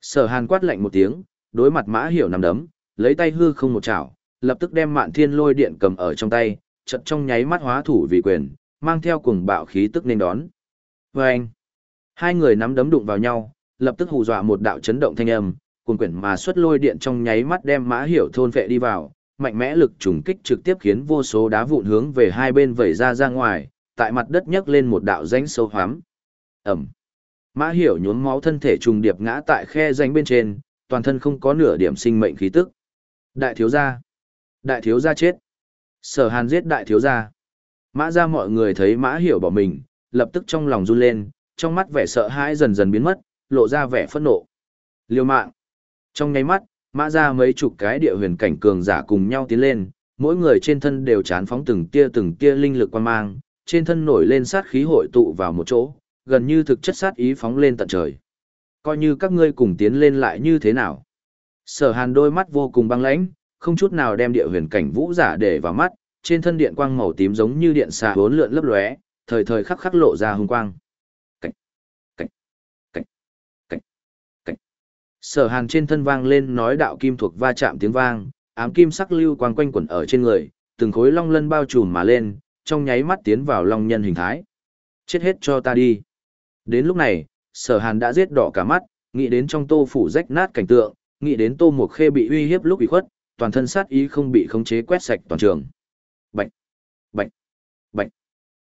Sở hàn quát lạnh một tiếng, đối mặt mã hiểu nằm đấm, lấy tay hư không một chảo, lập tức đem mạn thiên lôi điện cầm ở trong tay, chật trong nháy mắt hóa thủ vì quyền, mang theo cùng bạo khí tức nên đón. Và anh, hai người nắm đấm đụng vào nhau, lập tức hù dọa một đạo chấn động thanh âm, cuồng quyển mà xuất lôi điện trong nháy mắt đem mã hiểu thôn vệ đi vào, mạnh mẽ lực trùng kích trực tiếp khiến vô số đá vụn hướng về hai bên vẩy ra ra ngoài, tại mặt đất nhấc lên một đạo rãnh sâu hoắm. Ẩm. Mã hiểu nhuốm máu thân thể trùng điệp ngã tại khe rãnh bên trên, toàn thân không có nửa điểm sinh mệnh khí tức. Đại thiếu gia. Đại thiếu gia chết. Sở Hàn giết đại thiếu gia. Mã ra mọi người thấy Mã Hiểu bỏ mình, lập tức trong lòng run lên, trong mắt vẻ sợ hãi dần dần biến mất, lộ ra vẻ phẫn nộ. Liêu mạng. Trong nháy mắt, Mã ra mấy chục cái địa huyền cảnh cường giả cùng nhau tiến lên, mỗi người trên thân đều chán phóng từng tia từng tia linh lực quan mang, trên thân nổi lên sát khí hội tụ vào một chỗ, gần như thực chất sát ý phóng lên tận trời. Coi như các ngươi cùng tiến lên lại như thế nào. Sở hàn đôi mắt vô cùng băng lãnh, không chút nào đem địa huyền cảnh vũ giả để vào mắt, trên thân điện quang màu tím giống như điện xà bốn lượn lấp lóe, thời thời khắc khắc lộ ra hung quang. Cảnh, cảnh, cảnh, cảnh, cảnh. Sở Hàn trên thân vang lên nói đạo kim thuộc va chạm tiếng vang, ám kim sắc lưu quang quanh quẩn ở trên người, từng khối long lân bao trùm mà lên, trong nháy mắt tiến vào long nhân hình thái. Chết hết cho ta đi. Đến lúc này, Sở Hàn đã giết đỏ cả mắt, nghĩ đến trong tô phủ rách nát cảnh tượng, nghĩ đến tô một khê bị uy hiếp lúc bị khuất, toàn thân sát ý không bị khống chế quét sạch toàn trường. Bạch, bạch, bạch,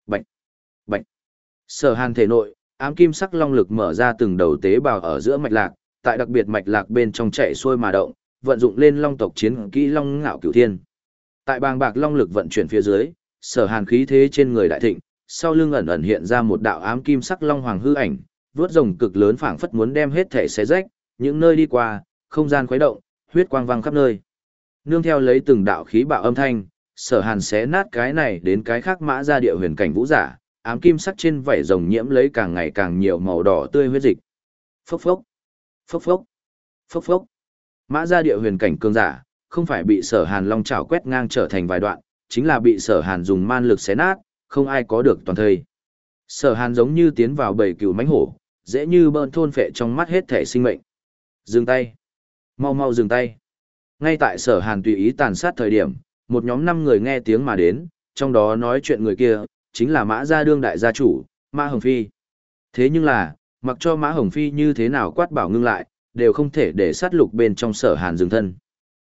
bạch, bạch. Sở hàn thể nội, ám kim sắc long lực mở ra từng đầu tế bào ở giữa mạch lạc, tại đặc biệt mạch lạc bên trong chạy xuôi mà động, vận dụng lên long tộc chiến kỹ long ngạo cửu thiên. Tại bàng bạc long lực vận chuyển phía dưới, sở hàn khí thế trên người đại thịnh, sau lưng ẩn ẩn hiện ra một đạo ám kim sắc long hoàng hư ảnh, vướt rồng cực lớn phảng phất muốn đem hết thể xé rách, những nơi đi qua, không gian khuấy động, huyết quang vang khắp nơi. Nương theo lấy từng đạo khí bạo âm thanh, sở hàn xé nát cái này đến cái khác mã ra địa huyền cảnh vũ giả, ám kim sắc trên vảy rồng nhiễm lấy càng ngày càng nhiều màu đỏ tươi huyết dịch. Phốc phốc, phốc phốc, phốc phốc. Mã ra địa huyền cảnh cường giả, không phải bị sở hàn long chảo quét ngang trở thành vài đoạn, chính là bị sở hàn dùng man lực xé nát, không ai có được toàn thời. Sở hàn giống như tiến vào bầy cừu mánh hổ, dễ như bơn thôn phệ trong mắt hết thể sinh mệnh. Dừng tay. Mau mau dừng tay. Ngay tại sở hàn tùy ý tàn sát thời điểm, một nhóm năm người nghe tiếng mà đến, trong đó nói chuyện người kia, chính là mã gia đương đại gia chủ, Mã Hồng Phi. Thế nhưng là, mặc cho Mã Hồng Phi như thế nào quát bảo ngưng lại, đều không thể để sát lục bên trong sở hàn dừng thân.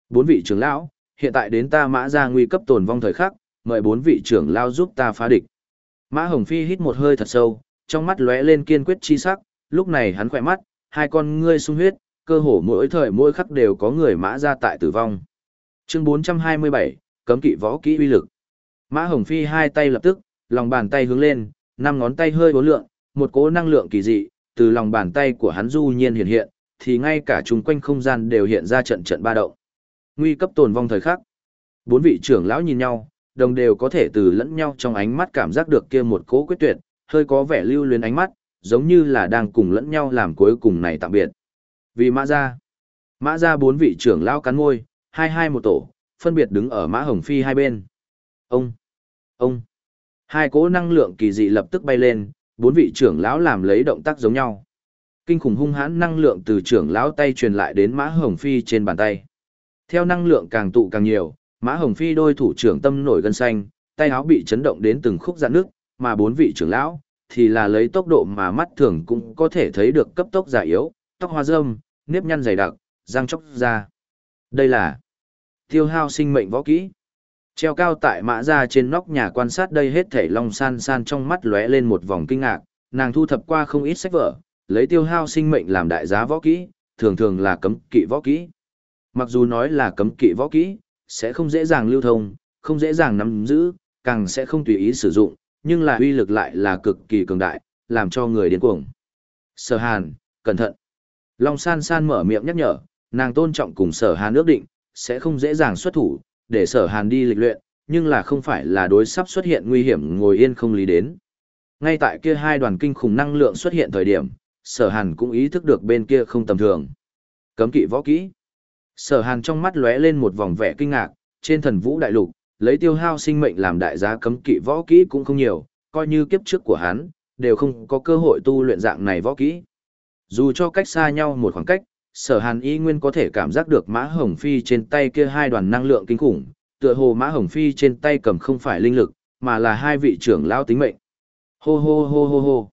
Bốn vị trưởng lão, hiện tại đến ta mã gia nguy cấp tồn vong thời khắc, mời bốn vị trưởng lao giúp ta phá địch. Mã Hồng Phi hít một hơi thật sâu, trong mắt lóe lên kiên quyết chi sắc, lúc này hắn khỏe mắt, hai con ngươi sung huyết, cơ hồ mỗi thời mỗi khắc đều có người mã ra tại tử vong. Chương 427, cấm kỵ võ kỹ uy lực. Mã Hồng Phi hai tay lập tức, lòng bàn tay hướng lên, năm ngón tay hơi bốn lượng, một cỗ năng lượng kỳ dị từ lòng bàn tay của hắn du nhiên hiện hiện, thì ngay cả chung quanh không gian đều hiện ra trận trận ba động. Nguy cấp tồn vong thời khắc. Bốn vị trưởng lão nhìn nhau, đồng đều có thể từ lẫn nhau trong ánh mắt cảm giác được kia một cố quyết tuyệt, hơi có vẻ lưu luyến ánh mắt, giống như là đang cùng lẫn nhau làm cuối cùng này tạm biệt. Vì mã ra, mã ra bốn vị trưởng lão cắn môi, hai hai một tổ, phân biệt đứng ở mã hồng phi hai bên. Ông, ông, hai cỗ năng lượng kỳ dị lập tức bay lên, bốn vị trưởng lão làm lấy động tác giống nhau. Kinh khủng hung hãn năng lượng từ trưởng lão tay truyền lại đến mã hồng phi trên bàn tay. Theo năng lượng càng tụ càng nhiều, mã hồng phi đôi thủ trưởng tâm nổi gân xanh, tay áo bị chấn động đến từng khúc dạn nước, mà bốn vị trưởng lão thì là lấy tốc độ mà mắt thường cũng có thể thấy được cấp tốc già yếu, tóc hoa râm, nếp nhăn dày đặc, răng chóc ra. Đây là tiêu hao sinh mệnh võ kỹ. Treo cao tại mã ra trên nóc nhà quan sát đây hết thể long san san trong mắt lóe lên một vòng kinh ngạc, nàng thu thập qua không ít sách vở, lấy tiêu hao sinh mệnh làm đại giá võ kỹ, thường thường là cấm kỵ võ kỹ. Mặc dù nói là cấm kỵ võ kỹ, sẽ không dễ dàng lưu thông, không dễ dàng nắm giữ, càng sẽ không tùy ý sử dụng, nhưng là uy lực lại là cực kỳ cường đại, làm cho người điên cuồng. Sở Hàn, cẩn thận. Long San San mở miệng nhắc nhở, nàng tôn trọng cùng Sở Hàn ước định, sẽ không dễ dàng xuất thủ, để Sở Hàn đi lịch luyện, nhưng là không phải là đối sắp xuất hiện nguy hiểm ngồi yên không lý đến. Ngay tại kia hai đoàn kinh khủng năng lượng xuất hiện thời điểm, Sở Hàn cũng ý thức được bên kia không tầm thường. Cấm kỵ võ kỹ. Sở Hàn trong mắt lóe lên một vòng vẻ kinh ngạc, trên thần vũ đại lục, lấy tiêu hao sinh mệnh làm đại giá cấm kỵ võ kỹ cũng không nhiều, coi như kiếp trước của hắn, đều không có cơ hội tu luyện dạng này võ kỹ. Dù cho cách xa nhau một khoảng cách, sở hàn y nguyên có thể cảm giác được mã hồng phi trên tay kia hai đoàn năng lượng kinh khủng, tựa hồ mã hồng phi trên tay cầm không phải linh lực, mà là hai vị trưởng lao tính mệnh. Hô hô hô hô hô.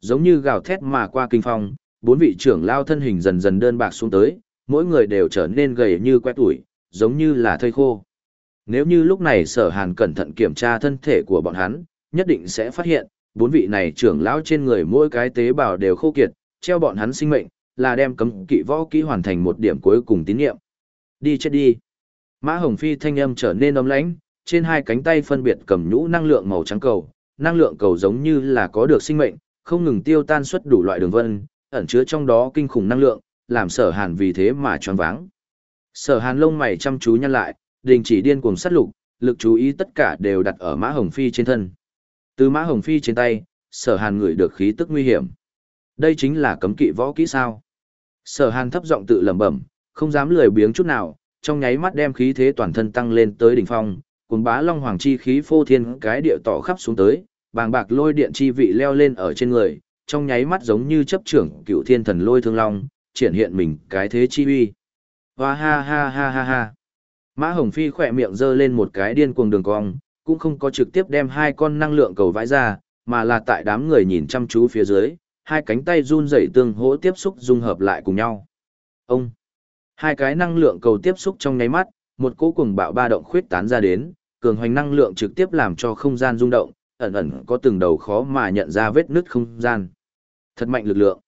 Giống như gào thét mà qua kinh phong, bốn vị trưởng lao thân hình dần dần đơn bạc xuống tới, mỗi người đều trở nên gầy như quét tuổi, giống như là thây khô. Nếu như lúc này sở hàn cẩn thận kiểm tra thân thể của bọn hắn, nhất định sẽ phát hiện, bốn vị này trưởng lão trên người mỗi cái tế bào đều khô kiệt, treo bọn hắn sinh mệnh, là đem cấm kỵ võ kỹ hoàn thành một điểm cuối cùng tín nhiệm. Đi chết đi. Mã Hồng Phi thanh âm trở nên ấm lãnh, trên hai cánh tay phân biệt cầm nhũ năng lượng màu trắng cầu, năng lượng cầu giống như là có được sinh mệnh, không ngừng tiêu tan xuất đủ loại đường vân, ẩn chứa trong đó kinh khủng năng lượng, làm Sở Hàn vì thế mà choáng váng. Sở Hàn lông mày chăm chú nhăn lại, đình chỉ điên cuồng sát lục, lực chú ý tất cả đều đặt ở Mã Hồng Phi trên thân. Từ Mã Hồng Phi trên tay, Sở Hàn ngửi được khí tức nguy hiểm. Đây chính là cấm kỵ võ kỹ sao? Sở Hàn thấp giọng tự lẩm bẩm, không dám lười biếng chút nào, trong nháy mắt đem khí thế toàn thân tăng lên tới đỉnh phong, cuốn bá long hoàng chi khí phô thiên cái địa tỏ khắp xuống tới, bàng bạc lôi điện chi vị leo lên ở trên người, trong nháy mắt giống như chấp trưởng cựu thiên thần lôi thương long, triển hiện mình cái thế chi uy. Hoa ha ha ha ha ha. Mã Hồng Phi khỏe miệng giơ lên một cái điên cuồng đường cong, cũng không có trực tiếp đem hai con năng lượng cầu vãi ra, mà là tại đám người nhìn chăm chú phía dưới, hai cánh tay run rẩy tương hỗ tiếp xúc dung hợp lại cùng nhau. Ông! Hai cái năng lượng cầu tiếp xúc trong nháy mắt, một cỗ cùng bạo ba động khuyết tán ra đến, cường hoành năng lượng trực tiếp làm cho không gian rung động, ẩn ẩn có từng đầu khó mà nhận ra vết nứt không gian. Thật mạnh lực lượng.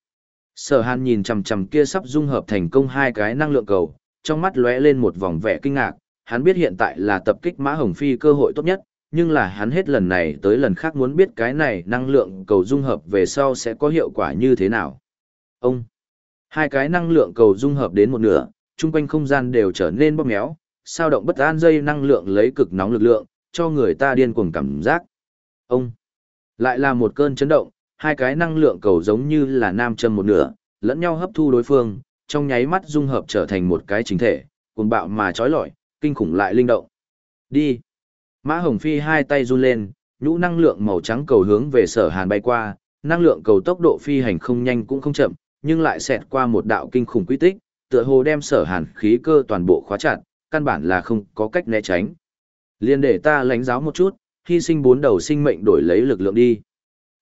Sở Hàn nhìn chằm chằm kia sắp dung hợp thành công hai cái năng lượng cầu, trong mắt lóe lên một vòng vẻ kinh ngạc, hắn biết hiện tại là tập kích Mã Hồng Phi cơ hội tốt nhất, nhưng là hắn hết lần này tới lần khác muốn biết cái này năng lượng cầu dung hợp về sau sẽ có hiệu quả như thế nào. Ông, hai cái năng lượng cầu dung hợp đến một nửa, chung quanh không gian đều trở nên bóp méo, sao động bất an dây năng lượng lấy cực nóng lực lượng, cho người ta điên cuồng cảm giác. Ông, lại là một cơn chấn động, hai cái năng lượng cầu giống như là nam châm một nửa, lẫn nhau hấp thu đối phương, trong nháy mắt dung hợp trở thành một cái chính thể, cuồng bạo mà trói lọi, kinh khủng lại linh động. Đi. Mã Hồng Phi hai tay run lên, nhũ năng lượng màu trắng cầu hướng về sở hàn bay qua, năng lượng cầu tốc độ phi hành không nhanh cũng không chậm, nhưng lại xẹt qua một đạo kinh khủng quy tích, tựa hồ đem sở hàn khí cơ toàn bộ khóa chặt, căn bản là không có cách né tránh. Liên để ta lãnh giáo một chút, hy sinh bốn đầu sinh mệnh đổi lấy lực lượng đi.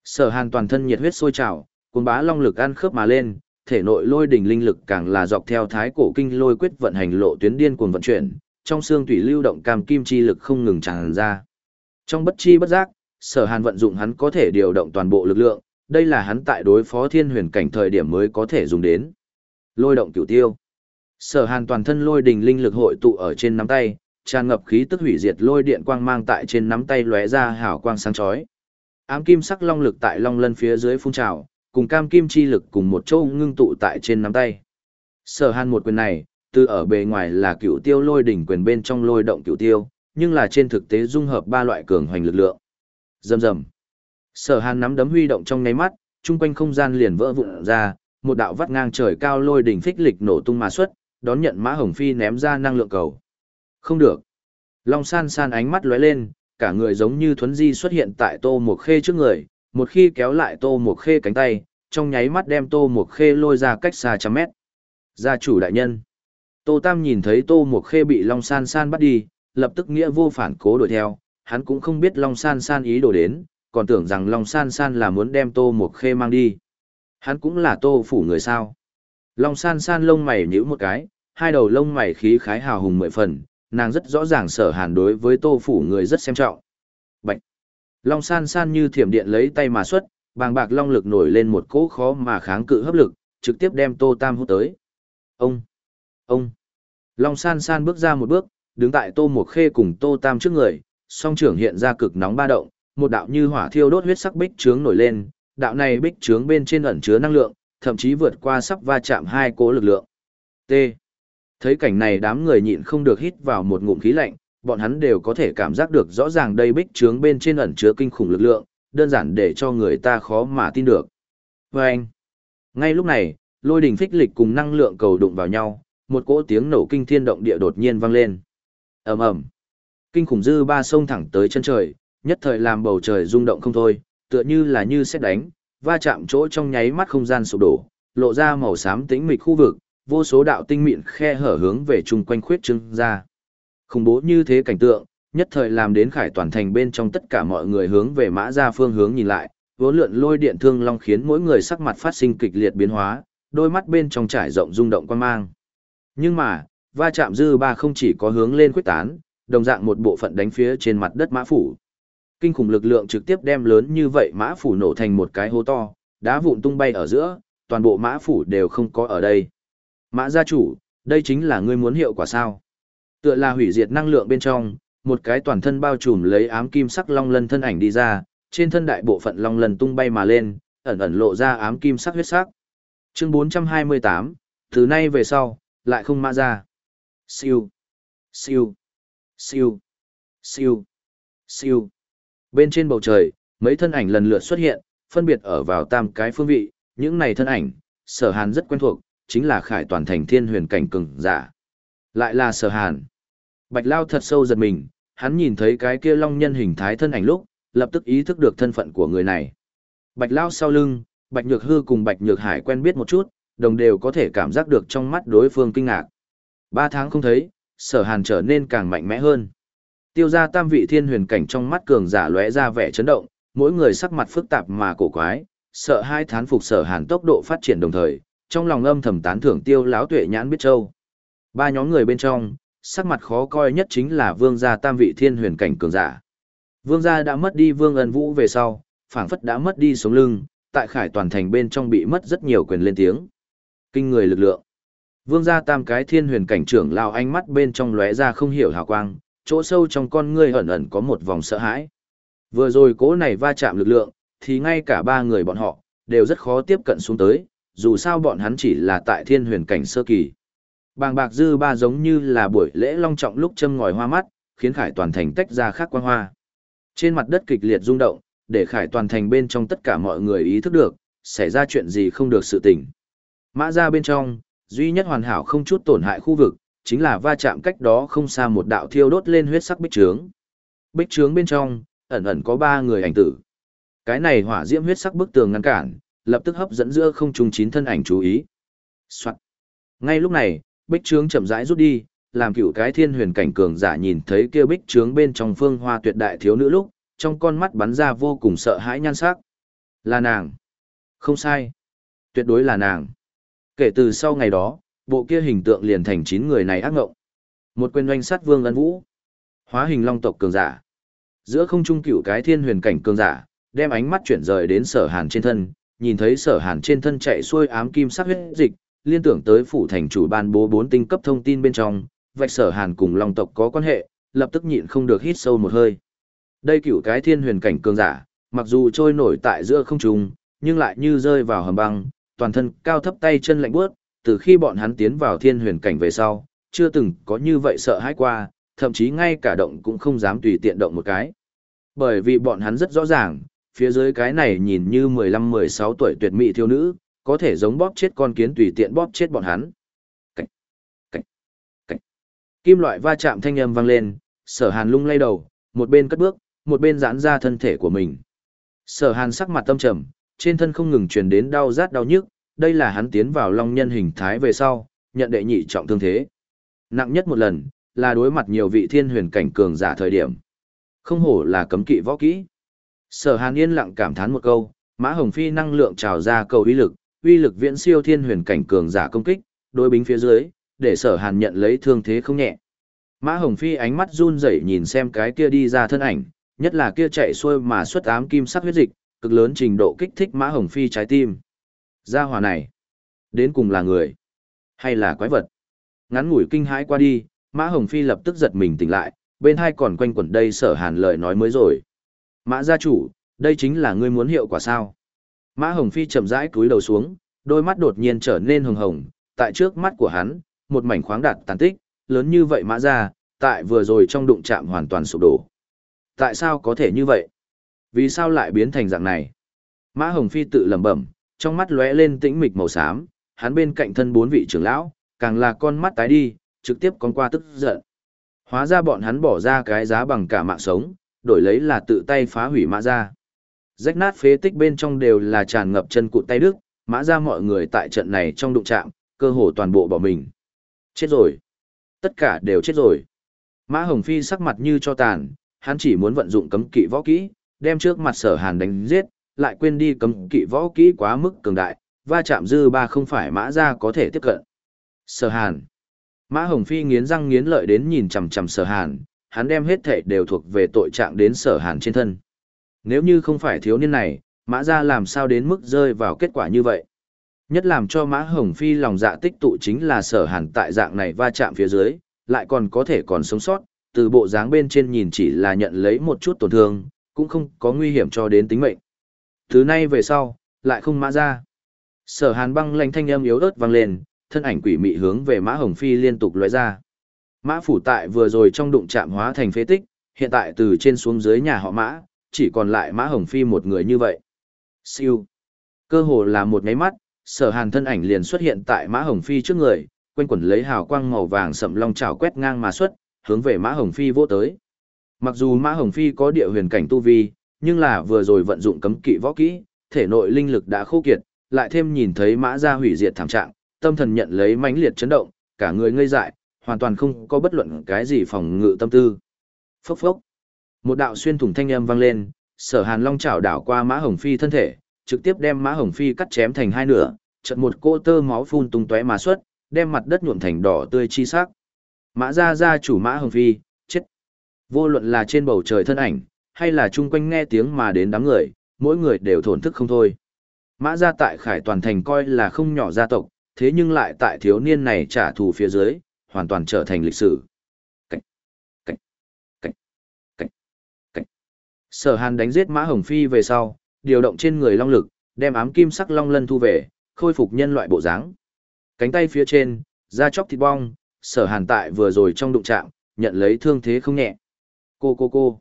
Sở hàn toàn thân nhiệt huyết sôi trào, cuồng bá long lực ăn khớp mà lên, thể nội lôi đỉnh linh lực càng là dọc theo thái cổ kinh lôi quyết vận hành lộ tuyến điên cuồng vận chuyển, trong xương tủy lưu động cam kim chi lực không ngừng tràn ra. Trong bất chi bất giác, sở hàn vận dụng hắn có thể điều động toàn bộ lực lượng, đây là hắn tại đối phó thiên huyền cảnh thời điểm mới có thể dùng đến. Lôi động cửu tiêu. Sở hàn toàn thân lôi đỉnh linh lực hội tụ ở trên nắm tay, tràn ngập khí tức hủy diệt lôi điện quang mang tại trên nắm tay lóe ra hào quang sáng chói. Ám kim sắc long lực tại long lân phía dưới phun trào, cùng cam kim chi lực cùng một chỗ ngưng tụ tại trên nắm tay. Sở hàn một quyền này, từ ở bề ngoài là cựu tiêu lôi đỉnh quyền bên trong lôi động cựu tiêu, nhưng là trên thực tế dung hợp ba loại cường hoành lực lượng. Rầm rầm. Sở Hàn nắm đấm huy động trong nháy mắt, trung quanh không gian liền vỡ vụn ra, một đạo vắt ngang trời cao lôi đỉnh phích lịch nổ tung mà xuất, đón nhận Mã Hồng Phi ném ra năng lượng cầu. Không được. Long San San ánh mắt lóe lên, cả người giống như thuấn di xuất hiện tại Tô Mộc Khê trước người, một khi kéo lại Tô Mộc Khê cánh tay, trong nháy mắt đem Tô Mộc Khê lôi ra cách xa trăm mét. Gia chủ đại nhân. Tô Tam nhìn thấy Tô Mộc Khê bị Long San San bắt đi, lập tức nghĩa vô phản cố đuổi theo, hắn cũng không biết Long San San ý đồ đến, còn tưởng rằng Long San San là muốn đem Tô Mộc Khê mang đi. Hắn cũng là Tô phủ người sao. Long San San lông mày nhíu một cái, hai đầu lông mày khí khái hào hùng mười phần, nàng rất rõ ràng sở hàn đối với Tô phủ người rất xem trọng. Bạch! Long San San như thiểm điện lấy tay mà xuất, bàng bạc long lực nổi lên một cỗ khó mà kháng cự hấp lực, trực tiếp đem Tô Tam hút tới. Ông! Ông! Long san san bước ra một bước, đứng tại tô một khê cùng tô tam trước người, song trưởng hiện ra cực nóng ba động, một đạo như hỏa thiêu đốt huyết sắc bích trướng nổi lên, đạo này bích trướng bên trên ẩn chứa năng lượng, thậm chí vượt qua sắp va chạm hai cố lực lượng. T. Thấy cảnh này đám người nhịn không được hít vào một ngụm khí lạnh, bọn hắn đều có thể cảm giác được rõ ràng đây bích trướng bên trên ẩn chứa kinh khủng lực lượng, đơn giản để cho người ta khó mà tin được. Và anh, ngay lúc này, lôi đình phích lịch cùng năng lượng cầu đụng vào nhau, một cỗ tiếng nổ kinh thiên động địa đột nhiên vang lên. ầm ầm, kinh khủng dư ba sông thẳng tới chân trời, nhất thời làm bầu trời rung động không thôi, tựa như là như xét đánh, va chạm chỗ trong nháy mắt không gian sụp đổ, lộ ra màu xám tĩnh mịch khu vực, vô số đạo tinh mịn khe hở hướng về chung quanh khuyết trưng ra. Khủng bố như thế cảnh tượng, nhất thời làm đến khải toàn thành bên trong tất cả mọi người hướng về mã ra phương hướng nhìn lại, vốn lượn lôi điện thương long khiến mỗi người sắc mặt phát sinh kịch liệt biến hóa, đôi mắt bên trong trải rộng rung động quan mang. Nhưng mà, va chạm dư ba không chỉ có hướng lên quyết tán, đồng dạng một bộ phận đánh phía trên mặt đất mã phủ. Kinh khủng lực lượng trực tiếp đem lớn như vậy mã phủ nổ thành một cái hố to, đá vụn tung bay ở giữa, toàn bộ mã phủ đều không có ở đây. Mã gia chủ, đây chính là ngươi muốn hiệu quả sao? Tựa là hủy diệt năng lượng bên trong, một cái toàn thân bao trùm lấy ám kim sắc long lân thân ảnh đi ra, trên thân đại bộ phận long lân tung bay mà lên, ẩn ẩn lộ ra ám kim sắc huyết sắc. Chương 428, từ nay về sau, lại không mã ra. Siêu, siêu, siêu, siêu, siêu. Bên trên bầu trời, mấy thân ảnh lần lượt xuất hiện, phân biệt ở vào tam cái phương vị, những này thân ảnh, sở hàn rất quen thuộc, chính là khải toàn thành thiên huyền cảnh cường giả. Lại là sở hàn. Bạch Lao thật sâu giật mình, hắn nhìn thấy cái kia long nhân hình thái thân ảnh lúc, lập tức ý thức được thân phận của người này. Bạch Lao sau lưng, Bạch Nhược Hư cùng Bạch Nhược Hải quen biết một chút, đồng đều có thể cảm giác được trong mắt đối phương kinh ngạc. Ba tháng không thấy, sở hàn trở nên càng mạnh mẽ hơn. Tiêu ra tam vị thiên huyền cảnh trong mắt cường giả lóe ra vẻ chấn động, mỗi người sắc mặt phức tạp mà cổ quái, sợ hai thán phục sở hàn tốc độ phát triển đồng thời, trong lòng âm thầm tán thưởng tiêu láo tuệ nhãn biết châu. Ba nhóm người bên trong, sắc mặt khó coi nhất chính là vương gia tam vị thiên huyền cảnh cường giả. Vương gia đã mất đi vương ân vũ về sau, phảng phất đã mất đi sống lưng, tại khải toàn thành bên trong bị mất rất nhiều quyền lên tiếng. Kinh người lực lượng. Vương gia tam cái thiên huyền cảnh trưởng lao ánh mắt bên trong lóe ra không hiểu hào quang, chỗ sâu trong con ngươi ẩn ẩn có một vòng sợ hãi. Vừa rồi cố này va chạm lực lượng, thì ngay cả ba người bọn họ, đều rất khó tiếp cận xuống tới, dù sao bọn hắn chỉ là tại thiên huyền cảnh sơ kỳ. Bàng bạc dư ba giống như là buổi lễ long trọng lúc châm ngòi hoa mắt, khiến khải toàn thành tách ra khác quang hoa. Trên mặt đất kịch liệt rung động, để khải toàn thành bên trong tất cả mọi người ý thức được, xảy ra chuyện gì không được sự tỉnh. Mã ra bên trong, duy nhất hoàn hảo không chút tổn hại khu vực, chính là va chạm cách đó không xa một đạo thiêu đốt lên huyết sắc bích trướng. Bích trướng bên trong, ẩn ẩn có ba người ảnh tử. Cái này hỏa diễm huyết sắc bức tường ngăn cản, lập tức hấp dẫn giữa không trung chín thân ảnh chú ý. Soạn. Ngay lúc này, bích trướng chậm rãi rút đi, làm cựu cái thiên huyền cảnh cường giả nhìn thấy kia bích trướng bên trong phương hoa tuyệt đại thiếu nữ lúc, trong con mắt bắn ra vô cùng sợ hãi nhan sắc. Là nàng. Không sai. Tuyệt đối là nàng. Kể từ sau ngày đó, bộ kia hình tượng liền thành chín người này ác ngộng. Một quyền doanh sát vương ân vũ. Hóa hình long tộc cường giả. Giữa không trung cựu cái thiên huyền cảnh cường giả, đem ánh mắt chuyển rời đến sở hàn trên thân, nhìn thấy sở hàn trên thân chạy xuôi ám kim sắc huyết dịch, liên tưởng tới phủ thành chủ ban bố bốn tinh cấp thông tin bên trong, vạch sở hàn cùng long tộc có quan hệ, lập tức nhịn không được hít sâu một hơi. Đây cựu cái thiên huyền cảnh cường giả, mặc dù trôi nổi tại giữa không trung, nhưng lại như rơi vào hầm băng, toàn thân cao thấp tay chân lạnh buốt từ khi bọn hắn tiến vào thiên huyền cảnh về sau, chưa từng có như vậy sợ hãi qua, thậm chí ngay cả động cũng không dám tùy tiện động một cái. Bởi vì bọn hắn rất rõ ràng, phía dưới cái này nhìn như 15-16 tuổi tuyệt mỹ thiếu nữ, có thể giống bóp chết con kiến tùy tiện bóp chết bọn hắn. Cạch, cạch, cạch. Kim loại va chạm thanh âm vang lên, sở hàn lung lay đầu, một bên cất bước, một bên giãn ra thân thể của mình. Sở hàn sắc mặt tâm trầm, trên thân không ngừng truyền đến đau rát đau nhức, đây là hắn tiến vào long nhân hình thái về sau, nhận đệ nhị trọng thương thế. Nặng nhất một lần, là đối mặt nhiều vị thiên huyền cảnh cường giả thời điểm. Không hổ là cấm kỵ võ kỹ. Sở Hàn yên lặng cảm thán một câu, Mã Hồng Phi năng lượng trào ra cầu uy lực, uy lực viễn siêu thiên huyền cảnh cường giả công kích, đối bính phía dưới, để Sở Hàn nhận lấy thương thế không nhẹ. Mã Hồng Phi ánh mắt run rẩy nhìn xem cái kia đi ra thân ảnh, nhất là kia chạy xuôi mà xuất ám kim sắc huyết dịch, cực lớn trình độ kích thích Mã Hồng Phi trái tim. Gia hỏa này, đến cùng là người, hay là quái vật? Ngắn ngủi kinh hãi qua đi, Mã Hồng Phi lập tức giật mình tỉnh lại, bên hai còn quanh quẩn đây sở hàn lời nói mới rồi. Mã gia chủ, đây chính là ngươi muốn hiệu quả sao? Mã Hồng Phi chậm rãi cúi đầu xuống, đôi mắt đột nhiên trở nên hồng hồng, tại trước mắt của hắn, một mảnh khoáng đạt tàn tích, lớn như vậy mã gia, tại vừa rồi trong đụng chạm hoàn toàn sụp đổ. Tại sao có thể như vậy? Vì sao lại biến thành dạng này? Mã Hồng Phi tự lẩm bẩm, trong mắt lóe lên tĩnh mịch màu xám, hắn bên cạnh thân bốn vị trưởng lão, càng là con mắt tái đi, trực tiếp con qua tức giận. Hóa ra bọn hắn bỏ ra cái giá bằng cả mạng sống, đổi lấy là tự tay phá hủy mã ra. Rách nát phế tích bên trong đều là tràn ngập chân cụt tay đức, mã ra mọi người tại trận này trong đụng chạm, cơ hồ toàn bộ bỏ mình. Chết rồi. Tất cả đều chết rồi. Mã Hồng Phi sắc mặt như cho tàn, hắn chỉ muốn vận dụng cấm kỵ võ kỹ, đem trước mặt sở hàn đánh giết, lại quên đi cấm kỵ võ kỹ quá mức cường đại, va chạm dư ba không phải mã ra có thể tiếp cận. Sở hàn. Mã Hồng Phi nghiến răng nghiến lợi đến nhìn chằm chằm sở hàn, hắn đem hết thể đều thuộc về tội trạng đến sở hàn trên thân. Nếu như không phải thiếu niên này, mã ra làm sao đến mức rơi vào kết quả như vậy. Nhất làm cho mã Hồng Phi lòng dạ tích tụ chính là sở hàn tại dạng này va chạm phía dưới, lại còn có thể còn sống sót, từ bộ dáng bên trên nhìn chỉ là nhận lấy một chút tổn thương, cũng không có nguy hiểm cho đến tính mệnh. Thứ nay về sau, lại không mã ra. Sở hàn băng lanh thanh âm yếu ớt vang lên, thân ảnh quỷ mị hướng về mã hồng phi liên tục lóe ra. Mã phủ tại vừa rồi trong đụng chạm hóa thành phế tích, hiện tại từ trên xuống dưới nhà họ mã, chỉ còn lại mã hồng phi một người như vậy. Siêu. Cơ hồ là một nháy mắt, sở hàn thân ảnh liền xuất hiện tại mã hồng phi trước người, quanh quẩn lấy hào quang màu vàng sậm long trào quét ngang mà xuất, hướng về mã hồng phi vô tới. Mặc dù mã hồng phi có địa huyền cảnh tu vi, nhưng là vừa rồi vận dụng cấm kỵ võ kỹ, thể nội linh lực đã khô kiệt, lại thêm nhìn thấy mã gia hủy diệt thảm trạng, tâm thần nhận lấy mãnh liệt chấn động, cả người ngây dại, hoàn toàn không có bất luận cái gì phòng ngự tâm tư. Phốc phốc. Một đạo xuyên thủng thanh âm vang lên, Sở Hàn Long chảo đảo qua Mã Hồng Phi thân thể, trực tiếp đem Mã Hồng Phi cắt chém thành hai nửa, chợt một cô tơ máu phun tung tóe mà xuất, đem mặt đất nhuộm thành đỏ tươi chi sắc. Mã gia gia chủ Mã Hồng Phi, chết. Vô luận là trên bầu trời thân ảnh, hay là chung quanh nghe tiếng mà đến đám người, mỗi người đều thổn thức không thôi. Mã gia tại Khải Toàn Thành coi là không nhỏ gia tộc, thế nhưng lại tại thiếu niên này trả thù phía dưới, hoàn toàn trở thành lịch sử. Cách, cách, cách, cách, cách. Sở Hàn đánh giết Mã Hồng Phi về sau, điều động trên người long lực, đem ám kim sắc long lân thu về, khôi phục nhân loại bộ dáng. Cánh tay phía trên, da chóc thịt bong, Sở Hàn tại vừa rồi trong đụng chạm, nhận lấy thương thế không nhẹ. Cô cô cô.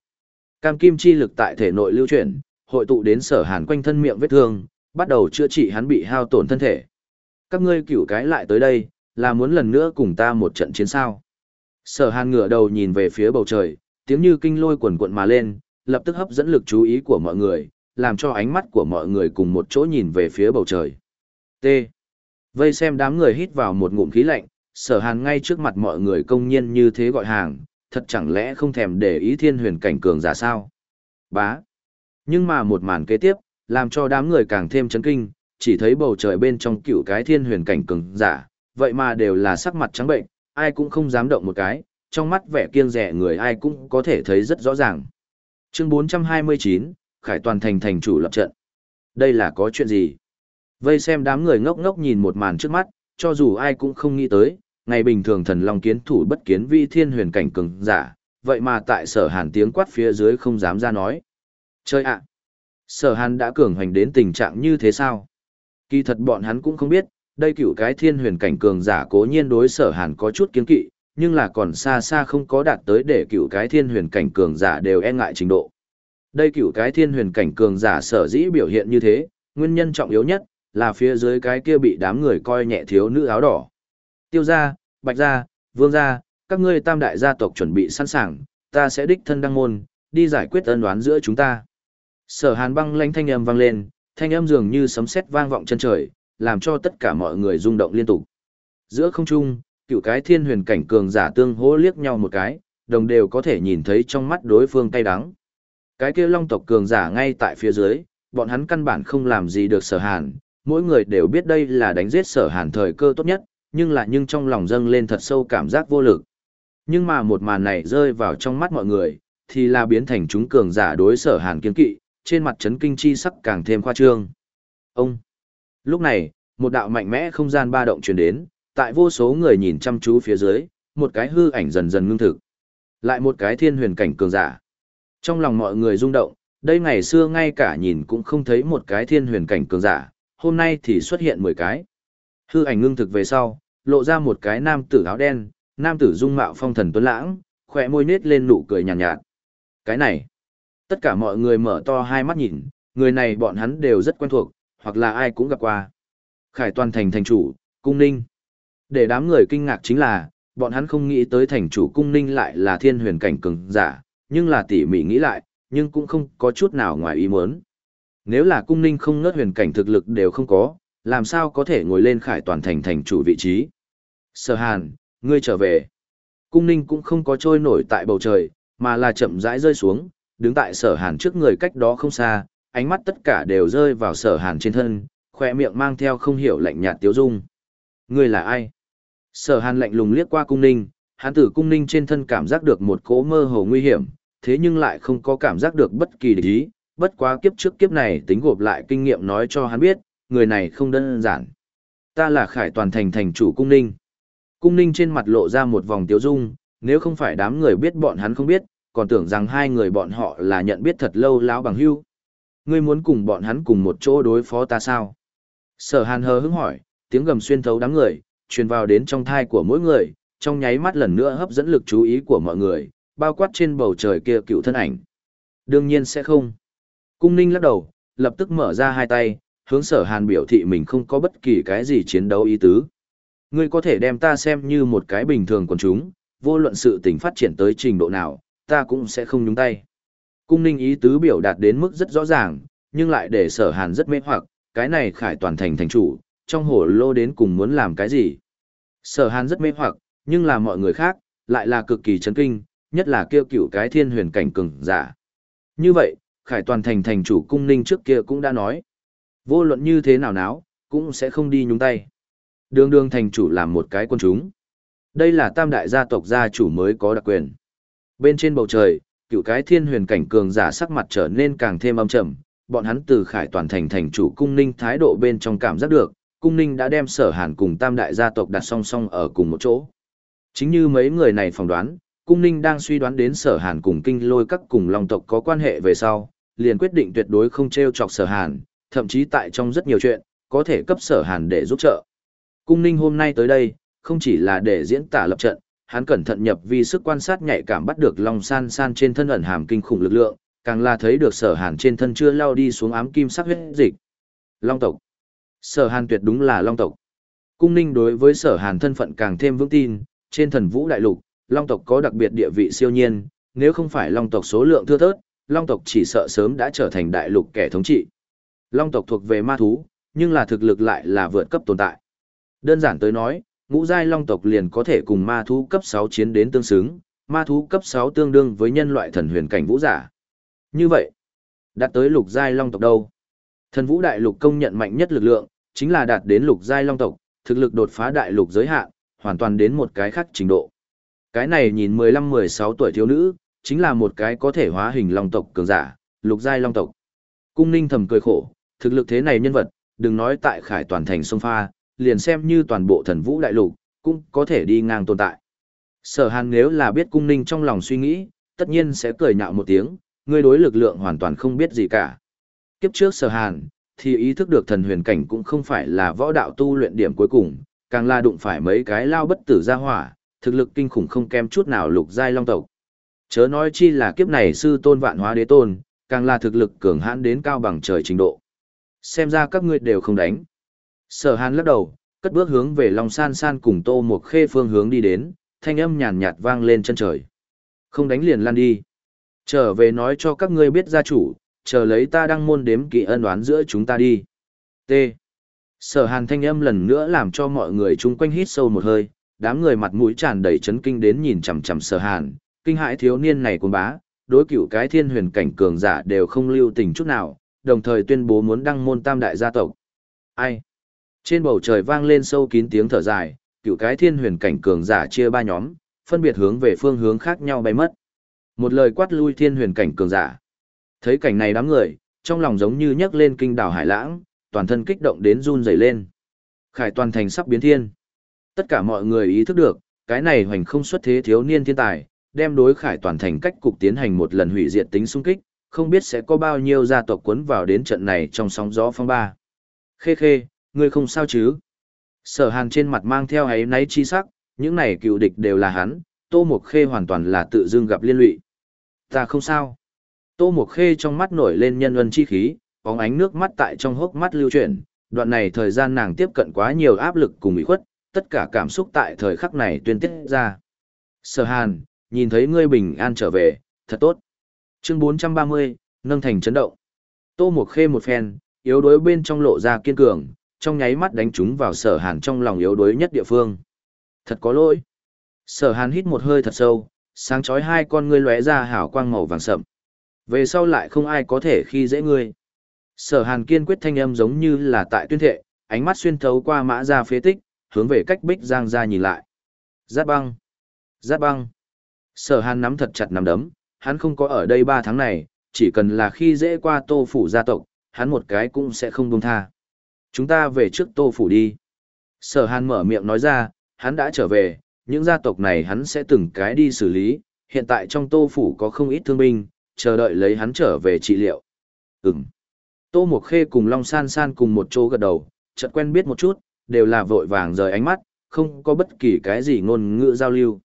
Cam kim chi lực tại thể nội lưu chuyển, hội tụ đến Sở Hàn quanh thân miệng vết thương, bắt đầu chữa trị hắn bị hao tổn thân thể. Các ngươi cửu cái lại tới đây, là muốn lần nữa cùng ta một trận chiến sao. Sở hàn ngửa đầu nhìn về phía bầu trời, tiếng như kinh lôi quần cuộn mà lên, lập tức hấp dẫn lực chú ý của mọi người, làm cho ánh mắt của mọi người cùng một chỗ nhìn về phía bầu trời. T. Vây xem đám người hít vào một ngụm khí lạnh, sở hàn ngay trước mặt mọi người công nhiên như thế gọi hàng, thật chẳng lẽ không thèm để ý thiên huyền cảnh cường giả sao? Bá. Nhưng mà một màn kế tiếp, làm cho đám người càng thêm chấn kinh, chỉ thấy bầu trời bên trong cựu cái thiên huyền cảnh cường giả, vậy mà đều là sắc mặt trắng bệnh, ai cũng không dám động một cái, trong mắt vẻ kiêng rẻ người ai cũng có thể thấy rất rõ ràng. Chương 429, Khải Toàn Thành thành chủ lập trận. Đây là có chuyện gì? Vây xem đám người ngốc ngốc nhìn một màn trước mắt, cho dù ai cũng không nghĩ tới, ngày bình thường thần long kiến thủ bất kiến vi thiên huyền cảnh cường giả, vậy mà tại sở hàn tiếng quát phía dưới không dám ra nói. Chơi ạ! Sở hàn đã cường hoành đến tình trạng như thế sao? Kỳ thật bọn hắn cũng không biết, đây cựu cái thiên huyền cảnh cường giả cố nhiên đối sở hàn có chút kiến kỵ, nhưng là còn xa xa không có đạt tới để cựu cái thiên huyền cảnh cường giả đều e ngại trình độ. Đây cựu cái thiên huyền cảnh cường giả sở dĩ biểu hiện như thế, nguyên nhân trọng yếu nhất là phía dưới cái kia bị đám người coi nhẹ thiếu nữ áo đỏ. Tiêu gia, Bạch gia, Vương gia, các ngươi tam đại gia tộc chuẩn bị sẵn sàng, ta sẽ đích thân đăng môn, đi giải quyết ân đoán giữa chúng ta. Sở Hàn băng lãnh thanh âm vang lên, thanh âm dường như sấm sét vang vọng chân trời, làm cho tất cả mọi người rung động liên tục. Giữa không trung, cựu cái thiên huyền cảnh cường giả tương hỗ liếc nhau một cái, đồng đều có thể nhìn thấy trong mắt đối phương cay đắng. Cái kia long tộc cường giả ngay tại phía dưới, bọn hắn căn bản không làm gì được sở hàn, mỗi người đều biết đây là đánh giết sở hàn thời cơ tốt nhất, nhưng là nhưng trong lòng dâng lên thật sâu cảm giác vô lực. Nhưng mà một màn này rơi vào trong mắt mọi người, thì là biến thành chúng cường giả đối sở hàn kiên kỵ, trên mặt chấn kinh chi sắc càng thêm khoa trương. Ông! Lúc này, một đạo mạnh mẽ không gian ba động truyền đến, tại vô số người nhìn chăm chú phía dưới, một cái hư ảnh dần dần ngưng thực. Lại một cái thiên huyền cảnh cường giả. Trong lòng mọi người rung động, đây ngày xưa ngay cả nhìn cũng không thấy một cái thiên huyền cảnh cường giả, hôm nay thì xuất hiện 10 cái. Hư ảnh ngưng thực về sau, lộ ra một cái nam tử áo đen, nam tử dung mạo phong thần tuấn lãng, khỏe môi nết lên nụ cười nhàn nhạt, nhạt. Cái này, tất cả mọi người mở to hai mắt nhìn, người này bọn hắn đều rất quen thuộc, hoặc là ai cũng gặp qua. Khải toàn thành thành chủ, cung ninh. Để đám người kinh ngạc chính là, bọn hắn không nghĩ tới thành chủ cung ninh lại là thiên huyền cảnh cường giả, nhưng là tỉ mỉ nghĩ lại, nhưng cũng không có chút nào ngoài ý muốn. Nếu là cung ninh không ngớt huyền cảnh thực lực đều không có, làm sao có thể ngồi lên khải toàn thành thành chủ vị trí. Sở hàn, ngươi trở về. Cung ninh cũng không có trôi nổi tại bầu trời, mà là chậm rãi rơi xuống, đứng tại sở hàn trước người cách đó không xa, ánh mắt tất cả đều rơi vào sở hàn trên thân, khoe miệng mang theo không hiểu lạnh nhạt tiếu dung. Ngươi là ai? Sở hàn lạnh lùng liếc qua cung ninh, hắn tử cung ninh trên thân cảm giác được một cỗ mơ hồ nguy hiểm, thế nhưng lại không có cảm giác được bất kỳ địch ý, bất quá kiếp trước kiếp này tính gộp lại kinh nghiệm nói cho hắn biết, người này không đơn giản. Ta là khải toàn thành thành chủ cung ninh. Cung ninh trên mặt lộ ra một vòng tiếu dung, nếu không phải đám người biết bọn hắn không biết, còn tưởng rằng hai người bọn họ là nhận biết thật lâu lão bằng hưu. Ngươi muốn cùng bọn hắn cùng một chỗ đối phó ta sao? Sở hàn hờ hững hỏi, tiếng gầm xuyên thấu đám người, truyền vào đến trong thai của mỗi người, trong nháy mắt lần nữa hấp dẫn lực chú ý của mọi người, bao quát trên bầu trời kia cựu thân ảnh. Đương nhiên sẽ không. Cung ninh lắc đầu, lập tức mở ra hai tay, hướng sở hàn biểu thị mình không có bất kỳ cái gì chiến đấu ý tứ. Ngươi có thể đem ta xem như một cái bình thường của chúng, vô luận sự tình phát triển tới trình độ nào, ta cũng sẽ không nhúng tay. Cung ninh ý tứ biểu đạt đến mức rất rõ ràng, nhưng lại để sở hàn rất mê hoặc, cái này khải toàn thành thành chủ, trong hồ lô đến cùng muốn làm cái gì. Sở hàn rất mê hoặc, nhưng là mọi người khác, lại là cực kỳ chấn kinh, nhất là kêu cựu cái thiên huyền cảnh cường giả. Như vậy, khải toàn thành thành chủ cung ninh trước kia cũng đã nói. Vô luận như thế nào náo, cũng sẽ không đi nhúng tay. Đường đường thành chủ làm một cái quân chúng. Đây là tam đại gia tộc gia chủ mới có đặc quyền. Bên trên bầu trời, cựu cái thiên huyền cảnh cường giả sắc mặt trở nên càng thêm âm trầm, bọn hắn từ khải toàn thành thành chủ cung ninh thái độ bên trong cảm giác được, cung ninh đã đem sở hàn cùng tam đại gia tộc đặt song song ở cùng một chỗ. Chính như mấy người này phỏng đoán, cung ninh đang suy đoán đến sở hàn cùng kinh lôi các cùng long tộc có quan hệ về sau, liền quyết định tuyệt đối không treo chọc sở hàn, thậm chí tại trong rất nhiều chuyện, có thể cấp sở hàn để giúp trợ. Cung ninh hôm nay tới đây, không chỉ là để diễn tả lập trận, hắn cẩn thận nhập vì sức quan sát nhạy cảm bắt được Long San San trên thân ẩn hàm kinh khủng lực lượng, càng là thấy được Sở Hàn trên thân chưa lao đi xuống ám kim sắc huyết dịch. Long tộc. Sở Hàn tuyệt đúng là Long tộc. Cung Ninh đối với Sở Hàn thân phận càng thêm vững tin, trên Thần Vũ đại lục, Long tộc có đặc biệt địa vị siêu nhiên, nếu không phải Long tộc số lượng thưa thớt, Long tộc chỉ sợ sớm đã trở thành đại lục kẻ thống trị. Long tộc thuộc về ma thú, nhưng là thực lực lại là vượt cấp tồn tại. Đơn giản tới nói, ngũ giai long tộc liền có thể cùng ma thú cấp 6 chiến đến tương xứng, ma thú cấp 6 tương đương với nhân loại thần huyền cảnh vũ giả. Như vậy, đạt tới lục giai long tộc đâu? Thần vũ đại lục công nhận mạnh nhất lực lượng, chính là đạt đến lục giai long tộc, thực lực đột phá đại lục giới hạn, hoàn toàn đến một cái khác trình độ. Cái này nhìn 15-16 tuổi thiếu nữ, chính là một cái có thể hóa hình long tộc cường giả, lục giai long tộc. Cung ninh thầm cười khổ, thực lực thế này nhân vật, đừng nói tại khải toàn thành sông pha, liền xem như toàn bộ thần vũ đại lục, cũng có thể đi ngang tồn tại. Sở hàn nếu là biết cung ninh trong lòng suy nghĩ, tất nhiên sẽ cười nhạo một tiếng, ngươi đối lực lượng hoàn toàn không biết gì cả. Kiếp trước sở hàn, thì ý thức được thần huyền cảnh cũng không phải là võ đạo tu luyện điểm cuối cùng, càng là đụng phải mấy cái lao bất tử ra hỏa, thực lực kinh khủng không kém chút nào lục giai long tộc. Chớ nói chi là kiếp này sư tôn vạn hóa đế tôn, càng là thực lực cường hãn đến cao bằng trời trình độ. Xem ra các ngươi đều không đánh. Sở hàn lắc đầu, cất bước hướng về Long San San cùng Tô Mộc Khê phương hướng đi đến, thanh âm nhàn nhạt vang lên chân trời. Không đánh liền lan đi. Trở về nói cho các ngươi biết gia chủ, chờ lấy ta đăng môn đếm kỵ ân oán giữa chúng ta đi. T. Sở hàn thanh âm lần nữa làm cho mọi người chung quanh hít sâu một hơi, đám người mặt mũi tràn đầy chấn kinh đến nhìn chằm chằm sở hàn, kinh hãi thiếu niên này cuồng bá, đối cửu cái thiên huyền cảnh cường giả đều không lưu tình chút nào, đồng thời tuyên bố muốn đăng môn tam đại gia tộc. Ai? Trên bầu trời vang lên sâu kín tiếng thở dài, cựu cái thiên huyền cảnh cường giả chia ba nhóm, phân biệt hướng về phương hướng khác nhau bay mất. Một lời quát lui thiên huyền cảnh cường giả. Thấy cảnh này đám người, trong lòng giống như nhấc lên kinh đảo hải lãng, toàn thân kích động đến run rẩy lên. Khải toàn thành sắp biến thiên. Tất cả mọi người ý thức được, cái này hoành không xuất thế thiếu niên thiên tài, đem đối khải toàn thành cách cục tiến hành một lần hủy diệt tính xung kích, không biết sẽ có bao nhiêu gia tộc cuốn vào đến trận này trong sóng gió phong ba. Khê khê, ngươi không sao chứ? Sở hàn trên mặt mang theo ấy náy chi sắc, những này cựu địch đều là hắn, Tô Mộc Khê hoàn toàn là tự dưng gặp liên lụy. Ta không sao. Tô Mộc Khê trong mắt nổi lên nhân ân chi khí, bóng ánh nước mắt tại trong hốc mắt lưu chuyển, đoạn này thời gian nàng tiếp cận quá nhiều áp lực cùng ủy khuất, tất cả cảm xúc tại thời khắc này tuyên tiết ra. Sở Hàn, nhìn thấy ngươi bình an trở về, thật tốt. Chương 430, nâng thành chấn động. Tô Mộc Khê một phen, yếu đuối bên trong lộ ra kiên cường, trong nháy mắt đánh trúng vào sở hàn trong lòng yếu đuối nhất địa phương. Thật có lỗi. Sở hàn hít một hơi thật sâu, sáng chói hai con ngươi lóe ra hào quang màu vàng sậm. Về sau lại không ai có thể khi dễ ngươi. Sở hàn kiên quyết thanh âm giống như là tại tuyên thệ, ánh mắt xuyên thấu qua mã ra phế tích, hướng về cách bích giang ra nhìn lại. giáp băng. giáp băng. Sở hàn nắm thật chặt nắm đấm, hắn không có ở đây ba tháng này, chỉ cần là khi dễ qua tô phủ gia tộc, hắn một cái cũng sẽ không buông tha. Chúng ta về trước tô phủ đi. Sở hàn mở miệng nói ra, hắn đã trở về, những gia tộc này hắn sẽ từng cái đi xử lý, hiện tại trong tô phủ có không ít thương binh, chờ đợi lấy hắn trở về trị liệu. Ừm. Tô Mộc Khê cùng Long San San cùng một chỗ gật đầu, chợt quen biết một chút, đều là vội vàng rời ánh mắt, không có bất kỳ cái gì ngôn ngữ giao lưu.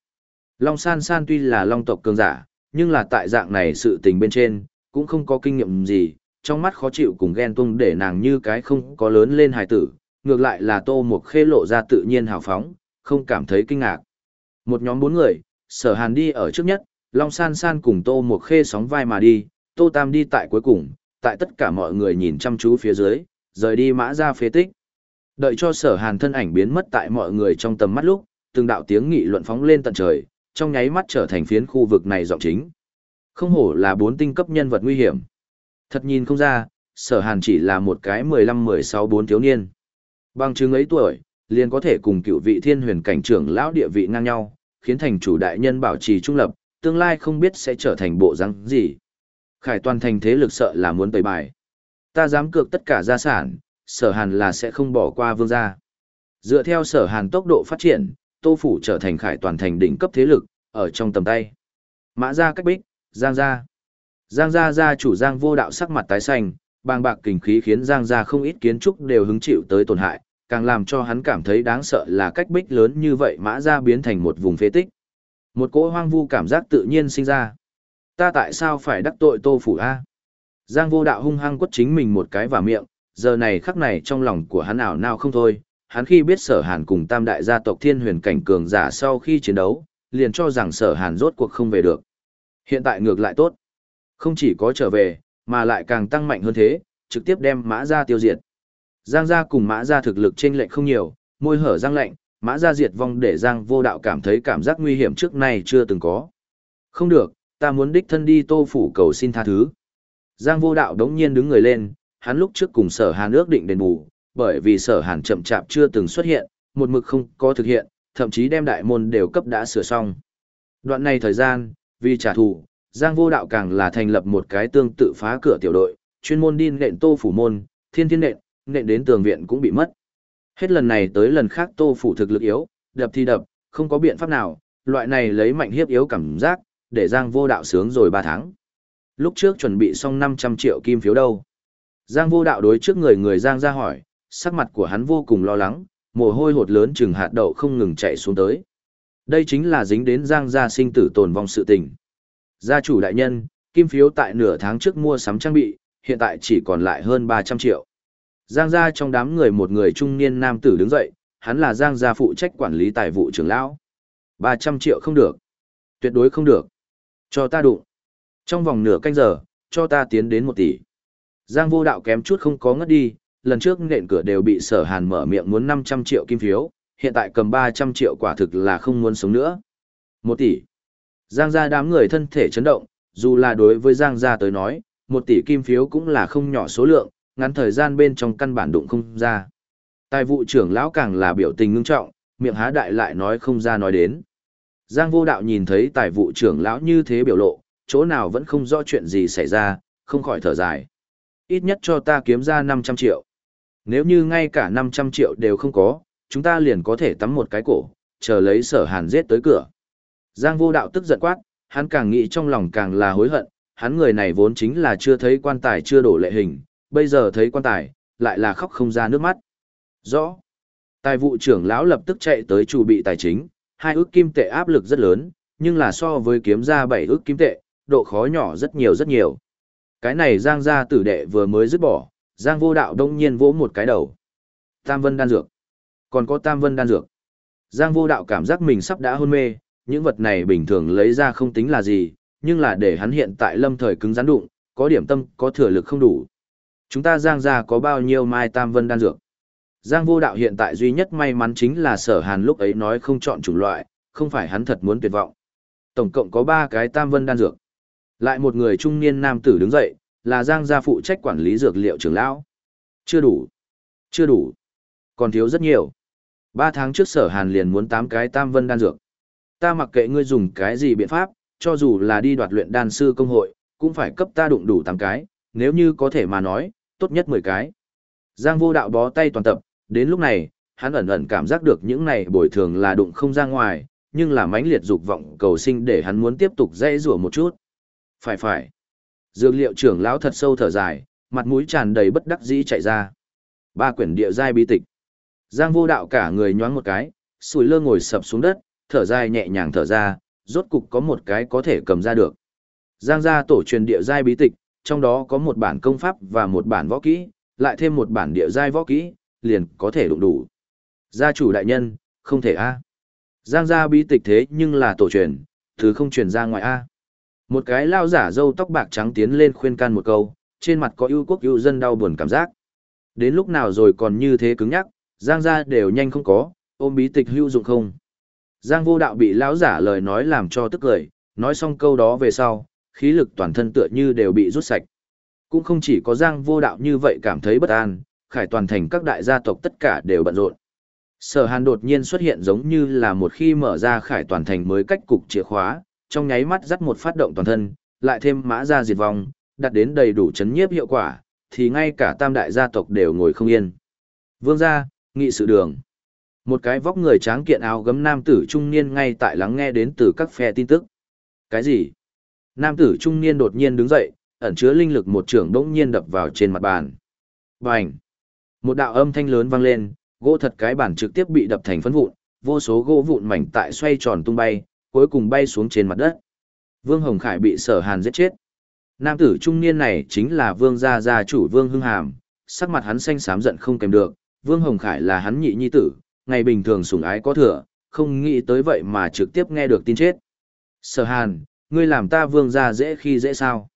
Long San San tuy là Long tộc cường giả, nhưng là tại dạng này sự tình bên trên, cũng không có kinh nghiệm gì, trong mắt khó chịu cùng ghen tung để nàng như cái không có lớn lên hài tử, ngược lại là Tô Mộc Khê lộ ra tự nhiên hào phóng, không cảm thấy kinh ngạc. Một nhóm bốn người, sở hàn đi ở trước nhất, Long San San cùng Tô Mộc Khê sóng vai mà đi, Tô Tam đi tại cuối cùng, tại tất cả mọi người nhìn chăm chú phía dưới, rời đi mã ra phế tích. Đợi cho sở hàn thân ảnh biến mất tại mọi người trong tầm mắt lúc, từng đạo tiếng nghị luận phóng lên tận trời, trong nháy mắt trở thành phiến khu vực này giọng chính. Không hổ là bốn tinh cấp nhân vật nguy hiểm. Thật nhìn không ra, sở hàn chỉ là một cái 15-16 bốn thiếu niên. Bằng chứng ấy tuổi, liền có thể cùng cựu vị thiên huyền cảnh trưởng lão địa vị ngang nhau, khiến thành chủ đại nhân bảo trì trung lập, tương lai không biết sẽ trở thành bộ răng gì. Khải toàn thành thế lực sợ là muốn tẩy bài. Ta dám cược tất cả gia sản, sở hàn là sẽ không bỏ qua vương gia. Dựa theo sở hàn tốc độ phát triển, tô phủ trở thành khải toàn thành đỉnh cấp thế lực, ở trong tầm tay. Mã gia cách bích, giang gia. Giang gia gia chủ giang vô đạo sắc mặt tái xanh, bàng bạc kình khí khiến giang gia không ít kiến trúc đều hứng chịu tới tổn hại, càng làm cho hắn cảm thấy đáng sợ là cách bích lớn như vậy mã gia biến thành một vùng phế tích. Một cỗ hoang vu cảm giác tự nhiên sinh ra. Ta tại sao phải đắc tội tô phủ A? Giang vô đạo hung hăng quất chính mình một cái vào miệng, giờ này khắc này trong lòng của hắn ảo nào không thôi. Hắn khi biết sở hàn cùng tam đại gia tộc thiên huyền cảnh cường giả sau khi chiến đấu, liền cho rằng sở hàn rốt cuộc không về được. Hiện tại ngược lại tốt. Không chỉ có trở về, mà lại càng tăng mạnh hơn thế, trực tiếp đem mã ra tiêu diệt. Giang gia cùng mã ra thực lực trên lệnh không nhiều, môi hở giang lạnh, mã ra diệt vong để giang vô đạo cảm thấy cảm giác nguy hiểm trước nay chưa từng có. Không được, ta muốn đích thân đi tô phủ cầu xin tha thứ. Giang vô đạo đống nhiên đứng người lên, hắn lúc trước cùng sở hàn ước định đền bù, bởi vì sở hàn chậm chạp chưa từng xuất hiện, một mực không có thực hiện, thậm chí đem đại môn đều cấp đã sửa xong. Đoạn này thời gian, vì trả thù, Giang vô đạo càng là thành lập một cái tương tự phá cửa tiểu đội, chuyên môn đi nện tô phủ môn, thiên thiên nện, nện đến tường viện cũng bị mất. Hết lần này tới lần khác tô phủ thực lực yếu, đập thì đập, không có biện pháp nào, loại này lấy mạnh hiếp yếu cảm giác, để Giang vô đạo sướng rồi 3 tháng. Lúc trước chuẩn bị xong 500 triệu kim phiếu đâu. Giang vô đạo đối trước người người Giang ra hỏi, sắc mặt của hắn vô cùng lo lắng, mồ hôi hột lớn chừng hạt đậu không ngừng chạy xuống tới. Đây chính là dính đến Giang gia sinh tử tồn vong sự tình. Gia chủ đại nhân, kim phiếu tại nửa tháng trước mua sắm trang bị, hiện tại chỉ còn lại hơn 300 triệu. Giang gia trong đám người một người trung niên nam tử đứng dậy, hắn là Giang gia phụ trách quản lý tài vụ trưởng lão. 300 triệu không được. Tuyệt đối không được. Cho ta đụng. Trong vòng nửa canh giờ, cho ta tiến đến một tỷ. Giang vô đạo kém chút không có ngất đi, lần trước nện cửa đều bị sở hàn mở miệng muốn 500 triệu kim phiếu, hiện tại cầm 300 triệu quả thực là không muốn sống nữa. Một tỷ. Giang gia đám người thân thể chấn động, dù là đối với Giang gia tới nói, một tỷ kim phiếu cũng là không nhỏ số lượng, ngắn thời gian bên trong căn bản đụng không ra. Tài vụ trưởng lão càng là biểu tình ngưng trọng, miệng há đại lại nói không ra nói đến. Giang vô đạo nhìn thấy tài vụ trưởng lão như thế biểu lộ, chỗ nào vẫn không rõ chuyện gì xảy ra, không khỏi thở dài. Ít nhất cho ta kiếm ra 500 triệu. Nếu như ngay cả 500 triệu đều không có, chúng ta liền có thể tắm một cái cổ, chờ lấy sở hàn giết tới cửa. Giang vô đạo tức giận quát, hắn càng nghĩ trong lòng càng là hối hận, hắn người này vốn chính là chưa thấy quan tài chưa đổ lệ hình, bây giờ thấy quan tài, lại là khóc không ra nước mắt. Rõ. Tài vụ trưởng lão lập tức chạy tới chủ bị tài chính, hai ước kim tệ áp lực rất lớn, nhưng là so với kiếm ra bảy ước kim tệ, độ khó nhỏ rất nhiều rất nhiều. Cái này Giang gia tử đệ vừa mới dứt bỏ, Giang vô đạo đông nhiên vỗ một cái đầu. Tam vân đan dược. Còn có tam vân đan dược. Giang vô đạo cảm giác mình sắp đã hôn mê, những vật này bình thường lấy ra không tính là gì, nhưng là để hắn hiện tại lâm thời cứng rắn đụng, có điểm tâm, có thừa lực không đủ. Chúng ta giang gia có bao nhiêu mai tam vân đan dược? Giang vô đạo hiện tại duy nhất may mắn chính là sở hàn lúc ấy nói không chọn chủng loại, không phải hắn thật muốn tuyệt vọng. Tổng cộng có 3 cái tam vân đan dược. Lại một người trung niên nam tử đứng dậy, là Giang gia phụ trách quản lý dược liệu trưởng lão. Chưa đủ. Chưa đủ. Còn thiếu rất nhiều. 3 tháng trước sở hàn liền muốn 8 cái tam vân đan dược. Ta mặc kệ ngươi dùng cái gì biện pháp, cho dù là đi đoạt luyện đan sư công hội, cũng phải cấp ta đụng đủ 8 cái, nếu như có thể mà nói, tốt nhất 10 cái. Giang vô đạo bó tay toàn tập, đến lúc này, hắn ẩn ẩn cảm giác được những này bồi thường là đụng không ra ngoài, nhưng là mãnh liệt dục vọng cầu sinh để hắn muốn tiếp tục dây rủa một chút. Phải phải. Dược liệu trưởng lão thật sâu thở dài, mặt mũi tràn đầy bất đắc dĩ chạy ra. Ba quyển địa giai bí tịch. Giang vô đạo cả người nhoáng một cái, sùi lơ ngồi sập xuống đất, thở dài nhẹ nhàng thở ra, rốt cục có một cái có thể cầm ra được. Giang gia tổ truyền địa giai bí tịch, trong đó có một bản công pháp và một bản võ kỹ, lại thêm một bản địa giai võ kỹ, liền có thể đụng đủ. Gia chủ đại nhân, không thể a. Giang gia bí tịch thế nhưng là tổ truyền, thứ không truyền ra ngoài a. Một cái lao giả râu tóc bạc trắng tiến lên khuyên can một câu, trên mặt có ưu quốc ưu dân đau buồn cảm giác. Đến lúc nào rồi còn như thế cứng nhắc, Giang gia đều nhanh không có, ôm bí tịch hữu dụng không. Giang vô đạo bị lão giả lời nói làm cho tức cười, nói xong câu đó về sau, khí lực toàn thân tựa như đều bị rút sạch. Cũng không chỉ có Giang vô đạo như vậy cảm thấy bất an, khải toàn thành các đại gia tộc tất cả đều bận rộn. Sở hàn đột nhiên xuất hiện giống như là một khi mở ra khải toàn thành mới cách cục chìa khóa, trong nháy mắt dắt một phát động toàn thân, lại thêm mã ra diệt vong, đạt đến đầy đủ chấn nhiếp hiệu quả, thì ngay cả tam đại gia tộc đều ngồi không yên. Vương gia, nghị sự đường. Một cái vóc người tráng kiện áo gấm nam tử trung niên ngay tại lắng nghe đến từ các phe tin tức. Cái gì? Nam tử trung niên đột nhiên đứng dậy, ẩn chứa linh lực một trưởng đỗng nhiên đập vào trên mặt bàn. Bành! Một đạo âm thanh lớn vang lên, gỗ thật cái bản trực tiếp bị đập thành phấn vụn, vô số gỗ vụn mảnh tại xoay tròn tung bay, cuối cùng bay xuống trên mặt đất. Vương Hồng Khải bị sở hàn giết chết. Nam tử trung niên này chính là vương gia gia chủ vương hưng hàm, sắc mặt hắn xanh xám giận không kèm được, vương Hồng Khải là hắn nhị nhi tử, ngày bình thường sủng ái có thừa, không nghĩ tới vậy mà trực tiếp nghe được tin chết. Sở hàn, ngươi làm ta vương gia dễ khi dễ sao.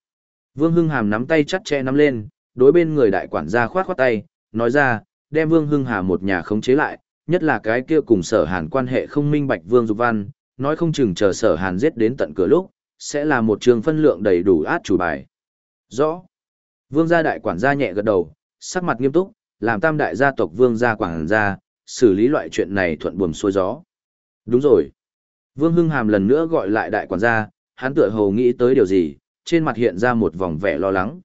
Vương hưng hàm nắm tay chắt che nắm lên, đối bên người đại quản gia khoát khoát tay, nói ra, đem vương hưng hà một nhà khống chế lại, nhất là cái kia cùng sở hàn quan hệ không minh bạch vương dục văn, nói không chừng chờ sở hàn giết đến tận cửa lúc, sẽ là một trường phân lượng đầy đủ át chủ bài. Rõ. Vương gia đại quản gia nhẹ gật đầu, sắc mặt nghiêm túc, làm tam đại gia tộc vương gia quản gia, xử lý loại chuyện này thuận buồm xuôi gió. Đúng rồi. Vương Hưng Hàm lần nữa gọi lại đại quản gia, hắn tựa hồ nghĩ tới điều gì, trên mặt hiện ra một vòng vẻ lo lắng.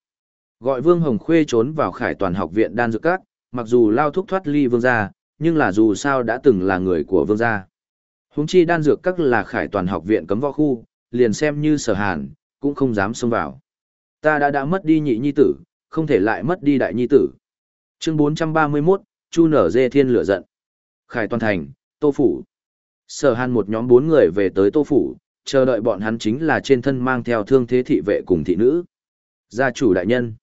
Gọi Vương Hồng Khuê trốn vào khải toàn học viện đan dược các, mặc dù lao thúc thoát ly vương gia, nhưng là dù sao đã từng là người của vương gia. Húng chi đan dược các là khải toàn học viện cấm võ khu, liền xem như sở hàn, cũng không dám xông vào. Ta đã đã mất đi nhị nhi tử, không thể lại mất đi đại nhi tử. Chương 431, Chu nở dê thiên lửa giận. Khải toàn thành, Tô Phủ. Sở hàn một nhóm bốn người về tới Tô Phủ, chờ đợi bọn hắn chính là trên thân mang theo thương thế thị vệ cùng thị nữ. Gia chủ đại nhân.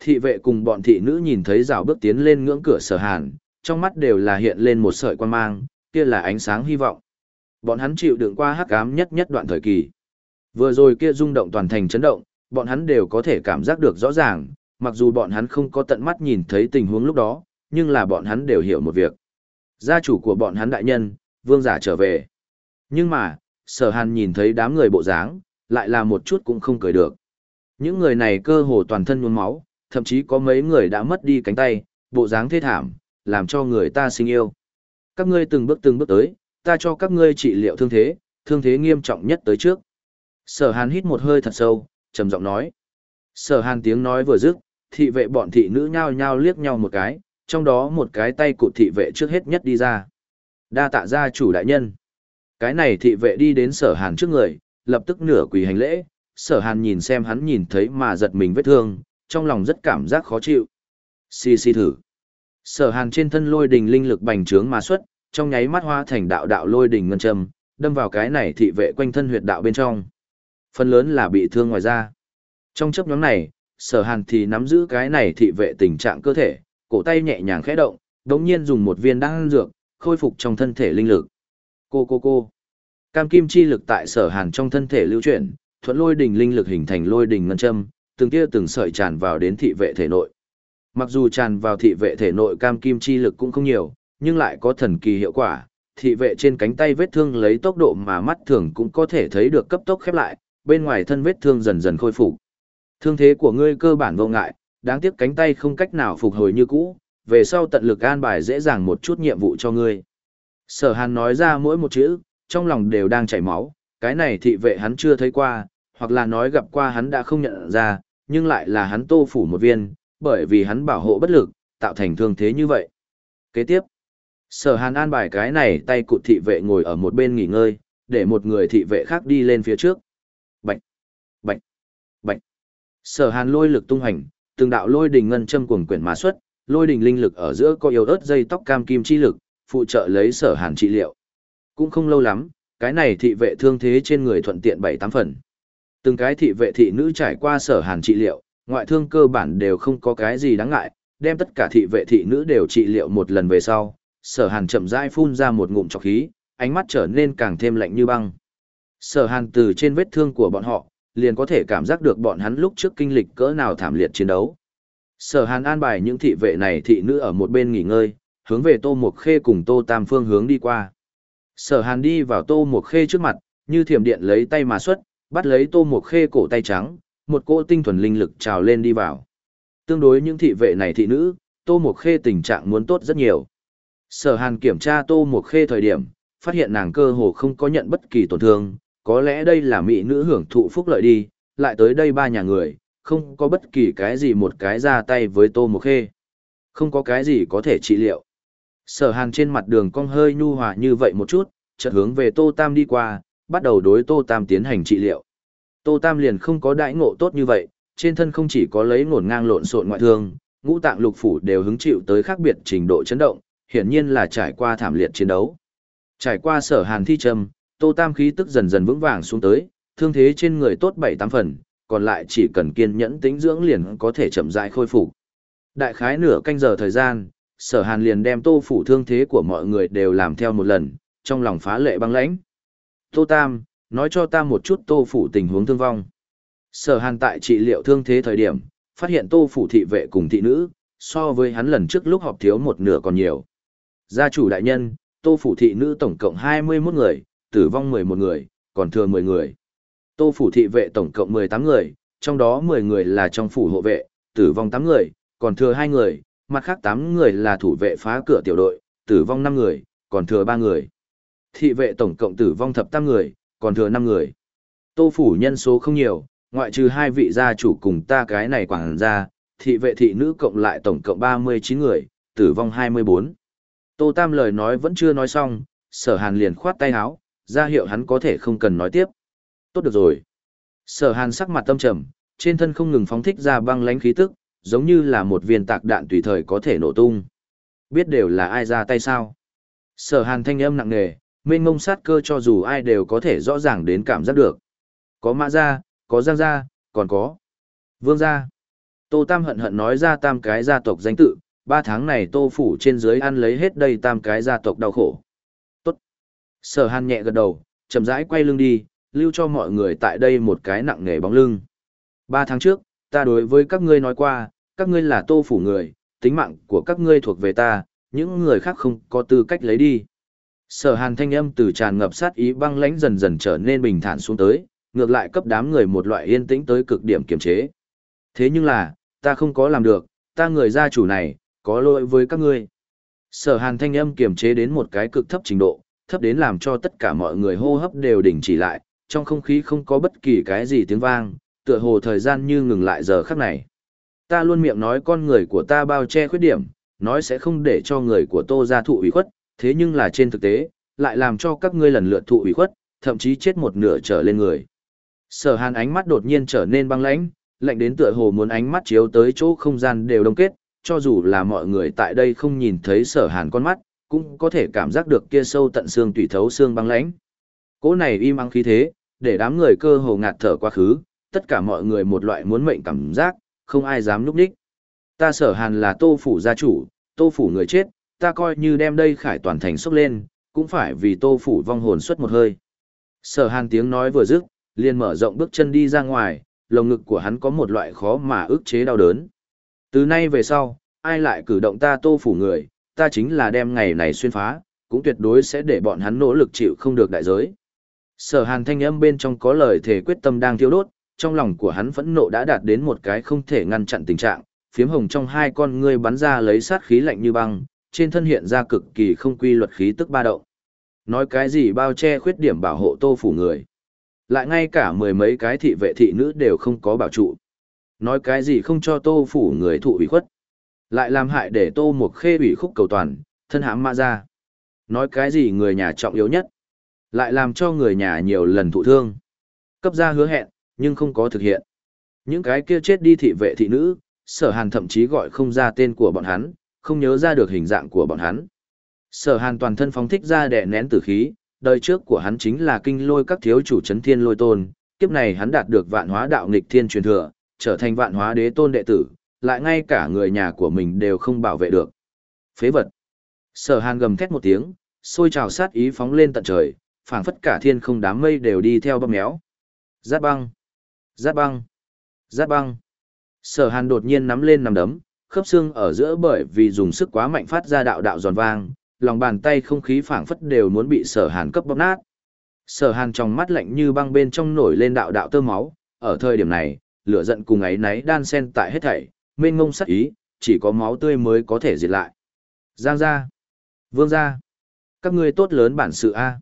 Thị vệ cùng bọn thị nữ nhìn thấy rào bước tiến lên ngưỡng cửa sở hàn, trong mắt đều là hiện lên một sợi quan mang, kia là ánh sáng hy vọng. Bọn hắn chịu đựng qua hắc ám nhất nhất đoạn thời kỳ. Vừa rồi kia rung động toàn thành chấn động, bọn hắn đều có thể cảm giác được rõ ràng, mặc dù bọn hắn không có tận mắt nhìn thấy tình huống lúc đó, nhưng là bọn hắn đều hiểu một việc. Gia chủ của bọn hắn đại nhân, vương giả trở về. Nhưng mà, sở hàn nhìn thấy đám người bộ dáng, lại là một chút cũng không cười được. Những người này cơ hồ toàn thân nhuôn máu, thậm chí có mấy người đã mất đi cánh tay, bộ dáng thê thảm, làm cho người ta sinh yêu. Các ngươi từng bước từng bước tới, ta cho các ngươi trị liệu thương thế, thương thế nghiêm trọng nhất tới trước. Sở hàn hít một hơi thật sâu, trầm giọng nói. Sở hàn tiếng nói vừa dứt, thị vệ bọn thị nữ nhao nhao liếc nhau một cái, trong đó một cái tay cụt thị vệ trước hết nhất đi ra. Đa tạ gia chủ đại nhân. Cái này thị vệ đi đến sở hàn trước người, lập tức nửa quỳ hành lễ, sở hàn nhìn xem hắn nhìn thấy mà giật mình vết thương, trong lòng rất cảm giác khó chịu. Xì xì thử. Sở hàn trên thân lôi đình linh lực bành trướng mà xuất, trong nháy mắt hoa thành đạo đạo lôi đình ngân châm, đâm vào cái này thị vệ quanh thân huyệt đạo bên trong. Phần lớn là bị thương ngoài da. Trong chấp nhóm này, sở hàn thì nắm giữ cái này thị vệ tình trạng cơ thể, cổ tay nhẹ nhàng khẽ động, đống nhiên dùng một viên đan dược, khôi phục trong thân thể linh lực. Cô cô cô. Cam kim chi lực tại sở hàn trong thân thể lưu chuyển, thuận lôi đỉnh linh lực hình thành lôi đỉnh ngân châm, từng tia từng sợi tràn vào đến thị vệ thể nội. Mặc dù tràn vào thị vệ thể nội cam kim chi lực cũng không nhiều, nhưng lại có thần kỳ hiệu quả. Thị vệ trên cánh tay vết thương lấy tốc độ mà mắt thường cũng có thể thấy được cấp tốc khép lại, bên ngoài thân vết thương dần dần khôi phục. Thương thế của ngươi cơ bản vô ngại, đáng tiếc cánh tay không cách nào phục hồi như cũ, về sau tận lực an bài dễ dàng một chút nhiệm vụ cho ngươi. Sở Hàn nói ra mỗi một chữ, trong lòng đều đang chảy máu, cái này thị vệ hắn chưa thấy qua, hoặc là nói gặp qua hắn đã không nhận ra, nhưng lại là hắn tô phủ một viên, bởi vì hắn bảo hộ bất lực, tạo thành thương thế như vậy. Kế tiếp, sở hàn an bài cái này tay cụt thị vệ ngồi ở một bên nghỉ ngơi, để một người thị vệ khác đi lên phía trước. Bạch, bạch, bạch. Sở hàn lôi lực tung hành, từng đạo lôi đình ngân châm cuồng quyển mã xuất, lôi đình linh lực ở giữa có yếu ớt dây tóc cam kim chi lực, phụ trợ lấy sở hàn trị liệu. Cũng không lâu lắm, cái này thị vệ thương thế trên người thuận tiện bảy tám phần. Từng cái thị vệ thị nữ trải qua sở hàn trị liệu, ngoại thương cơ bản đều không có cái gì đáng ngại, đem tất cả thị vệ thị nữ đều trị liệu một lần về sau, sở hàn chậm rãi phun ra một ngụm trọc khí, ánh mắt trở nên càng thêm lạnh như băng. Sở hàn từ trên vết thương của bọn họ, liền có thể cảm giác được bọn hắn lúc trước kinh lịch cỡ nào thảm liệt chiến đấu. Sở hàn an bài những thị vệ này thị nữ ở một bên nghỉ ngơi, hướng về tô Mộc khê cùng tô tam phương hướng đi qua. Sở hàn đi vào tô Mộc khê trước mặt, như thiểm điện lấy tay mà xuất, bắt lấy tô Mộc khê cổ tay trắng, một cỗ tinh thuần linh lực trào lên đi vào. Tương đối những thị vệ này thị nữ, tô Mộc khê tình trạng muốn tốt rất nhiều. Sở hàn kiểm tra tô Mộc khê thời điểm, phát hiện nàng cơ hồ không có nhận bất kỳ tổn thương, có lẽ đây là mỹ nữ hưởng thụ phúc lợi đi, lại tới đây ba nhà người, không có bất kỳ cái gì một cái ra tay với tô Mộc khê. Không có cái gì có thể trị liệu. Sở hàn trên mặt đường cong hơi nhu hòa như vậy một chút, chợt hướng về Tô Tam đi qua, bắt đầu đối Tô Tam tiến hành trị liệu. Tô Tam liền không có đại ngộ tốt như vậy, trên thân không chỉ có lấy ngổn ngang lộn xộn ngoại thương, ngũ tạng lục phủ đều hứng chịu tới khác biệt trình độ chấn động, hiển nhiên là trải qua thảm liệt chiến đấu. Trải qua sở hàn thi trầm, Tô Tam khí tức dần dần vững vàng xuống tới, thương thế trên người tốt bảy tám phần, còn lại chỉ cần kiên nhẫn tĩnh dưỡng liền có thể chậm rãi khôi phục. Đại khái nửa canh giờ thời gian, sở hàn liền đem tô phủ thương thế của mọi người đều làm theo một lần, trong lòng phá lệ băng lãnh. Tô Tam, nói cho ta một chút tô phủ tình huống thương vong. Sở hàn tại trị liệu thương thế thời điểm, phát hiện tô phủ thị vệ cùng thị nữ, so với hắn lần trước lúc họp thiếu một nửa còn nhiều. Gia chủ đại nhân, tô phủ thị nữ tổng cộng 21 người, tử vong 11 người, còn thừa 10 người. Tô phủ thị vệ tổng cộng 18 người, trong đó 10 người là trong phủ hộ vệ, tử vong 8 người, còn thừa 2 người, mặt khác 8 người là thủ vệ phá cửa tiểu đội, tử vong 5 người, còn thừa 3 người. Thị vệ tổng cộng tử vong thập tam người, còn thừa 5 người. Tô phủ nhân số không nhiều, ngoại trừ hai vị gia chủ cùng ta cái này quảng gia, thị vệ thị nữ cộng lại tổng cộng 39 người, tử vong 24. Tô Tam lời nói vẫn chưa nói xong, sở hàn liền khoát tay áo, ra hiệu hắn có thể không cần nói tiếp. Tốt được rồi. Sở hàn sắc mặt tâm trầm, trên thân không ngừng phóng thích ra băng lánh khí tức, giống như là một viên tạc đạn tùy thời có thể nổ tung. Biết đều là ai ra tay sao. Sở hàn thanh âm nặng nề, mênh mông sát cơ cho dù ai đều có thể rõ ràng đến cảm giác được. Có mã gia, có giang gia, còn có vương gia. Tô Tam hận hận nói ra tam cái gia tộc danh tự, ba tháng này tô phủ trên dưới ăn lấy hết đây tam cái gia tộc đau khổ. Sở hàn nhẹ gật đầu, chậm rãi quay lưng đi, lưu cho mọi người tại đây một cái nặng nề bóng lưng. Ba tháng trước, ta đối với các ngươi nói qua, các ngươi là tô phủ người, tính mạng của các ngươi thuộc về ta, những người khác không có tư cách lấy đi. Sở hàn thanh âm từ tràn ngập sát ý băng lãnh dần dần trở nên bình thản xuống tới, ngược lại cấp đám người một loại yên tĩnh tới cực điểm kiềm chế. Thế nhưng là, ta không có làm được, ta người gia chủ này, có lỗi với các ngươi. Sở hàn thanh âm kiềm chế đến một cái cực thấp trình độ, thấp đến làm cho tất cả mọi người hô hấp đều đình chỉ lại, trong không khí không có bất kỳ cái gì tiếng vang, tựa hồ thời gian như ngừng lại giờ khắc này. Ta luôn miệng nói con người của ta bao che khuyết điểm, nói sẽ không để cho người của tô ra thụ ủy khuất, thế nhưng là trên thực tế, lại làm cho các ngươi lần lượt thụ ủy khuất, thậm chí chết một nửa trở lên người. Sở hàn ánh mắt đột nhiên trở nên băng lãnh, lạnh đến tựa hồ muốn ánh mắt chiếu tới chỗ không gian đều đông kết, cho dù là mọi người tại đây không nhìn thấy sở hàn con mắt, cũng có thể cảm giác được kia sâu tận xương tủy thấu xương băng lãnh. Cỗ này im ắng khí thế, để đám người cơ hồ ngạt thở quá khứ, tất cả mọi người một loại muốn mệnh cảm giác, không ai dám núp đích. Ta sở hàn là tô phủ gia chủ, tô phủ người chết, ta coi như đem đây khải toàn thành sốc lên, cũng phải vì tô phủ vong hồn xuất một hơi. Sở hàn tiếng nói vừa dứt, liền mở rộng bước chân đi ra ngoài, lồng ngực của hắn có một loại khó mà ức chế đau đớn. Từ nay về sau, ai lại cử động ta tô phủ người, ta chính là đem ngày này xuyên phá, cũng tuyệt đối sẽ để bọn hắn nỗ lực chịu không được đại giới. Sở hàn thanh âm bên trong có lời thể quyết tâm đang thiêu đốt, trong lòng của hắn phẫn nộ đã đạt đến một cái không thể ngăn chặn tình trạng, phiếm hồng trong hai con ngươi bắn ra lấy sát khí lạnh như băng, trên thân hiện ra cực kỳ không quy luật khí tức ba động. Nói cái gì bao che khuyết điểm bảo hộ tô phủ người. Lại ngay cả mười mấy cái thị vệ thị nữ đều không có bảo trụ. Nói cái gì không cho tô phủ người thụ ủy khuất. Lại làm hại để tô một khê ủy khúc cầu toàn, thân hãm mã ra. Nói cái gì người nhà trọng yếu nhất. Lại làm cho người nhà nhiều lần thụ thương. Cấp ra hứa hẹn, nhưng không có thực hiện. Những cái kia chết đi thị vệ thị nữ, sở hàn thậm chí gọi không ra tên của bọn hắn, không nhớ ra được hình dạng của bọn hắn. Sở hàn toàn thân phóng thích ra đẻ nén tử khí, đời trước của hắn chính là kinh lôi các thiếu chủ chấn thiên lôi tôn, kiếp này hắn đạt được vạn hóa đạo nghịch thiên truyền thừa, trở thành vạn hóa đế tôn đệ tử, lại ngay cả người nhà của mình đều không bảo vệ được. Phế vật. Sở hàn gầm thét một tiếng, xôi trào sát ý phóng lên tận trời, phảng phất cả thiên không đám mây đều đi theo bơm méo. Giáp băng. Giáp băng. Giáp băng. Sở hàn đột nhiên nắm lên nằm đấm, khớp xương ở giữa bởi vì dùng sức quá mạnh phát ra đạo đạo giòn vang, lòng bàn tay không khí phảng phất đều muốn bị sở hàn cấp bóp nát. Sở hàn trong mắt lạnh như băng bên trong nổi lên đạo đạo tơ máu, ở thời điểm này, lửa giận cùng ấy náy đan sen tại hết thảy, mênh ngông sắc ý, chỉ có máu tươi mới có thể diệt lại. Giang gia, vương gia, các ngươi tốt lớn bản sự a.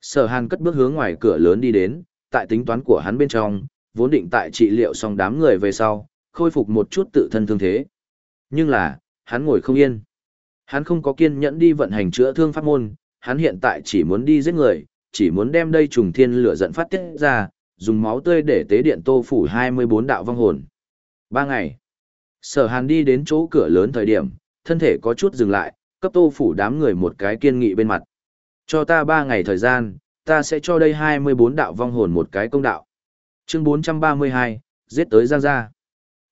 Sở Hàn cất bước hướng ngoài cửa lớn đi đến, tại tính toán của hắn bên trong, vốn định tại trị liệu xong đám người về sau, khôi phục một chút tự thân thương thế. Nhưng là, hắn ngồi không yên. Hắn không có kiên nhẫn đi vận hành chữa thương pháp môn, hắn hiện tại chỉ muốn đi giết người, chỉ muốn đem đây trùng thiên lửa giận phát tiết ra, dùng máu tươi để tế điện tô phủ 24 đạo vong hồn. Ba ngày. Sở hàn đi đến chỗ cửa lớn thời điểm, thân thể có chút dừng lại, cấp tô phủ đám người một cái kiên nghị bên mặt. Cho ta ba ngày thời gian, ta sẽ cho đây 24 đạo vong hồn một cái công đạo. Chương 432, giết tới Giang Gia.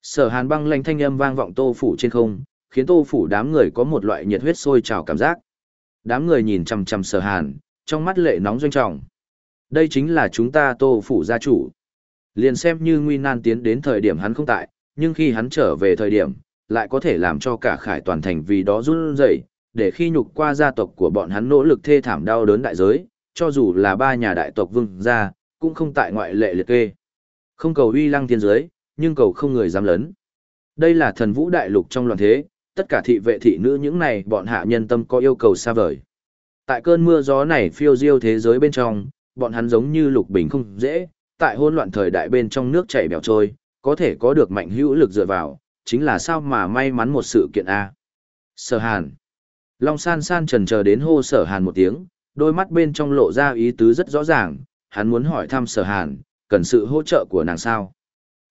Sở hàn băng lanh thanh âm vang vọng tô phủ trên không, khiến tô phủ đám người có một loại nhiệt huyết sôi trào cảm giác. Đám người nhìn chằm chằm sở hàn, trong mắt lệ nóng doanh trọng. Đây chính là chúng ta tô phủ gia chủ. Liền xem như nguy nan tiến đến thời điểm hắn không tại, nhưng khi hắn trở về thời điểm, lại có thể làm cho cả khải toàn thành vì đó run rẩy, để khi nhục qua gia tộc của bọn hắn nỗ lực thê thảm đau đớn đại giới, cho dù là ba nhà đại tộc vương gia, cũng không tại ngoại lệ liệt kê. Không cầu uy lăng thiên giới, nhưng cầu không người dám lớn. Đây là thần vũ đại lục trong loạn thế, tất cả thị vệ thị nữ những này bọn hạ nhân tâm có yêu cầu xa vời. Tại cơn mưa gió này phiêu diêu thế giới bên trong, bọn hắn giống như lục bình không dễ, tại hỗn loạn thời đại bên trong nước chảy bèo trôi, có thể có được mạnh hữu lực dựa vào, chính là sao mà may mắn một sự kiện A. Sở Hàn. Long san san trần chờ đến hô sở Hàn một tiếng, đôi mắt bên trong lộ ra ý tứ rất rõ ràng, hắn muốn hỏi thăm sở Hàn, cần sự hỗ trợ của nàng sao.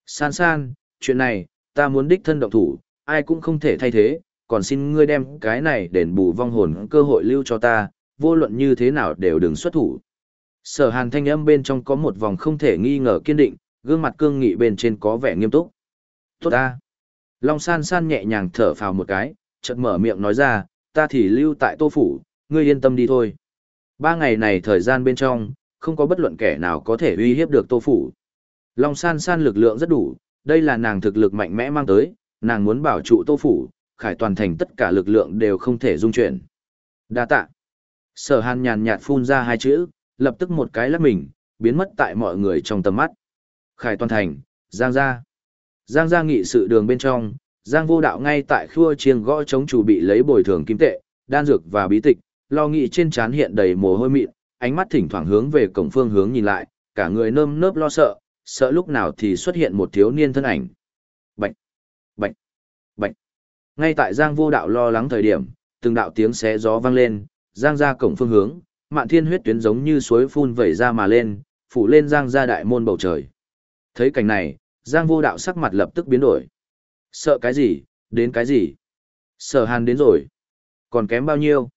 San san, chuyện này, ta muốn đích thân động thủ, ai cũng không thể thay thế, còn xin ngươi đem cái này đền bù vong hồn cơ hội lưu cho ta, vô luận như thế nào đều đừng xuất thủ. Sở hàn thanh âm bên trong có một vòng không thể nghi ngờ kiên định, gương mặt cương nghị bên trên có vẻ nghiêm túc. Tốt ta. Long san san nhẹ nhàng thở phào một cái, chợt mở miệng nói ra, ta thì lưu tại tô phủ, ngươi yên tâm đi thôi. Ba ngày này thời gian bên trong, không có bất luận kẻ nào có thể uy hiếp được tô phủ. Long san san lực lượng rất đủ, đây là nàng thực lực mạnh mẽ mang tới, nàng muốn bảo trụ tô phủ, khải toàn thành tất cả lực lượng đều không thể dung chuyển. Đa tạ. Sở hàn nhàn nhạt phun ra hai chữ, lập tức một cái lắc mình, biến mất tại mọi người trong tầm mắt. Khải toàn thành, Giang gia. Giang gia nghị sự đường bên trong, Giang vô đạo ngay tại khua chiêng gõ chống chủ bị lấy bồi thường kim tệ, đan dược và bí tịch, lo nghị trên trán hiện đầy mồ hôi mịn, ánh mắt thỉnh thoảng hướng về cổng phương hướng nhìn lại, cả người nơm nớp lo sợ, sợ lúc nào thì xuất hiện một thiếu niên thân ảnh. Bạch, bạch, bạch. Ngay tại Giang vô đạo lo lắng thời điểm, từng đạo tiếng xé gió vang lên, Giang ra cổng phương hướng, mạn thiên huyết tuyến giống như suối phun vẩy ra mà lên, phủ lên Giang ra đại môn bầu trời. Thấy cảnh này, Giang vô đạo sắc mặt lập tức biến đổi. Sợ cái gì, đến cái gì? Sở hàn đến rồi. Còn kém bao nhiêu?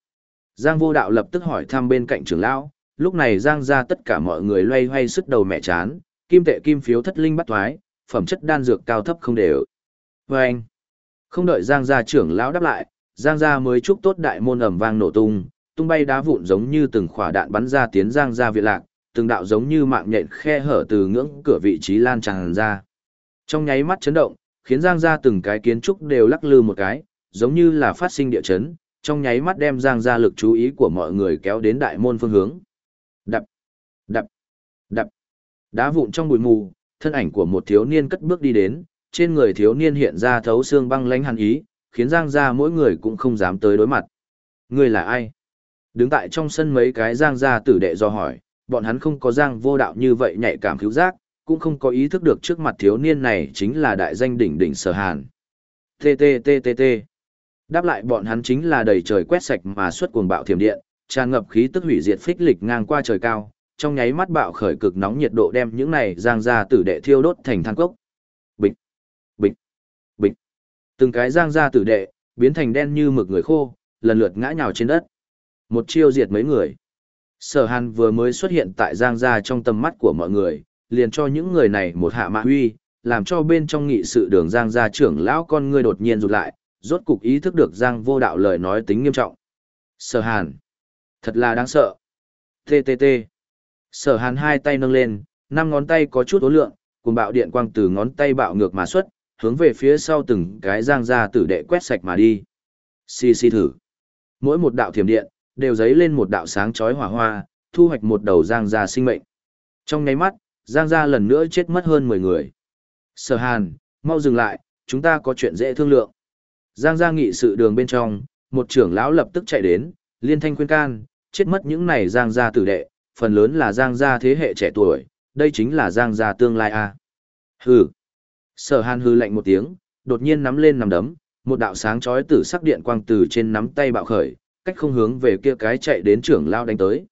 Giang vô đạo lập tức hỏi thăm bên cạnh trưởng lão, lúc này Giang ra tất cả mọi người loay hoay sức đầu mẹ chán, kim tệ kim phiếu thất linh bắt thoái, phẩm chất đan dược cao thấp không đều. Và anh, không đợi Giang gia trưởng lão đáp lại, Giang gia mới chúc tốt đại môn ầm vang nổ tung, tung bay đá vụn giống như từng khỏa đạn bắn ra tiến Giang gia viện lạc, từng đạo giống như mạng nhện khe hở từ ngưỡng cửa vị trí lan tràn ra. Trong nháy mắt chấn động, khiến Giang gia từng cái kiến trúc đều lắc lư một cái, giống như là phát sinh địa chấn, trong nháy mắt đem Giang gia lực chú ý của mọi người kéo đến đại môn phương hướng. Đập, đập, đập. Đá vụn trong bụi mù, thân ảnh của một thiếu niên cất bước đi đến, trên người thiếu niên hiện ra thấu xương băng lãnh hàn ý, khiến Giang gia mỗi người cũng không dám tới đối mặt. Người là ai? Đứng tại trong sân mấy cái Giang gia tử đệ do hỏi, bọn hắn không có Giang vô đạo như vậy nhạy cảm cứu giác, cũng không có ý thức được trước mặt thiếu niên này chính là đại danh đỉnh đỉnh sở hàn. TTTTT. Đáp lại bọn hắn chính là đầy trời quét sạch mà xuất cuồng bạo thiểm điện, tràn ngập khí tức hủy diệt phích lịch ngang qua trời cao, trong nháy mắt bạo khởi cực nóng nhiệt độ đem những này giang ra tử đệ thiêu đốt thành than cốc. Bịch, bịch, bịch. Từng cái giang ra tử đệ, biến thành đen như mực người khô, lần lượt ngã nhào trên đất. Một chiêu diệt mấy người. Sở Hàn vừa mới xuất hiện tại giang gia trong tầm mắt của mọi người, liền cho những người này một hạ mạ huy, làm cho bên trong nghị sự đường giang gia trưởng lão con ngươi đột nhiên rụt lại, rốt cục ý thức được giang vô đạo lời nói tính nghiêm trọng. Sở Hàn. Thật là đáng sợ. TTT. Sở Hàn hai tay nâng lên, năm ngón tay có chút ố lượng, cùng bạo điện quang từ ngón tay bạo ngược mà xuất, hướng về phía sau từng cái giang gia tử đệ quét sạch mà đi. Xì xì thử. Mỗi một đạo thiểm điện, đều dấy lên một đạo sáng chói hỏa hoa, thu hoạch một đầu giang gia sinh mệnh. Trong nháy mắt, giang gia lần nữa chết mất hơn 10 người. Sở Hàn, mau dừng lại, chúng ta có chuyện dễ thương lượng. Giang gia nghị sự đường bên trong, một trưởng lão lập tức chạy đến, liên thanh khuyên can, chết mất những này giang gia tử đệ, phần lớn là giang gia thế hệ trẻ tuổi, đây chính là giang gia tương lai a. À. Hừ. Sở Hàn hư lạnh một tiếng, đột nhiên nắm lên nắm đấm, một đạo sáng chói tử sắc điện quang từ trên nắm tay bạo khởi, cách không hướng về kia cái chạy đến trưởng lao đánh tới.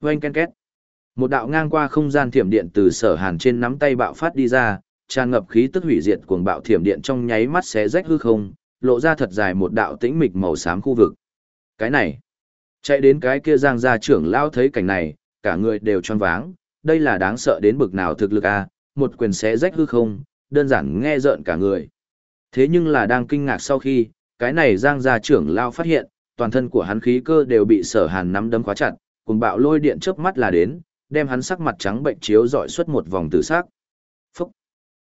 Oanh ken két. Một đạo ngang qua không gian thiểm điện từ Sở Hàn trên nắm tay bạo phát đi ra, tràn ngập khí tức hủy diệt cuồng bạo thiểm điện trong nháy mắt xé rách hư không, lộ ra thật dài một đạo tĩnh mịch màu xám khu vực. Cái này, chạy đến cái kia giang gia trưởng lao thấy cảnh này, cả người đều choáng váng, đây là đáng sợ đến bực nào thực lực a, một quyền xé rách hư không, đơn giản nghe rợn cả người. Thế nhưng là đang kinh ngạc sau khi, cái này giang gia trưởng lao phát hiện, toàn thân của hắn khí cơ đều bị sở hàn nắm đấm khóa chặt, cùng bạo lôi điện chớp mắt là đến, đem hắn sắc mặt trắng bệnh chiếu dọi suốt một vòng tử sắc. Phúc!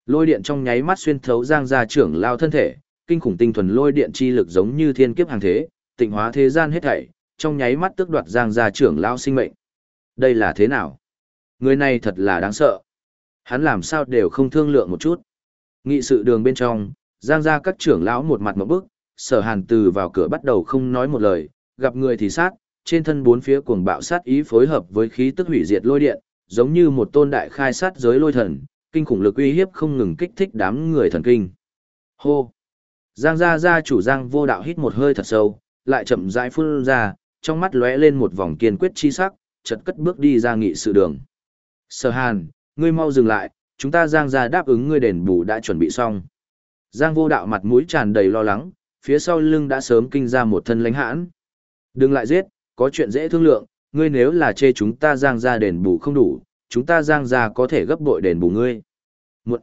Lôi điện trong nháy mắt xuyên thấu giang gia trưởng lao thân thể, kinh khủng tinh thuần lôi điện chi lực giống như thiên kiếp hàng thế, tịnh hóa thế gian hết thảy, trong nháy mắt tước đoạt giang gia trưởng lao sinh mệnh. Đây là thế nào? Người này thật là đáng sợ. Hắn làm sao đều không thương lượng một chút. Nghị sự đường bên trong, giang gia các trưởng lão một mặt một bức, sở hàn từ vào cửa bắt đầu không nói một lời, gặp người thì sát, trên thân bốn phía cuồng bạo sát ý phối hợp với khí tức hủy diệt lôi điện, giống như một tôn đại khai sát giới lôi thần, kinh khủng lực uy hiếp không ngừng kích thích đám người thần kinh. Hô! Giang gia gia chủ Giang vô đạo hít một hơi thật sâu, lại chậm rãi phun ra, trong mắt lóe lên một vòng kiên quyết chi sắc, chợt cất bước đi ra nghị sự đường. Sở Hàn, ngươi mau dừng lại, chúng ta Giang gia đáp ứng ngươi đền bù đã chuẩn bị xong. Giang vô đạo mặt mũi tràn đầy lo lắng, phía sau lưng đã sớm kinh ra một thân lãnh hãn. Đừng lại giết, có chuyện dễ thương lượng, ngươi nếu là chê chúng ta Giang gia đền bù không đủ, chúng ta Giang gia có thể gấp bội đền bù ngươi. Một.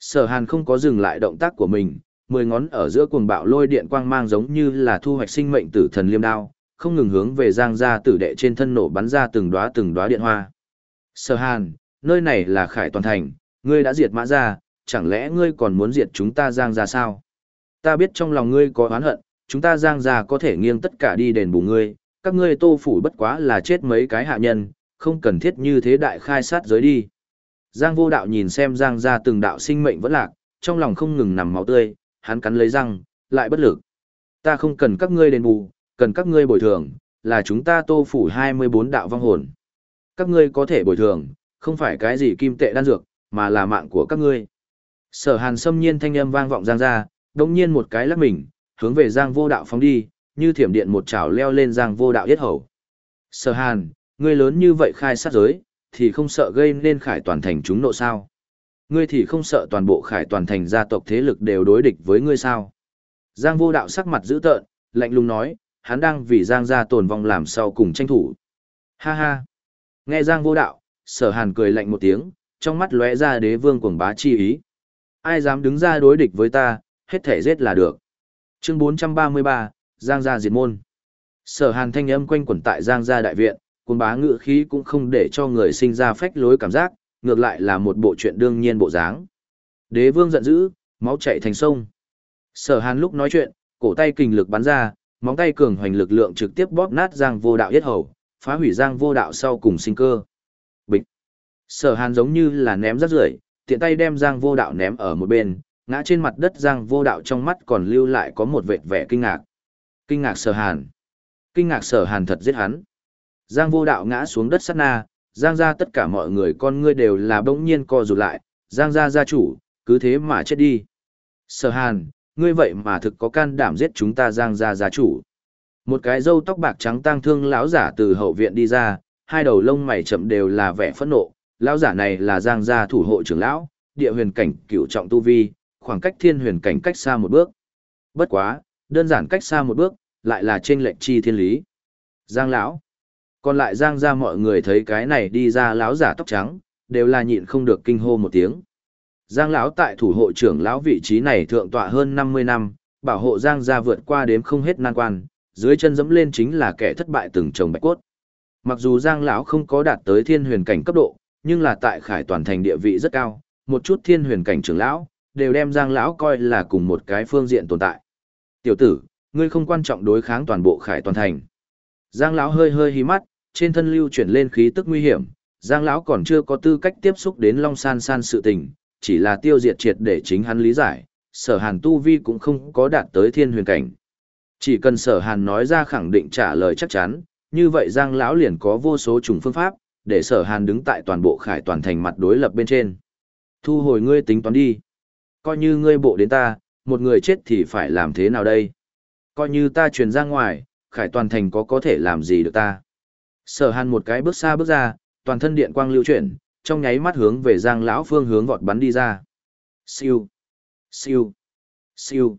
Sở Hàn không có dừng lại động tác của mình, mười ngón ở giữa cuồng bạo lôi điện quang mang giống như là thu hoạch sinh mệnh tử thần liêm đao, không ngừng hướng về Giang gia tử đệ trên thân nổ bắn ra từng đóa từng đóa điện hoa. Sở Hàn, nơi này là Khải Toàn Thành, ngươi đã diệt mã gia, chẳng lẽ ngươi còn muốn diệt chúng ta Giang gia sao? Ta biết trong lòng ngươi có oán hận, chúng ta Giang gia có thể nghiêng tất cả đi đền bù ngươi, các ngươi tô phủ bất quá là chết mấy cái hạ nhân, không cần thiết như thế đại khai sát giới đi. Giang vô đạo nhìn xem Giang gia từng đạo sinh mệnh vẫn lạc, trong lòng không ngừng nằm máu tươi, hắn cắn lấy răng, lại bất lực. Ta không cần các ngươi đền bù, cần các ngươi bồi thường, là chúng ta tô phủ 24 đạo vong hồn. Các ngươi có thể bồi thường, không phải cái gì kim tệ đan dược, mà là mạng của các ngươi. Sở hàn xâm nhiên thanh âm vang vọng Giang ra, đông nhiên một cái lắc mình, hướng về Giang vô đạo phóng đi, như thiểm điện một chảo leo lên Giang vô đạo yết hầu. Sở hàn, ngươi lớn như vậy khai sát giới, thì không sợ gây nên khải toàn thành chúng nộ sao. Ngươi thì không sợ toàn bộ khải toàn thành gia tộc thế lực đều đối địch với ngươi sao. Giang vô đạo sắc mặt dữ tợn, lạnh lùng nói, hắn đang vì Giang gia tồn vong làm sau cùng tranh thủ. Ha ha. Nghe Giang vô đạo, sở hàn cười lạnh một tiếng, trong mắt lóe ra đế vương cuồng bá chi ý. Ai dám đứng ra đối địch với ta, hết thể giết là được. Chương 433, Giang gia diệt môn. Sở hàn thanh âm quanh quẩn tại Giang gia đại viện, cuốn bá ngự khí cũng không để cho người sinh ra phách lối cảm giác, ngược lại là một bộ chuyện đương nhiên bộ dáng. Đế vương giận dữ, máu chảy thành sông. Sở Hàn lúc nói chuyện, cổ tay kình lực bắn ra, móng tay cường hoành lực lượng trực tiếp bóp nát Giang Vô Đạo yết hầu, phá hủy Giang Vô Đạo sau cùng sinh cơ. Bịch. Sở Hàn giống như là ném rất rưởi, tiện tay đem Giang Vô Đạo ném ở một bên, ngã trên mặt đất Giang Vô Đạo trong mắt còn lưu lại có một vệt vẻ kinh ngạc. Kinh ngạc Sở Hàn. Kinh ngạc Sở Hàn thật giết hắn. Giang Vô Đạo ngã xuống đất sát na, Giang gia tất cả mọi người con ngươi đều là bỗng nhiên co rụt lại, Giang gia gia chủ, cứ thế mà chết đi. Sở Hàn, ngươi vậy mà thực có can đảm giết chúng ta Giang gia gia chủ. Một cái râu tóc bạc trắng tang thương lão giả từ hậu viện đi ra, hai đầu lông mày chậm đều là vẻ phẫn nộ, lão giả này là Giang gia thủ hộ trưởng lão, địa huyền cảnh cửu trọng tu vi, khoảng cách thiên huyền cảnh cách xa một bước. Bất quá, đơn giản cách xa một bước, lại là trên lệnh chi thiên lý. Giang lão. Còn lại Giang gia mọi người thấy cái này đi ra lão giả tóc trắng, đều là nhịn không được kinh hô một tiếng. Giang lão tại thủ hộ trưởng lão vị trí này thượng tọa hơn 50 năm, bảo hộ Giang gia vượt qua đếm không hết nan quan, dưới chân dẫm lên chính là kẻ thất bại từng chồng bạch cốt. Mặc dù Giang lão không có đạt tới thiên huyền cảnh cấp độ, nhưng là tại Khải toàn thành địa vị rất cao, một chút thiên huyền cảnh trưởng lão đều đem Giang lão coi là cùng một cái phương diện tồn tại. "Tiểu tử, ngươi không quan trọng đối kháng toàn bộ Khải toàn thành." Giang lão hơi hơi hí mắt, trên thân lưu chuyển lên khí tức nguy hiểm, Giang lão còn chưa có tư cách tiếp xúc đến Long San San sự tình, chỉ là tiêu diệt triệt để chính hắn lý giải, Sở Hàn tu vi cũng không có đạt tới thiên huyền cảnh. Chỉ cần Sở Hàn nói ra khẳng định trả lời chắc chắn, như vậy Giang lão liền có vô số trùng phương pháp, để Sở Hàn đứng tại toàn bộ Khải toàn thành mặt đối lập bên trên. Thu hồi ngươi tính toán đi. Coi như ngươi bộ đến ta, một người chết thì phải làm thế nào đây? Coi như ta truyền ra ngoài, Khải toàn thành có có thể làm gì được ta? Sở Hàn một cái bước xa bước ra, toàn thân điện quang lưu chuyển, trong nháy mắt hướng về Giang lão phương hướng vọt bắn đi ra. Siêu, siêu, siêu.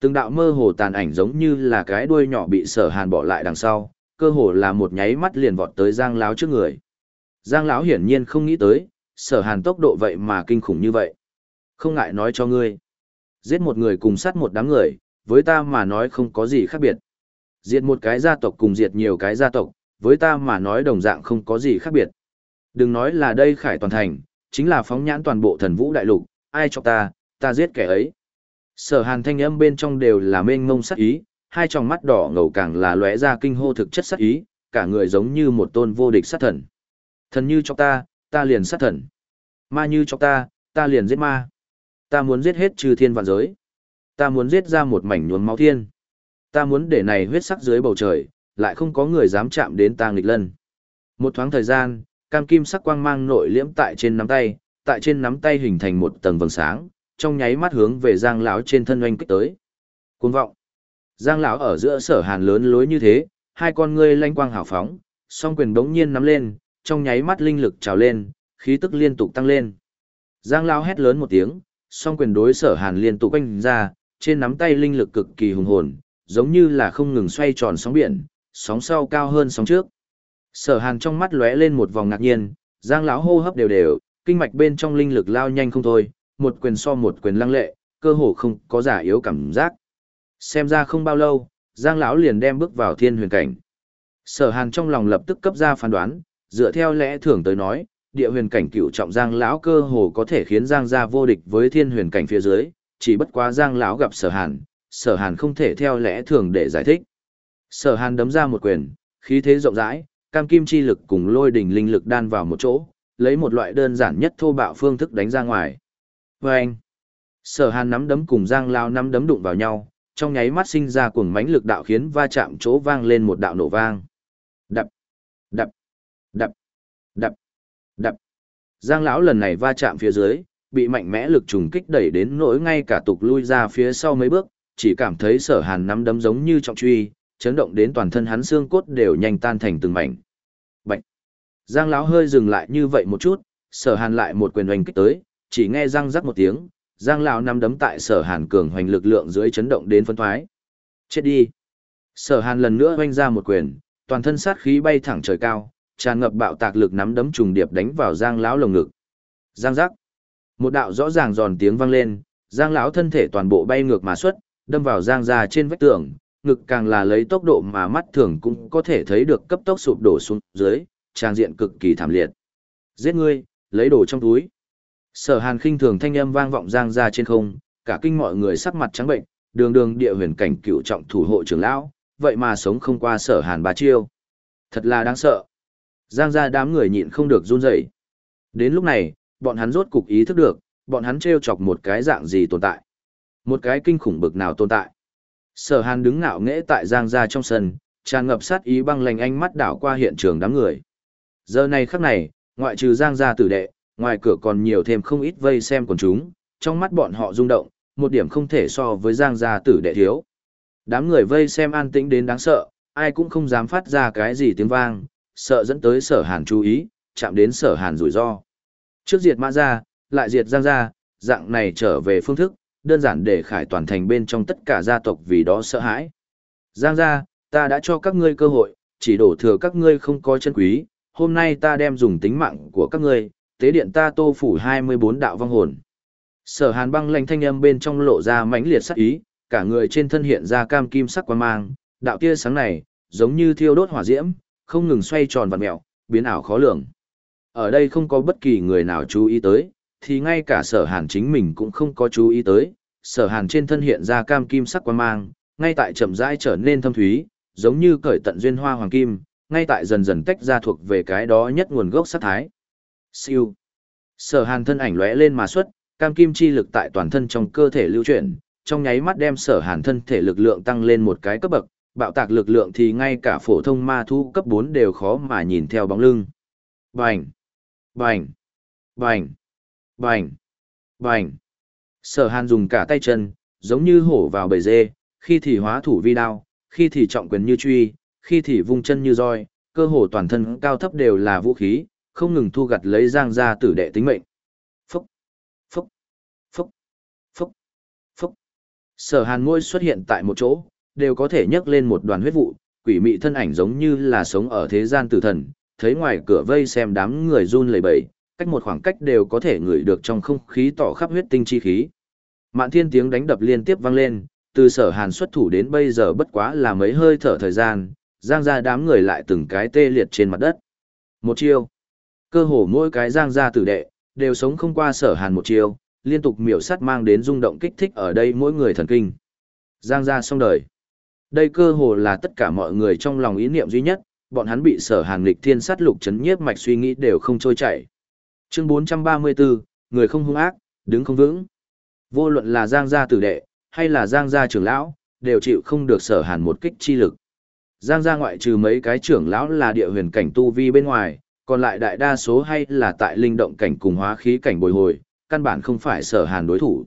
Từng đạo mơ hồ tàn ảnh giống như là cái đuôi nhỏ bị Sở Hàn bỏ lại đằng sau, cơ hồ là một nháy mắt liền vọt tới Giang lão trước người. Giang lão hiển nhiên không nghĩ tới, Sở Hàn tốc độ vậy mà kinh khủng như vậy. Không ngại nói cho ngươi, giết một người cùng sát một đám người, với ta mà nói không có gì khác biệt. Diệt một cái gia tộc cùng diệt nhiều cái gia tộc, với ta mà nói đồng dạng không có gì khác biệt. Đừng nói là đây khải toàn thành, chính là phóng nhãn toàn bộ thần vũ đại lục, ai cho ta, ta giết kẻ ấy. Sở hàn thanh âm bên trong đều là mênh mông sát ý, hai tròng mắt đỏ ngầu càng là lóe ra kinh hô thực chất sát ý, cả người giống như một tôn vô địch sát thần. Thần như cho ta, ta liền sát thần. Ma như cho ta, ta liền giết ma. Ta muốn giết hết trừ thiên vạn giới. Ta muốn giết ra một mảnh nhuốm máu thiên. Ta muốn để này huyết sắc dưới bầu trời, lại không có người dám chạm đến ta nghịch lân. Một thoáng thời gian, cam kim sắc quang mang nội liễm tại trên nắm tay, tại trên nắm tay hình thành một tầng vầng sáng, trong nháy mắt hướng về Giang lão trên thân oanh kích tới. Cuồng vọng. Giang lão ở giữa sở hàn lớn lối như thế, hai con ngươi lanh quang hào phóng, song quyền đống nhiên nắm lên, trong nháy mắt linh lực trào lên, khí tức liên tục tăng lên. Giang lão hét lớn một tiếng, song quyền đối sở hàn liên tục quanh ra, trên nắm tay linh lực cực kỳ hùng hồn, giống như là không ngừng xoay tròn sóng biển, sóng sau cao hơn sóng trước. Sở Hàn trong mắt lóe lên một vòng ngạc nhiên, Giang lão hô hấp đều đều, kinh mạch bên trong linh lực lao nhanh không thôi, một quyền so một quyền lăng lệ, cơ hồ không có giả yếu cảm giác. Xem ra không bao lâu, Giang lão liền đem bước vào thiên huyền cảnh. Sở Hàn trong lòng lập tức cấp ra phán đoán, dựa theo lẽ thường tới nói, địa huyền cảnh cựu trọng Giang lão cơ hồ có thể khiến Giang gia vô địch với thiên huyền cảnh phía dưới, chỉ bất quá Giang lão gặp Sở Hàn, Sở Hàn không thể theo lẽ thường để giải thích. Sở Hàn đấm ra một quyền, khí thế rộng rãi, cam kim chi lực cùng lôi đỉnh linh lực đan vào một chỗ, lấy một loại đơn giản nhất thô bạo phương thức đánh ra ngoài. vê anh, Sở Hàn nắm đấm cùng Giang Lao nắm đấm đụng vào nhau, trong nháy mắt sinh ra cuồng mãnh lực đạo khiến va chạm chỗ vang lên một đạo nổ vang. Đập, đập, đập, đập. Giang lão lần này va chạm phía dưới, bị mạnh mẽ lực trùng kích đẩy đến nỗi ngay cả tục lui ra phía sau mấy bước, chỉ cảm thấy Sở Hàn nắm đấm giống như trọng truy, chấn động đến toàn thân hắn xương cốt đều nhanh tan thành từng mảnh. Bạch. Giang lão hơi dừng lại như vậy một chút, Sở Hàn lại một quyền oanh kích tới, chỉ nghe răng rắc một tiếng, Giang lão nắm đấm tại Sở Hàn cường hoành lực lượng dưới chấn động đến phân thoái. Chết đi. Sở Hàn lần nữa oanh ra một quyền, toàn thân sát khí bay thẳng trời cao, tràn ngập bạo tạc lực nắm đấm trùng điệp đánh vào Giang lão lồng ngực. Giang giác Một đạo rõ ràng giòn tiếng vang lên, Giang lão thân thể toàn bộ bay ngược mà xuất, đâm vào Giang ra trên vách tường, ngực càng là lấy tốc độ mà mắt thường cũng có thể thấy được cấp tốc sụp đổ xuống dưới, trang diện cực kỳ thảm liệt. Giết ngươi, lấy đồ trong túi. Sở Hàn khinh thường thanh âm vang vọng giang ra trên không, cả kinh mọi người sắc mặt trắng bệnh, đường đường địa huyền cảnh cựu trọng thủ hộ trưởng lão, vậy mà sống không qua sở hàn ba chiêu. Thật là đáng sợ. Giang ra đám người nhịn không được run rẩy. Đến lúc này, bọn hắn rốt cục ý thức được, bọn hắn treo chọc một cái dạng gì tồn tại. Một cái kinh khủng bực nào tồn tại. Sở hàn đứng ngạo nghễ tại giang ra trong sân, tràn ngập sát ý băng lành ánh mắt đảo qua hiện trường đám người. Giờ này khắc này, ngoại trừ giang gia tử đệ, ngoài cửa còn nhiều thêm không ít vây xem quần chúng, trong mắt bọn họ rung động, một điểm không thể so với giang gia tử đệ thiếu. Đám người vây xem an tĩnh đến đáng sợ, ai cũng không dám phát ra cái gì tiếng vang, sợ dẫn tới sở hàn chú ý, chạm đến sở hàn rủi ro. Trước diệt mã gia, lại diệt giang gia, dạng này trở về phương thức, đơn giản để khải toàn thành bên trong tất cả gia tộc vì đó sợ hãi. Giang gia, ta đã cho các ngươi cơ hội, chỉ đổ thừa các ngươi không có chân quý, hôm nay ta đem dùng tính mạng của các ngươi, tế điện ta tô phủ 24 đạo vong hồn. Sở hàn băng lạnh thanh âm bên trong lộ ra mãnh liệt sắc ý, cả người trên thân hiện ra cam kim sắc quan mang, đạo tia sáng này, giống như thiêu đốt hỏa diễm, không ngừng xoay tròn vặn mèo, biến ảo khó lường. Ở đây không có bất kỳ người nào chú ý tới, thì ngay cả sở hàn chính mình cũng không có chú ý tới, sở hàn trên thân hiện ra cam kim sắc quang mang, ngay tại chậm rãi trở nên thâm thúy, giống như cởi tận duyên hoa hoàng kim, ngay tại dần dần tách ra thuộc về cái đó nhất nguồn gốc sát thái. Siêu. Sở hàn thân ảnh lóe lên mà xuất, cam kim chi lực tại toàn thân trong cơ thể lưu chuyển, trong nháy mắt đem sở hàn thân thể lực lượng tăng lên một cái cấp bậc, bạo tạc lực lượng thì ngay cả phổ thông ma thu cấp 4 đều khó mà nhìn theo bóng lưng. Bành! Bành! Bành! Bành! Bành! Sở hàn dùng cả tay chân, giống như hổ vào bầy dê, khi thì hóa thủ vi đao, khi thì trọng quyền như truy, khi thì vung chân như roi, cơ hồ toàn thân cao thấp đều là vũ khí, không ngừng thu gặt lấy giang ra tử đệ tính mệnh. Phúc! Phúc! Phúc! Phúc! Phúc! Sở hàn ngôi xuất hiện tại một chỗ, đều có thể nhấc lên một đoàn huyết vụ, quỷ mị thân ảnh giống như là sống ở thế gian tử thần, thấy ngoài cửa vây xem đám người run lẩy bẩy, cách một khoảng cách đều có thể ngửi được trong không khí tỏ khắp huyết tinh chi khí. Mạn thiên tiếng đánh đập liên tiếp vang lên, từ sở hàn xuất thủ đến bây giờ bất quá là mấy hơi thở thời gian, giang ra đám người lại từng cái tê liệt trên mặt đất. Một chiêu. Cơ hồ mỗi cái giang ra tử đệ, đều sống không qua sở hàn một chiêu, liên tục miểu sát mang đến rung động kích thích ở đây mỗi người thần kinh. Giang ra xong đời. Đây cơ hồ là tất cả mọi người trong lòng ý niệm duy nhất, bọn hắn bị sở hàn lịch thiên sát lục chấn nhiếp mạch suy nghĩ đều không trôi chảy. Chương 434, người không hung ác, đứng không vững. Vô luận là Giang gia tử đệ, hay là Giang gia trưởng lão, đều chịu không được sở hàn một kích chi lực. Giang gia ngoại trừ mấy cái trưởng lão là địa huyền cảnh tu vi bên ngoài, còn lại đại đa số hay là tại linh động cảnh cùng hóa khí cảnh bồi hồi, căn bản không phải sở hàn đối thủ.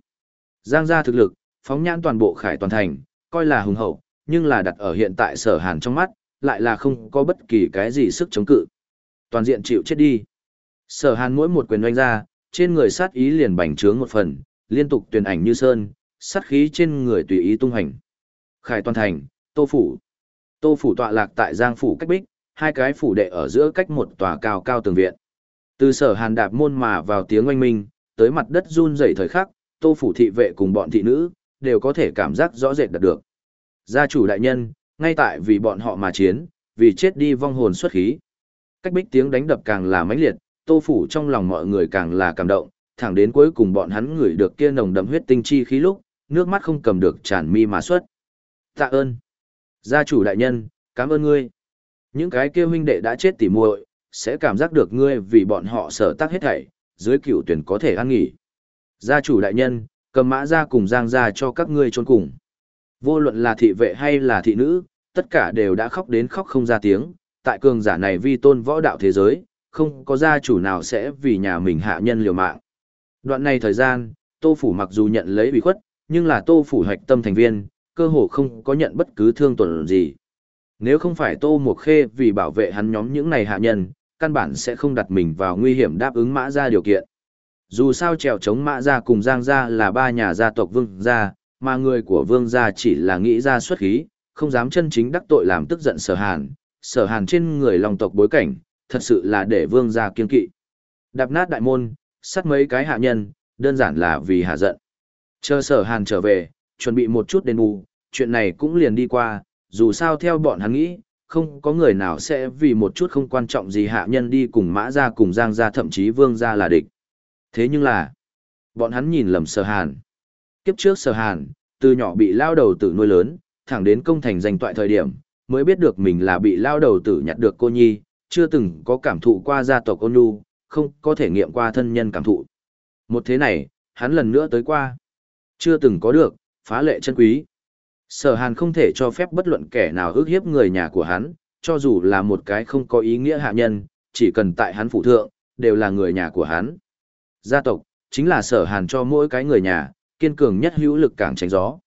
Giang gia thực lực, phóng nhãn toàn bộ khải toàn thành, coi là hùng hậu, nhưng là đặt ở hiện tại sở hàn trong mắt, lại là không có bất kỳ cái gì sức chống cự. Toàn diện chịu chết đi. Sở hàn mỗi một quyền oanh ra, trên người sát ý liền bành trướng một phần, liên tục tuyển ảnh như sơn, sát khí trên người tùy ý tung hành. Khải toàn thành, tô phủ. Tô phủ tọa lạc tại giang phủ cách bích, hai cái phủ đệ ở giữa cách một tòa cao cao tường viện. Từ sở hàn đạp môn mà vào tiếng oanh minh, tới mặt đất run rẩy thời khắc, tô phủ thị vệ cùng bọn thị nữ, đều có thể cảm giác rõ rệt đạt được. Gia chủ đại nhân, ngay tại vì bọn họ mà chiến, vì chết đi vong hồn xuất khí. Cách bích tiếng đánh đập càng là mãnh liệt, tô phủ trong lòng mọi người càng là cảm động, thẳng đến cuối cùng bọn hắn ngửi được kia nồng đậm huyết tinh chi khí lúc, nước mắt không cầm được tràn mi mà xuất. Tạ ơn. Gia chủ đại nhân, cảm ơn ngươi. Những cái kia huynh đệ đã chết tỉ muội, sẽ cảm giác được ngươi vì bọn họ sở tác hết thảy, dưới cựu tuyển có thể ăn nghỉ. Gia chủ đại nhân, cầm mã ra cùng giang ra cho các ngươi trốn cùng. Vô luận là thị vệ hay là thị nữ, tất cả đều đã khóc đến khóc không ra tiếng, tại cường giả này vi tôn võ đạo thế giới, không có gia chủ nào sẽ vì nhà mình hạ nhân liều mạng. Đoạn này thời gian, Tô Phủ mặc dù nhận lấy bị khuất, nhưng là Tô Phủ hoạch tâm thành viên, cơ hồ không có nhận bất cứ thương tổn gì. Nếu không phải Tô Mộc Khê vì bảo vệ hắn nhóm những này hạ nhân, căn bản sẽ không đặt mình vào nguy hiểm đáp ứng mã ra điều kiện. Dù sao trèo chống mã ra cùng giang ra là ba nhà gia tộc vương gia, mà người của vương gia chỉ là nghĩ ra xuất khí, không dám chân chính đắc tội làm tức giận sở hàn, sở hàn trên người lòng tộc bối cảnh, thật sự là để vương gia kiên kỵ. Đạp nát đại môn, sát mấy cái hạ nhân, đơn giản là vì hạ giận. Chờ sở hàn trở về, chuẩn bị một chút đền bù, chuyện này cũng liền đi qua, dù sao theo bọn hắn nghĩ, không có người nào sẽ vì một chút không quan trọng gì hạ nhân đi cùng mã ra cùng giang ra thậm chí vương ra là địch. Thế nhưng là, bọn hắn nhìn lầm sở hàn. Kiếp trước sở hàn, từ nhỏ bị lao đầu tử nuôi lớn, thẳng đến công thành danh toại thời điểm, mới biết được mình là bị lao đầu tử nhặt được cô nhi, chưa từng có cảm thụ qua gia tộc ôn nhu, không có thể nghiệm qua thân nhân cảm thụ. Một thế này, hắn lần nữa tới qua. Chưa từng có được, phá lệ chân quý. Sở hàn không thể cho phép bất luận kẻ nào ước hiếp người nhà của hắn, cho dù là một cái không có ý nghĩa hạ nhân, chỉ cần tại hắn phụ thượng, đều là người nhà của hắn. Gia tộc, chính là sở hàn cho mỗi cái người nhà, kiên cường nhất hữu lực càng tránh gió.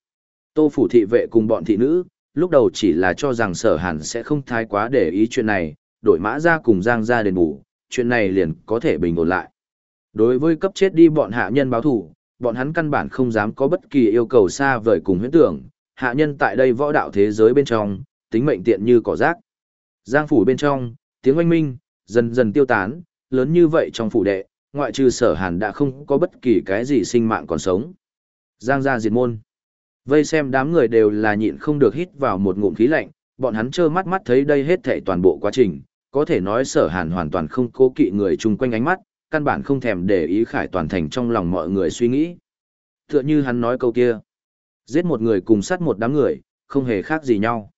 Tô phủ thị vệ cùng bọn thị nữ, lúc đầu chỉ là cho rằng sở hàn sẽ không thái quá để ý chuyện này, đổi mã ra cùng giang ra đền bù, chuyện này liền có thể bình ổn lại. Đối với cấp chết đi bọn hạ nhân báo thủ, bọn hắn căn bản không dám có bất kỳ yêu cầu xa vời cùng huyễn tưởng, hạ nhân tại đây võ đạo thế giới bên trong, tính mệnh tiện như cỏ rác. Giang phủ bên trong, tiếng oanh minh, dần dần tiêu tán, lớn như vậy trong phủ đệ, ngoại trừ sở hàn đã không có bất kỳ cái gì sinh mạng còn sống. Giang gia diệt môn. Vây xem đám người đều là nhịn không được hít vào một ngụm khí lạnh, bọn hắn trơ mắt mắt thấy đây hết thảy toàn bộ quá trình, có thể nói sở hàn hoàn toàn không cố kỵ người chung quanh ánh mắt, căn bản không thèm để ý khải toàn thành trong lòng mọi người suy nghĩ. Tựa như hắn nói câu kia, giết một người cùng sát một đám người, không hề khác gì nhau.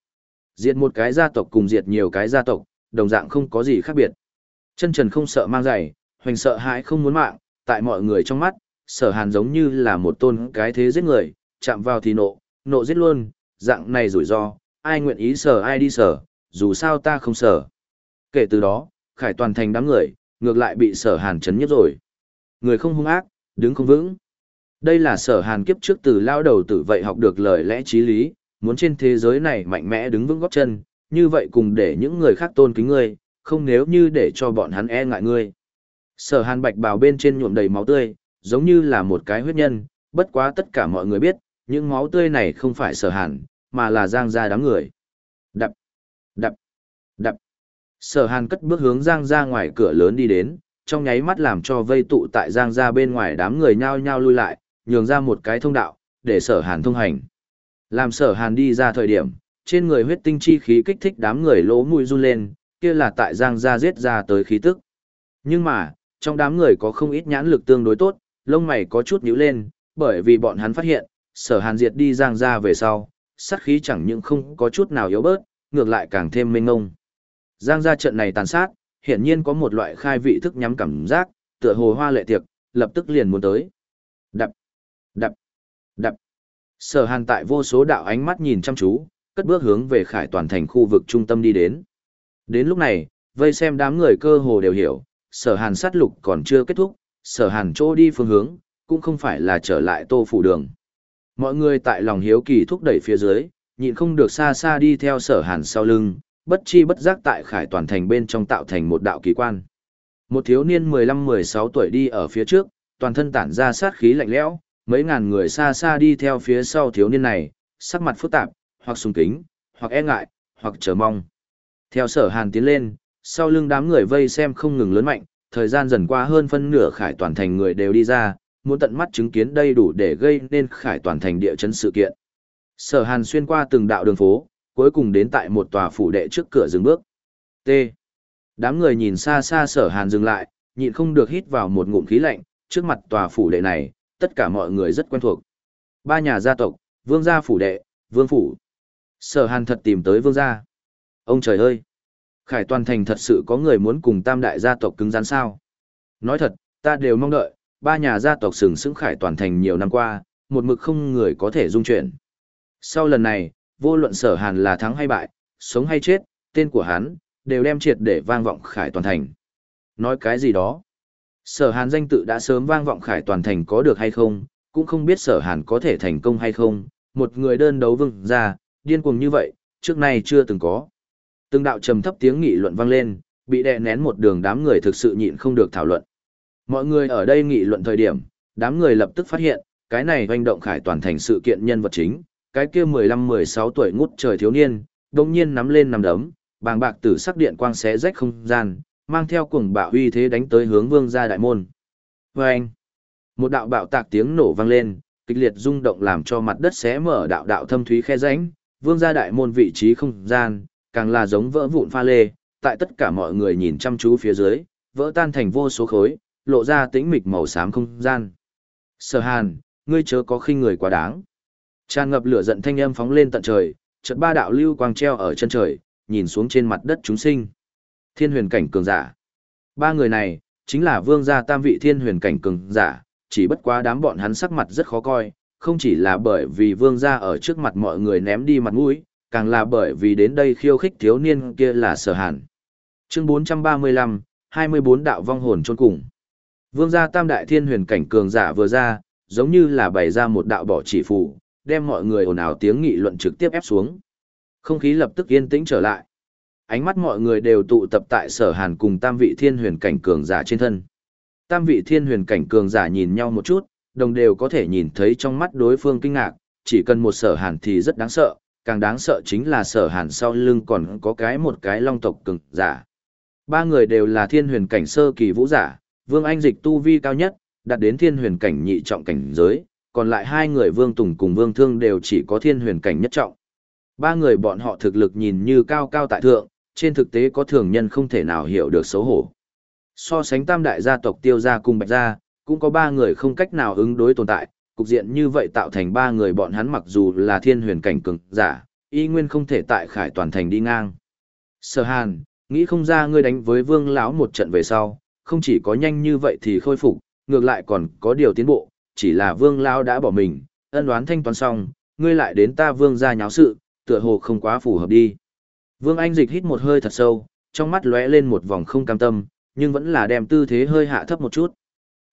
Diệt một cái gia tộc cùng diệt nhiều cái gia tộc, đồng dạng không có gì khác biệt. Chân trần không sợ mang giày, hoành sợ hãi không muốn mạng, tại mọi người trong mắt, sở hàn giống như là một tôn cái thế giết người, chạm vào thì nộ, nộ giết luôn, dạng này rủi ro, ai nguyện ý sở ai đi sở, dù sao ta không sở. Kể từ đó, khải toàn thành đám người, ngược lại bị sở hàn chấn nhất rồi. Người không hung ác, đứng không vững. Đây là sở hàn kiếp trước từ lao đầu tử vậy học được lời lẽ trí lý, muốn trên thế giới này mạnh mẽ đứng vững góp chân, như vậy cùng để những người khác tôn kính ngươi, không nếu như để cho bọn hắn e ngại ngươi. Sở hàn bạch bào bên trên nhuộm đầy máu tươi, giống như là một cái huyết nhân, bất quá tất cả mọi người biết, những máu tươi này không phải sở hàn, mà là giang ra đám người. Đập, đập, đập. Sở hàn cất bước hướng giang ra ngoài cửa lớn đi đến, trong nháy mắt làm cho vây tụ tại giang ra bên ngoài đám người nhao nhao lui lại, nhường ra một cái thông đạo, để sở hàn thông hành. Làm sở hàn đi ra thời điểm, trên người huyết tinh chi khí kích thích đám người lỗ mũi run lên, kia là tại giang ra giết ra tới khí tức. Nhưng mà, trong đám người có không ít nhãn lực tương đối tốt, lông mày có chút nhíu lên, bởi vì bọn hắn phát hiện, sở hàn diệt đi giang ra về sau, sát khí chẳng những không có chút nào yếu bớt, ngược lại càng thêm mênh ngông. Giang ra trận này tàn sát, hiển nhiên có một loại khai vị thức nhắm cảm giác, tựa hồ hoa lệ tiệc, lập tức liền muốn tới. Đập, đập, đập. Sở hàn tại vô số đạo ánh mắt nhìn chăm chú, cất bước hướng về khải toàn thành khu vực trung tâm đi đến. Đến lúc này, vây xem đám người cơ hồ đều hiểu, sở hàn sát lục còn chưa kết thúc, sở hàn chỗ đi phương hướng, cũng không phải là trở lại tô phủ đường. Mọi người tại lòng hiếu kỳ thúc đẩy phía dưới, nhịn không được xa xa đi theo sở hàn sau lưng, bất chi bất giác tại khải toàn thành bên trong tạo thành một đạo kỳ quan. Một thiếu niên 15-16 tuổi đi ở phía trước, toàn thân tản ra sát khí lạnh lẽo, mấy ngàn người xa xa đi theo phía sau thiếu niên này, sắc mặt phức tạp, hoặc sùng kính, hoặc e ngại, hoặc chờ mong. Theo sở hàn tiến lên, sau lưng đám người vây xem không ngừng lớn mạnh, thời gian dần qua hơn phân nửa khải toàn thành người đều đi ra, muốn tận mắt chứng kiến đây đủ để gây nên khải toàn thành địa chấn sự kiện. Sở hàn xuyên qua từng đạo đường phố, cuối cùng đến tại một tòa phủ đệ trước cửa dừng bước. T. Đám người nhìn xa xa sở hàn dừng lại, nhịn không được hít vào một ngụm khí lạnh, trước mặt tòa phủ đệ này, tất cả mọi người rất quen thuộc. Ba nhà gia tộc, vương gia phủ đệ, vương phủ. Sở hàn thật tìm tới vương gia. Ông trời ơi! Khải toàn thành thật sự có người muốn cùng tam đại gia tộc cứng rắn sao. Nói thật, ta đều mong đợi, ba nhà gia tộc sừng sững khải toàn thành nhiều năm qua, một mực không người có thể dung chuyển. Sau lần này, vô luận sở hàn là thắng hay bại, sống hay chết, tên của hắn, đều đem triệt để vang vọng khải toàn thành. Nói cái gì đó? Sở hàn danh tự đã sớm vang vọng khải toàn thành có được hay không, cũng không biết sở hàn có thể thành công hay không, một người đơn đấu vương ra, điên cuồng như vậy, trước nay chưa từng có. Từng đạo trầm thấp tiếng nghị luận vang lên, bị đè nén một đường đám người thực sự nhịn không được thảo luận. Mọi người ở đây nghị luận thời điểm, đám người lập tức phát hiện, cái này hoành động khải toàn thành sự kiện nhân vật chính, cái kia 15-16 tuổi ngút trời thiếu niên, đồng nhiên nắm lên nằm đấm, bàng bạc tử sắc điện quang xé rách không gian, mang theo cuồng bạo uy thế đánh tới hướng vương gia đại môn. Và anh, một đạo bạo tạc tiếng nổ vang lên, kịch liệt rung động làm cho mặt đất xé mở đạo đạo thâm thúy khe rãnh, vương gia đại môn vị trí không gian, càng là giống vỡ vụn pha lê, tại tất cả mọi người nhìn chăm chú phía dưới, vỡ tan thành vô số khối, lộ ra tĩnh mịch màu xám không gian. Sở Hàn, ngươi chớ có khinh người quá đáng. Tràn ngập lửa giận thanh âm phóng lên tận trời, chợt ba đạo lưu quang treo ở chân trời, nhìn xuống trên mặt đất chúng sinh. Thiên huyền cảnh cường giả. Ba người này, chính là vương gia tam vị thiên huyền cảnh cường giả, chỉ bất quá đám bọn hắn sắc mặt rất khó coi, không chỉ là bởi vì vương gia ở trước mặt mọi người ném đi mặt mũi, càng là bởi vì đến đây khiêu khích thiếu niên kia là sở hàn. Chương 435, 24 đạo vong hồn chôn cùng. Vương gia tam đại thiên huyền cảnh cường giả vừa ra, giống như là bày ra một đạo bỏ chỉ phù, đem mọi người ồn ào tiếng nghị luận trực tiếp ép xuống. Không khí lập tức yên tĩnh trở lại. Ánh mắt mọi người đều tụ tập tại sở hàn cùng tam vị thiên huyền cảnh cường giả trên thân. Tam vị thiên huyền cảnh cường giả nhìn nhau một chút, đồng đều có thể nhìn thấy trong mắt đối phương kinh ngạc, chỉ cần một sở hàn thì rất đáng sợ, càng đáng sợ chính là sở hàn sau lưng còn có cái một cái long tộc cường giả. Ba người đều là thiên huyền cảnh sơ kỳ vũ giả, vương anh dịch tu vi cao nhất, đạt đến thiên huyền cảnh nhị trọng cảnh giới, còn lại hai người vương tùng cùng vương thương đều chỉ có thiên huyền cảnh nhất trọng. Ba người bọn họ thực lực nhìn như cao cao tại thượng, trên thực tế có thường nhân không thể nào hiểu được xấu hổ. So sánh tam đại gia tộc tiêu gia cùng bạch gia, cũng có ba người không cách nào ứng đối tồn tại, cục diện như vậy tạo thành ba người bọn hắn mặc dù là thiên huyền cảnh cường giả, y nguyên không thể tại khải toàn thành đi ngang. Sở Hàn, nghĩ không ra ngươi đánh với Vương lão một trận về sau, không chỉ có nhanh như vậy thì khôi phục, ngược lại còn có điều tiến bộ, chỉ là Vương lão đã bỏ mình, ân đoán thanh toán xong, ngươi lại đến ta Vương gia nháo sự, tựa hồ không quá phù hợp đi. Vương Anh Dịch hít một hơi thật sâu, trong mắt lóe lên một vòng không cam tâm, nhưng vẫn là đem tư thế hơi hạ thấp một chút.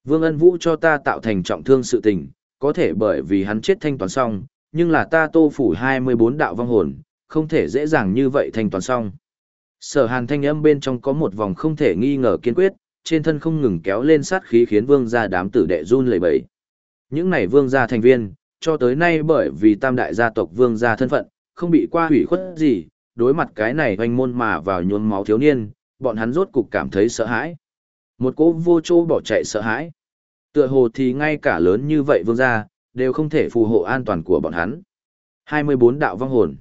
Vương Ân Vũ cho ta tạo thành trọng thương sự tình, có thể bởi vì hắn chết thanh toán xong, nhưng là ta tô phủ 24 đạo vong hồn, không thể dễ dàng như vậy thanh toán xong. Sở hàn thanh âm bên trong có một vòng không thể nghi ngờ kiên quyết, trên thân không ngừng kéo lên sát khí khiến vương gia đám tử đệ run lẩy bẩy. Những này vương gia thành viên, cho tới nay bởi vì tam đại gia tộc vương gia thân phận, không bị qua hủy khuất gì, đối mặt cái này hoành môn mà vào nhuôn máu thiếu niên, bọn hắn rốt cục cảm thấy sợ hãi. Một cố vô trô bỏ chạy sợ hãi. Tựa hồ thì ngay cả lớn như vậy vương gia, đều không thể phù hộ an toàn của bọn hắn. 24 đạo vong hồn.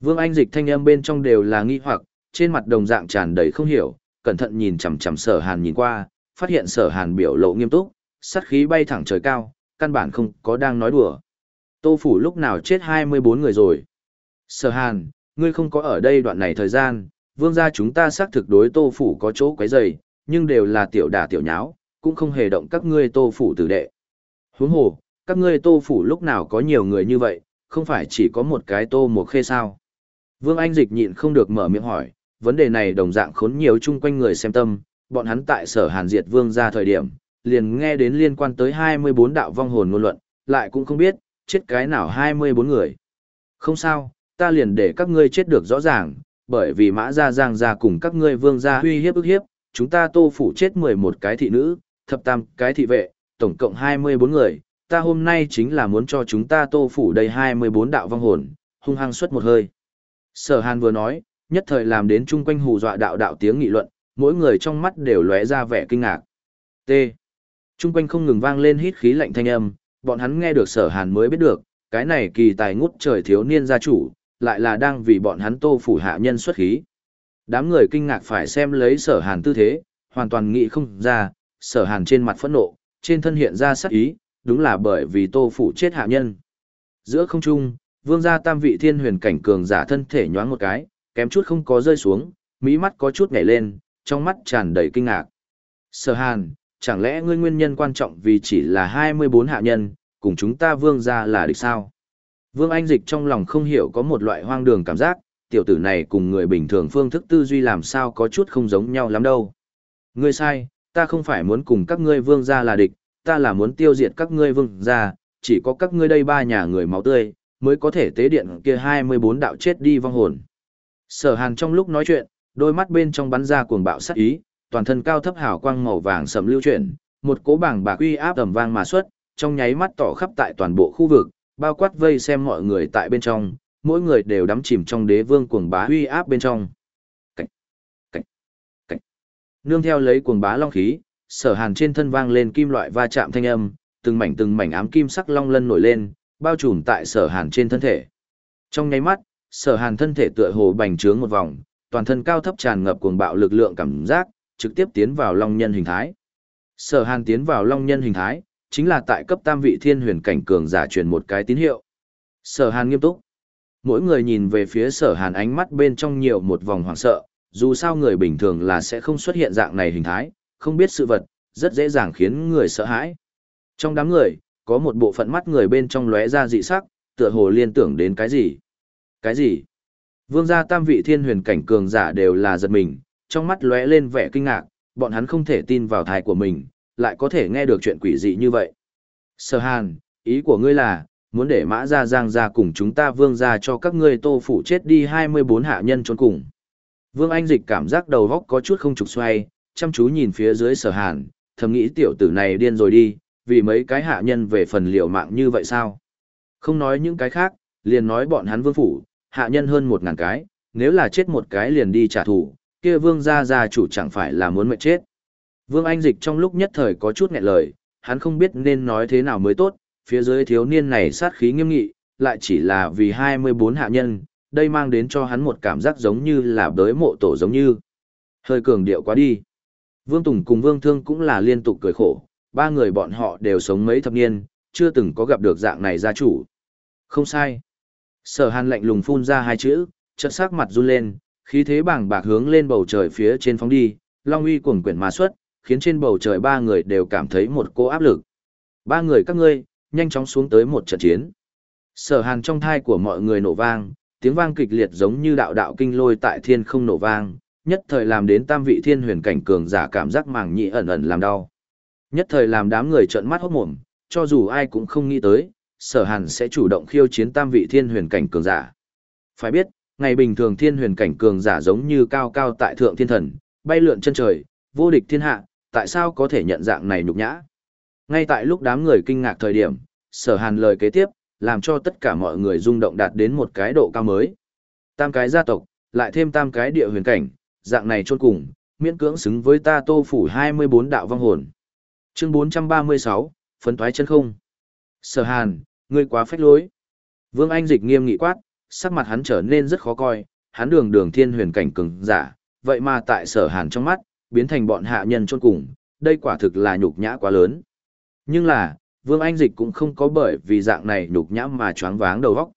Vương Anh dịch thanh âm bên trong đều là nghi hoặc, trên mặt đồng dạng tràn đầy không hiểu, cẩn thận nhìn chằm chằm sở hàn nhìn qua, phát hiện sở hàn biểu lộ nghiêm túc, sát khí bay thẳng trời cao, căn bản không có đang nói đùa. Tô Phủ lúc nào chết 24 người rồi. Sở hàn, ngươi không có ở đây đoạn này thời gian, vương gia chúng ta xác thực đối Tô Phủ có chỗ quấy rầy, nhưng đều là tiểu đả tiểu nháo, cũng không hề động các ngươi Tô Phủ tử đệ. Huống hồ, các ngươi Tô Phủ lúc nào có nhiều người như vậy, không phải chỉ có một cái Tô một khê sao. Vương Anh Dịch nhịn không được mở miệng hỏi, vấn đề này đồng dạng khốn nhiều chung quanh người xem tâm, bọn hắn tại sở hàn diệt vương ra thời điểm, liền nghe đến liên quan tới 24 đạo vong hồn ngôn luận, lại cũng không biết, chết cái nào 24 người. Không sao, ta liền để các ngươi chết được rõ ràng, bởi vì mã gia giang gia cùng các ngươi vương gia huy hiếp ức hiếp, chúng ta tô phủ chết 11 cái thị nữ, thập tam cái thị vệ, tổng cộng 24 người, ta hôm nay chính là muốn cho chúng ta tô phủ đầy 24 đạo vong hồn, hung hăng xuất một hơi. Sở hàn vừa nói, nhất thời làm đến chung quanh hù dọa đạo đạo tiếng nghị luận, mỗi người trong mắt đều lóe ra vẻ kinh ngạc. T. Chung quanh không ngừng vang lên hít khí lạnh thanh âm, bọn hắn nghe được sở hàn mới biết được, cái này kỳ tài ngút trời thiếu niên gia chủ, lại là đang vì bọn hắn tô phủ hạ nhân xuất khí. Đám người kinh ngạc phải xem lấy sở hàn tư thế, hoàn toàn nghĩ không ra, sở hàn trên mặt phẫn nộ, trên thân hiện ra sắc ý, đúng là bởi vì tô phủ chết hạ nhân. Giữa không trung, vương gia tam vị thiên huyền cảnh cường giả thân thể nhoáng một cái, kém chút không có rơi xuống, mỹ mắt có chút nhảy lên, trong mắt tràn đầy kinh ngạc. Sở hàn, chẳng lẽ ngươi nguyên nhân quan trọng vì chỉ là 24 hạ nhân, cùng chúng ta vương gia là địch sao? Vương Anh Dịch trong lòng không hiểu có một loại hoang đường cảm giác, tiểu tử này cùng người bình thường phương thức tư duy làm sao có chút không giống nhau lắm đâu. Ngươi sai, ta không phải muốn cùng các ngươi vương gia là địch, ta là muốn tiêu diệt các ngươi vương gia, chỉ có các ngươi đây ba nhà người máu tươi, mới có thể tế điện kia 24 đạo chết đi vong hồn. Sở Hàn trong lúc nói chuyện, đôi mắt bên trong bắn ra cuồng bạo sát ý, toàn thân cao thấp hào quang màu vàng sẫm lưu chuyển, một cỗ bảng bạc uy áp tầm vang mà xuất, trong nháy mắt tỏ khắp tại toàn bộ khu vực, bao quát vây xem mọi người tại bên trong, mỗi người đều đắm chìm trong đế vương cuồng bá uy áp bên trong. Nương theo lấy cuồng bá long khí, sở hàn trên thân vang lên kim loại va chạm thanh âm, từng mảnh từng mảnh ám kim sắc long lân nổi lên, bao trùm tại sở hàn trên thân thể. Trong nháy mắt, sở hàn thân thể tựa hồ bành trướng một vòng, toàn thân cao thấp tràn ngập cuồng bạo lực lượng cảm giác, trực tiếp tiến vào long nhân hình thái. Sở hàn tiến vào long nhân hình thái, chính là tại cấp tam vị thiên huyền cảnh cường giả truyền một cái tín hiệu. Sở Hàn nghiêm túc. Mỗi người nhìn về phía Sở Hàn ánh mắt bên trong nhiều một vòng hoảng sợ, dù sao người bình thường là sẽ không xuất hiện dạng này hình thái, không biết sự vật, rất dễ dàng khiến người sợ hãi. Trong đám người, có một bộ phận mắt người bên trong lóe ra dị sắc, tựa hồ liên tưởng đến cái gì? Cái gì? Vương gia tam vị thiên huyền cảnh cường giả đều là giật mình, trong mắt lóe lên vẻ kinh ngạc, bọn hắn không thể tin vào thai của mình, lại có thể nghe được chuyện quỷ dị như vậy. Sở Hàn, ý của ngươi là, muốn để mã gia giang gia cùng chúng ta vương gia cho các ngươi tô phủ chết đi 24 hạ nhân trốn cùng. Vương Anh Dịch cảm giác đầu góc có chút không trục xoay, chăm chú nhìn phía dưới sở hàn, thầm nghĩ tiểu tử này điên rồi đi, vì mấy cái hạ nhân về phần liệu mạng như vậy sao? Không nói những cái khác, liền nói bọn hắn vương phủ, hạ nhân hơn một ngàn cái, nếu là chết một cái liền đi trả thù, kia vương gia gia chủ chẳng phải là muốn mệt chết. Vương Anh Dịch trong lúc nhất thời có chút nghẹn lời, hắn không biết nên nói thế nào mới tốt, phía dưới thiếu niên này sát khí nghiêm nghị, lại chỉ là vì 24 hạ nhân, đây mang đến cho hắn một cảm giác giống như là đới mộ tổ giống như. Hơi cường điệu quá đi. Vương Tùng cùng Vương Thương cũng là liên tục cười khổ, ba người bọn họ đều sống mấy thập niên, chưa từng có gặp được dạng này gia chủ. Không sai. Sở hàn lạnh lùng phun ra hai chữ, chợt sắc mặt run lên, khí thế bảng bạc hướng lên bầu trời phía trên phóng đi, long uy cuồng quyển mà xuất, khiến trên bầu trời ba người đều cảm thấy một cô áp lực. Ba người các ngươi, nhanh chóng xuống tới một trận chiến. Sở hàn trong thai của mọi người nổ vang, tiếng vang kịch liệt giống như đạo đạo kinh lôi tại thiên không nổ vang, nhất thời làm đến tam vị thiên huyền cảnh cường giả cảm giác màng nhị ẩn ẩn làm đau. Nhất thời làm đám người trợn mắt hốt mồm, cho dù ai cũng không nghĩ tới, sở hàn sẽ chủ động khiêu chiến tam vị thiên huyền cảnh cường giả. Phải biết, ngày bình thường thiên huyền cảnh cường giả giống như cao cao tại thượng thiên thần, bay lượn chân trời, vô địch thiên hạ, tại sao có thể nhận dạng này nhục nhã? Ngay tại lúc đám người kinh ngạc thời điểm, sở hàn lời kế tiếp, làm cho tất cả mọi người rung động đạt đến một cái độ cao mới. Tam cái gia tộc, lại thêm tam cái địa huyền cảnh, dạng này chôn cùng, miễn cưỡng xứng với ta tô phủ 24 đạo vong hồn. Chương 436, phấn toái chân không. Sở Hàn, ngươi quá phách lối. Vương Anh dịch nghiêm nghị quát, sắc mặt hắn trở nên rất khó coi, hắn đường đường thiên huyền cảnh cường giả, vậy mà tại Sở Hàn trong mắt, biến thành bọn hạ nhân chôn cùng, đây quả thực là nhục nhã quá lớn. Nhưng là, Vương Anh Dịch cũng không có bởi vì dạng này nhục nhã mà choáng váng đầu óc.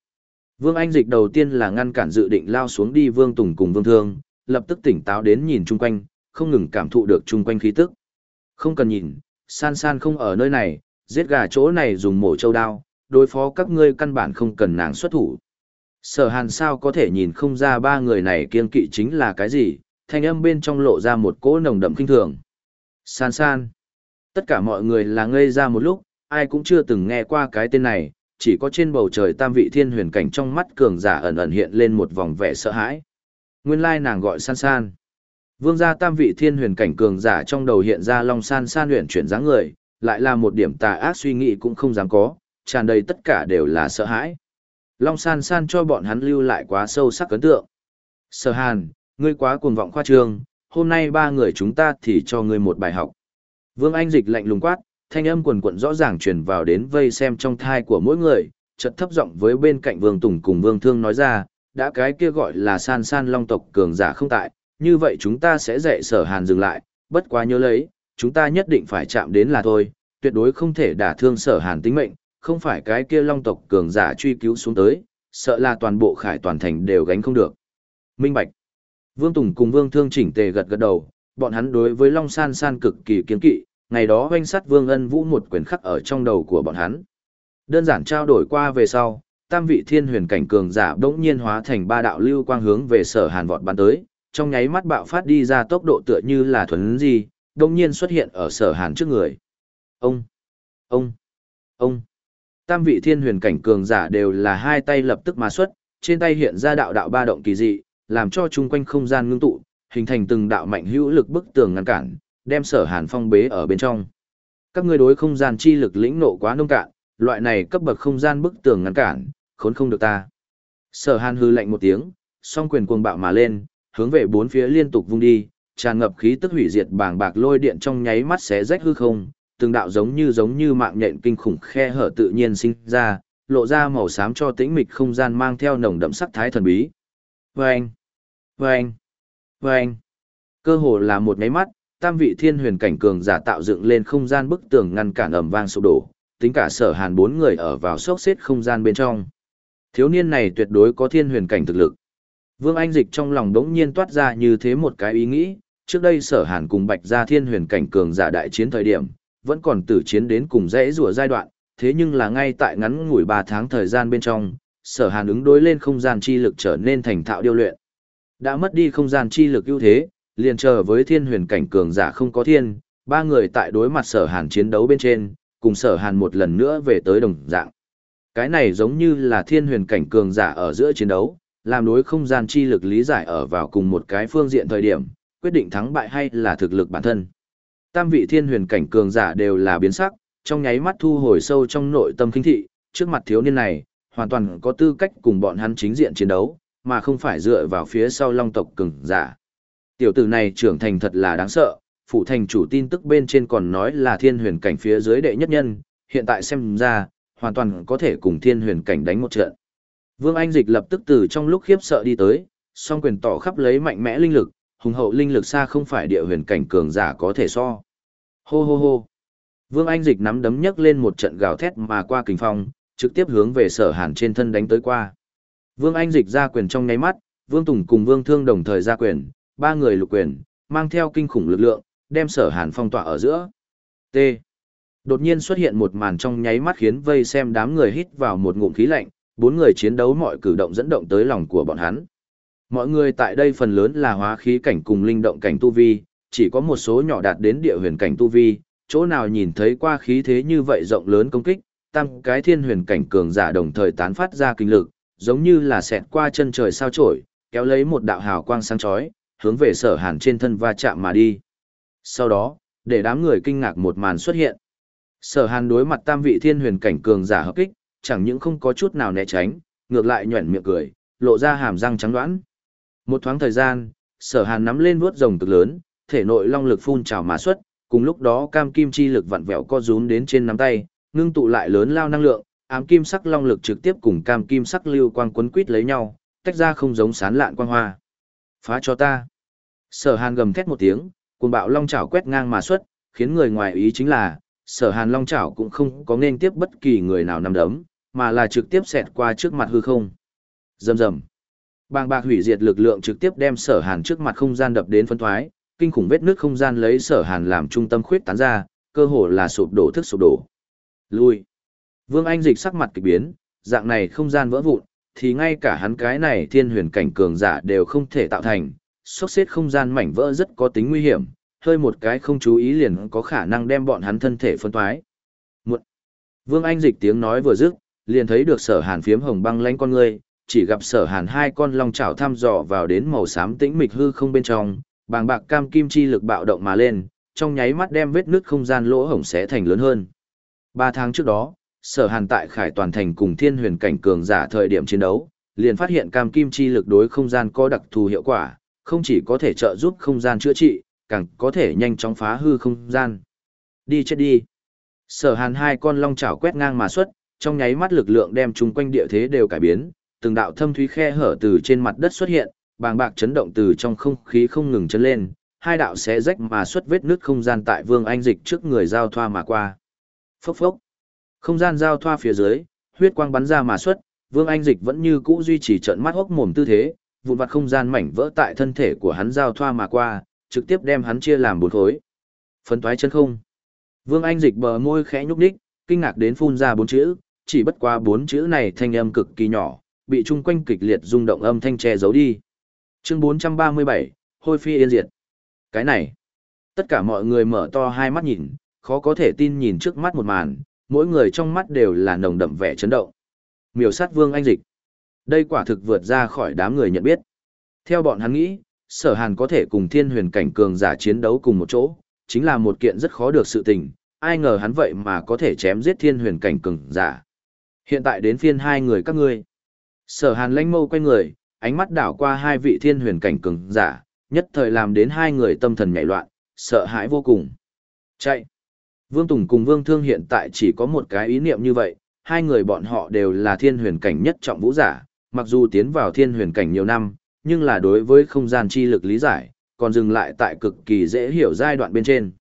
Vương Anh Dịch đầu tiên là ngăn cản dự định lao xuống đi Vương Tùng cùng Vương Thương, lập tức tỉnh táo đến nhìn chung quanh, không ngừng cảm thụ được chung quanh khí tức. Không cần nhìn, san san không ở nơi này, giết gà chỗ này dùng mổ châu đao, đối phó các ngươi căn bản không cần nàng xuất thủ. Sở hàn sao có thể nhìn không ra ba người này kiên kỵ chính là cái gì, thanh âm bên trong lộ ra một cỗ nồng đậm kinh thường. San san. Tất cả mọi người là ngây ra một lúc, ai cũng chưa từng nghe qua cái tên này, chỉ có trên bầu trời tam vị thiên huyền cảnh trong mắt cường giả ẩn ẩn hiện lên một vòng vẻ sợ hãi. Nguyên lai nàng gọi san san. Vương gia tam vị thiên huyền cảnh cường giả trong đầu hiện ra long san san luyện chuyển dáng người, lại là một điểm tà ác suy nghĩ cũng không dám có, tràn đầy tất cả đều là sợ hãi. Long san san cho bọn hắn lưu lại quá sâu sắc ấn tượng. Sở hàn, ngươi quá cuồng vọng khoa trương, hôm nay ba người chúng ta thì cho ngươi một bài học. Vương Anh dịch lạnh lùng quát, thanh âm quần quận rõ ràng truyền vào đến vây xem trong thai của mỗi người, chợt thấp giọng với bên cạnh Vương Tùng cùng Vương Thương nói ra, đã cái kia gọi là san san long tộc cường giả không tại, như vậy chúng ta sẽ dạy sở hàn dừng lại, bất quá nhớ lấy, chúng ta nhất định phải chạm đến là thôi, tuyệt đối không thể đả thương sở hàn tính mệnh, không phải cái kia long tộc cường giả truy cứu xuống tới, sợ là toàn bộ khải toàn thành đều gánh không được. Minh Bạch Vương Tùng cùng Vương Thương chỉnh tề gật gật đầu, bọn hắn đối với Long San San cực kỳ kiên kỵ, ngày đó hoanh sắt Vương Ân Vũ một quyền khắc ở trong đầu của bọn hắn. Đơn giản trao đổi qua về sau, tam vị thiên huyền cảnh cường giả bỗng nhiên hóa thành ba đạo lưu quang hướng về sở hàn vọt bắn tới, trong nháy mắt bạo phát đi ra tốc độ tựa như là thuần gì, bỗng nhiên xuất hiện ở sở hàn trước người. Ông, ông, ông. Tam vị thiên huyền cảnh cường giả đều là hai tay lập tức mà xuất, trên tay hiện ra đạo đạo ba động kỳ dị, làm cho chung quanh không gian ngưng tụ, hình thành từng đạo mạnh hữu lực bức tường ngăn cản, đem sở hàn phong bế ở bên trong. Các ngươi đối không gian chi lực lĩnh nộ quá nông cạn, loại này cấp bậc không gian bức tường ngăn cản, khốn không được ta. Sở hàn hư lạnh một tiếng, song quyền cuồng bạo mà lên, hướng về bốn phía liên tục vung đi, tràn ngập khí tức hủy diệt bàng bạc lôi điện trong nháy mắt xé rách hư không, từng đạo giống như giống như mạng nhện kinh khủng khe hở tự nhiên sinh ra, lộ ra màu xám cho tĩnh mịch không gian mang theo nồng đậm sắc thái thần bí. Vâng! Vâng! Vâng! Cơ hồ là một nháy mắt, tam vị thiên huyền cảnh cường giả tạo dựng lên không gian bức tường ngăn cản ầm vang sụp đổ, tính cả sở hàn bốn người ở vào sốc xếp không gian bên trong. Thiếu niên này tuyệt đối có thiên huyền cảnh thực lực. Vương Anh Dịch trong lòng đống nhiên toát ra như thế một cái ý nghĩ, trước đây sở hàn cùng bạch gia thiên huyền cảnh cường giả đại chiến thời điểm, vẫn còn tử chiến đến cùng dễ rùa giai đoạn, thế nhưng là ngay tại ngắn ngủi 3 tháng thời gian bên trong, sở hàn ứng đối lên không gian chi lực trở nên thành thạo điêu luyện. Đã mất đi không gian chi lực ưu thế, liền chờ với thiên huyền cảnh cường giả không có thiên, ba người tại đối mặt sở hàn chiến đấu bên trên, cùng sở hàn một lần nữa về tới đồng dạng. Cái này giống như là thiên huyền cảnh cường giả ở giữa chiến đấu, làm đối không gian chi lực lý giải ở vào cùng một cái phương diện thời điểm, quyết định thắng bại hay là thực lực bản thân. Tam vị thiên huyền cảnh cường giả đều là biến sắc, trong nháy mắt thu hồi sâu trong nội tâm kinh thị, trước mặt thiếu niên này, hoàn toàn có tư cách cùng bọn hắn chính diện chiến đấu, mà không phải dựa vào phía sau long tộc cường giả. Tiểu tử này trưởng thành thật là đáng sợ, phụ thành chủ tin tức bên trên còn nói là thiên huyền cảnh phía dưới đệ nhất nhân, hiện tại xem ra, hoàn toàn có thể cùng thiên huyền cảnh đánh một trận. Vương Anh Dịch lập tức từ trong lúc khiếp sợ đi tới, song quyền tỏ khắp lấy mạnh mẽ linh lực, hùng hậu linh lực xa không phải địa huyền cảnh cường giả có thể so. Hô hô hô. Vương Anh Dịch nắm đấm nhấc lên một trận gào thét mà qua kình phong, trực tiếp hướng về sở hàn trên thân đánh tới qua. Vương Anh Dịch ra quyền trong nháy mắt, Vương Tùng cùng Vương Thương đồng thời ra quyền, ba người lục quyền, mang theo kinh khủng lực lượng, đem sở hàn phong tỏa ở giữa. T. Đột nhiên xuất hiện một màn trong nháy mắt khiến vây xem đám người hít vào một ngụm khí lạnh, bốn người chiến đấu mọi cử động dẫn động tới lòng của bọn hắn. Mọi người tại đây phần lớn là hóa khí cảnh cùng linh động cảnh tu vi, chỉ có một số nhỏ đạt đến địa huyền cảnh tu vi, chỗ nào nhìn thấy qua khí thế như vậy rộng lớn công kích, tăng cái thiên huyền cảnh cường giả đồng thời tán phát ra kinh lực, giống như là xẹt qua chân trời sao chổi, kéo lấy một đạo hào quang sáng chói, hướng về sở hàn trên thân va chạm mà đi. Sau đó, để đám người kinh ngạc một màn xuất hiện. Sở hàn đối mặt tam vị thiên huyền cảnh cường giả hợp kích, chẳng những không có chút nào né tránh, ngược lại nhuẩn miệng cười, lộ ra hàm răng trắng đoán. Một thoáng thời gian, sở hàn nắm lên vuốt rồng cực lớn, thể nội long lực phun trào mà xuất, cùng lúc đó cam kim chi lực vặn vẹo co rúm đến trên nắm tay, ngưng tụ lại lớn lao năng lượng, ám kim sắc long lực trực tiếp cùng cam kim sắc lưu quang quấn quít lấy nhau, tách ra không giống sán lạn quang hoa. Phá cho ta. Sở Hàn gầm thét một tiếng, cuồng bạo long chảo quét ngang mà xuất, khiến người ngoài ý chính là, Sở Hàn long chảo cũng không có nên tiếp bất kỳ người nào nằm đấm, mà là trực tiếp xẹt qua trước mặt hư không. Rầm rầm. Bàng bạc hủy diệt lực lượng trực tiếp đem Sở Hàn trước mặt không gian đập đến phân thoái, kinh khủng vết nước không gian lấy Sở Hàn làm trung tâm khuyết tán ra, cơ hồ là sụp đổ thức sụp đổ. Lui. Vương Anh dịch sắc mặt kỳ biến, dạng này không gian vỡ vụn, thì ngay cả hắn cái này thiên huyền cảnh cường giả đều không thể tạo thành, sốc xếp không gian mảnh vỡ rất có tính nguy hiểm, hơi một cái không chú ý liền có khả năng đem bọn hắn thân thể phân toái. Muộn. Vương Anh dịch tiếng nói vừa dứt, liền thấy được sở hàn phiếm hồng băng lánh con người, chỉ gặp sở hàn hai con long chảo thăm dò vào đến màu xám tĩnh mịch hư không bên trong, bàng bạc cam kim chi lực bạo động mà lên, trong nháy mắt đem vết nứt không gian lỗ hổng sẽ thành lớn hơn. Ba tháng trước đó, sở hàn tại khải toàn thành cùng thiên huyền cảnh cường giả thời điểm chiến đấu, liền phát hiện cam kim chi lực đối không gian có đặc thù hiệu quả, không chỉ có thể trợ giúp không gian chữa trị, càng có thể nhanh chóng phá hư không gian. Đi chết đi. Sở hàn hai con long chảo quét ngang mà xuất, trong nháy mắt lực lượng đem chung quanh địa thế đều cải biến, từng đạo thâm thúy khe hở từ trên mặt đất xuất hiện, bàng bạc chấn động từ trong không khí không ngừng chấn lên, hai đạo xé rách mà xuất vết nứt không gian tại Vương Anh Dịch trước người giao thoa mà qua. Phốc phốc. Không gian giao thoa phía dưới, huyết quang bắn ra mà xuất, Vương Anh Dịch vẫn như cũ duy trì trận mắt hốc mồm tư thế, vụn vặt không gian mảnh vỡ tại thân thể của hắn giao thoa mà qua, trực tiếp đem hắn chia làm bốn khối. Phân toái chân không. Vương Anh Dịch bờ môi khẽ nhúc nhích, kinh ngạc đến phun ra bốn chữ, chỉ bất quá bốn chữ này thanh âm cực kỳ nhỏ, bị chung quanh kịch liệt rung động âm thanh che giấu đi. Chương 437, Hôi phi yên diệt. Cái này, tất cả mọi người mở to hai mắt nhìn, khó có thể tin nhìn trước mắt một màn, mỗi người trong mắt đều là nồng đậm vẻ chấn động. Miểu sát vương anh dịch. Đây quả thực vượt ra khỏi đám người nhận biết. Theo bọn hắn nghĩ, sở hàn có thể cùng thiên huyền cảnh cường giả chiến đấu cùng một chỗ, chính là một kiện rất khó được sự tình, ai ngờ hắn vậy mà có thể chém giết thiên huyền cảnh cường giả. Hiện tại đến phiên hai người các ngươi. Sở hàn lanh mâu quay người, ánh mắt đảo qua hai vị thiên huyền cảnh cường giả, nhất thời làm đến hai người tâm thần nhảy loạn, sợ hãi vô cùng. Chạy! Vương Tùng cùng Vương Thương hiện tại chỉ có một cái ý niệm như vậy, hai người bọn họ đều là thiên huyền cảnh nhất trọng vũ giả, mặc dù tiến vào thiên huyền cảnh nhiều năm, nhưng là đối với không gian chi lực lý giải, còn dừng lại tại cực kỳ dễ hiểu giai đoạn bên trên.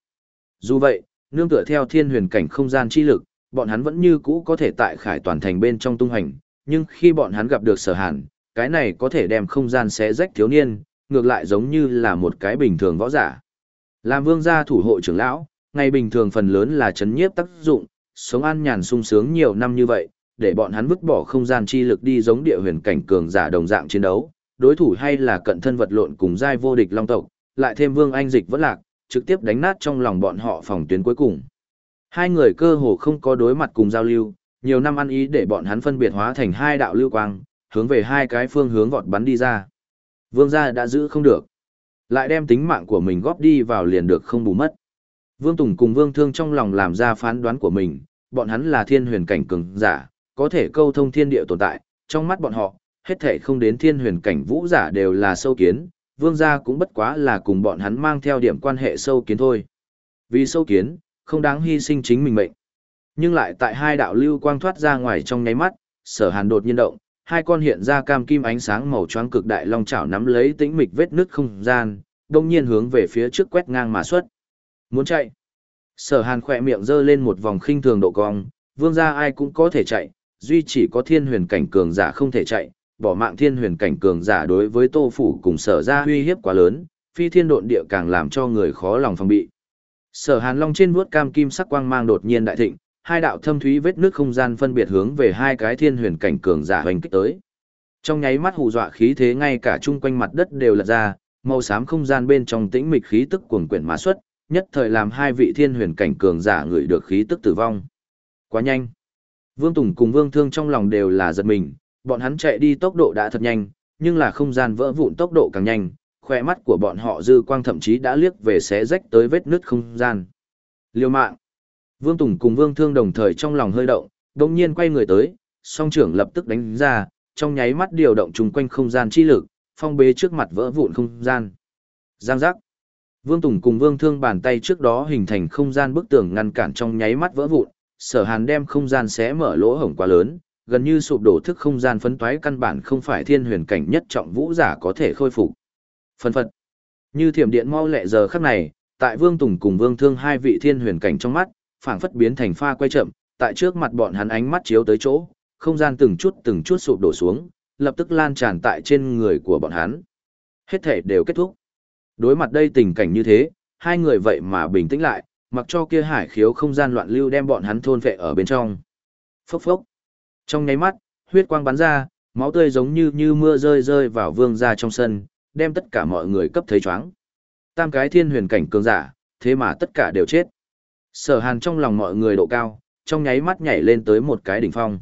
Dù vậy, nương tựa theo thiên huyền cảnh không gian chi lực, bọn hắn vẫn như cũ có thể tại khải toàn thành bên trong tung hành, nhưng khi bọn hắn gặp được sở hàn, cái này có thể đem không gian xé rách thiếu niên, ngược lại giống như là một cái bình thường võ giả. Làm vương gia thủ hộ trưởng lão, ngày bình thường phần lớn là chấn nhiếp tác dụng, sống an nhàn sung sướng nhiều năm như vậy, để bọn hắn vứt bỏ không gian chi lực đi giống địa huyền cảnh cường giả đồng dạng chiến đấu, đối thủ hay là cận thân vật lộn cùng giai vô địch long tộc, lại thêm vương anh dịch vẫn lạc, trực tiếp đánh nát trong lòng bọn họ phòng tuyến cuối cùng. Hai người cơ hồ không có đối mặt cùng giao lưu, nhiều năm ăn ý để bọn hắn phân biệt hóa thành hai đạo lưu quang, hướng về hai cái phương hướng vọt bắn đi ra. Vương gia đã giữ không được. Lại đem tính mạng của mình góp đi vào liền được không bù mất. Vương Tùng cùng Vương Thương trong lòng làm ra phán đoán của mình, bọn hắn là thiên huyền cảnh cường giả, có thể câu thông thiên địa tồn tại, trong mắt bọn họ, hết thể không đến thiên huyền cảnh vũ giả đều là sâu kiến, vương gia cũng bất quá là cùng bọn hắn mang theo điểm quan hệ sâu kiến thôi. Vì sâu kiến, không đáng hy sinh chính mình mệnh. Nhưng lại tại hai đạo lưu quang thoát ra ngoài trong nháy mắt, sở hàn đột nhiên động, hai con hiện ra cam kim ánh sáng màu choáng cực đại long chảo nắm lấy tĩnh mịch vết nứt không gian, đồng nhiên hướng về phía trước quét ngang mà xuất. Muốn chạy. Sở hàn khỏe miệng giơ lên một vòng khinh thường độ cong, vương gia ai cũng có thể chạy, duy chỉ có thiên huyền cảnh cường giả không thể chạy, bỏ mạng thiên huyền cảnh cường giả đối với tô phủ cùng sở ra uy hiếp quá lớn, phi thiên độn địa càng làm cho người khó lòng phòng bị. Sở hàn long trên vuốt cam kim sắc quang mang đột nhiên đại thịnh, hai đạo thâm thúy vết nước không gian phân biệt hướng về hai cái thiên huyền cảnh cường giả hoành kích tới. Trong nháy mắt hù dọa khí thế ngay cả chung quanh mặt đất đều lật ra, màu xám không gian bên trong tĩnh mịch khí tức cuồng quyển mã xuất, nhất thời làm hai vị thiên huyền cảnh cường giả ngửi được khí tức tử vong. Quá nhanh. Vương Tùng cùng Vương Thương trong lòng đều là giật mình, bọn hắn chạy đi tốc độ đã thật nhanh, nhưng là không gian vỡ vụn tốc độ càng nhanh, khỏe mắt của bọn họ dư quang thậm chí đã liếc về xé rách tới vết nứt không gian. Liêu mạng. Vương Tùng cùng Vương Thương đồng thời trong lòng hơi động, đồng nhiên quay người tới, song trưởng lập tức đánh ra, trong nháy mắt điều động chung quanh không gian chi lực, phong bế trước mặt vỡ vụn không gian. Giang giác. Vương Tùng cùng Vương Thương bàn tay trước đó hình thành không gian bức tường ngăn cản trong nháy mắt vỡ vụn, sở hàn đem không gian xé mở lỗ hổng quá lớn, gần như sụp đổ thức không gian phấn toái căn bản không phải thiên huyền cảnh nhất trọng vũ giả có thể khôi phục. Phân phật. Như thiểm điện mau lẹ giờ khắc này, tại Vương Tùng cùng Vương Thương hai vị thiên huyền cảnh trong mắt, phảng phất biến thành pha quay chậm, tại trước mặt bọn hắn ánh mắt chiếu tới chỗ, không gian từng chút từng chút sụp đổ xuống, lập tức lan tràn tại trên người của bọn hắn. Hết thể đều kết thúc. Đối mặt đây tình cảnh như thế, hai người vậy mà bình tĩnh lại, mặc cho kia hải khiếu không gian loạn lưu đem bọn hắn thôn vệ ở bên trong. Phốc phốc. Trong nháy mắt, huyết quang bắn ra, máu tươi giống như như mưa rơi rơi vào vương gia trong sân, đem tất cả mọi người cấp thấy chóng. Tam cái thiên huyền cảnh cường giả, thế mà tất cả đều chết. Sở hàn trong lòng mọi người độ cao, trong nháy mắt nhảy lên tới một cái đỉnh phong.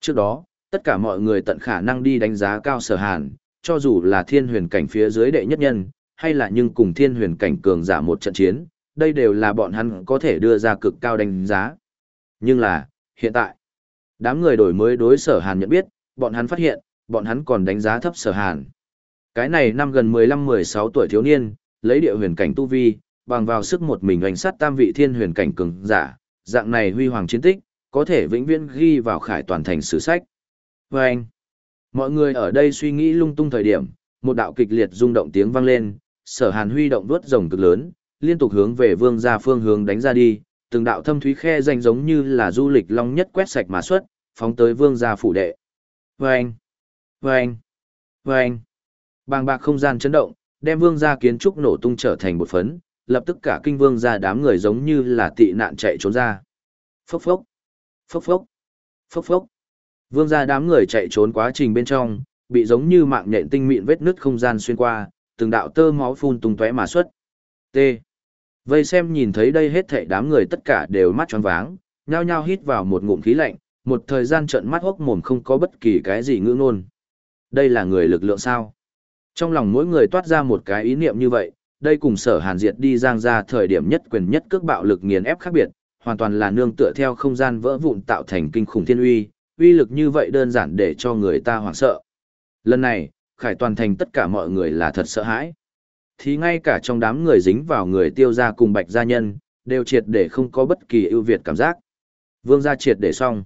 Trước đó, tất cả mọi người tận khả năng đi đánh giá cao sở hàn, cho dù là thiên huyền cảnh phía dưới đệ nhất nhân, hay là nhưng cùng thiên huyền cảnh cường giả một trận chiến, đây đều là bọn hắn có thể đưa ra cực cao đánh giá. Nhưng là, hiện tại, đám người đổi mới đối sở hàn nhận biết, bọn hắn phát hiện, bọn hắn còn đánh giá thấp sở hàn. Cái này năm gần 15-16 tuổi thiếu niên, lấy địa huyền cảnh tu vi, bằng vào sức một mình hoành sát tam vị thiên huyền cảnh cường giả, dạng này huy hoàng chiến tích, có thể vĩnh viễn ghi vào khải toàn thành sử sách. Và anh, mọi người ở đây suy nghĩ lung tung thời điểm, một đạo kịch liệt rung động tiếng vang lên, sở hàn huy động vớt rồng cực lớn, liên tục hướng về vương gia phương hướng đánh ra đi, từng đạo thâm thúy khe danh giống như là du lịch long nhất quét sạch mà xuất, phóng tới vương gia phủ đệ. Vâng! Vâng! Vâng! Bàng bạc không gian chấn động, đem vương gia kiến trúc nổ tung trở thành một phấn, lập tức cả kinh vương gia đám người giống như là tị nạn chạy trốn ra. Phốc phốc! Phốc phốc! Phốc phốc! Vương gia đám người chạy trốn quá trình bên trong, bị giống như mạng nhện tinh mịn vết nứt không gian xuyên qua, từng đạo tơ máu phun tung tóe mà xuất. T. Vây xem nhìn thấy đây hết thảy đám người tất cả đều mắt tròn váng, nhao nhao hít vào một ngụm khí lạnh, một thời gian trợn mắt hốc mồm không có bất kỳ cái gì ngữ ngôn. Đây là người lực lượng sao? Trong lòng mỗi người toát ra một cái ý niệm như vậy, đây cùng sở hàn diệt đi giang ra thời điểm nhất quyền nhất cước bạo lực nghiền ép khác biệt, hoàn toàn là nương tựa theo không gian vỡ vụn tạo thành kinh khủng thiên uy, uy lực như vậy đơn giản để cho người ta hoảng sợ. Lần này, khải toàn thành tất cả mọi người là thật sợ hãi. Thì ngay cả trong đám người dính vào người tiêu gia cùng bạch gia nhân, đều triệt để không có bất kỳ ưu việt cảm giác. Vương gia triệt để xong.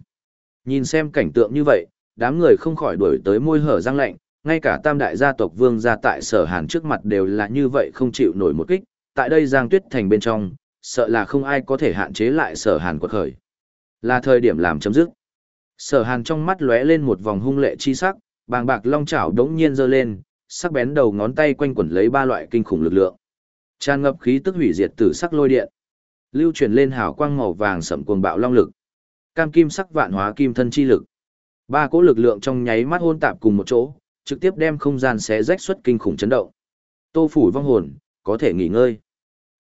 Nhìn xem cảnh tượng như vậy, đám người không khỏi đuổi tới môi hở răng lạnh, ngay cả tam đại gia tộc vương gia tại sở hàn trước mặt đều là như vậy không chịu nổi một kích, tại đây giang tuyết thành bên trong, sợ là không ai có thể hạn chế lại sở hàn quật khởi. Là thời điểm làm chấm dứt. Sở hàn trong mắt lóe lên một vòng hung lệ chi sắc, bàng bạc long chảo đống nhiên giơ lên, sắc bén đầu ngón tay quanh quẩn lấy ba loại kinh khủng lực lượng. Tràn ngập khí tức hủy diệt tử sắc lôi điện. Lưu chuyển lên hào quang màu vàng sẫm cuồng bạo long lực. Cam kim sắc vạn hóa kim thân chi lực. Ba cỗ lực lượng trong nháy mắt hôn tạp cùng một chỗ, trực tiếp đem không gian xé rách xuất kinh khủng chấn động. Tô phủ vong hồn, có thể nghỉ ngơi.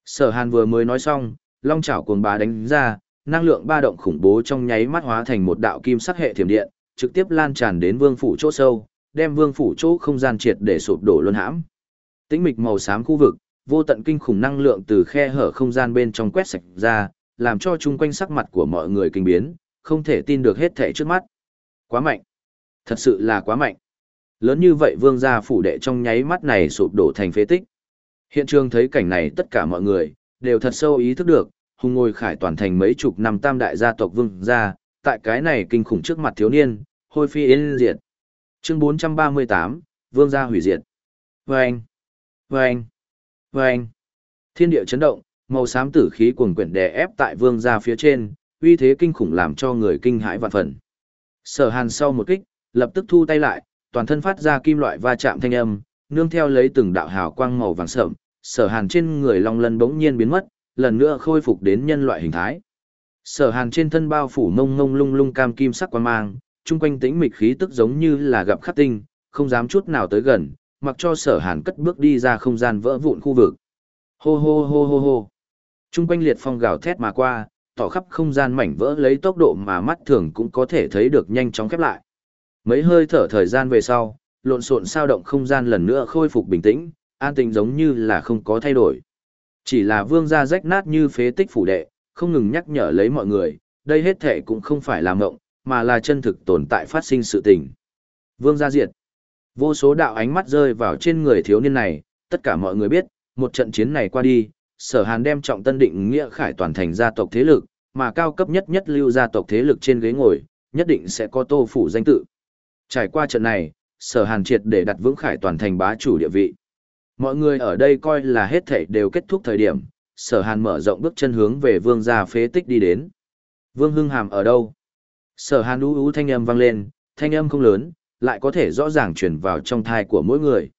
Sở Hàn vừa mới nói xong, long chảo cuồng bá đánh ra, năng lượng ba động khủng bố trong nháy mắt hóa thành một đạo kim sắc hệ thiểm điện, trực tiếp lan tràn đến vương phủ chỗ sâu, đem vương phủ chỗ không gian triệt để sụp đổ luân hãm. Tĩnh mịch màu xám khu vực, vô tận kinh khủng năng lượng từ khe hở không gian bên trong quét sạch ra, làm cho chung quanh sắc mặt của mọi người kinh biến, không thể tin được hết thể trước mắt. Quá mạnh. Thật sự là quá mạnh. Lớn như vậy vương gia phủ đệ trong nháy mắt này sụp đổ thành phế tích. Hiện trường thấy cảnh này tất cả mọi người, đều thật sâu ý thức được, hùng ngồi khải toàn thành mấy chục năm tam đại gia tộc vương gia, tại cái này kinh khủng trước mặt thiếu niên, hôi phi yên diệt. Chương 438, Vương gia hủy diệt. Vâng! Vâng! Vâng! Thiên địa chấn động, màu xám tử khí cuồng quyển đè ép tại vương gia phía trên, uy thế kinh khủng làm cho người kinh hãi vạn phần. Sở Hàn sau một kích, lập tức thu tay lại, toàn thân phát ra kim loại va chạm thanh âm, nương theo lấy từng đạo hào quang màu vàng sẫm, Sở Hàn trên người long lân bỗng nhiên biến mất, lần nữa khôi phục đến nhân loại hình thái. Sở Hàn trên thân bao phủ mông mông lung lung cam kim sắc quan mang, chung quanh tĩnh mịch khí tức giống như là gặp khắc tinh, không dám chút nào tới gần, mặc cho Sở Hàn cất bước đi ra không gian vỡ vụn khu vực. Hô hô hô hô hô. Chung quanh liệt phong gào thét mà qua, tỏ khắp không gian mảnh vỡ lấy tốc độ mà mắt thường cũng có thể thấy được nhanh chóng khép lại. Mấy hơi thở thời gian về sau, lộn xộn sao động không gian lần nữa khôi phục bình tĩnh, an tĩnh giống như là không có thay đổi. Chỉ là vương gia rách nát như phế tích phủ đệ, không ngừng nhắc nhở lấy mọi người, đây hết thể cũng không phải là mộng, mà là chân thực tồn tại phát sinh sự tình. Vương gia diệt. Vô số đạo ánh mắt rơi vào trên người thiếu niên này, tất cả mọi người biết, một trận chiến này qua đi, sở hàn đem trọng tân định nghĩa khải toàn thành gia tộc thế lực, mà cao cấp nhất nhất lưu gia tộc thế lực trên ghế ngồi, nhất định sẽ có tô phủ danh tự. Trải qua trận này, sở hàn triệt để đặt vững khải toàn thành bá chủ địa vị. Mọi người ở đây coi là hết thảy đều kết thúc thời điểm, sở hàn mở rộng bước chân hướng về vương gia phế tích đi đến. Vương Hưng Hàm ở đâu? Sở hàn ú ú thanh âm vang lên, thanh âm không lớn, lại có thể rõ ràng truyền vào trong thai của mỗi người.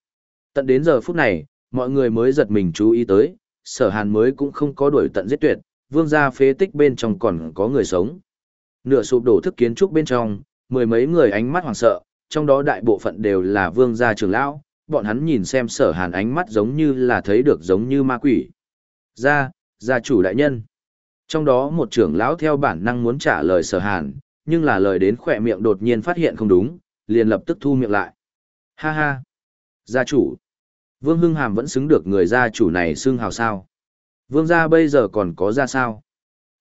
Tận đến giờ phút này, mọi người mới giật mình chú ý tới, sở hàn mới cũng không có đuổi tận giết tuyệt, vương gia phế tích bên trong còn có người sống. Nửa sụp đổ thức kiến trúc bên trong, mười mấy người ánh mắt hoảng sợ, trong đó đại bộ phận đều là vương gia trưởng lão, bọn hắn nhìn xem sở hàn ánh mắt giống như là thấy được giống như ma quỷ. Gia, gia chủ đại nhân. Trong đó một trưởng lão theo bản năng muốn trả lời sở hàn, nhưng là lời đến khỏe miệng đột nhiên phát hiện không đúng, liền lập tức thu miệng lại. Ha ha. Gia chủ. Vương Hưng Hàm vẫn xứng được người gia chủ này xưng hào sao. Vương gia bây giờ còn có ra sao?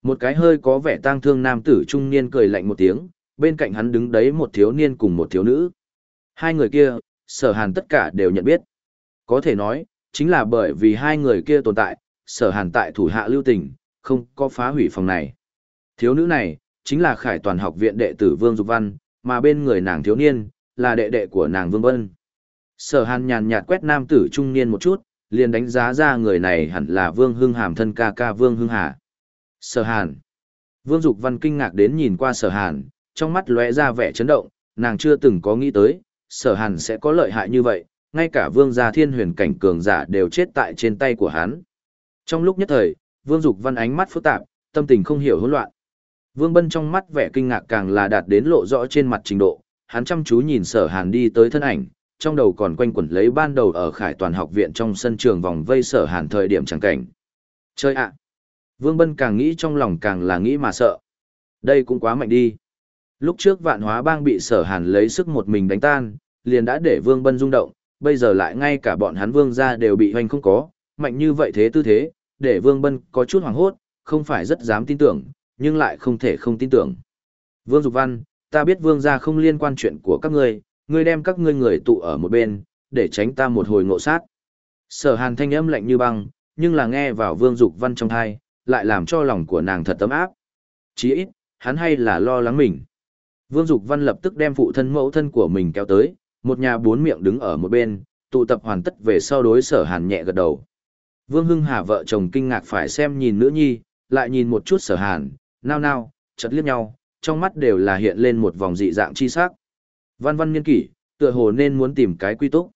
Một cái hơi có vẻ tang thương nam tử trung niên cười lạnh một tiếng, bên cạnh hắn đứng đấy một thiếu niên cùng một thiếu nữ. Hai người kia, sở hàn tất cả đều nhận biết. Có thể nói, chính là bởi vì hai người kia tồn tại, sở hàn tại thủ hạ lưu tình, không có phá hủy phòng này. Thiếu nữ này, chính là khải toàn học viện đệ tử Vương Dục Văn, mà bên người nàng thiếu niên, là đệ đệ của nàng Vương Vân. Sở hàn nhàn nhạt quét nam tử trung niên một chút, liền đánh giá ra người này hẳn là Vương Hưng Hàm thân ca ca Vương Hưng Hà. Sở hàn. Vương Dục Văn kinh ngạc đến nhìn qua sở hàn, trong mắt lóe ra vẻ chấn động, nàng chưa từng có nghĩ tới, sở hàn sẽ có lợi hại như vậy, ngay cả vương gia thiên huyền cảnh cường giả đều chết tại trên tay của hắn. Trong lúc nhất thời, vương dục văn ánh mắt phức tạp, tâm tình không hiểu hỗn loạn. Vương bân trong mắt vẻ kinh ngạc càng là đạt đến lộ rõ trên mặt trình độ, hắn chăm chú nhìn sở hàn đi tới thân ảnh, trong đầu còn quanh quẩn lấy ban đầu ở khải toàn học viện trong sân trường vòng vây sở hàn thời điểm chẳng cảnh. Chơi ạ! Vương bân càng nghĩ trong lòng càng là nghĩ mà sợ. Đây cũng quá mạnh đi. Lúc trước vạn hóa bang bị sở hàn lấy sức một mình đánh tan, liền đã để vương bân rung động, bây giờ lại ngay cả bọn hắn vương gia đều bị hoành không có, mạnh như vậy thế tư thế, để vương bân có chút hoảng hốt, không phải rất dám tin tưởng, nhưng lại không thể không tin tưởng. Vương Dục Văn, ta biết vương gia không liên quan chuyện của các ngươi, ngươi đem các ngươi người tụ ở một bên, để tránh ta một hồi ngộ sát. Sở hàn thanh âm lạnh như băng, nhưng là nghe vào vương Dục Văn trong tai, lại làm cho lòng của nàng thật tấm áp. Chí ít, hắn hay là lo lắng mình. Vương Dục Văn lập tức đem phụ thân mẫu thân của mình kéo tới, Một nhà bốn miệng đứng ở một bên, tụ tập hoàn tất về sau đối sở hàn nhẹ gật đầu. Vương Hưng Hà vợ chồng kinh ngạc phải xem nhìn nữ nhi, lại nhìn một chút sở hàn, nao nao, chật liếc nhau, trong mắt đều là hiện lên một vòng dị dạng chi sắc. Văn văn nghiên kỷ, tựa hồ nên muốn tìm cái quy túc.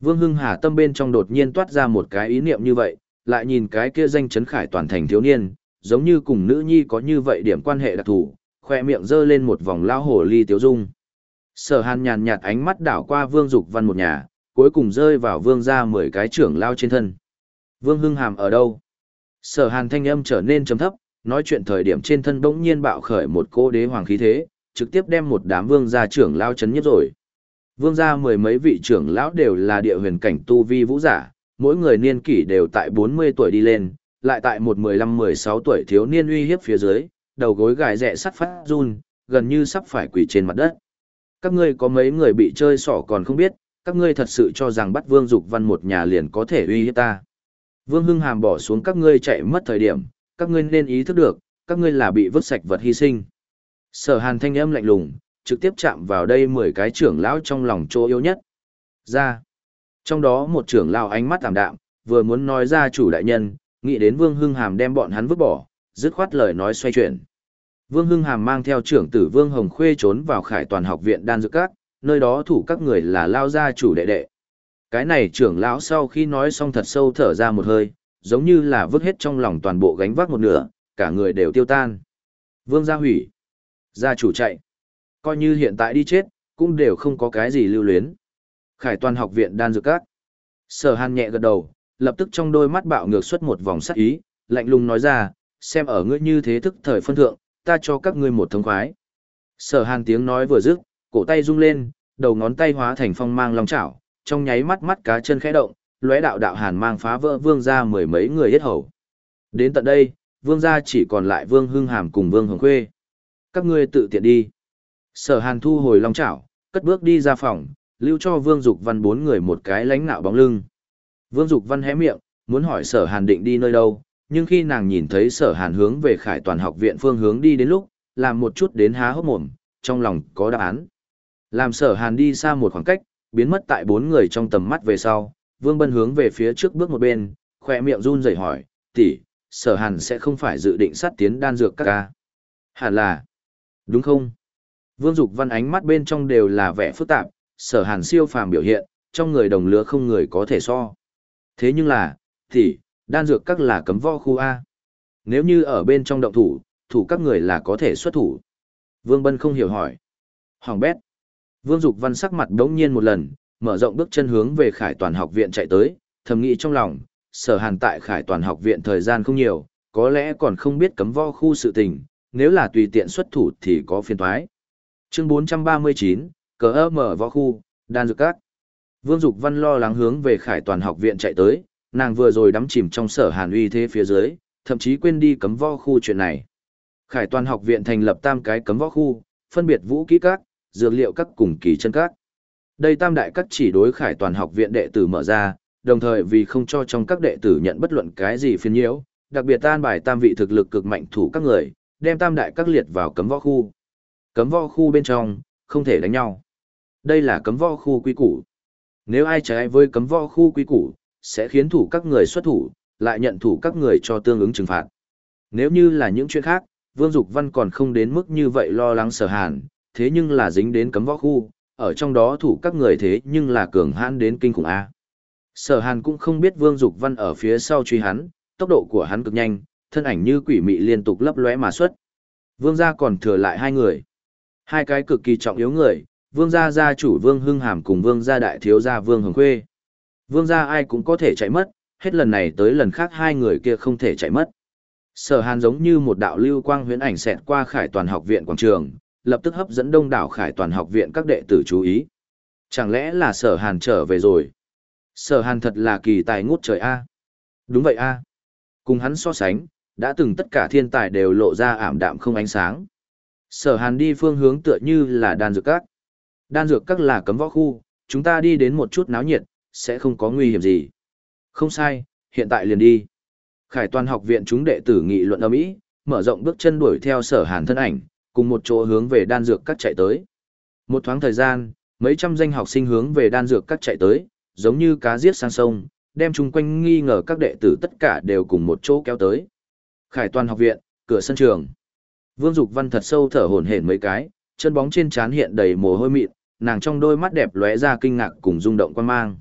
Vương Hưng Hà tâm bên trong đột nhiên toát ra một cái ý niệm như vậy, lại nhìn cái kia danh chấn khải toàn thành thiếu niên, giống như cùng nữ nhi có như vậy điểm quan hệ đặc thù, khoe miệng giơ lên một vòng lao hồ ly tiếu dung. Sở hàn nhàn nhạt ánh mắt đảo qua vương dục văn một nhà, cuối cùng rơi vào vương ra mười cái trưởng lao trên thân. Vương hưng hàm ở đâu? Sở hàn thanh âm trở nên trầm thấp, nói chuyện thời điểm trên thân bỗng nhiên bạo khởi một cô đế hoàng khí thế, trực tiếp đem một đám vương gia trưởng lao chấn nhất rồi. Vương gia mười mấy vị trưởng lão đều là địa huyền cảnh tu vi vũ giả, mỗi người niên kỷ đều tại 40 tuổi đi lên, lại tại một 15-16 tuổi thiếu niên uy hiếp phía dưới, đầu gối gài rẻ sắt phát run, gần như sắp phải quỳ trên mặt đất. Các ngươi có mấy người bị chơi sỏ còn không biết, các ngươi thật sự cho rằng bắt Vương Dục Văn một nhà liền có thể uy hiếp ta. Vương Hưng Hàm bỏ xuống các ngươi chạy mất thời điểm, các ngươi nên ý thức được, các ngươi là bị vứt sạch vật hy sinh. Sở Hàn thanh âm lạnh lùng, trực tiếp chạm vào đây 10 cái trưởng lão trong lòng chỗ yếu nhất. Ra. Trong đó một trưởng lão ánh mắt tạm đạm, vừa muốn nói ra chủ đại nhân, nghĩ đến Vương Hưng Hàm đem bọn hắn vứt bỏ, dứt khoát lời nói xoay chuyển. Vương Hưng Hàm mang theo trưởng tử Vương Hồng Khuê trốn vào Khải Toàn học viện đan dược các, nơi đó thủ các người là lao gia chủ đệ đệ. Cái này trưởng lão sau khi nói xong thật sâu thở ra một hơi, giống như là vứt hết trong lòng toàn bộ gánh vác một nửa, cả người đều tiêu tan. Vương gia hủy. Gia chủ chạy. Coi như hiện tại đi chết, cũng đều không có cái gì lưu luyến. Khải toàn học viện đan dược các. Sở hàn nhẹ gật đầu, lập tức trong đôi mắt bạo ngược xuất một vòng sắc ý, lạnh lùng nói ra, xem ở ngươi như thế thức thời phân thượng, ta cho các ngươi một thông khoái. Sở hàn tiếng nói vừa dứt, cổ tay rung lên, đầu ngón tay hóa thành phong mang long chảo, trong nháy mắt mắt cá chân khẽ động, lóe đạo đạo hàn mang phá vỡ vương gia mười mấy người yết hầu. Đến tận đây, vương gia chỉ còn lại vương hưng hàm cùng vương hồng khuê. Các ngươi tự tiện đi. Sở hàn thu hồi long chảo, cất bước đi ra phòng, lưu cho vương dục văn bốn người một cái lánh nạo bóng lưng. Vương dục văn hé miệng, muốn hỏi sở hàn định đi nơi đâu, nhưng khi nàng nhìn thấy sở hàn hướng về khải toàn học viện phương hướng đi đến lúc, làm một chút đến há hốc mồm, trong lòng có đáp án. Làm sở hàn đi xa một khoảng cách, biến mất tại bốn người trong tầm mắt về sau, vương bân hướng về phía trước bước một bên, khỏe miệng run rẩy hỏi, tỷ, sở hàn sẽ không phải dự định sát tiến đan dược các ca. Hẳn là, đúng không? Vương Dục Văn ánh mắt bên trong đều là vẻ phức tạp, sở hàn siêu phàm biểu hiện, trong người đồng lứa không người có thể so. Thế nhưng là, tỷ, đan dược các là cấm võ khu A. Nếu như ở bên trong động thủ, thủ các người là có thể xuất thủ. Vương Bân không hiểu hỏi. Hoàng bét. Vương Dục Văn sắc mặt đống nhiên một lần, mở rộng bước chân hướng về Khải Toàn học viện chạy tới, thầm nghĩ trong lòng, sở hàn tại Khải Toàn học viện thời gian không nhiều, có lẽ còn không biết cấm võ khu sự tình, nếu là tùy tiện xuất thủ thì có phiền toái. Chương 439, cờ ơ mở võ khu, đan dược các. Vương Dục Văn lo lắng hướng về Khải Toàn học viện chạy tới, nàng vừa rồi đắm chìm trong sở hàn uy thế phía dưới, thậm chí quên đi cấm võ khu chuyện này. Khải toàn học viện thành lập tam cái cấm võ khu, phân biệt vũ kỹ các, dược liệu các cùng kỳ chân các. Đây tam đại các chỉ đối khải toàn học viện đệ tử mở ra, đồng thời vì không cho trong các đệ tử nhận bất luận cái gì phiền nhiễu, đặc biệt tan bài tam vị thực lực cực mạnh thủ các người, đem tam đại các liệt vào cấm võ khu. Cấm võ khu bên trong, không thể đánh nhau. Đây là cấm võ khu quy củ. Nếu ai trái với cấm võ khu quy củ, sẽ khiến thủ các người xuất thủ, lại nhận thủ các người cho tương ứng trừng phạt. Nếu như là những chuyện khác, Vương Dục Văn còn không đến mức như vậy lo lắng sở hàn, thế nhưng là dính đến cấm võ khu, ở trong đó thủ các người thế nhưng là cường hãn đến kinh khủng A. Sở hàn cũng không biết Vương Dục Văn ở phía sau truy hắn, tốc độ của hắn cực nhanh, thân ảnh như quỷ mị liên tục lấp lóe mà xuất. Vương gia còn thừa lại hai người. Hai cái cực kỳ trọng yếu người, Vương gia gia chủ Vương Hưng Hàm cùng Vương gia đại thiếu gia Vương Hồng Khuê. Vương gia ai cũng có thể chạy mất, hết lần này tới lần khác hai người kia không thể chạy mất. Sở Hàn giống như một đạo lưu quang huyễn ảnh xẹt qua Khải Toàn học viện quảng trường, lập tức hấp dẫn đông đảo Khải Toàn học viện các đệ tử chú ý. Chẳng lẽ là Sở Hàn trở về rồi? Sở Hàn thật là kỳ tài ngút trời a. Đúng vậy a. Cùng hắn so sánh, đã từng tất cả thiên tài đều lộ ra ảm đạm không ánh sáng. Sở Hàn đi phương hướng tựa như là đan dược các. Đan dược các là cấm võ khu, chúng ta đi đến một chút náo nhiệt, sẽ không có nguy hiểm gì. Không sai, hiện tại liền đi. Khải toàn học viện chúng đệ tử nghị luận âm ý, mở rộng bước chân đuổi theo sở hàn thân ảnh, cùng một chỗ hướng về đan dược các chạy tới. Một thoáng thời gian, Mấy trăm danh học sinh hướng về đan dược các chạy tới, giống như cá giết sang sông, đem chung quanh nghi ngờ các đệ tử tất cả đều cùng một chỗ kéo tới. Khải toàn học viện, cửa sân trường. Vương Dục Văn thật sâu thở hổn hển mấy cái, chân bóng trên trán hiện đầy mồ hôi mịn, nàng trong đôi mắt đẹp lóe ra kinh ngạc cùng rung động quan mang.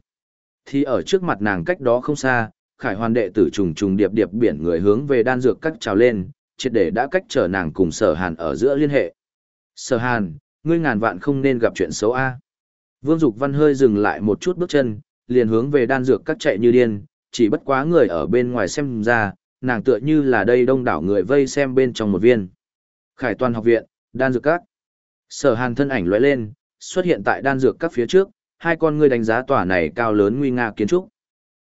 Thì ở trước mặt nàng cách đó không xa, Khải Hoàn đệ tử trùng trùng điệp điệp biển người hướng về đan dược các trào lên, triệt để đã cách trở nàng cùng Sở Hàn ở giữa liên hệ. Sở Hàn, ngươi ngàn vạn không nên gặp chuyện xấu a. Vương Dục Văn hơi dừng lại một chút bước chân, liền hướng về đan dược các chạy như điên, chỉ bất quá người ở bên ngoài xem ra, nàng tựa như là đây đông đảo người vây xem bên trong một viên. Khải toàn học viện, đan dược các. Sở Hàn thân ảnh lóe lên, xuất hiện tại đan dược các phía trước, hai con ngươi đánh giá tòa này cao lớn nguy nga kiến trúc.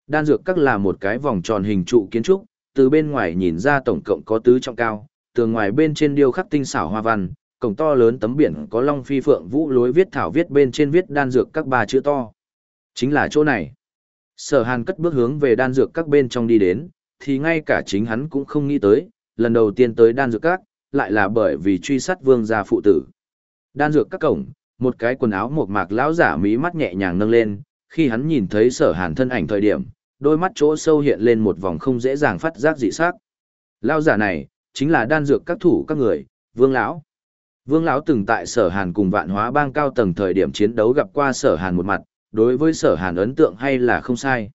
Đan dược các là một cái vòng tròn hình trụ kiến trúc, từ bên ngoài nhìn ra tổng cộng có tứ trọng cao, tường ngoài bên trên điêu khắc tinh xảo hoa văn, cổng to lớn tấm biển có long phi phượng vũ lối viết thảo viết bên trên viết đan dược các ba chữ to. Chính là chỗ này. Sở Hàn cất bước hướng về đan dược các bên trong đi đến, thì ngay cả chính hắn cũng không nghĩ tới, lần đầu tiên tới đan dược các, lại là bởi vì truy sát vương gia phụ tử. Đan dược các cổng, một cái quần áo một mạc lão giả mí mắt nhẹ nhàng nâng lên, khi hắn nhìn thấy sở hàn thân ảnh thời điểm, đôi mắt chỗ sâu hiện lên một vòng không dễ dàng phát giác dị sắc. Lão giả này, chính là đan dược các thủ các người, vương lão. Vương lão từng tại sở hàn cùng vạn hóa bang cao tầng thời điểm chiến đấu gặp qua sở hàn một mặt, đối với sở hàn ấn tượng hay là không sai.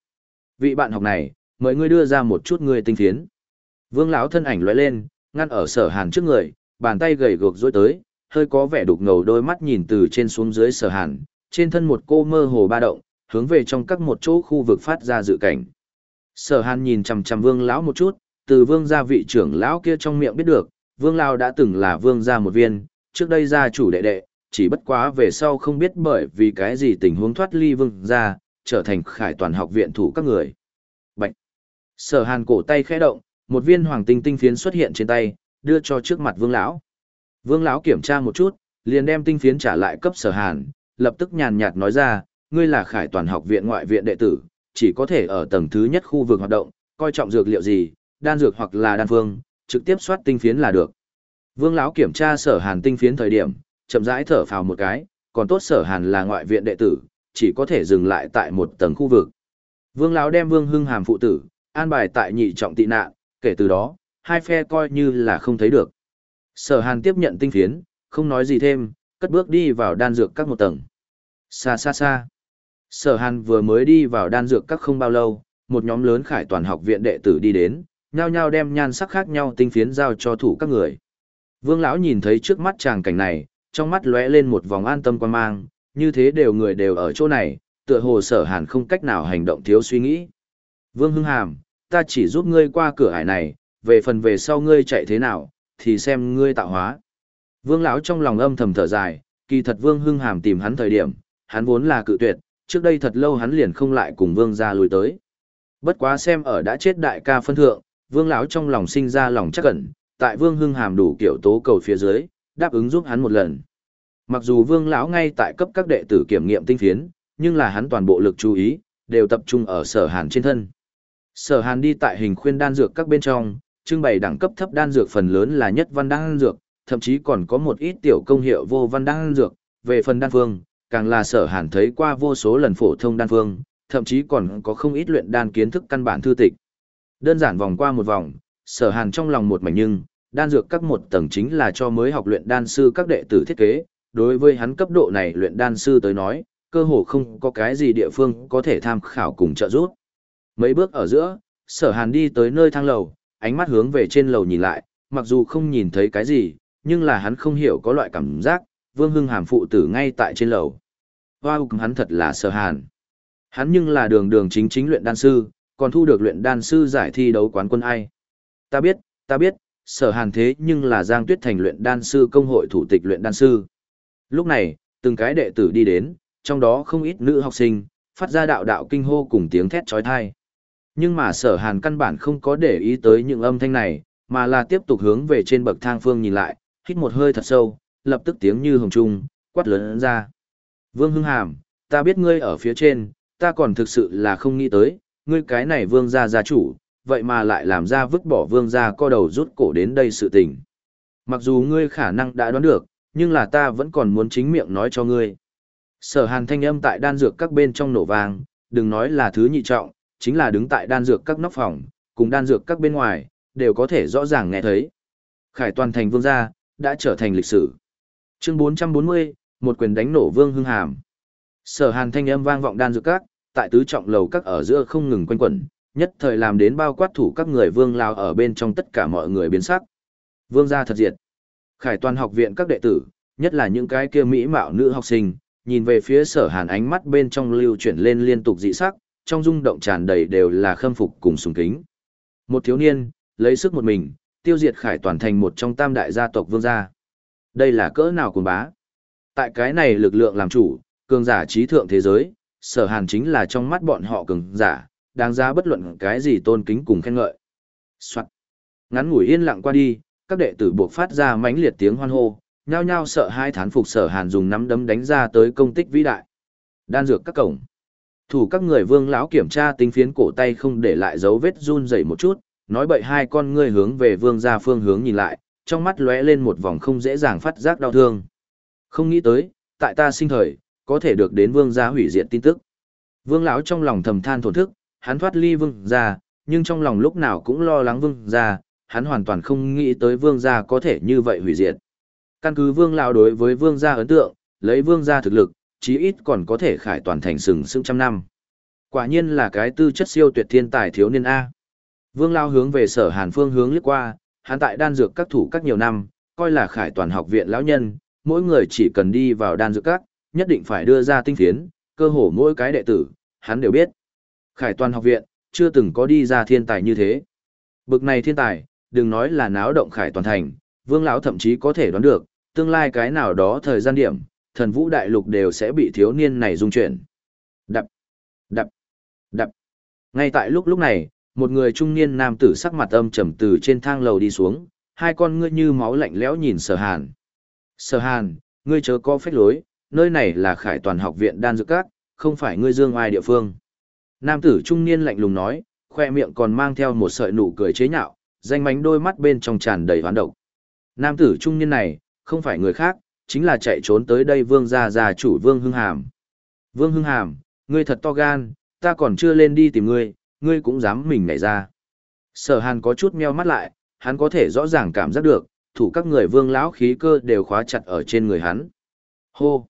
Vị bạn học này, mời ngươi đưa ra một chút ngươi tinh phiến. Vương lão thân ảnh lóe lên, ngăn ở sở hàn trước người, bàn tay gầy gộc dối tới, hơi có vẻ đục ngầu đôi mắt nhìn từ trên xuống dưới sở hàn, trên thân một cô mơ hồ ba động, hướng về trong các một chỗ khu vực phát ra dự cảnh. Sở hàn nhìn chằm chằm vương lão một chút, từ vương gia vị trưởng lão kia trong miệng biết được, vương lão đã từng là vương gia một viên, trước đây gia chủ đệ đệ, chỉ bất quá về sau không biết bởi vì cái gì tình huống thoát ly vương gia, trở thành khải toàn học viện thủ các người. Bạch! Sở hàn cổ tay khẽ động, một viên hoàng tinh tinh phiến xuất hiện trên tay, đưa cho trước mặt vương lão. Vương lão kiểm tra một chút, liền đem tinh phiến trả lại cấp sở hàn, lập tức nhàn nhạt nói ra, ngươi là khải toàn học viện ngoại viện đệ tử, chỉ có thể ở tầng thứ nhất khu vực hoạt động, coi trọng dược liệu gì, đan dược hoặc là đan phương, trực tiếp soát tinh phiến là được. Vương lão kiểm tra sở hàn tinh phiến thời điểm, chậm rãi thở phào một cái, còn tốt sở hàn là ngoại viện đệ tử, chỉ có thể dừng lại tại một tầng khu vực. Vương lão đem Vương Hưng Hàm phụ tử, an bài tại nhị trọng tị nạn, kể từ đó, hai phe coi như là không thấy được. Sở hàn tiếp nhận tinh phiến, không nói gì thêm, cất bước đi vào đan dược các một tầng. Xa xa xa. Sở hàn vừa mới đi vào đan dược các không bao lâu, một nhóm lớn khải toàn học viện đệ tử đi đến, nhao nhao đem nhan sắc khác nhau tinh phiến giao cho thủ các người. Vương lão nhìn thấy trước mắt chàng cảnh này, trong mắt lóe lên một vòng an tâm quan mang, như thế đều người đều ở chỗ này, tựa hồ sở hàn không cách nào hành động thiếu suy nghĩ. Vương Hưng Hàm, ta chỉ giúp ngươi qua cửa hải này, về phần về sau ngươi chạy thế nào, thì xem ngươi tạo hóa. Vương lão trong lòng âm thầm thở dài, kỳ thật Vương Hưng Hàm tìm hắn thời điểm, hắn vốn là cự tuyệt, trước đây thật lâu hắn liền không lại cùng Vương gia lùi tới. Bất quá xem ở đã chết đại ca phân thượng, Vương lão trong lòng sinh ra lòng chắc ẩn, tại Vương Hưng Hàm đủ kiểu tố cầu phía dưới, đáp ứng giúp hắn một lần. Mặc dù Vương lão ngay tại cấp các đệ tử kiểm nghiệm tinh phiến, nhưng là hắn toàn bộ lực chú ý đều tập trung ở Sở Hàn trên thân. Sở Hàn đi tại hình khuyên đan dược các bên trong, trưng bày đẳng cấp thấp đan dược phần lớn là nhất văn đan dược, thậm chí còn có một ít tiểu công hiệu vô văn đan dược, về phần đan phương, càng là Sở Hàn thấy qua vô số lần phổ thông đan phương, thậm chí còn có không ít luyện đan kiến thức căn bản thư tịch. Đơn giản vòng qua một vòng, Sở Hàn trong lòng một mảnh nhưng, đan dược các một tầng chính là cho mới học luyện đan sư các đệ tử thiết kế, đối với hắn cấp độ này luyện đan sư tới nói, cơ hồ không có cái gì địa phương có thể tham khảo cùng trợ giúp. Mấy bước ở giữa, sở hàn đi tới nơi thang lầu, ánh mắt hướng về trên lầu nhìn lại, mặc dù không nhìn thấy cái gì, nhưng là hắn không hiểu có loại cảm giác, vương hưng hàm phụ tử ngay tại trên lầu. Wow, hắn thật là sở hàn. Hắn nhưng là đường đường chính chính luyện đan sư, còn thu được luyện đan sư giải thi đấu quán quân ai. Ta biết, ta biết, sở hàn thế nhưng là Giang Tuyết Thành luyện đan sư công hội thủ tịch luyện đan sư. Lúc này, từng cái đệ tử đi đến, trong đó không ít nữ học sinh, phát ra đạo đạo kinh hô cùng tiếng thét trói thai. Nhưng mà sở hàn căn bản không có để ý tới những âm thanh này, mà là tiếp tục hướng về trên bậc thang phương nhìn lại, hít một hơi thật sâu, lập tức tiếng như hồng trung, quát lớn ra. Vương Hưng Hàm, ta biết ngươi ở phía trên, ta còn thực sự là không nghĩ tới, ngươi cái này vương gia gia chủ, vậy mà lại làm ra vứt bỏ vương gia co đầu rút cổ đến đây sự tình. Mặc dù ngươi khả năng đã đoán được, nhưng là ta vẫn còn muốn chính miệng nói cho ngươi. Sở hàn thanh âm tại đan dược các bên trong nổ vang, đừng nói là thứ nhị trọng, chính là đứng tại đan dược các nóc phòng, cùng đan dược các bên ngoài, đều có thể rõ ràng nghe thấy. Khải toàn thành vương gia, đã trở thành lịch sử. Chương 440, một quyền đánh nổ vương hưng hàm. Sở hàn thanh âm vang vọng đan dược các, tại tứ trọng lầu các ở giữa không ngừng quanh quẩn, nhất thời làm đến bao quát thủ các người vương lao ở bên trong tất cả mọi người biến sắc. Vương gia thật diệt. Khải toàn học viện các đệ tử, nhất là những cái kia mỹ mạo nữ học sinh, nhìn về phía sở hàn ánh mắt bên trong lưu chuyển lên liên tục dị sắc, trong rung động tràn đầy đều là khâm phục cùng sùng kính. Một thiếu niên, lấy sức một mình, tiêu diệt khải toàn thành một trong tam đại gia tộc vương gia. Đây là cỡ nào cùng bá. Tại cái này lực lượng làm chủ, cường giả trí thượng thế giới, sở hàn chính là trong mắt bọn họ cường giả, đáng giá bất luận cái gì tôn kính cùng khen ngợi. Soạn. Ngắn ngủi yên lặng qua đi, các đệ tử buộc phát ra mãnh liệt tiếng hoan hô, nhao nhao sợ hai thán phục sở hàn dùng nắm đấm đánh ra tới công tích vĩ đại. Đan dược các cổng. Thủ các người vương lão kiểm tra tính phiến cổ tay không để lại dấu vết run rẩy một chút, nói bậy hai con ngươi hướng về vương gia phương hướng nhìn lại, trong mắt lóe lên một vòng không dễ dàng phát giác đau thương. Không nghĩ tới, tại ta sinh thời, có thể được đến vương gia hủy diệt tin tức. Vương lão trong lòng thầm than thổn thức, hắn thoát ly vương gia, nhưng trong lòng lúc nào cũng lo lắng vương gia, hắn hoàn toàn không nghĩ tới vương gia có thể như vậy hủy diệt. Căn cứ vương lão đối với vương gia ấn tượng, lấy vương gia thực lực, chí ít còn có thể khải toàn thành sừng sững trăm năm. Quả nhiên là cái tư chất siêu tuyệt thiên tài thiếu niên A. Vương lão hướng về sở hàn phương hướng liếc qua, hắn tại đan dược các thủ các nhiều năm, coi là khải toàn học viện lão nhân, mỗi người chỉ cần đi vào đan dược các, nhất định phải đưa ra tinh phiến, cơ hồ mỗi cái đệ tử, hắn đều biết. Khải toàn học viện, chưa từng có đi ra thiên tài như thế. Bực này thiên tài, đừng nói là náo động khải toàn thành, vương lão thậm chí có thể đoán được, tương lai cái nào đó thời gian điểm, thần vũ đại lục đều sẽ bị thiếu niên này dung chuyển. Đập, đập, đập. Ngay tại lúc lúc này, một người trung niên nam tử sắc mặt âm trầm từ trên thang lầu đi xuống, hai con ngươi như máu lạnh lẽo nhìn sở hàn. Sở hàn, ngươi chớ có phách lối, nơi này là khải toàn học viện đan dược các, không phải ngươi dương ai địa phương. Nam tử trung niên lạnh lùng nói, khoe miệng còn mang theo một sợi nụ cười chế nhạo, danh mánh đôi mắt bên trong tràn đầy hoán độc. Nam tử trung niên này, không phải người khác, chính là chạy trốn tới đây vương gia gia chủ vương hưng hàm. Vương hưng hàm, ngươi thật to gan, ta còn chưa lên đi tìm ngươi, ngươi cũng dám mình nhảy ra. Sở hàn có chút meo mắt lại, hắn có thể rõ ràng cảm giác được, thủ các người vương lão khí cơ đều khóa chặt ở trên người hắn. Hô!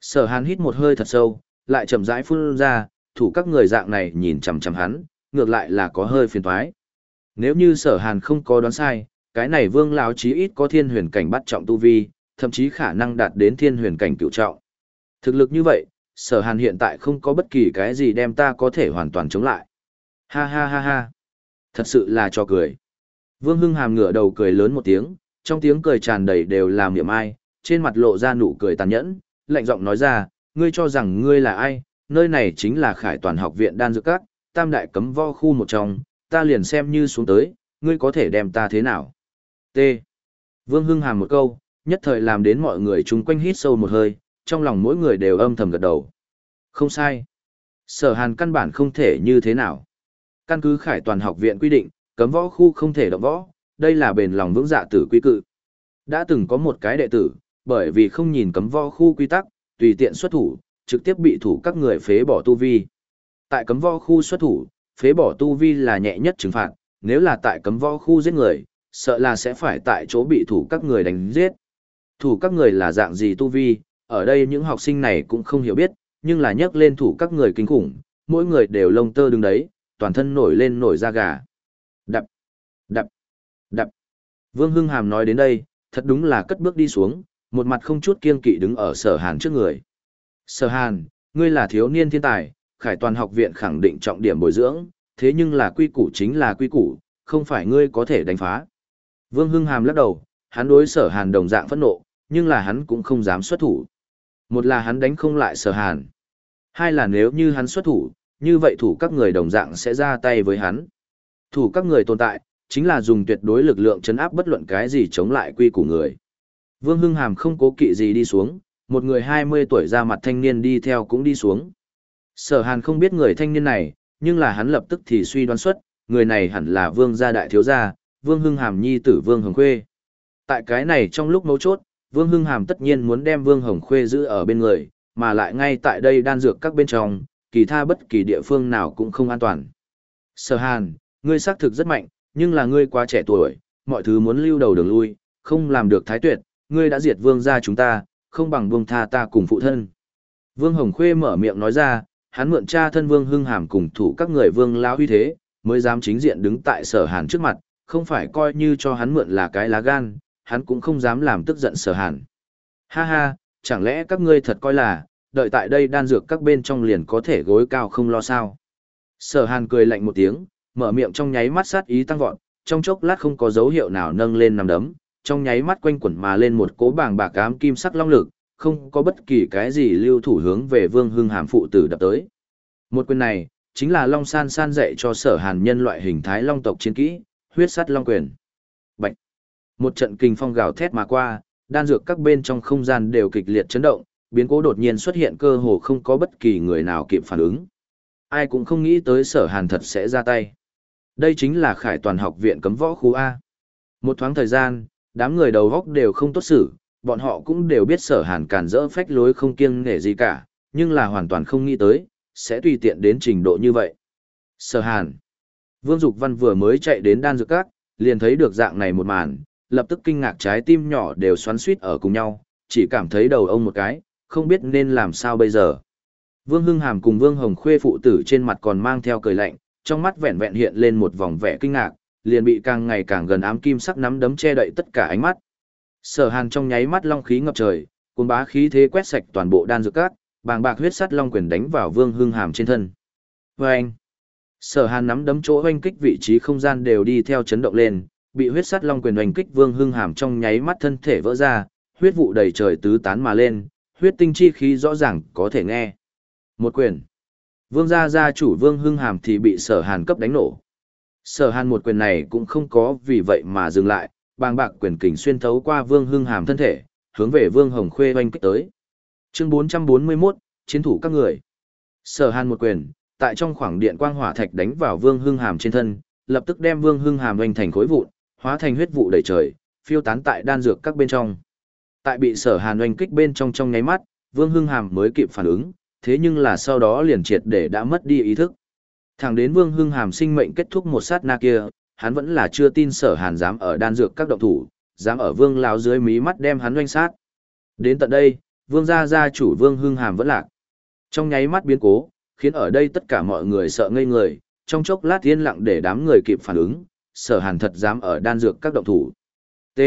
Sở hàn hít một hơi thật sâu, lại chậm rãi phun ra, thủ các người dạng này nhìn chằm chằm hắn, ngược lại là có hơi phiền toái. Nếu như sở hàn không có đoán sai, cái này vương lão chí ít có thiên huyền cảnh bắt trọng tu vi, thậm chí khả năng đạt đến thiên huyền cảnh cựu trọng. Thực lực như vậy, sở hàn hiện tại không có bất kỳ cái gì đem ta có thể hoàn toàn chống lại. Ha ha ha ha. Thật sự là cho cười. Vương Hưng Hàm ngửa đầu cười lớn một tiếng, trong tiếng cười tràn đầy đều là miệng ai, trên mặt lộ ra nụ cười tàn nhẫn, lạnh giọng nói ra, ngươi cho rằng ngươi là ai, nơi này chính là khải toàn học viện đan dược các, tam đại cấm vo khu một trong, ta liền xem như xuống tới, ngươi có thể đem ta thế nào. T. Vương Hưng Hàm một câu, nhất thời làm đến mọi người chung quanh hít sâu một hơi, trong lòng mỗi người đều âm thầm gật đầu. Không sai. Sở hàn căn bản không thể như thế nào. Căn cứ khải toàn học viện quy định, cấm võ khu không thể động võ, đây là bền lòng vững dạ tử quy cự. Đã từng có một cái đệ tử, bởi vì không nhìn cấm võ khu quy tắc, tùy tiện xuất thủ, trực tiếp bị thủ các người phế bỏ tu vi. Tại cấm võ khu xuất thủ, phế bỏ tu vi là nhẹ nhất trừng phạt, nếu là tại cấm võ khu giết người, sợ là sẽ phải tại chỗ bị thủ các người đánh giết. Thủ các người là dạng gì tu vi, ở đây những học sinh này cũng không hiểu biết, nhưng là nhắc lên thủ các người kinh khủng, mỗi người đều lông tơ đứng đấy, toàn thân nổi lên nổi da gà. Đập, đập, đập. Vương Hưng Hàm nói đến đây, thật đúng là cất bước đi xuống, một mặt không chút kiên kỵ đứng ở sở hàn trước người. Sở hàn, ngươi là thiếu niên thiên tài, khải toàn học viện khẳng định trọng điểm bồi dưỡng, thế nhưng là quy củ chính là quy củ, không phải ngươi có thể đánh phá. Vương Hưng Hàm lắc đầu, hắn đối sở hàn đồng dạng phẫn nộ, nhưng là hắn cũng không dám xuất thủ. Một là hắn đánh không lại sở hàn. Hai là nếu như hắn xuất thủ, như vậy thủ các người đồng dạng sẽ ra tay với hắn. Thủ các người tồn tại, chính là dùng tuyệt đối lực lượng chấn áp bất luận cái gì chống lại quy của người. Vương Hưng Hàm không cố kỵ gì đi xuống, một người 20 tuổi ra mặt thanh niên đi theo cũng đi xuống. Sở Hàn không biết người thanh niên này, nhưng là hắn lập tức thì suy đoán xuất, người này hẳn là Vương gia đại thiếu gia, Vương Hưng Hàm nhi tử Vương Hồng Khuê. Tại cái này trong lúc mấu chốt, Vương Hưng Hàm tất nhiên muốn đem Vương Hồng Khuê giữ ở bên người, mà lại ngay tại đây đan dược các bên trong, kỳ tha bất kỳ địa phương nào cũng không an toàn. Sở Hàn, ngươi xác thực rất mạnh, nhưng là ngươi quá trẻ tuổi, mọi thứ muốn lưu đầu đường lui, không làm được thái tuyệt, ngươi đã diệt vương gia chúng ta, không bằng buông tha ta cùng phụ thân. Vương Hồng Khuê mở miệng nói ra, hắn mượn cha thân Vương Hưng Hàm cùng thủ các người Vương lão huy thế, mới dám chính diện đứng tại Sở Hàn trước mặt, không phải coi như cho hắn mượn là cái lá gan, hắn cũng không dám làm tức giận Sở Hàn. Ha ha, chẳng lẽ các ngươi thật coi là, đợi tại đây đan dược các bên trong liền có thể gối cao không lo sao? Sở Hàn cười lạnh một tiếng, mở miệng trong nháy mắt sát ý tăng vọt, trong chốc lát không có dấu hiệu nào nâng lên nằm đấm, trong nháy mắt quanh quẩn mà lên một cố bảng bạc ám kim sắc long lực, không có bất kỳ cái gì lưu thủ hướng về Vương Hưng Hàm phụ tử đập tới. Một quyền này, chính là Long San San dạy cho Sở Hàn nhân loại hình thái long tộc chiến kỹ, huyết sắt long quyền. Bạch. Một trận kinh phong gào thét mà qua, đan dược các bên trong không gian đều kịch liệt chấn động, biến cố đột nhiên xuất hiện cơ hồ không có bất kỳ người nào kịp phản ứng. Ai cũng không nghĩ tới Sở Hàn thật sẽ ra tay. Đây chính là Khải Toàn học viện cấm võ khu A. Một thoáng thời gian, đám người đầu góc đều không tốt xử, bọn họ cũng đều biết sở hàn càn rỡ phách lối không kiêng nể gì cả, nhưng là hoàn toàn không nghĩ tới, sẽ tùy tiện đến trình độ như vậy. Sở hàn. Vương Dục Văn vừa mới chạy đến đan dược các, liền thấy được dạng này một màn, lập tức kinh ngạc trái tim nhỏ đều xoắn suýt ở cùng nhau, chỉ cảm thấy đầu ông một cái, không biết nên làm sao bây giờ. Vương Hưng Hàm cùng Vương Hồng Khuê phụ tử trên mặt còn mang theo cười lạnh, trong mắt vẹn vẹn hiện lên một vòng vẻ kinh ngạc, liền bị càng ngày càng gần ám kim sắc nắm đấm che đậy tất cả ánh mắt. Sở Hàn trong nháy mắt long khí ngập trời, cuồng bá khí thế quét sạch toàn bộ đan dược cát, bàng bạc huyết sắt long quyền đánh vào Vương Hưng Hàm trên thân. Oeng! Sở Hàn nắm đấm chỗ oanh kích vị trí không gian đều đi theo chấn động lên, bị huyết sắt long quyền oanh kích Vương Hưng Hàm trong nháy mắt thân thể vỡ ra, huyết vụ đầy trời tứ tán mà lên, huyết tinh chi khí rõ ràng có thể nghe. Một quyền. Vương gia gia chủ Vương Hưng Hàm thì bị Sở Hàn cấp đánh nổ. Sở Hàn một quyền này cũng không có vì vậy mà dừng lại, bàng bạc quyền kình xuyên thấu qua Vương Hưng Hàm thân thể, hướng về Vương Hồng Khuê oanh kích tới. Chương 441, chiến thủ các người. Sở Hàn một quyền, tại trong khoảng điện quang hỏa thạch đánh vào Vương Hưng Hàm trên thân, lập tức đem Vương Hưng Hàm oanh thành khối vụn, hóa thành huyết vụ đầy trời, phiêu tán tại đan dược các bên trong. Tại bị Sở Hàn oanh kích bên trong trong nháy mắt, Vương Hưng Hàm mới kịp phản ứng, thế nhưng là sau đó liền triệt để đã mất đi ý thức. Thẳng đến Vương Hưng Hàm sinh mệnh kết thúc một sát na kia, hắn vẫn là chưa tin sở hàn dám ở đan dược các động thủ, dám ở vương lão dưới mí mắt đem hắn oanh sát. Đến tận đây, vương gia gia chủ vương hưng hàm vẫn lạc. Trong nháy mắt biến cố, khiến ở đây tất cả mọi người sợ ngây người, trong chốc lát yên lặng để đám người kịp phản ứng, sở hàn thật dám ở đan dược các động thủ. T.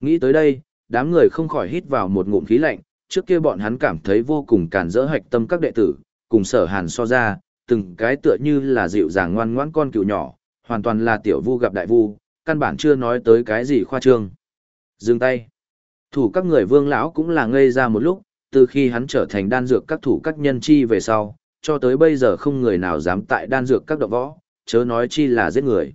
Nghĩ tới đây, đám người không khỏi hít vào một ngụm khí lạnh, trước kia bọn hắn cảm thấy vô cùng càn rỡ hạch tâm các đệ tử, cùng sở hàn so ra, từng cái tựa như là dịu dàng ngoan ngoãn con cựu nhỏ, hoàn toàn là tiểu vu gặp đại vu, căn bản chưa nói tới cái gì khoa trương. Dừng tay. Thủ các người vương lão cũng là ngây ra một lúc, từ khi hắn trở thành đan dược các thủ các nhân chi về sau, cho tới bây giờ không người nào dám tại đan dược các động võ, chớ nói chi là giết người.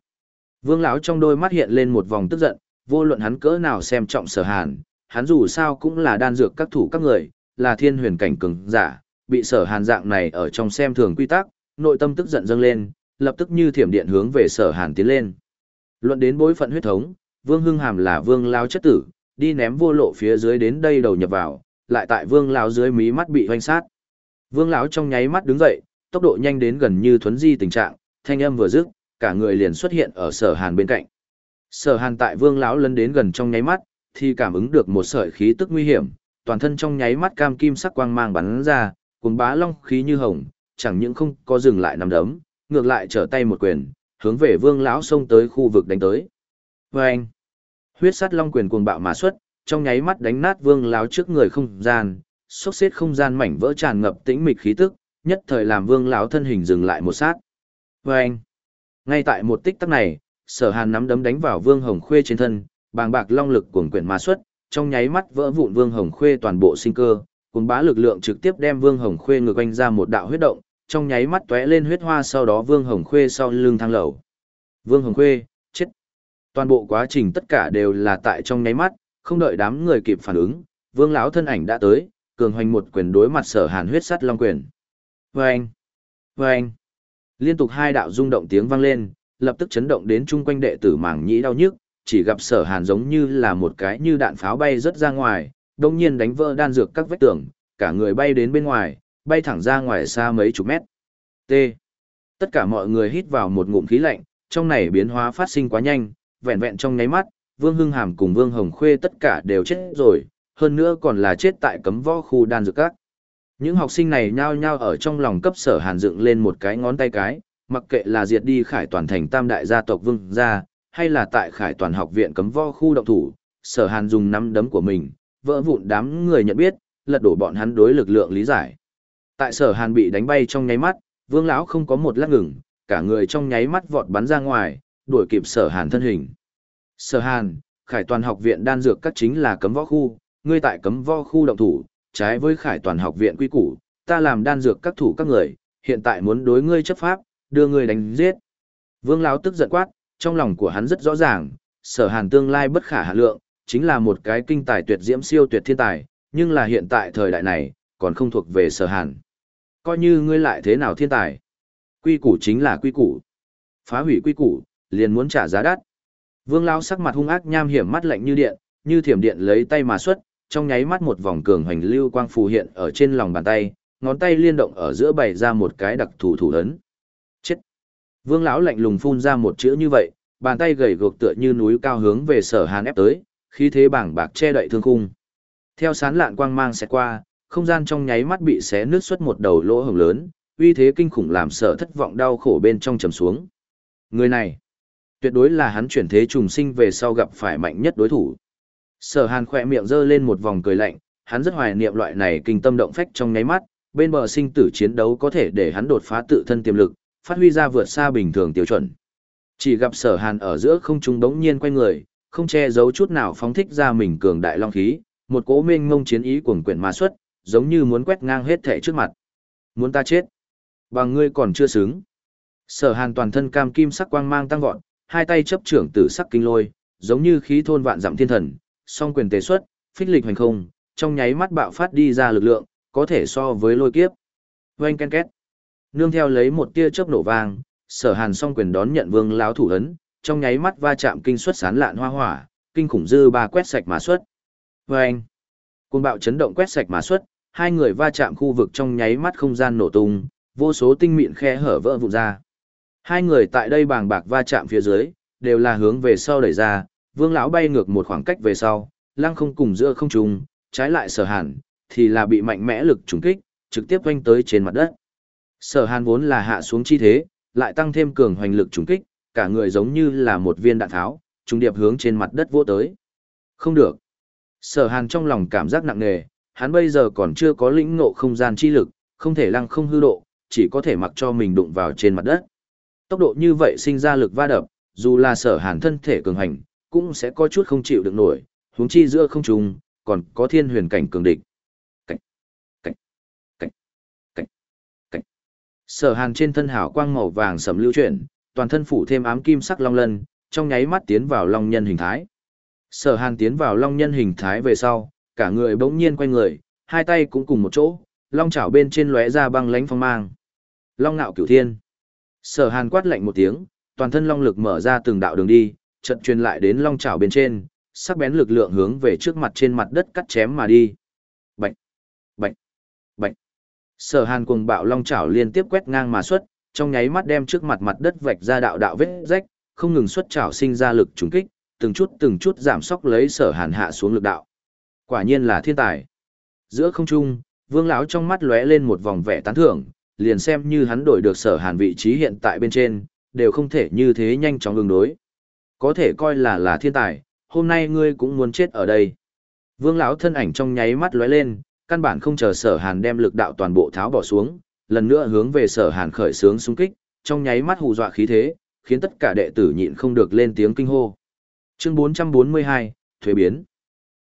Vương lão trong đôi mắt hiện lên một vòng tức giận, vô luận hắn cỡ nào xem trọng sở hàn, hắn dù sao cũng là đan dược các thủ các người, là thiên huyền cảnh cường giả, bị sở hàn dạng này ở trong xem thường quy tắc, nội tâm tức giận dâng lên, lập tức như thiểm điện hướng về sở hàn tiến lên. Luận đến bối phận huyết thống, Vương Hưng Hàm là Vương Lao chất tử, đi ném vô lộ phía dưới đến đây đầu nhập vào, lại tại Vương Lao dưới mí mắt bị hoanh sát. Vương lão trong nháy mắt đứng dậy, tốc độ nhanh đến gần như thuấn di tình trạng, thanh âm vừa dứt, cả người liền xuất hiện ở Sở Hàn bên cạnh. Sở Hàn tại Vương lão lấn đến gần trong nháy mắt, thì cảm ứng được một sợi khí tức nguy hiểm, toàn thân trong nháy mắt cam kim sắc quang mang bắn ra, cuồng bá long khí như hồng, chẳng những không có dừng lại nằm đấm, ngược lại trở tay một quyền, hướng về vương lão xông tới khu vực đánh tới. Và anh, huyết sắt long quyền cuồng bạo mà xuất, trong nháy mắt đánh nát vương lão trước người không gian, xốc xếp không gian mảnh vỡ tràn ngập tĩnh mịch khí tức, nhất thời làm vương lão thân hình dừng lại một sát. Và anh, ngay tại một tích tắc này, sở hàn nắm đấm đánh vào vương hồng khuê trên thân, bàng bạc long lực cuồng quyển Ma xuất, trong nháy mắt vỡ vụn vương hồng khuê toàn bộ sinh cơ, cuồng bá lực lượng trực tiếp đem vương hồng khuê ngược quanh ra một đạo huyết động, trong nháy mắt tóe lên huyết hoa sau đó Vương Hồng Khuê sau lưng thang lầu. Vương Hồng Khuê, chết. Toàn bộ quá trình tất cả đều là tại trong nháy mắt, không đợi đám người kịp phản ứng, Vương lão thân ảnh đã tới, cường hoành một quyền đối mặt Sở Hàn huyết sắt long quyền. Oeng. Oeng. Liên tục hai đạo rung động tiếng vang lên, lập tức chấn động đến chung quanh đệ tử mảng nhĩ đau nhức, chỉ gặp Sở Hàn giống như là một cái như đạn pháo bay rất ra ngoài, đồng nhiên đánh vỡ đan dược các vách tường, cả người bay đến bên ngoài, bay thẳng ra ngoài xa mấy chục mét. T. Tất cả mọi người hít vào một ngụm khí lạnh, trong này biến hóa phát sinh quá nhanh, vẹn vẹn trong nháy mắt, Vương Hưng Hàm cùng Vương Hồng Khuê tất cả đều chết rồi, hơn nữa còn là chết tại cấm võ khu đan dược các. Những học sinh này nhao nhao ở trong lòng cấp sở hàn dựng lên một cái ngón tay cái, mặc kệ là diệt đi khải toàn thành tam đại gia tộc vương gia, hay là tại khải toàn học viện cấm võ khu động thủ, sở hàn dùng nắm đấm của mình, vỡ vụn đám người nhận biết, lật đổ bọn hắn đối lực lượng lý giải. Tại sở hàn bị đánh bay trong nháy mắt, vương lão không có một lát ngừng, cả người trong nháy mắt vọt bắn ra ngoài, đuổi kịp sở hàn thân hình. Sở hàn, khải toàn học viện đan dược các chính là cấm võ khu, ngươi tại cấm võ khu động thủ, trái với khải toàn học viện quy củ, ta làm đan dược các thủ các người, hiện tại muốn đối ngươi chấp pháp, đưa ngươi đánh giết. Vương lão tức giận quát, trong lòng của hắn rất rõ ràng, sở hàn tương lai bất khả hạ lượng, chính là một cái kinh tài tuyệt diễm siêu tuyệt thiên tài, nhưng là hiện tại thời đại này, còn không thuộc về sở hàn. Coi như ngươi lại thế nào thiên tài. Quy củ chính là quy củ. Phá hủy quy củ, liền muốn trả giá đắt. Vương lao sắc mặt hung ác nham hiểm mắt lạnh như điện, như thiểm điện lấy tay mà xuất, trong nháy mắt một vòng cường hoành lưu quang phù hiện ở trên lòng bàn tay, ngón tay liên động ở giữa bày ra một cái đặc thủ thủ ấn. Vương lão lạnh lùng phun ra một chữ như vậy, bàn tay gầy gộc tựa như núi cao hướng về Sở Hàn ép tới, khí thế bảng bạc che đậy thương khung. Theo sán lạn quang mang sẽ qua, không gian trong nháy mắt bị xé nứt xuất một đầu lỗ hổng lớn, uy thế kinh khủng làm Sở thất vọng đau khổ bên trong trầm xuống. Người này, tuyệt đối là hắn chuyển thế trùng sinh về sau gặp phải mạnh nhất đối thủ. Sở Hàn khỏe miệng giơ lên một vòng cười lạnh, hắn rất hoài niệm loại này kinh tâm động phách trong nháy mắt, bên bờ sinh tử chiến đấu có thể để hắn đột phá tự thân tiềm lực, phát huy ra vượt xa bình thường tiêu chuẩn. Chỉ gặp Sở Hàn ở giữa không trung đống nhiên quay người, không che giấu chút nào phóng thích ra mình cường đại long khí, một cỗ mênh mông chiến ý cuồng quyển ma xuất, giống như muốn quét ngang hết thể trước mặt. Muốn ta chết? Bằng ngươi còn chưa xứng. Sở Hàn toàn thân cam kim sắc quang mang tăng vọt, hai tay chấp trưởng tử sắc kinh lôi, giống như khí thôn vạn dặm thiên thần, song quyền tế xuất, phích lịch hành không, trong nháy mắt bạo phát đi ra lực lượng, có thể so với lôi kiếp. Oanh ken két. Nương theo lấy một tia chớp nổ vang, sở hàn song quyền đón nhận vương láo thủ ấn, trong nháy mắt va chạm kinh suất sán lạn hoa hỏa, kinh khủng dư ba quét sạch mà xuất. Vâng! với anh, côn bạo chấn động quét sạch mà xuất, hai người va chạm khu vực trong nháy mắt không gian nổ tung, vô số tinh mịn khe hở vỡ vụn ra. Hai người tại đây bàng bạc va chạm phía dưới, đều là hướng về sau đẩy ra, vương lão bay ngược một khoảng cách về sau lăng không cùng giữa không trung trái lại sở hàn thì là bị mạnh mẽ lực trúng kích trực tiếp oanh tới trên mặt đất sở hàn vốn là hạ xuống chi thế lại tăng thêm cường hoành lực trúng kích cả người giống như là một viên đạn tháo trúng điệp hướng trên mặt đất vỗ tới. Không được. Sở hàn trong lòng cảm giác nặng nề hắn bây giờ còn chưa có lĩnh ngộ không gian chi lực không thể lăng không hư độ chỉ có thể mặc cho mình đụng vào trên mặt đất. Tốc độ như vậy sinh ra lực va đập dù là sở hàn thân thể cường hành cũng sẽ có chút không chịu được nổi, huống chi giữa không trùng, còn có thiên huyền cảnh cường địch. Cảnh, cảnh, cảnh, cảnh, cảnh. Sở hàn trên thân hảo quang màu vàng sầm lưu chuyển, toàn thân phủ thêm ám kim sắc long lân, trong nháy mắt tiến vào long nhân hình thái. Sở hàn tiến vào long nhân hình thái về sau, cả người bỗng nhiên quay người, hai tay cũng cùng một chỗ, long chảo bên trên lóe ra băng lánh phong mang. Long nạo cửu thiên. Sở hàn quát lạnh một tiếng, toàn thân long lực mở ra từng đạo đường đi, trận truyền lại đến long chảo bên trên, sắc bén lực lượng hướng về trước mặt trên mặt đất cắt chém mà đi. Bạch, bạch, bạch. Sở Hàn cuồng bạo long chảo liên tiếp quét ngang mà xuất, trong nháy mắt đem trước mặt mặt đất vạch ra đạo đạo vết rách, không ngừng xuất chảo sinh ra lực trúng kích, từng chút từng chút giảm sóc lấy Sở Hàn hạ xuống lực đạo. Quả nhiên là thiên tài. Giữa không trung, Vương lão trong mắt lóe lên một vòng vẻ tán thưởng, liền xem như hắn đổi được Sở Hàn vị trí hiện tại bên trên, đều không thể như thế nhanh chóng ứng đối có thể coi là là thiên tài, hôm nay ngươi cũng muốn chết ở đây. Vương lão thân ảnh trong nháy mắt lóe lên, căn bản không chờ Sở Hàn đem lực đạo toàn bộ tháo bỏ xuống, lần nữa hướng về Sở Hàn khởi sướng xung kích, trong nháy mắt hù dọa khí thế, khiến tất cả đệ tử nhịn không được lên tiếng kinh hô. Chương 442, thuế biến.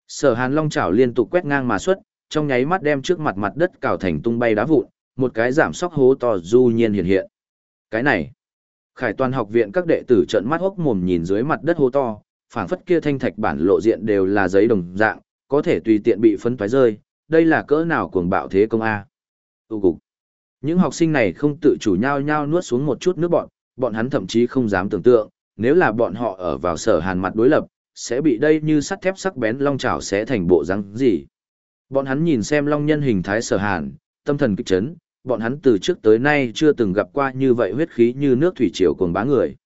Sở Hàn long chảo liên tục quét ngang mà xuất, trong nháy mắt đem trước mặt mặt đất cào thành tung bay đá vụn, một cái giảm sóc hố to du nhiên hiện hiện. Cái này, Khải toàn học viện các đệ tử trợn mắt hốc mồm nhìn dưới mặt đất hố to, phảng phất kia thanh thạch bản lộ diện đều là giấy đồng dạng, có thể tùy tiện bị phân thoái rơi, đây là cỡ nào cuồng bạo thế công a. Tu cục. Những học sinh này không tự chủ nhau nhau nuốt xuống một chút nước bọn, bọn hắn thậm chí không dám tưởng tượng, nếu là bọn họ ở vào sở hàn mặt đối lập, sẽ bị đây như sắt thép sắc bén long chảo sẽ thành bộ răng gì. Bọn hắn nhìn xem long nhân hình thái sở hàn, tâm thần kích chấn, bọn hắn từ trước tới nay chưa từng gặp qua như vậy huyết khí như nước thủy triều cuồng bá người.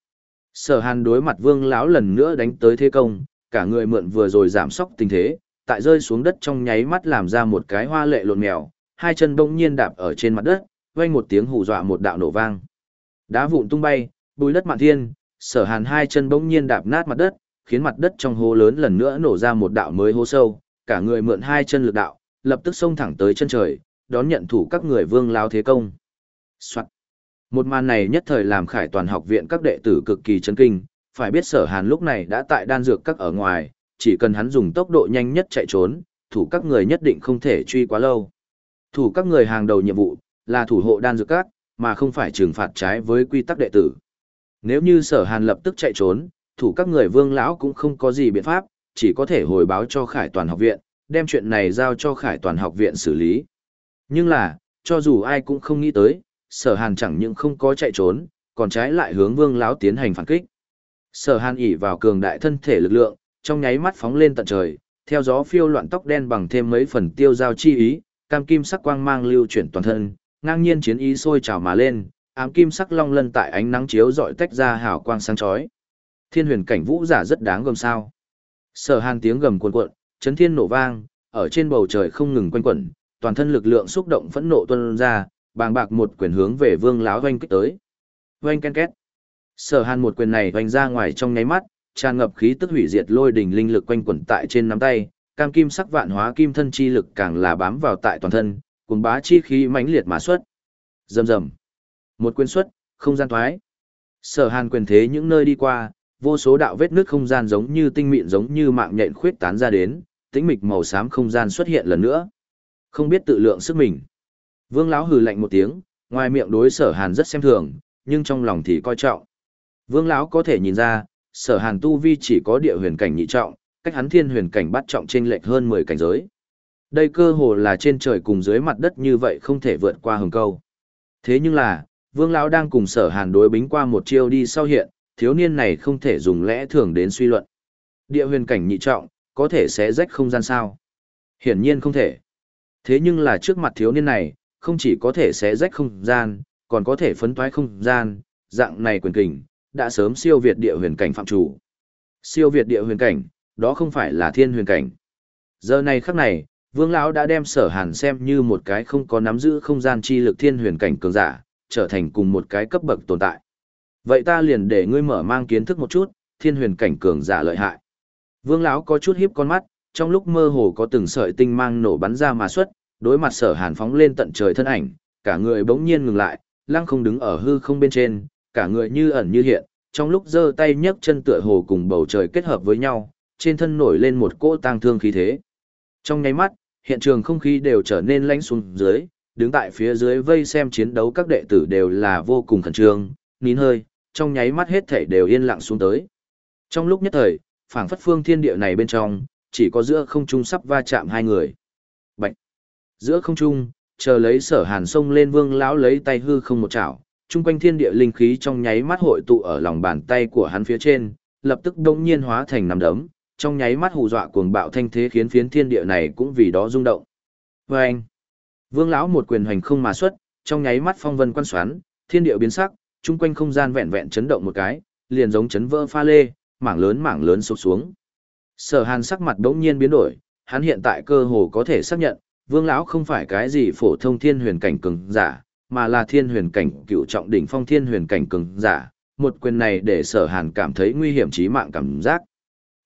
Sở hàn đối mặt vương lão lần nữa đánh tới thế công, cả người mượn vừa rồi giảm sóc tình thế, tại rơi xuống đất trong nháy mắt làm ra một cái hoa lệ lộn mèo, hai chân bỗng nhiên đạp ở trên mặt đất, vang một tiếng hù dọa một đạo nổ vang. Đá vụn tung bay, bùi đất mạn thiên, sở hàn hai chân bỗng nhiên đạp nát mặt đất, khiến mặt đất trong hố lớn lần nữa nổ ra một đạo mới hố sâu, cả người mượn hai chân lực đạo, lập tức xông thẳng tới chân trời, đón nhận thủ các người vương lao thế công. Soạn. Một màn này nhất thời làm khải toàn học viện các đệ tử cực kỳ chấn kinh, phải biết sở hàn lúc này đã tại đan dược các ở ngoài, chỉ cần hắn dùng tốc độ nhanh nhất chạy trốn, thủ các người nhất định không thể truy quá lâu. Thủ các người hàng đầu nhiệm vụ, là thủ hộ đan dược các, mà không phải trừng phạt trái với quy tắc đệ tử. Nếu như sở hàn lập tức chạy trốn, thủ các người vương lão cũng không có gì biện pháp, chỉ có thể hồi báo cho khải toàn học viện, đem chuyện này giao cho khải toàn học viện xử lý. Nhưng là, cho dù ai cũng không nghĩ tới, sở hàn chẳng những không có chạy trốn, còn trái lại hướng vương lão tiến hành phản kích. Sở hàn ỉ vào cường đại thân thể lực lượng, trong nháy mắt phóng lên tận trời, theo gió phiêu loạn tóc đen bằng thêm mấy phần tiêu giao chi ý, cam kim sắc quang mang lưu chuyển toàn thân, ngang nhiên chiến ý sôi trào mà lên, ám kim sắc long lân tại ánh nắng chiếu dọi tách ra hào quang sáng chói. Thiên huyền cảnh vũ giả rất đáng gầm sao. Sở hàn tiếng gầm cuồn cuộn, chấn thiên nổ vang, ở trên bầu trời không ngừng quanh quẩn, toàn thân lực lượng xúc động phẫn nộ tuôn ra, bàng bạc một quyền hướng về vương láo doanh kích tới. Doanh ken két. Sở hàn một quyền này doanh ra ngoài trong nháy mắt, tràn ngập khí tức hủy diệt lôi đỉnh linh lực quanh quẩn tại trên nắm tay, cam kim sắc vạn hóa kim thân chi lực càng là bám vào tại toàn thân, cuồng bá chi khí mãnh liệt mà xuất. Rầm rầm. Một quyền xuất, không gian thoái. Sở Hàn quyền thế những nơi đi qua, vô số đạo vết nước không gian giống như tinh mịn giống như mạng nhện khuyết tán ra đến, tĩnh mịch màu xám không gian xuất hiện lần nữa. Không biết tự lượng sức mình. Vương lão hừ lạnh một tiếng, ngoài miệng đối Sở Hàn rất xem thường, nhưng trong lòng thì coi trọng. Vương lão có thể nhìn ra, Sở Hàn tu vi chỉ có địa huyền cảnh nhị trọng, cách hắn thiên huyền cảnh bắt trọng trên lệch hơn 10 cảnh giới. Đây cơ hồ là trên trời cùng dưới mặt đất như vậy không thể vượt qua hừng câu. Thế nhưng là, Vương lão đang cùng Sở Hàn đối bính qua một chiêu đi sau hiện, thiếu niên này không thể dùng lẽ thường đến suy luận. Địa huyền cảnh nhị trọng, có thể sẽ rách không gian sao? Hiển nhiên không thể. Thế nhưng là trước mặt thiếu niên này, không chỉ có thể sẽ rách không gian, còn có thể phấn toái không gian, dạng này quyền kình, đã sớm siêu việt địa huyền cảnh phạm chủ. Siêu việt địa huyền cảnh, đó không phải là thiên huyền cảnh. Giờ này khắc này, Vương lão đã đem Sở Hàn xem như một cái không có nắm giữ không gian chi lực thiên huyền cảnh cường giả, trở thành cùng một cái cấp bậc tồn tại. Vậy ta liền để ngươi mở mang kiến thức một chút, thiên huyền cảnh cường giả lợi hại. Vương lão có chút hiếp con mắt, trong lúc mơ hồ có từng sợi tinh mang nổ bắn ra mà xuất, đối mặt Sở Hàn phóng lên tận trời thân ảnh, cả người bỗng nhiên ngừng lại, lăng không đứng ở hư không bên trên, cả người như ẩn như hiện, trong lúc giơ tay nhấc chân tựa hồ cùng bầu trời kết hợp với nhau, trên thân nổi lên một cỗ tang thương khí thế. Trong nháy mắt, hiện trường không khí đều trở nên lãnh xuống dưới, đứng tại phía dưới vây xem chiến đấu các đệ tử đều là vô cùng khẩn trương, nín hơi, trong nháy mắt hết thảy đều yên lặng xuống tới. Trong lúc nhất thời, phảng phất phương thiên địa này bên trong, chỉ có giữa không trung sắp va chạm hai người. Bạch! Giữa không trung, chờ lấy sở hàn sông lên vương lão lấy tay hư không một chảo, chung quanh thiên địa linh khí trong nháy mắt hội tụ ở lòng bàn tay của hắn phía trên, lập tức đông nhiên hóa thành nằm đấm, trong nháy mắt hù dọa cuồng bạo thanh thế khiến phiến thiên địa này cũng vì đó rung động. Và anh, vương lão một quyền hành không mà xuất, trong nháy mắt phong vân quan xoắn, thiên địa biến sắc, chung quanh không gian vẹn vẹn chấn động một cái, liền giống chấn vỡ pha lê, mảng lớn mảng lớn sụp xuống. Sở Hàn sắc mặt đống nhiên biến đổi, hắn hiện tại cơ hồ có thể xác nhận, Vương lão không phải cái gì phổ thông thiên huyền cảnh cường giả, mà là thiên huyền cảnh cựu trọng đỉnh phong thiên huyền cảnh cường giả. Một quyền này để Sở Hàn cảm thấy nguy hiểm chí mạng cảm giác.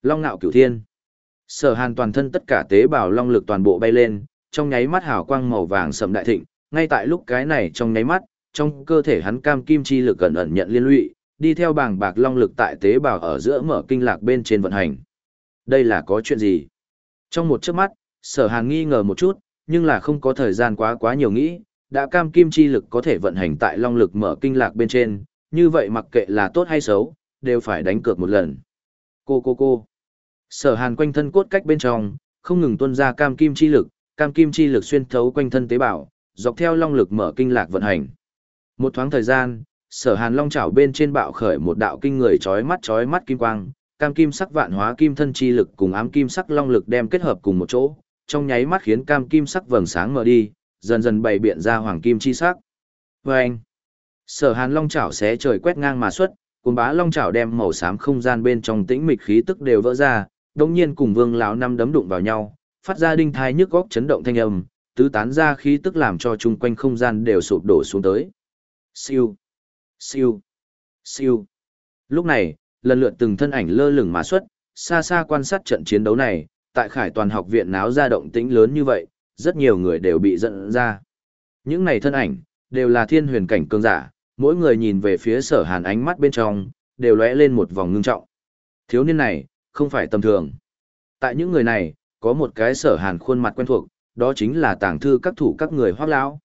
Long nạo cửu thiên. Sở hàn toàn thân tất cả tế bào long lực toàn bộ bay lên, trong nháy mắt hào quang màu vàng sầm đại thịnh, ngay tại lúc cái này trong nháy mắt, trong cơ thể hắn cam kim chi lực gần ẩn nhận liên lụy, đi theo bảng bạc long lực tại tế bào ở giữa mở kinh lạc bên trên vận hành. Đây là có chuyện gì? Trong một chớp mắt, sở hàn nghi ngờ một chút, nhưng là không có thời gian quá quá nhiều nghĩ, đã cam kim chi lực có thể vận hành tại long lực mở kinh lạc bên trên, như vậy mặc kệ là tốt hay xấu, đều phải đánh cược một lần. Cô cô cô. Sở hàn quanh thân cốt cách bên trong, không ngừng tuôn ra cam kim chi lực, cam kim chi lực xuyên thấu quanh thân tế bào, dọc theo long lực mở kinh lạc vận hành. Một thoáng thời gian, sở hàn long chảo bên trên bạo khởi một đạo kinh người chói mắt chói mắt kim quang, cam kim sắc vạn hóa kim thân chi lực cùng ám kim sắc long lực đem kết hợp cùng một chỗ, trong nháy mắt khiến cam kim sắc vầng sáng mở đi, dần dần bày biện ra hoàng kim chi sắc. Và anh, sở hàn long chảo xé trời quét ngang mà xuất, cùng bá long chảo đem màu xám không gian bên trong tĩnh mịch khí tức đều vỡ ra, đồng nhiên cùng vương lão năm đấm đụng vào nhau, phát ra đinh thai nhức góc chấn động thanh âm, tứ tán ra khí tức làm cho chung quanh không gian đều sụp đổ xuống tới. Siêu, siêu, siêu. Lúc này, lần lượt từng thân ảnh lơ lửng mà xuất, xa xa quan sát trận chiến đấu này, tại khải toàn học viện náo ra động tĩnh lớn như vậy, rất nhiều người đều bị dẫn ra. Những này thân ảnh, đều là thiên huyền cảnh cường giả, mỗi người nhìn về phía sở hàn ánh mắt bên trong, đều lóe lên một vòng ngưng trọng. Thiếu niên này, không phải tầm thường. Tại những người này, có một cái sở hàn khuôn mặt quen thuộc, đó chính là tàng thư các thủ các người hoác lão.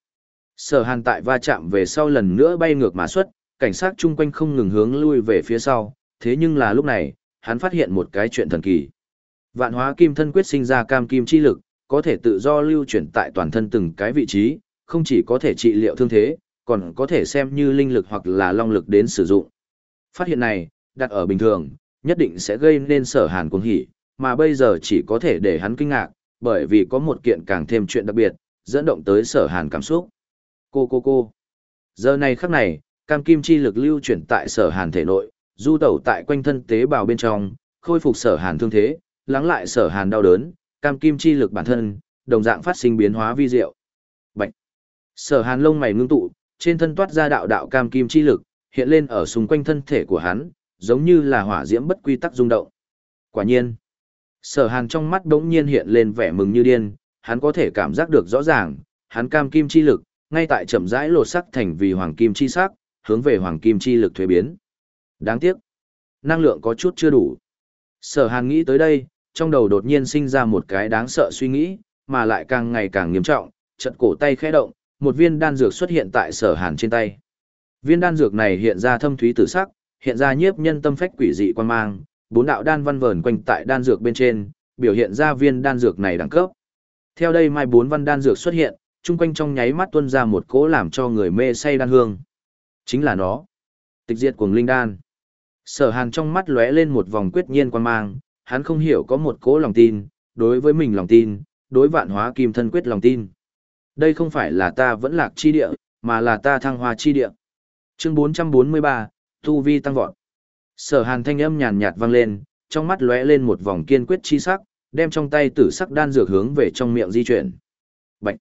Sở hàn tại va chạm về sau lần nữa bay ngược mà xuất, cảnh sát chung quanh không ngừng hướng lui về phía sau, thế nhưng là lúc này, hắn phát hiện một cái chuyện thần kỳ. Vạn hóa kim thân quyết sinh ra cam kim chi lực, có thể tự do lưu chuyển tại toàn thân từng cái vị trí, không chỉ có thể trị liệu thương thế, còn có thể xem như linh lực hoặc là long lực đến sử dụng. Phát hiện này, đặt ở bình thường, nhất định sẽ gây nên sở hàn cuồng hỉ, mà bây giờ chỉ có thể để hắn kinh ngạc, bởi vì có một kiện càng thêm chuyện đặc biệt, dẫn động tới sở hàn cảm xúc. Cô cô cô. Giờ này khắc này, cam kim chi lực lưu chuyển tại sở hàn thể nội, du tẩu tại quanh thân tế bào bên trong, khôi phục sở hàn thương thế, lắng lại sở hàn đau đớn, cam kim chi lực bản thân, đồng dạng phát sinh biến hóa vi diệu. Bạch. Sở hàn lông mày ngưng tụ, trên thân toát ra đạo đạo cam kim chi lực, hiện lên ở xung quanh thân thể của hắn, giống như là hỏa diễm bất quy tắc rung động. Quả nhiên, sở hàn trong mắt đống nhiên hiện lên vẻ mừng như điên, hắn có thể cảm giác được rõ ràng, hắn cam kim chi lực, ngay tại chậm rãi lột sắc thành vì hoàng kim chi sắc, hướng về hoàng kim chi lực thuế biến. Đáng tiếc, năng lượng có chút chưa đủ. Sở hàn nghĩ tới đây, trong đầu đột nhiên sinh ra một cái đáng sợ suy nghĩ, mà lại càng ngày càng nghiêm trọng, chật cổ tay khẽ động, một viên đan dược xuất hiện tại sở hàn trên tay. Viên đan dược này hiện ra thâm thúy tử sắc, hiện ra nhiếp nhân tâm phách quỷ dị quan mang, bốn đạo đan văn vờn quanh tại đan dược bên trên, biểu hiện ra viên đan dược này đẳng cấp. Theo đây mai bốn văn đan dược xuất hiện, chung quanh trong nháy mắt tuôn ra một cỗ làm cho người mê say đan hương. Chính là nó. Tịch diệt cuồng linh đan. Sở Hàn trong mắt lóe lên một vòng quyết nhiên quan mang, hắn không hiểu có một cố lòng tin, đối với mình lòng tin, đối vạn hóa kim thân quyết lòng tin. Đây không phải là ta vẫn lạc chi địa, mà là ta thăng hoa chi địa. Chương 443, Tu Vi tăng vọt. Sở hàn thanh âm nhàn nhạt vang lên, trong mắt lóe lên một vòng kiên quyết chi sắc, đem trong tay tử sắc đan dược hướng về trong miệng di chuyển. Bạch.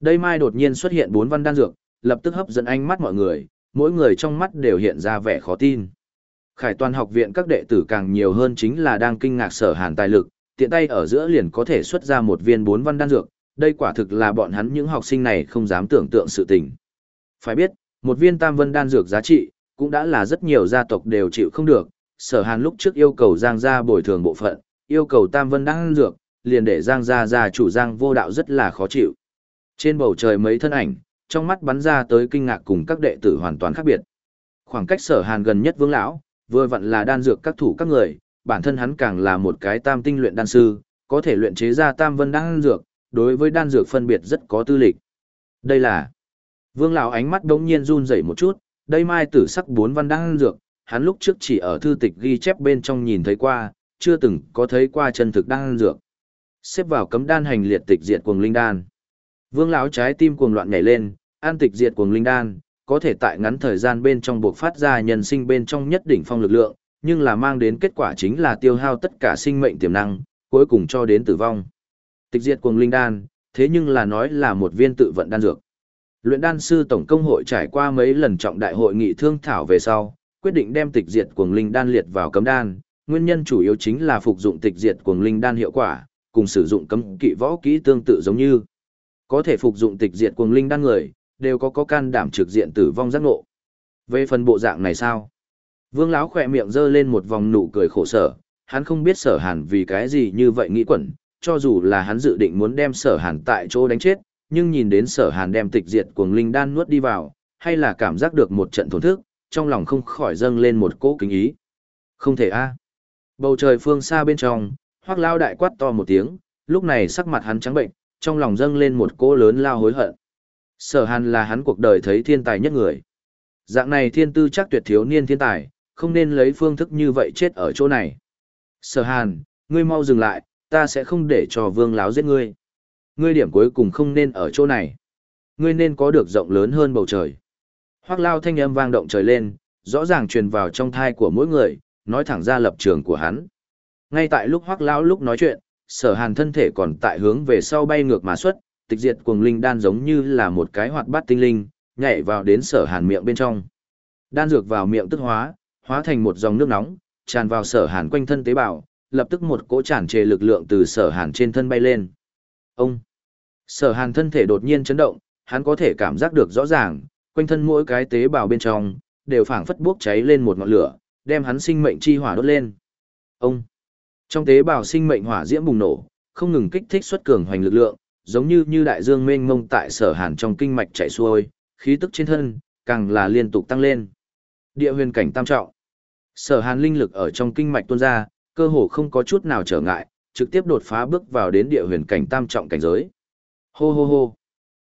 Đây mai đột nhiên xuất hiện bốn văn đan dược, lập tức hấp dẫn ánh mắt mọi người, mỗi người trong mắt đều hiện ra vẻ khó tin. Khải toàn học viện các đệ tử càng nhiều hơn chính là đang kinh ngạc sở hàn tài lực, tiện tay ở giữa liền có thể xuất ra một viên bốn văn đan dược, đây quả thực là bọn hắn những học sinh này không dám tưởng tượng sự tình. Phải biết, một viên tam vân đan dược giá trị, cũng đã là rất nhiều gia tộc đều chịu không được, sở hàn lúc trước yêu cầu giang gia bồi thường bộ phận, yêu cầu tam vân đan dược, liền để giang gia gia chủ giang vô đạo rất là khó chịu. Trên bầu trời mấy thân ảnh, trong mắt bắn ra tới kinh ngạc cùng các đệ tử hoàn toàn khác biệt. Khoảng cách sở hàn gần nhất vương lão, vừa vặn là đan dược các thủ các người, bản thân hắn càng là một cái tam tinh luyện đan sư, có thể luyện chế ra tam vân đan dược, đối với đan dược phân biệt rất có tư lịch. Đây là Vương lão ánh mắt đống nhiên run rẩy một chút, đây mai tử sắc bốn văn đan dược, hắn lúc trước chỉ ở thư tịch ghi chép bên trong nhìn thấy qua, chưa từng có thấy qua chân thực đan dược. Xếp vào cấm đan hành liệt tịch diệt cuồng linh đan. Vương lão trái tim cuồng loạn nhảy lên, an tịch diệt cuồng linh đan, có thể tại ngắn thời gian bên trong buộc phát ra nhân sinh bên trong nhất đỉnh phong lực lượng, nhưng là mang đến kết quả chính là tiêu hao tất cả sinh mệnh tiềm năng, cuối cùng cho đến tử vong. Tịch diệt cuồng linh đan, thế nhưng là nói là một viên tự vận đan dược. Luyện đan sư tổng công hội trải qua mấy lần trọng đại hội nghị thương thảo về sau, quyết định đem tịch diệt cuồng linh đan liệt vào cấm đan, nguyên nhân chủ yếu chính là phục dụng tịch diệt cuồng linh đan hiệu quả, cùng sử dụng cấm kỵ võ kỹ tương tự giống như. Có thể phục dụng tịch diệt cuồng linh đan người, đều có có can đảm trực diện tử vong giác ngộ. Về phần bộ dạng này sao? Vương lão khỏe miệng giơ lên một vòng nụ cười khổ sở, hắn không biết sở hàn vì cái gì như vậy nghĩ quẩn, cho dù là hắn dự định muốn đem sở hàn tại chỗ đánh chết, nhưng nhìn đến sở hàn đem tịch diệt cuồng linh đan nuốt đi vào, hay là cảm giác được một trận thổn thức, trong lòng không khỏi dâng lên một cỗ kính ý. Không thể a Bầu trời phương xa bên trong, hoác lao đại quát to một tiếng, lúc này sắc mặt hắn trắng bệnh, trong lòng dâng lên một cỗ lớn lao hối hận. Sở hàn là hắn cuộc đời thấy thiên tài nhất người. Dạng này thiên tư chắc tuyệt thiếu niên thiên tài, không nên lấy phương thức như vậy chết ở chỗ này. Sở hàn, ngươi mau dừng lại, ta sẽ không để cho vương láo giết ngươi. Ngươi điểm cuối cùng không nên ở chỗ này. Ngươi nên có được rộng lớn hơn bầu trời. Hoác lao thanh âm vang động trời lên, rõ ràng truyền vào trong thai của mỗi người, nói thẳng ra lập trường của hắn. Ngay tại lúc hoác lao lúc nói chuyện, sở hàn thân thể còn tại hướng về sau bay ngược mà xuất, tịch diệt cuồng linh đan giống như là một cái hoạt bát tinh linh, nhảy vào đến sở hàn miệng bên trong. Đan dược vào miệng tức hóa, hóa thành một dòng nước nóng, tràn vào sở hàn quanh thân tế bào, lập tức một cỗ tràn trề lực lượng từ sở hàn trên thân bay lên. Ông! Sở hàn thân thể đột nhiên chấn động, hắn có thể cảm giác được rõ ràng, quanh thân mỗi cái tế bào bên trong, đều phảng phất bốc cháy lên một ngọn lửa, đem hắn sinh mệnh chi hỏa đốt lên. Ông! Trong tế bào sinh mệnh hỏa diễm bùng nổ, không ngừng kích thích xuất cường hoành lực lượng, giống như như đại dương mênh mông tại sở hàn trong kinh mạch chảy xuôi, khí tức trên thân, càng là liên tục tăng lên. Địa huyền cảnh tam trọng. Sở hàn linh lực ở trong kinh mạch tuôn ra, cơ hồ không có chút nào trở ngại, trực tiếp đột phá bước vào đến địa huyền cảnh tam trọng cảnh giới. Hô hô hô.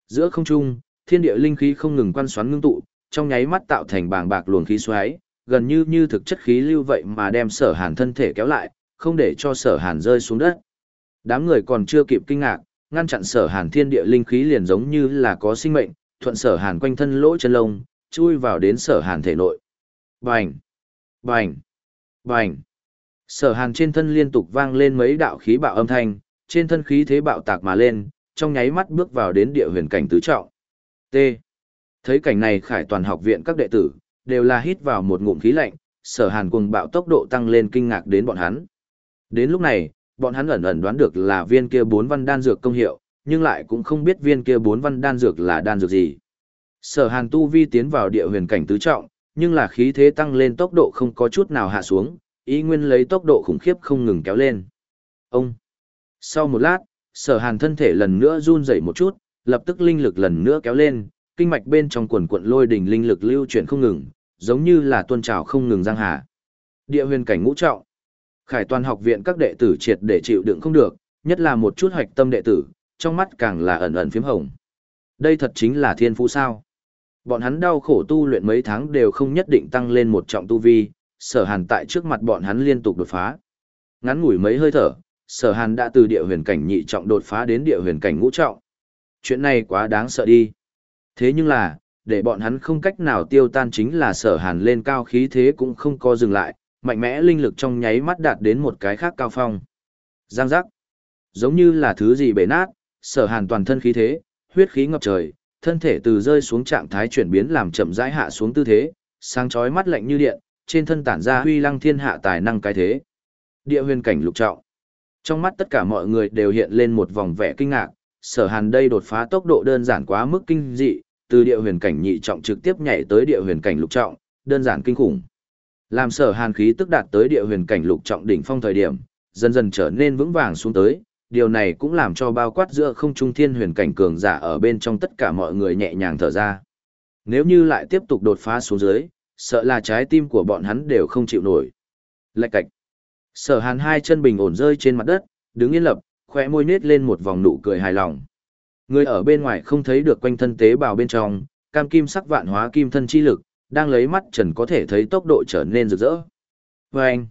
Giữa không trung, thiên địa linh khí không ngừng quan xoắn ngưng tụ, trong nháy mắt tạo thành bàng bạc luồng khí xoáy, gần như như thực chất khí lưu vậy mà đem sở hàn thân thể kéo lại, không để cho sở hàn rơi xuống đất. Đám người còn chưa kịp kinh ngạc, ngăn chặn sở hàn thiên địa linh khí liền giống như là có sinh mệnh, thuận sở hàn quanh thân lỗ chân lông, chui vào đến sở hàn thể nội. Bành! Bành! Bành! Sở hàn trên thân liên tục vang lên mấy đạo khí bạo âm thanh, trên thân khí thế bạo tạc mà lên, trong nháy mắt bước vào đến địa huyền cảnh tứ trọng. T. Thấy cảnh này khải toàn học viện các đệ tử, đều là hít vào một ngụm khí lạnh, sở hàn cùng bạo tốc độ tăng lên kinh ngạc đến bọn hắn. Đến lúc này, bọn hắn ẩn ẩn đoán được là viên kia bốn văn đan dược công hiệu, nhưng lại cũng không biết viên kia bốn văn đan dược là đan dược gì. Sở hàn tu vi tiến vào địa huyền cảnh tứ trọng, nhưng là khí thế tăng lên tốc độ không có chút nào hạ xuống, ý nguyên lấy tốc độ khủng khiếp không ngừng kéo lên. Ông! Sau một lát, sở hàn thân thể lần nữa run rẩy một chút, lập tức linh lực lần nữa kéo lên, kinh mạch bên trong quần cuộn lôi đỉnh linh lực lưu chuyển không ngừng, giống như là tuôn trào không ngừng giang hà. Địa huyền cảnh ngũ trọng. Khải toàn học viện các đệ tử triệt để chịu đựng không được, nhất là một chút hoạch tâm đệ tử, trong mắt càng là ẩn ẩn phím hồng. Đây thật chính là thiên phú sao. Bọn hắn đau khổ tu luyện mấy tháng đều không nhất định tăng lên một trọng tu vi, sở hàn tại trước mặt bọn hắn liên tục đột phá. Ngắn ngủi mấy hơi thở, sở hàn đã từ địa huyền cảnh nhị trọng đột phá đến địa huyền cảnh ngũ trọng. Chuyện này quá đáng sợ đi. Thế nhưng là, để bọn hắn không cách nào tiêu tan chính là sở hàn lên cao khí thế cũng không có dừng lại, mạnh mẽ linh lực trong nháy mắt đạt đến một cái khác cao phong. Giang giác. Giống như là thứ gì bể nát, sở hàn toàn thân khí thế, huyết khí ngập trời, thân thể từ rơi xuống trạng thái chuyển biến làm chậm rãi hạ xuống tư thế, sáng chói mắt lạnh như điện, trên thân tản ra huy lăng thiên hạ tài năng cái thế. Địa huyền cảnh lục trọng. Trong mắt tất cả mọi người đều hiện lên một vòng vẻ kinh ngạc, sở hàn đây đột phá tốc độ đơn giản quá mức kinh dị, từ địa huyền cảnh nhị trọng trực tiếp nhảy tới địa huyền cảnh lục trọng, đơn giản kinh khủng. Làm sở hàn khí tức đạt tới địa huyền cảnh lục trọng đỉnh phong thời điểm, dần dần trở nên vững vàng xuống tới, điều này cũng làm cho bao quát giữa không trung thiên huyền cảnh cường giả ở bên trong tất cả mọi người nhẹ nhàng thở ra. Nếu như lại tiếp tục đột phá xuống dưới, sợ là trái tim của bọn hắn đều không chịu nổi. Lạch cạch. Sở hàn hai chân bình ổn rơi trên mặt đất, đứng yên lập, khoe môi nết lên một vòng nụ cười hài lòng. Người ở bên ngoài không thấy được quanh thân tế bào bên trong, cam kim sắc vạn hóa kim thân chi lực, đang lấy mắt trần có thể thấy tốc độ trở nên rực rỡ. Và anh,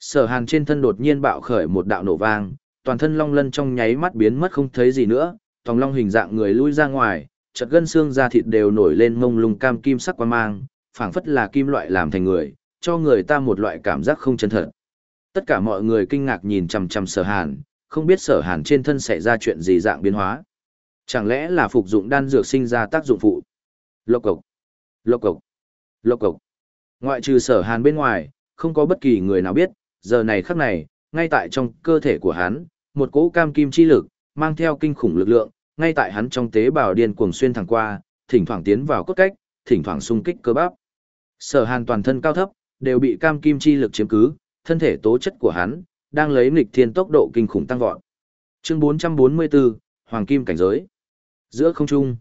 sở hàn trên thân đột nhiên bạo khởi một đạo nổ vang, toàn thân long lân trong nháy mắt biến mất không thấy gì nữa, tòng long hình dạng người lui ra ngoài, chật gân xương da thịt đều nổi lên mông lung cam kim sắc quan mang, phảng phất là kim loại làm thành người, cho người ta một loại cảm giác không chân thật. Tất cả mọi người kinh ngạc nhìn chằm chằm sở hàn, không biết sở hàn trên thân xảy ra chuyện gì dạng biến hóa. Chẳng lẽ là phục dụng đan dược sinh ra tác dụng phụ? Lộc cộc, lộc cộc, lộc cộc. Ngoại trừ sở hàn bên ngoài, không có bất kỳ người nào biết, giờ này khắc này, ngay tại trong cơ thể của hắn, một cỗ cam kim chi lực, mang theo kinh khủng lực lượng, ngay tại hắn trong tế bào điên cuồng xuyên thẳng qua, thỉnh thoảng tiến vào cốt cách, thỉnh thoảng xung kích cơ bắp. Sở Hàn toàn thân cao thấp, đều bị cam kim chi lực chiếm cứ, thân thể tố chất của hắn đang lấy nghịch thiên tốc độ kinh khủng tăng vọt. Chương 444, Hoàng kim cảnh giới. Giữa không trung.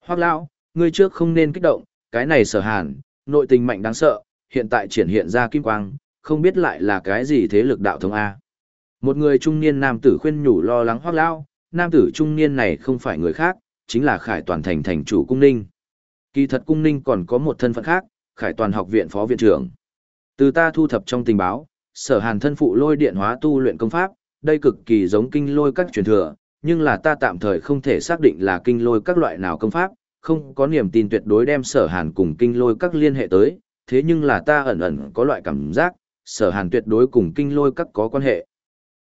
Hoắc lão, ngươi trước không nên kích động, cái này Sở Hàn, nội tình mạnh đáng sợ, hiện tại triển hiện ra kim quang, không biết lại là cái gì thế lực đạo thống a. Một người trung niên nam tử khuyên nhủ lo lắng hoác lao, nam tử trung niên này không phải người khác, chính là Khải Toàn thành thành chủ cung Ninh. Kỳ thật cung Ninh còn có một thân phận khác, Khải Toàn học viện phó viện trưởng. Từ ta thu thập trong tình báo, sở hàn thân phụ lôi điện hóa tu luyện công pháp, đây cực kỳ giống kinh lôi các truyền thừa, nhưng là ta tạm thời không thể xác định là kinh lôi các loại nào công pháp, không có niềm tin tuyệt đối đem sở hàn cùng kinh lôi các liên hệ tới, thế nhưng là ta ẩn ẩn có loại cảm giác, sở hàn tuyệt đối cùng kinh lôi các có quan hệ.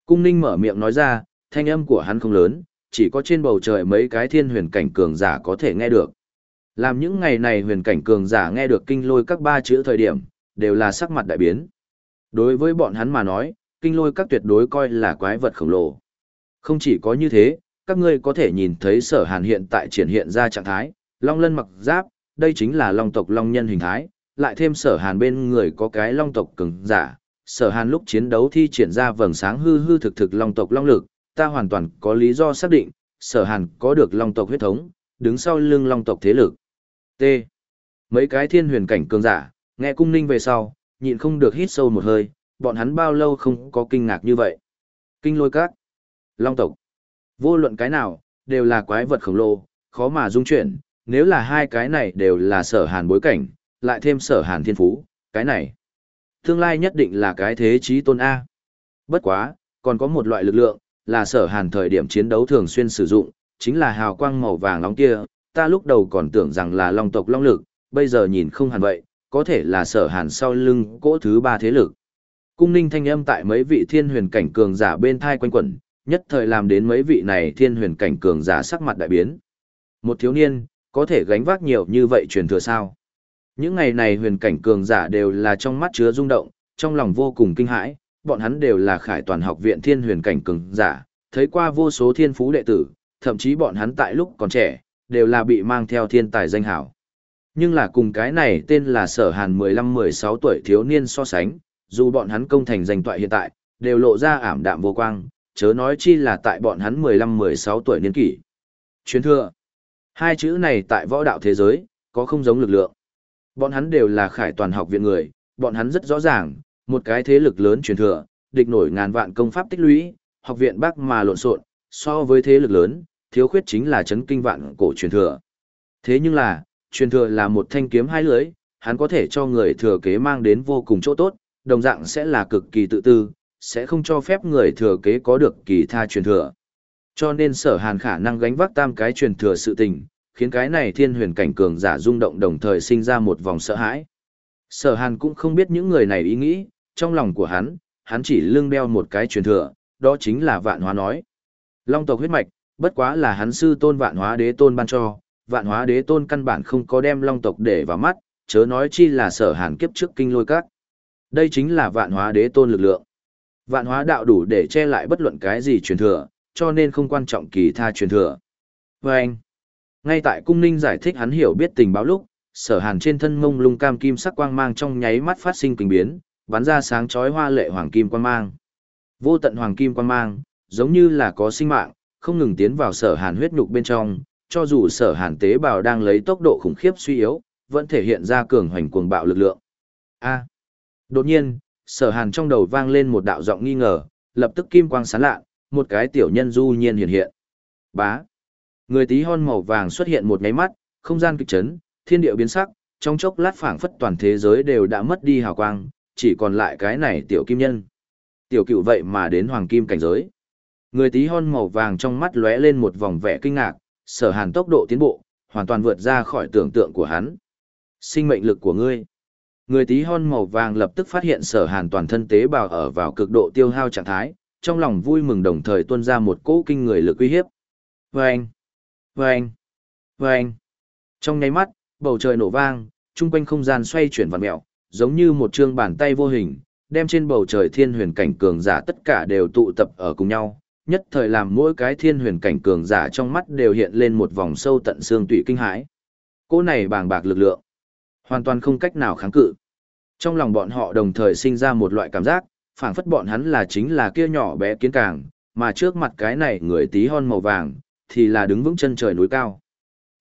Cung ninh mở miệng nói ra, thanh âm của hắn không lớn, chỉ có trên bầu trời mấy cái thiên huyền cảnh cường giả có thể nghe được. Làm những ngày này huyền cảnh cường giả nghe được kinh lôi các ba chữ thời điểm, đều là sắc mặt đại biến. Đối với bọn hắn mà nói, kinh lôi các tuyệt đối coi là quái vật khổng lồ. Không chỉ có như thế, các ngươi có thể nhìn thấy sở hàn hiện tại triển hiện ra trạng thái, long lân mặc giáp, đây chính là long tộc long nhân hình thái, lại thêm sở hàn bên người có cái long tộc cường giả. Sở hàn lúc chiến đấu thi triển ra vầng sáng hư hư thực thực long tộc long lực, ta hoàn toàn có lý do xác định, sở hàn có được long tộc huyết thống, đứng sau lưng long tộc thế lực. T. Mấy cái thiên huyền cảnh cường giả, nghe cung ninh về sau, nhịn không được hít sâu một hơi, bọn hắn bao lâu không có kinh ngạc như vậy. Kinh lôi các, long tộc, vô luận cái nào, đều là quái vật khổng lồ, khó mà dung chuyển, nếu là hai cái này đều là sở hàn bối cảnh, lại thêm sở hàn thiên phú, cái này. Tương lai nhất định là cái thế trí tôn A. Bất quá, còn có một loại lực lượng, là sở hàn thời điểm chiến đấu thường xuyên sử dụng, chính là hào quang màu vàng nóng kia, ta lúc đầu còn tưởng rằng là long tộc long lực, bây giờ nhìn không hẳn vậy, có thể là sở hàn sau lưng cỗ thứ ba thế lực. Cung ninh thanh âm tại mấy vị thiên huyền cảnh cường giả bên thai quanh quẩn, nhất thời làm đến mấy vị này thiên huyền cảnh cường giả sắc mặt đại biến. Một thiếu niên, có thể gánh vác nhiều như vậy truyền thừa sao? Những ngày này huyền cảnh cường giả đều là trong mắt chứa rung động, trong lòng vô cùng kinh hãi, bọn hắn đều là khải toàn học viện thiên huyền cảnh cường giả, thấy qua vô số thiên phú đệ tử, thậm chí bọn hắn tại lúc còn trẻ, đều là bị mang theo thiên tài danh hảo. Nhưng là cùng cái này tên là sở hàn 15-16 tuổi thiếu niên so sánh, dù bọn hắn công thành danh toại hiện tại, đều lộ ra ảm đạm vô quang, chớ nói chi là tại bọn hắn 15-16 tuổi niên kỷ. Truyền thừa. Hai chữ này tại võ đạo thế giới, có không giống lực lượng. Bọn hắn đều là khải toàn học viện người, bọn hắn rất rõ ràng, một cái thế lực lớn truyền thừa, địch nổi ngàn vạn công pháp tích lũy, học viện bác mà lộn xộn, so với thế lực lớn, thiếu khuyết chính là chấn kinh vạn cổ truyền thừa. Thế nhưng là, truyền thừa là một thanh kiếm hai lưỡi, hắn có thể cho người thừa kế mang đến vô cùng chỗ tốt, đồng dạng sẽ là cực kỳ tự tư, sẽ không cho phép người thừa kế có được kỳ tha truyền thừa. Cho nên sở hàn khả năng gánh vác tam cái truyền thừa sự tình, khiến cái này thiên huyền cảnh cường giả rung động đồng thời sinh ra một vòng sợ hãi. Sở hàn cũng không biết những người này ý nghĩ, trong lòng của hắn, hắn chỉ lưng đeo một cái truyền thừa, đó chính là vạn hóa nói. Long tộc huyết mạch, bất quá là hắn sư tôn vạn hóa đế tôn ban cho, vạn hóa đế tôn căn bản không có đem long tộc để vào mắt, chớ nói chi là sở hàn kiếp trước kinh lôi các. Đây chính là vạn hóa đế tôn lực lượng. Vạn hóa đạo đủ để che lại bất luận cái gì truyền thừa, cho nên không quan trọng kỳ tha truyền thừa. Và anh, ngay tại cung ninh giải thích hắn hiểu biết tình báo lúc, sở hàn trên thân mông lung cam kim sắc quang mang trong nháy mắt phát sinh kinh biến, bắn ra sáng chói hoa lệ hoàng kim quang mang. Vô tận hoàng kim quang mang, giống như là có sinh mạng, không ngừng tiến vào sở hàn huyết nhục bên trong, cho dù sở hàn tế bào đang lấy tốc độ khủng khiếp suy yếu, vẫn thể hiện ra cường hoành cuồng bạo lực lượng. A. Đột nhiên, sở hàn trong đầu vang lên một đạo giọng nghi ngờ, lập tức kim quang sáng lạ, một cái tiểu nhân du nhiên hiện hiện. Bá. Người tí hon màu vàng xuất hiện một nháy mắt, không gian kịch chấn, thiên địa biến sắc, trong chốc lát phảng phất toàn thế giới đều đã mất đi hào quang, chỉ còn lại cái này tiểu kim nhân. Tiểu cựu vậy mà đến hoàng kim cảnh giới. Người tí hon màu vàng trong mắt lóe lên một vòng vẻ kinh ngạc, sở hàn tốc độ tiến bộ, hoàn toàn vượt ra khỏi tưởng tượng của hắn. Sinh mệnh lực của ngươi. Người tí hon màu vàng lập tức phát hiện sở hàn toàn thân tế bào ở vào cực độ tiêu hao trạng thái, trong lòng vui mừng đồng thời tuôn ra một cỗ kinh người lực uy hiếp. Vâng! Vâng! Vâng! Trong nháy mắt, bầu trời nổ vang, trung quanh không gian xoay chuyển vặn mẹo, giống như một chương bàn tay vô hình, đem trên bầu trời thiên huyền cảnh cường giả tất cả đều tụ tập ở cùng nhau, nhất thời làm mỗi cái thiên huyền cảnh cường giả trong mắt đều hiện lên một vòng sâu tận xương tụy kinh hãi. Cỗ này bàng bạc lực lượng, hoàn toàn không cách nào kháng cự. Trong lòng bọn họ đồng thời sinh ra một loại cảm giác, phảng phất bọn hắn là chính là kia nhỏ bé kiến càng, mà trước mặt cái này người tí hon màu vàng, thì là đứng vững chân trời núi cao.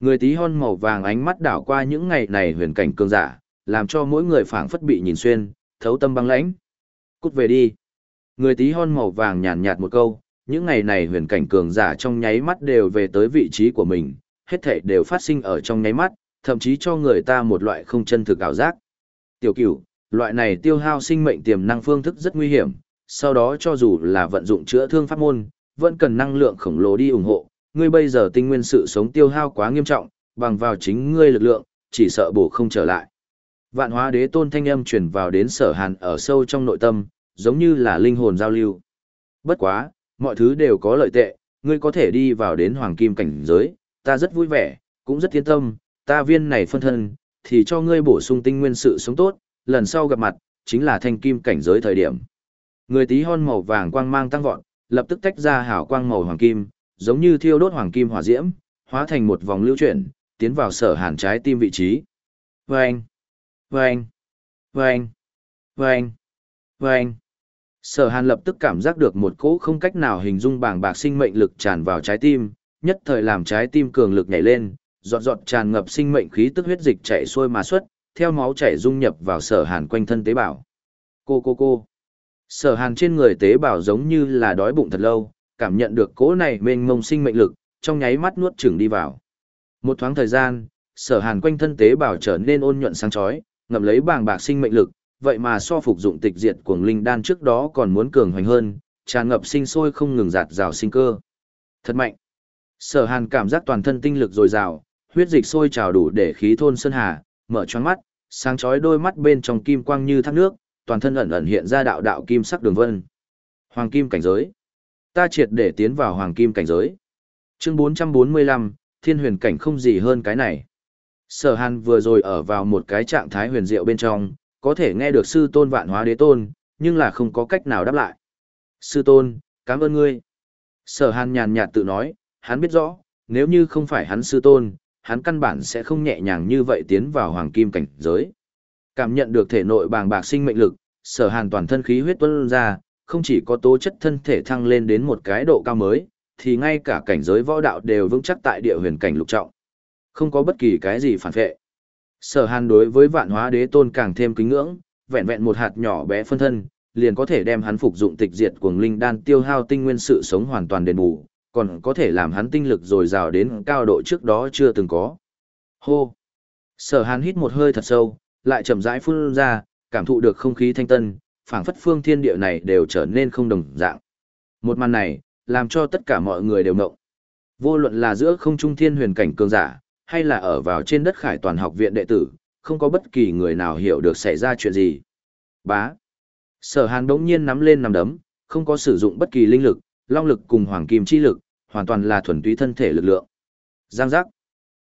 Người tí hon màu vàng ánh mắt đảo qua những ngày này huyền cảnh cường giả, làm cho mỗi người phảng phất bị nhìn xuyên, thấu tâm băng lãnh. Cút về đi. Người tí hon màu vàng nhàn nhạt một câu, những ngày này huyền cảnh cường giả trong nháy mắt đều về tới vị trí của mình, hết thảy đều phát sinh ở trong nháy mắt, thậm chí cho người ta một loại không chân thực ảo giác. Tiểu cửu, loại này tiêu hao sinh mệnh tiềm năng phương thức rất nguy hiểm, sau đó cho dù là vận dụng chữa thương pháp môn, vẫn cần năng lượng khổng lồ đi ủng hộ, ngươi bây giờ tinh nguyên sự sống tiêu hao quá nghiêm trọng, bằng vào chính ngươi lực lượng, chỉ sợ bổ không trở lại. Vạn hóa đế tôn thanh âm truyền vào đến sở hàn ở sâu trong nội tâm, giống như là linh hồn giao lưu. Bất quá, mọi thứ đều có lợi tệ, ngươi có thể đi vào đến hoàng kim cảnh giới, ta rất vui vẻ, cũng rất yên tâm, ta viên này phân thân, thì cho ngươi bổ sung tinh nguyên sự sống tốt, lần sau gặp mặt, chính là thanh kim cảnh giới thời điểm. Người tí hon màu vàng quang mang tăng vọt, lập tức tách ra hào quang màu hoàng kim, giống như thiêu đốt hoàng kim hỏa diễm, hóa thành một vòng lưu chuyển, tiến vào sở hàn trái tim vị trí. Vâng! Vâng! Vâng! Vâng! Vâng! Sở hàn lập tức cảm giác được một cỗ không cách nào hình dung bảng bạc sinh mệnh lực tràn vào trái tim, nhất thời làm trái tim cường lực nhảy lên, giọt giọt tràn ngập sinh mệnh khí tức huyết dịch chảy xuôi mà xuất, theo máu chảy dung nhập vào sở hàn quanh thân tế bào. Cô cô cô. Sở hàn trên người tế bào giống như là đói bụng thật lâu, cảm nhận được cỗ này mênh mông sinh mệnh lực, trong nháy mắt nuốt chửng đi vào. Một thoáng thời gian, sở hàn quanh thân tế bào trở nên ôn nhuận sáng chói, ngậm lấy bàng bạc sinh mệnh lực, vậy mà so phục dụng tịch diệt cuồng linh đan trước đó còn muốn cường hoành hơn, tràn ngập sinh sôi không ngừng giạt rào sinh cơ. Thật mạnh. Sở Hàn cảm giác toàn thân tinh lực dồi dào, huyết dịch sôi trào đủ để khí thôn sơn hà, mở choáng mắt, sáng chói đôi mắt bên trong kim quang như thác nước, toàn thân ẩn ẩn hiện ra đạo đạo kim sắc đường vân. Hoàng kim cảnh giới. Ta triệt để tiến vào hoàng kim cảnh giới. Chương 445, thiên huyền cảnh không gì hơn cái này. Sở Hàn vừa rồi ở vào một cái trạng thái huyền diệu bên trong, có thể nghe được sư tôn vạn hóa đế tôn, nhưng là không có cách nào đáp lại. Sư tôn, cảm ơn ngươi. Sở Hàn nhàn nhạt tự nói, hắn biết rõ, nếu như không phải hắn sư tôn, hắn căn bản sẽ không nhẹ nhàng như vậy tiến vào hoàng kim cảnh giới. Cảm nhận được thể nội bàng bạc sinh mệnh lực, sở hàn toàn thân khí huyết tuôn ra, không chỉ có tố chất thân thể thăng lên đến một cái độ cao mới, thì ngay cả cảnh giới võ đạo đều vững chắc tại địa huyền cảnh lục trọng. Không có bất kỳ cái gì phản vệ. Sở hàn đối với vạn hóa đế tôn càng thêm kính ngưỡng, vẹn vẹn một hạt nhỏ bé phân thân, liền có thể đem hắn phục dụng tịch diệt cuồng linh đan tiêu hao tinh nguyên sự sống hoàn toàn đền bù, còn có thể làm hắn tinh lực dồi dào đến cao độ trước đó chưa từng có. Hô! Sở hàn hít một hơi thật sâu, lại chậm rãi phun ra, cảm thụ được không khí thanh tân, phảng phất phương thiên địa này đều trở nên không đồng dạng. Một màn này, làm cho tất cả mọi người đều ngộng. Vô luận là giữa không trung thiên huyền cảnh cường giả, hay là ở vào trên đất khải toàn học viện đệ tử, không có bất kỳ người nào hiểu được xảy ra chuyện gì. Bá. Sở hàn đống nhiên nắm lên nắm đấm, không có sử dụng bất kỳ linh lực, long lực cùng hoàng kim chi lực, hoàn toàn là thuần túy thân thể lực lượng. Giang giác.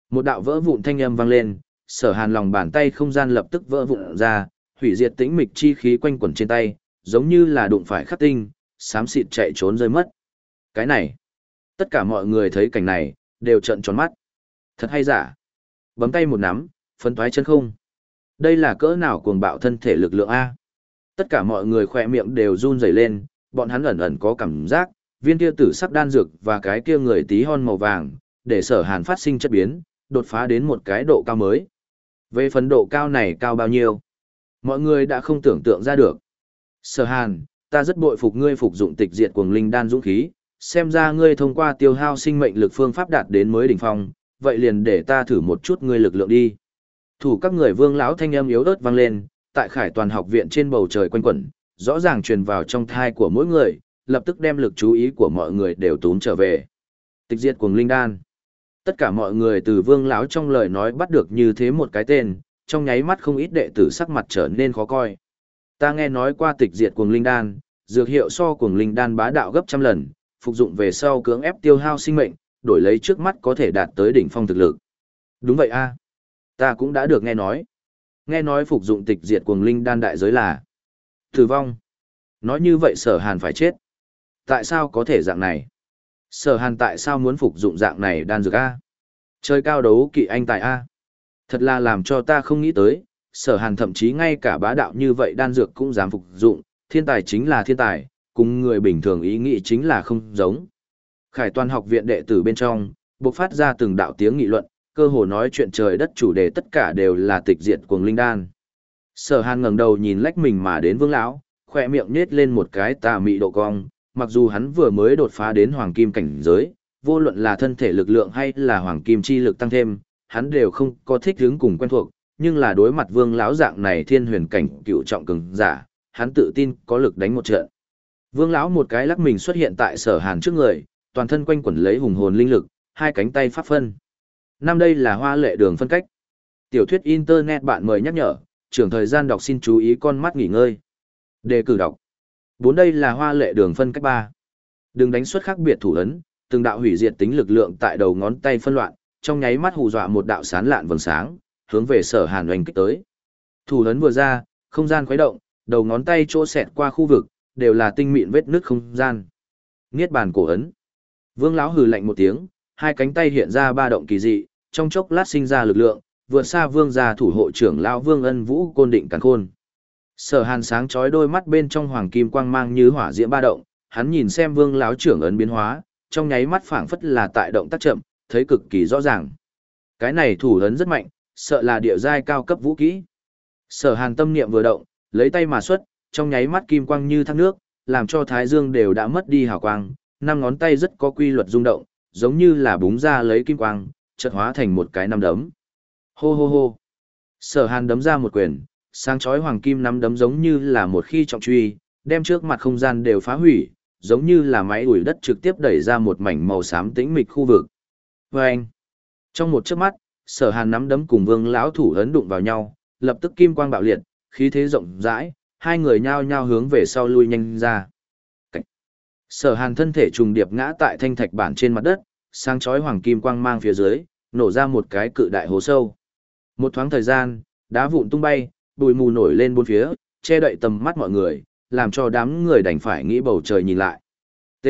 Một đạo vỡ vụn thanh âm vang lên, sở hàn lòng bàn tay không gian lập tức vỡ vụn ra, hủy diệt tĩnh mịch chi khí quanh quẩn trên tay, giống như là đụng phải khắc tinh, xám xịt chạy trốn rơi mất. Cái này, tất cả mọi người thấy cảnh này, đều trợn tròn mắt. Thật hay giả. Bấm tay một nắm, phân thoái chân không. Đây là cỡ nào cuồng bạo thân thể lực lượng A. Tất cả mọi người khỏe miệng đều run rẩy lên, bọn hắn ẩn ẩn có cảm giác, viên kia tử sắc đan dược và cái kia người tí hon màu vàng, để sở hàn phát sinh chất biến, đột phá đến một cái độ cao mới. Về phần độ cao này cao bao nhiêu? Mọi người đã không tưởng tượng ra được. Sở hàn, ta rất bội phục ngươi phục dụng tịch diệt cuồng linh đan dũng khí, xem ra ngươi thông qua tiêu hao sinh mệnh lực phương pháp đạt đến mới đỉnh phong, vậy liền để ta thử một chút ngươi lực lượng đi. Thủ các người vương lão thanh âm yếu ớt vang lên, tại khải toàn học viện trên bầu trời quanh quẩn, rõ ràng truyền vào trong thai của mỗi người, lập tức đem lực chú ý của mọi người đều tốn trở về. Tịch diệt cuồng linh đan. Tất cả mọi người từ vương lão trong lời nói bắt được như thế một cái tên, trong nháy mắt không ít đệ tử sắc mặt trở nên khó coi. Ta nghe nói qua tịch diệt cuồng linh đan, dược hiệu so cuồng linh đan bá đạo gấp trăm lần, phục dụng về sau cưỡng ép tiêu hao sinh mệnh, đổi lấy trước mắt có thể đạt tới đỉnh phong thực lực. Đúng vậy a, ta cũng đã được nghe nói. Nghe nói phục dụng tịch diệt cuồng linh đan đại giới là tử vong. Nói như vậy sở hàn phải chết. Tại sao có thể dạng này? Sở hàn tại sao muốn phục dụng dạng này đan dược A? Chơi cao đấu kỵ anh tài A. Thật là làm cho ta không nghĩ tới, sở hàn thậm chí ngay cả bá đạo như vậy đan dược cũng dám phục dụng, thiên tài chính là thiên tài, cùng người bình thường ý nghĩ chính là không giống. Khải toàn học viện đệ tử bên trong, bộc phát ra từng đạo tiếng nghị luận, cơ hồ nói chuyện trời đất chủ đề tất cả đều là tịch diệt cuồng linh đan. Sở Hàn ngẩng đầu nhìn lách mình mà đến Vương lão, khỏe miệng nhếch lên một cái tà mị độ cong, mặc dù hắn vừa mới đột phá đến hoàng kim cảnh giới, vô luận là thân thể lực lượng hay là hoàng kim chi lực tăng thêm, hắn đều không có thích hướng cùng quen thuộc, nhưng là đối mặt vương lão dạng này thiên huyền cảnh cựu trọng cường giả, hắn tự tin có lực đánh một trận. Vương lão một cái lắc mình xuất hiện tại sở hàn trước người, toàn thân quanh quẩn lấy hùng hồn linh lực, hai cánh tay pháp phân. Năm đây là hoa lệ đường phân cách. Tiểu thuyết Internet bạn mời nhắc nhở, trưởng thời gian đọc xin chú ý con mắt nghỉ ngơi. Đề cử đọc. Bốn đây là hoa lệ đường phân cách ba. Đừng đánh xuất khác biệt thủ ấn, từng đạo hủy diệt tính lực lượng tại đầu ngón tay phân loạn, trong nháy mắt hù dọa một đạo sán lạn vầng sáng, hướng về sở hàn oanh kích tới. Thủ ấn vừa ra, không gian khuấy động, đầu ngón tay chỗ xẹt qua khu vực, đều là tinh mịn vết nước không gian. Niết bàn cổ ấn. Vương lão hừ lạnh một tiếng, hai cánh tay hiện ra ba động kỳ dị, trong chốc lát sinh ra lực lượng, vượt xa vương gia thủ hộ trưởng lão Vương Ân Vũ côn định càn khôn. Sở Hàn sáng chói đôi mắt bên trong hoàng kim quang mang như hỏa diễm ba động, hắn nhìn xem Vương láo trưởng ấn biến hóa, trong nháy mắt phảng phất là tại động tác chậm, thấy cực kỳ rõ ràng. Cái này thủ ấn rất mạnh, sợ là địa giai cao cấp vũ kỹ. Sở Hàn tâm niệm vừa động, lấy tay mà xuất, trong nháy mắt kim quang như thác nước, làm cho thái dương đều đã mất đi hào quang, năm ngón tay rất có quy luật rung động, giống như là búng ra lấy kim quang, chợt hóa thành một cái năm đấm. Hô hô hô. Sở Hàn đấm ra một quyền, sáng chói hoàng kim nắm đấm giống như là một khi trọng truy, đem trước mặt không gian đều phá hủy, giống như là máy ủi đất trực tiếp đẩy ra một mảnh màu xám tĩnh mịch khu vực. Và anh, trong một chớp mắt, sở hàn nắm đấm cùng vương lão thủ ấn đụng vào nhau, lập tức kim quang bạo liệt, khí thế rộng rãi, hai người nhao nhao hướng về sau lui nhanh ra. Cảnh. Sở hàn thân thể trùng điệp ngã tại thanh thạch bản trên mặt đất, sáng chói hoàng kim quang mang phía dưới, nổ ra một cái cự đại hố sâu. Một thoáng thời gian, đá vụn tung bay, bụi mù nổi lên bốn phía, che đậy tầm mắt mọi người, làm cho đám người đành phải nghĩ bầu trời nhìn lại. T.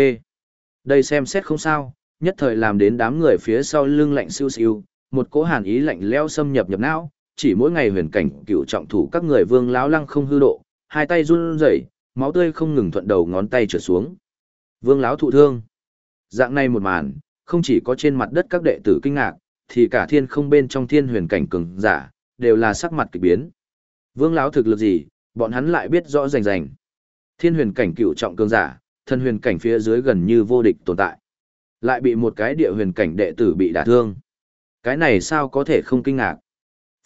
Đây xem xét không sao, nhất thời làm đến đám người phía sau lưng lạnh siêu siêu, một cỗ hàn ý lạnh leo xâm nhập nhập não, chỉ mỗi ngày huyền cảnh cựu trọng thủ các người vương láo lăng không hư độ, hai tay run rẩy, máu tươi không ngừng thuận đầu ngón tay trượt xuống. Vương láo thụ thương. Dạng này một màn, không chỉ có trên mặt đất các đệ tử kinh ngạc, thì cả thiên không bên trong thiên huyền cảnh cường giả, đều là sắc mặt kỳ biến. Vương Lão thực lực gì, bọn hắn lại biết rõ rành rành. Thiên huyền cảnh cựu trọng cường giả, thân huyền cảnh phía dưới gần như vô địch tồn tại. Lại bị một cái địa huyền cảnh đệ tử bị đả thương. Cái này sao có thể không kinh ngạc?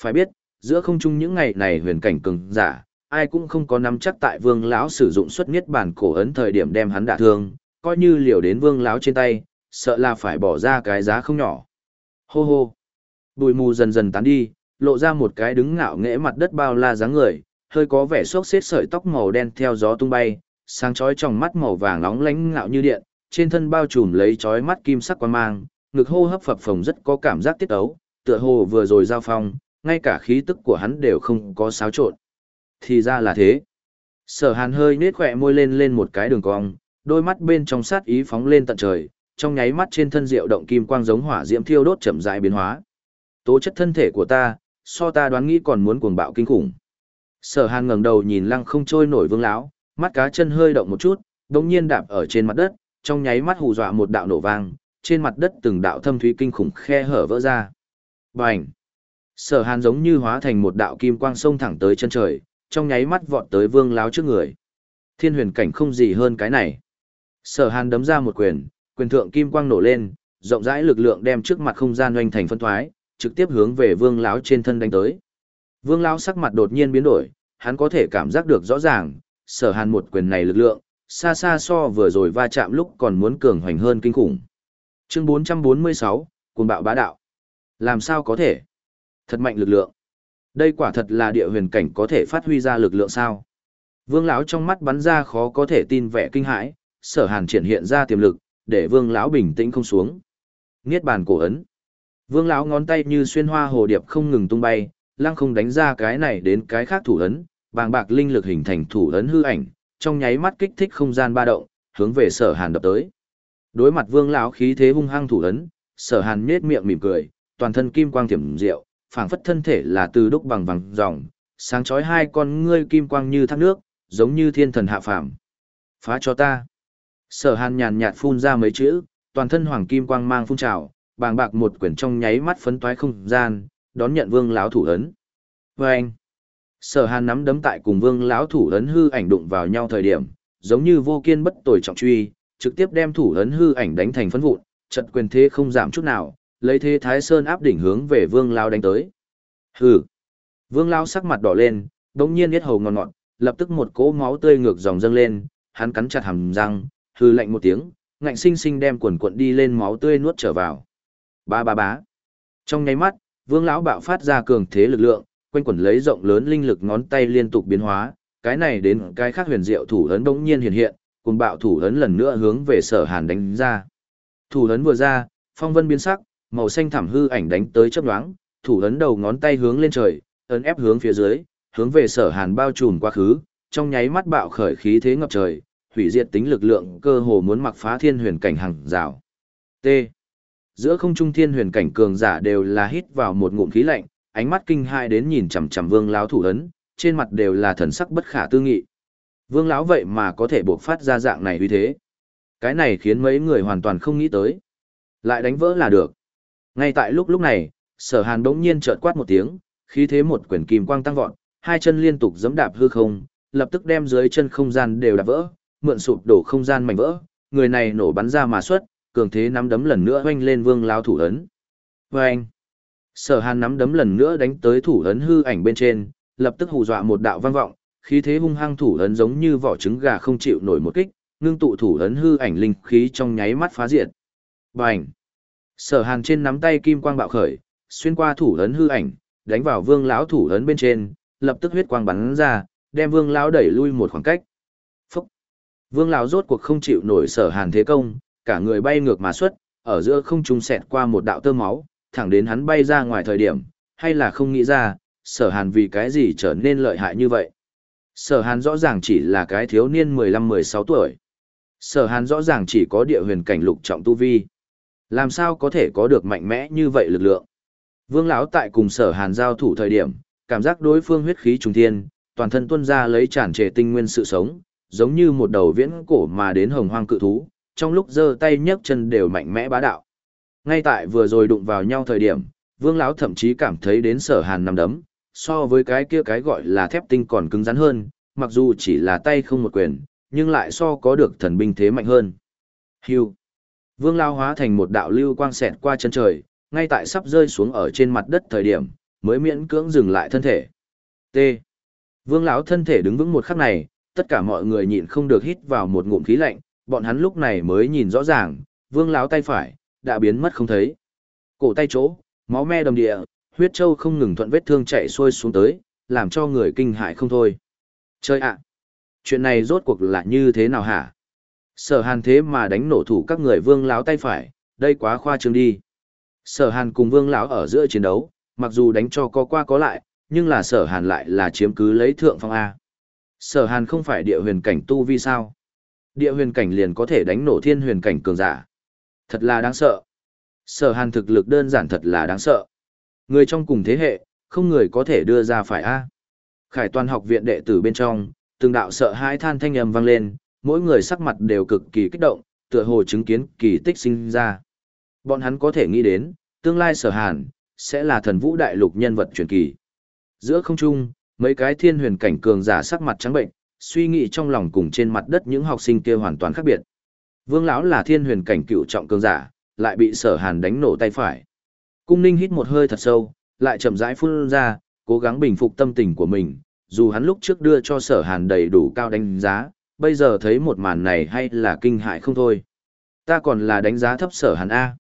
Phải biết, giữa không trung những ngày này huyền cảnh cường giả, ai cũng không có nắm chắc tại vương lão sử dụng xuất niết bản cổ ấn thời điểm đem hắn đả thương, coi như liều đến vương lão trên tay, sợ là phải bỏ ra cái giá không nhỏ. Hô hô. Bụi mù dần dần tán đi, lộ ra một cái đứng ngạo nghễ mặt đất bao la dáng người, hơi có vẻ xốc xếp sợi tóc màu đen theo gió tung bay, sáng chói trong mắt màu vàng nóng lánh ngạo như điện, trên thân bao trùm lấy chói mắt kim sắc quan mang, ngực hô hấp phập phồng rất có cảm giác tiết ấu, tựa hồ vừa rồi giao phong, ngay cả khí tức của hắn đều không có xáo trộn. Thì ra là thế. Sở hàn hơi nết khỏe môi lên lên một cái đường cong, đôi mắt bên trong sát ý phóng lên tận trời, trong nháy mắt trên thân diệu động kim quang giống hỏa diễm thiêu đốt chậm rãi biến hóa. Tố chất thân thể của ta, so ta đoán nghĩ còn muốn cuồng bạo kinh khủng. Sở Hàn ngẩng đầu nhìn lăng không trôi nổi vương lão, mắt cá chân hơi động một chút, đột nhiên đạp ở trên mặt đất, trong nháy mắt hù dọa một đạo nổ vang, trên mặt đất từng đạo thâm thúy kinh khủng khe hở vỡ ra. Bành! Sở Hàn giống như hóa thành một đạo kim quang sông thẳng tới chân trời, trong nháy mắt vọt tới vương lão trước người. Thiên huyền cảnh không gì hơn cái này. Sở Hàn đấm ra một quyền, quyền thượng kim quang nổ lên, rộng rãi lực lượng đem trước mặt không gian oanh thành phân thoái, trực tiếp hướng về vương lão trên thân đánh tới. Vương lão sắc mặt đột nhiên biến đổi, hắn có thể cảm giác được rõ ràng, sở hàn một quyền này lực lượng, xa xa so vừa rồi va chạm lúc còn muốn cường hoành hơn kinh khủng. Chương 446, cuồng bạo bá đạo. Làm sao có thể? Thật mạnh lực lượng. Đây quả thật là địa huyền cảnh có thể phát huy ra lực lượng sao? Vương lão trong mắt bắn ra khó có thể tin vẻ kinh hãi, sở hàn triển hiện ra tiềm lực, để vương lão bình tĩnh không xuống. Niết bàn cổ ấn. Vương lão ngón tay như xuyên hoa hồ điệp không ngừng tung bay, lăng không đánh ra cái này đến cái khác thủ ấn, bàng bạc linh lực hình thành thủ ấn hư ảnh, trong nháy mắt kích thích không gian ba động, hướng về sở hàn đập tới. Đối mặt vương lão khí thế hung hăng thủ ấn, sở hàn nhếch miệng mỉm cười, toàn thân kim quang thiểm diệu, phảng phất thân thể là từ đúc bằng vàng ròng, sáng chói hai con ngươi kim quang như thác nước, giống như thiên thần hạ phàm. Phá cho ta. Sở hàn nhàn nhạt phun ra mấy chữ, toàn thân hoàng kim quang mang phun trào, bàng bạc một quyển trong nháy mắt phấn toái không gian, đón nhận vương lão thủ ấn. Và anh, sở hàn nắm đấm tại cùng vương lão thủ ấn hư ảnh đụng vào nhau thời điểm, giống như vô kiên bất tồi trọng truy, trực tiếp đem thủ ấn hư ảnh đánh thành phấn vụn, trận quyền thế không giảm chút nào, lấy thế thái sơn áp đỉnh hướng về vương lão đánh tới. Hừ. Vương lão sắc mặt đỏ lên, đống nhiên biết hầu ngọn ngọn, lập tức một cỗ máu tươi ngược dòng dâng lên, hắn cắn chặt hàm răng, hư lạnh một tiếng, ngạnh sinh sinh đem quần quận đi lên máu tươi nuốt trở vào. Ba ba bá. Trong nháy mắt, Vương lão bạo phát ra cường thế lực lượng, quanh quẩn lấy rộng lớn linh lực ngón tay liên tục biến hóa, cái này đến cái khác huyền diệu thủ ấn bỗng nhiên hiện hiện, cùng bạo thủ ấn lần nữa hướng về Sở Hàn đánh ra. Thủ ấn vừa ra, phong vân biến sắc, màu xanh thảm hư ảnh đánh tới chớp nhoáng, thủ ấn đầu ngón tay hướng lên trời, ấn ép hướng phía dưới, hướng về Sở Hàn bao trùm quá khứ, trong nháy mắt bạo khởi khí thế ngập trời, hủy diệt tính lực lượng cơ hồ muốn mặc phá thiên huyền cảnh hàng rào. T. Giữa không trung thiên huyền cảnh cường giả đều là hít vào một ngụm khí lạnh, ánh mắt kinh hãi đến nhìn chằm chằm Vương lão thủ ấn, trên mặt đều là thần sắc bất khả tư nghị. Vương lão vậy mà có thể buộc phát ra dạng này uy thế. Cái này khiến mấy người hoàn toàn không nghĩ tới. Lại đánh vỡ là được. Ngay tại lúc lúc này, Sở Hàn đống nhiên chợt quát một tiếng, khí thế một quyển kim quang tăng vọt, hai chân liên tục giẫm đạp hư không, lập tức đem dưới chân không gian đều đạp vỡ, mượn sụp đổ không gian mảnh vỡ, người này nổ bắn ra mà xuất, cường thế nắm đấm lần nữa oanh lên vương lao thủ ấn. Oanh! Sở hàn nắm đấm lần nữa đánh tới thủ ấn hư ảnh bên trên, lập tức hù dọa một đạo vang vọng, khí thế hung hăng thủ ấn giống như vỏ trứng gà không chịu nổi một kích, ngưng tụ thủ ấn hư ảnh linh khí trong nháy mắt phá diệt. Bành! Sở hàn trên nắm tay kim quang bạo khởi, xuyên qua thủ ấn hư ảnh, đánh vào vương lão thủ ấn bên trên, lập tức huyết quang bắn ra, đem vương lão đẩy lui một khoảng cách. Phúc! Vương lão rốt cuộc không chịu nổi sở hàn thế công, cả người bay ngược mà xuất, ở giữa không trung xẹt qua một đạo tơ máu, thẳng đến hắn bay ra ngoài thời điểm, hay là không nghĩ ra, sở hàn vì cái gì trở nên lợi hại như vậy. Sở hàn rõ ràng chỉ là cái thiếu niên 15-16 tuổi. Sở hàn rõ ràng chỉ có địa huyền cảnh lục trọng tu vi. Làm sao có thể có được mạnh mẽ như vậy lực lượng. Vương lão tại cùng sở hàn giao thủ thời điểm, cảm giác đối phương huyết khí trùng thiên, toàn thân tuân ra lấy tràn trề tinh nguyên sự sống, giống như một đầu viễn cổ mà đến hồng hoang cự thú, trong lúc giơ tay nhấc chân đều mạnh mẽ bá đạo. Ngay tại vừa rồi đụng vào nhau thời điểm, Vương lão thậm chí cảm thấy đến Sở Hàn nằm đấm, so với cái kia cái gọi là thép tinh còn cứng rắn hơn, mặc dù chỉ là tay không một quyền, nhưng lại so có được thần binh thế mạnh hơn. Hưu. Vương lão hóa thành một đạo lưu quang xẹt qua chân trời, ngay tại sắp rơi xuống ở trên mặt đất thời điểm, mới miễn cưỡng dừng lại thân thể. T. Vương lão thân thể đứng vững một khắc này, tất cả mọi người nhịn không được hít vào một ngụm khí lạnh, bọn hắn lúc này mới nhìn rõ ràng, vương láo tay phải, đã biến mất không thấy. Cổ tay chỗ, máu me đầm địa, huyết châu không ngừng thuận vết thương chạy xuôi xuống tới, làm cho người kinh hại không thôi. Chơi ạ! chuyện này rốt cuộc là như thế nào hả? Sở hàn thế mà đánh nổ thủ các người vương láo tay phải, đây quá khoa trương đi. Sở hàn cùng vương láo ở giữa chiến đấu, mặc dù đánh cho có qua có lại, nhưng là sở hàn lại là chiếm cứ lấy thượng phong A. Sở hàn không phải địa huyền cảnh tu vi sao? Địa huyền cảnh liền có thể đánh nổ thiên huyền cảnh cường giả. Thật là đáng sợ. Sở hàn thực lực đơn giản thật là đáng sợ. Người trong cùng thế hệ, không người có thể đưa ra phải A. Khải toàn học viện đệ tử bên trong, từng đạo sợ hãi than thanh âm vang lên, mỗi người sắc mặt đều cực kỳ kích động, tựa hồ chứng kiến kỳ tích sinh ra. Bọn hắn có thể nghĩ đến, tương lai sở hàn, sẽ là thần vũ đại lục nhân vật truyền kỳ. Giữa không trung, mấy cái thiên huyền cảnh cường giả sắc mặt trắng bệnh, suy nghĩ trong lòng cùng trên mặt đất những học sinh kia hoàn toàn khác biệt. Vương lão là thiên huyền cảnh cựu trọng cường giả, lại bị Sở Hàn đánh nổ tay phải. Cung Ninh hít một hơi thật sâu, lại chậm rãi phun ra, cố gắng bình phục tâm tình của mình, dù hắn lúc trước đưa cho Sở Hàn đầy đủ cao đánh giá, bây giờ thấy một màn này hay là kinh hại không thôi. Ta còn là đánh giá thấp Sở Hàn a.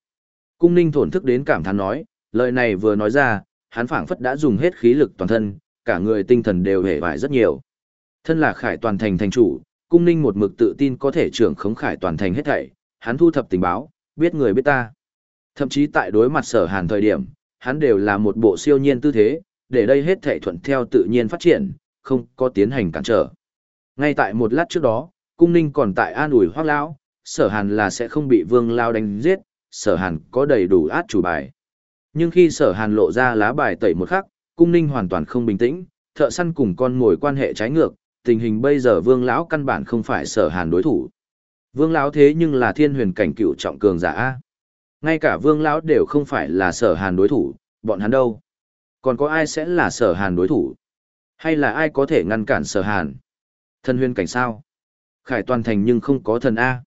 Cung Ninh thổn thức đến cảm thán nói, lời này vừa nói ra, hắn phảng phất đã dùng hết khí lực toàn thân, cả người tinh thần đều hề vải rất nhiều. Thân là khải toàn thành thành chủ, cung ninh một mực tự tin có thể trưởng khống khải toàn thành hết thảy, hắn thu thập tình báo, biết người biết ta. Thậm chí tại đối mặt sở hàn thời điểm, hắn đều là một bộ siêu nhiên tư thế, để đây hết thảy thuận theo tự nhiên phát triển, không có tiến hành cản trở. Ngay tại một lát trước đó, cung ninh còn tại an ủi hoác lão, sở hàn là sẽ không bị vương lao đánh giết, sở hàn có đầy đủ át chủ bài. Nhưng khi sở hàn lộ ra lá bài tẩy một khắc, cung ninh hoàn toàn không bình tĩnh, thợ săn cùng con mồi quan hệ trái ngược, tình hình bây giờ vương lão căn bản không phải sở hàn đối thủ. Vương lão thế nhưng là thiên huyền cảnh cựu trọng cường giả ngay cả vương lão đều không phải là sở hàn đối thủ, bọn hắn đâu? Còn có ai sẽ là sở hàn đối thủ? Hay là ai có thể ngăn cản sở hàn? Thân huyền cảnh sao? Khải toàn thành nhưng không có thần a.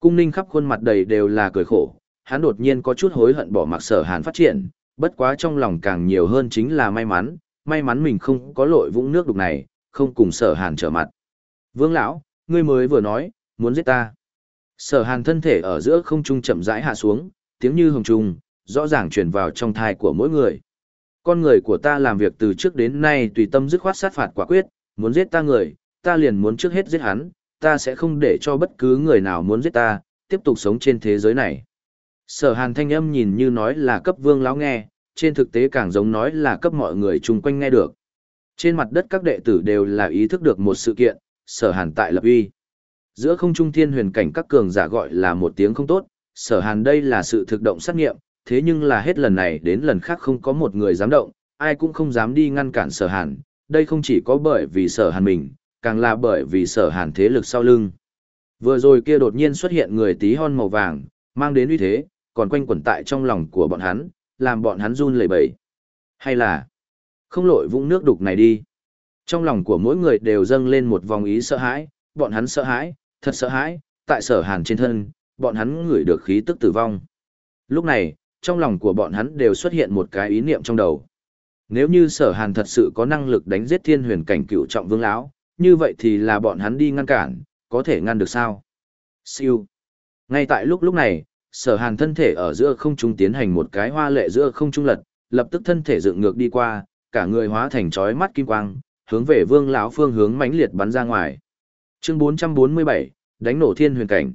Cung ninh khắp khuôn mặt đầy đều là cười khổ, hắn đột nhiên có chút hối hận bỏ mặc sở hàn phát triển, bất quá trong lòng càng nhiều hơn chính là may mắn may mắn mình không có lội vũng nước đục này không cùng sở hàn trở mặt. Vương lão, ngươi mới vừa nói, muốn giết ta. Sở hàn thân thể ở giữa không trung chậm rãi hạ xuống, tiếng như hồng trùng, rõ ràng truyền vào trong thai của mỗi người. Con người của ta làm việc từ trước đến nay tùy tâm dứt khoát sát phạt quả quyết, muốn giết ta người, ta liền muốn trước hết giết hắn, ta sẽ không để cho bất cứ người nào muốn giết ta, tiếp tục sống trên thế giới này. Sở hàn thanh âm nhìn như nói là cấp vương lão nghe, trên thực tế càng giống nói là cấp mọi người chung quanh nghe được. Trên mặt đất các đệ tử đều là ý thức được một sự kiện, sở hàn tại lập uy. Giữa không trung thiên huyền cảnh các cường giả gọi là một tiếng không tốt, sở hàn đây là sự thực động sát nghiệm, thế nhưng là hết lần này đến lần khác không có một người dám động, ai cũng không dám đi ngăn cản sở hàn, đây không chỉ có bởi vì sở hàn mình, càng là bởi vì sở hàn thế lực sau lưng. Vừa rồi kia đột nhiên xuất hiện người tí hon màu vàng, mang đến uy thế, còn quanh quẩn tại trong lòng của bọn hắn, làm bọn hắn run lẩy bẩy. Hay là, không lội vũng nước đục này đi. Trong lòng của mỗi người đều dâng lên một vòng ý sợ hãi, bọn hắn sợ hãi, thật sợ hãi, tại sở hàn trên thân, bọn hắn ngửi được khí tức tử vong. Lúc này, trong lòng của bọn hắn đều xuất hiện một cái ý niệm trong đầu. Nếu như sở hàn thật sự có năng lực đánh giết thiên huyền cảnh cựu trọng vương lão, như vậy thì là bọn hắn đi ngăn cản, có thể ngăn được sao? Siêu. Ngay tại lúc lúc này, sở hàn thân thể ở giữa không trung tiến hành một cái hoa lệ giữa không trung lật, lập tức thân thể dựng ngược đi qua, cả người hóa thành chói mắt kim quang, hướng về vương lão phương hướng mãnh liệt bắn ra ngoài. Chương 447, đánh nổ thiên huyền cảnh.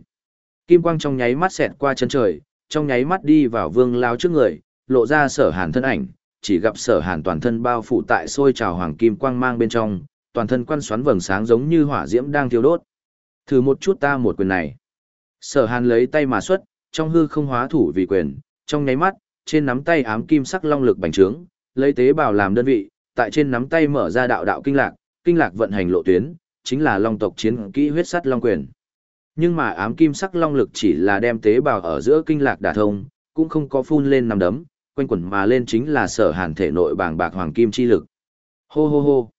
Kim quang trong nháy mắt xẹt qua chân trời, trong nháy mắt đi vào vương lão trước người, lộ ra sở hàn thân ảnh, chỉ gặp sở hàn toàn thân bao phủ tại sôi trào hoàng kim quang mang bên trong, toàn thân quan xoắn vầng sáng giống như hỏa diễm đang thiêu đốt. Thử một chút ta một quyền này. Sở hàn lấy tay mà xuất, trong hư không hóa thủ vì quyền, trong nháy mắt, trên nắm tay ám kim sắc long lực bành trướng, lấy tế bào làm đơn vị, tại trên nắm tay mở ra đạo đạo kinh lạc, kinh lạc vận hành lộ tuyến, chính là long tộc chiến kỹ huyết sắt long quyền. Nhưng mà ám kim sắc long lực chỉ là đem tế bào ở giữa kinh lạc đả thông, cũng không có phun lên nằm đấm, quanh quẩn mà lên chính là sở hàn thể nội bàng bạc hoàng kim chi lực. Hô hô hô.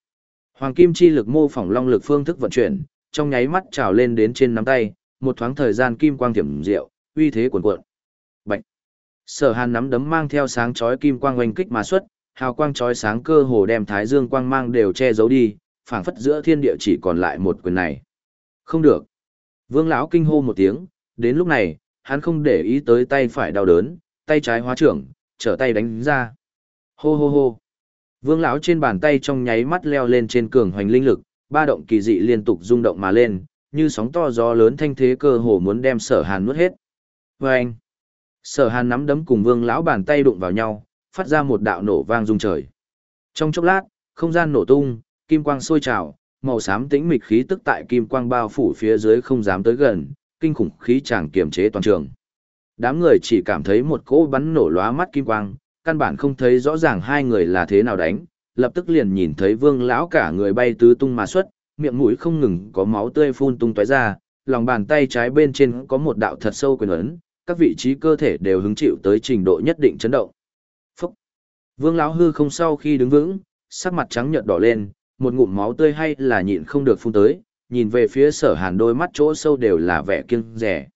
Hoàng kim chi lực mô phỏng long lực phương thức vận chuyển, trong nháy mắt trào lên đến trên nắm tay, một thoáng thời gian kim quang thiểm diệu, uy thế cuồn cuộn. Bạch. Sở Hàn nắm đấm mang theo sáng chói kim quang oanh kích mà xuất, hào quang chói sáng cơ hồ đem thái dương quang mang đều che giấu đi, phảng phất giữa thiên địa chỉ còn lại một quyền này. Không được. Vương lão kinh hô một tiếng, đến lúc này, hắn không để ý tới tay phải đau đớn, tay trái hóa trưởng, trở tay đánh ra. Hô hô hô. Vương lão trên bàn tay trong nháy mắt leo lên trên cường hoành linh lực, ba động kỳ dị liên tục rung động mà lên, như sóng to gió lớn thanh thế cơ hồ muốn đem Sở Hàn nuốt hết. Và anh, sở hàn nắm đấm cùng vương lão bàn tay đụng vào nhau, phát ra một đạo nổ vang rung trời. Trong chốc lát, không gian nổ tung, kim quang sôi trào, màu xám tĩnh mịch khí tức tại kim quang bao phủ phía dưới không dám tới gần, kinh khủng khí chàng kiềm chế toàn trường. Đám người chỉ cảm thấy một cỗ bắn nổ lóa mắt kim quang, căn bản không thấy rõ ràng hai người là thế nào đánh, lập tức liền nhìn thấy vương lão cả người bay tứ tung mà xuất, miệng mũi không ngừng có máu tươi phun tung tóe ra, lòng bàn tay trái bên trên có một đạo thật sâu quyền ấn, các vị trí cơ thể đều hứng chịu tới trình độ nhất định chấn động. Vương lão hư không sau khi đứng vững, sắc mặt trắng nhợt đỏ lên, một ngụm máu tươi hay là nhịn không được phun tới, nhìn về phía sở hàn đôi mắt chỗ sâu đều là vẻ kiêng dè.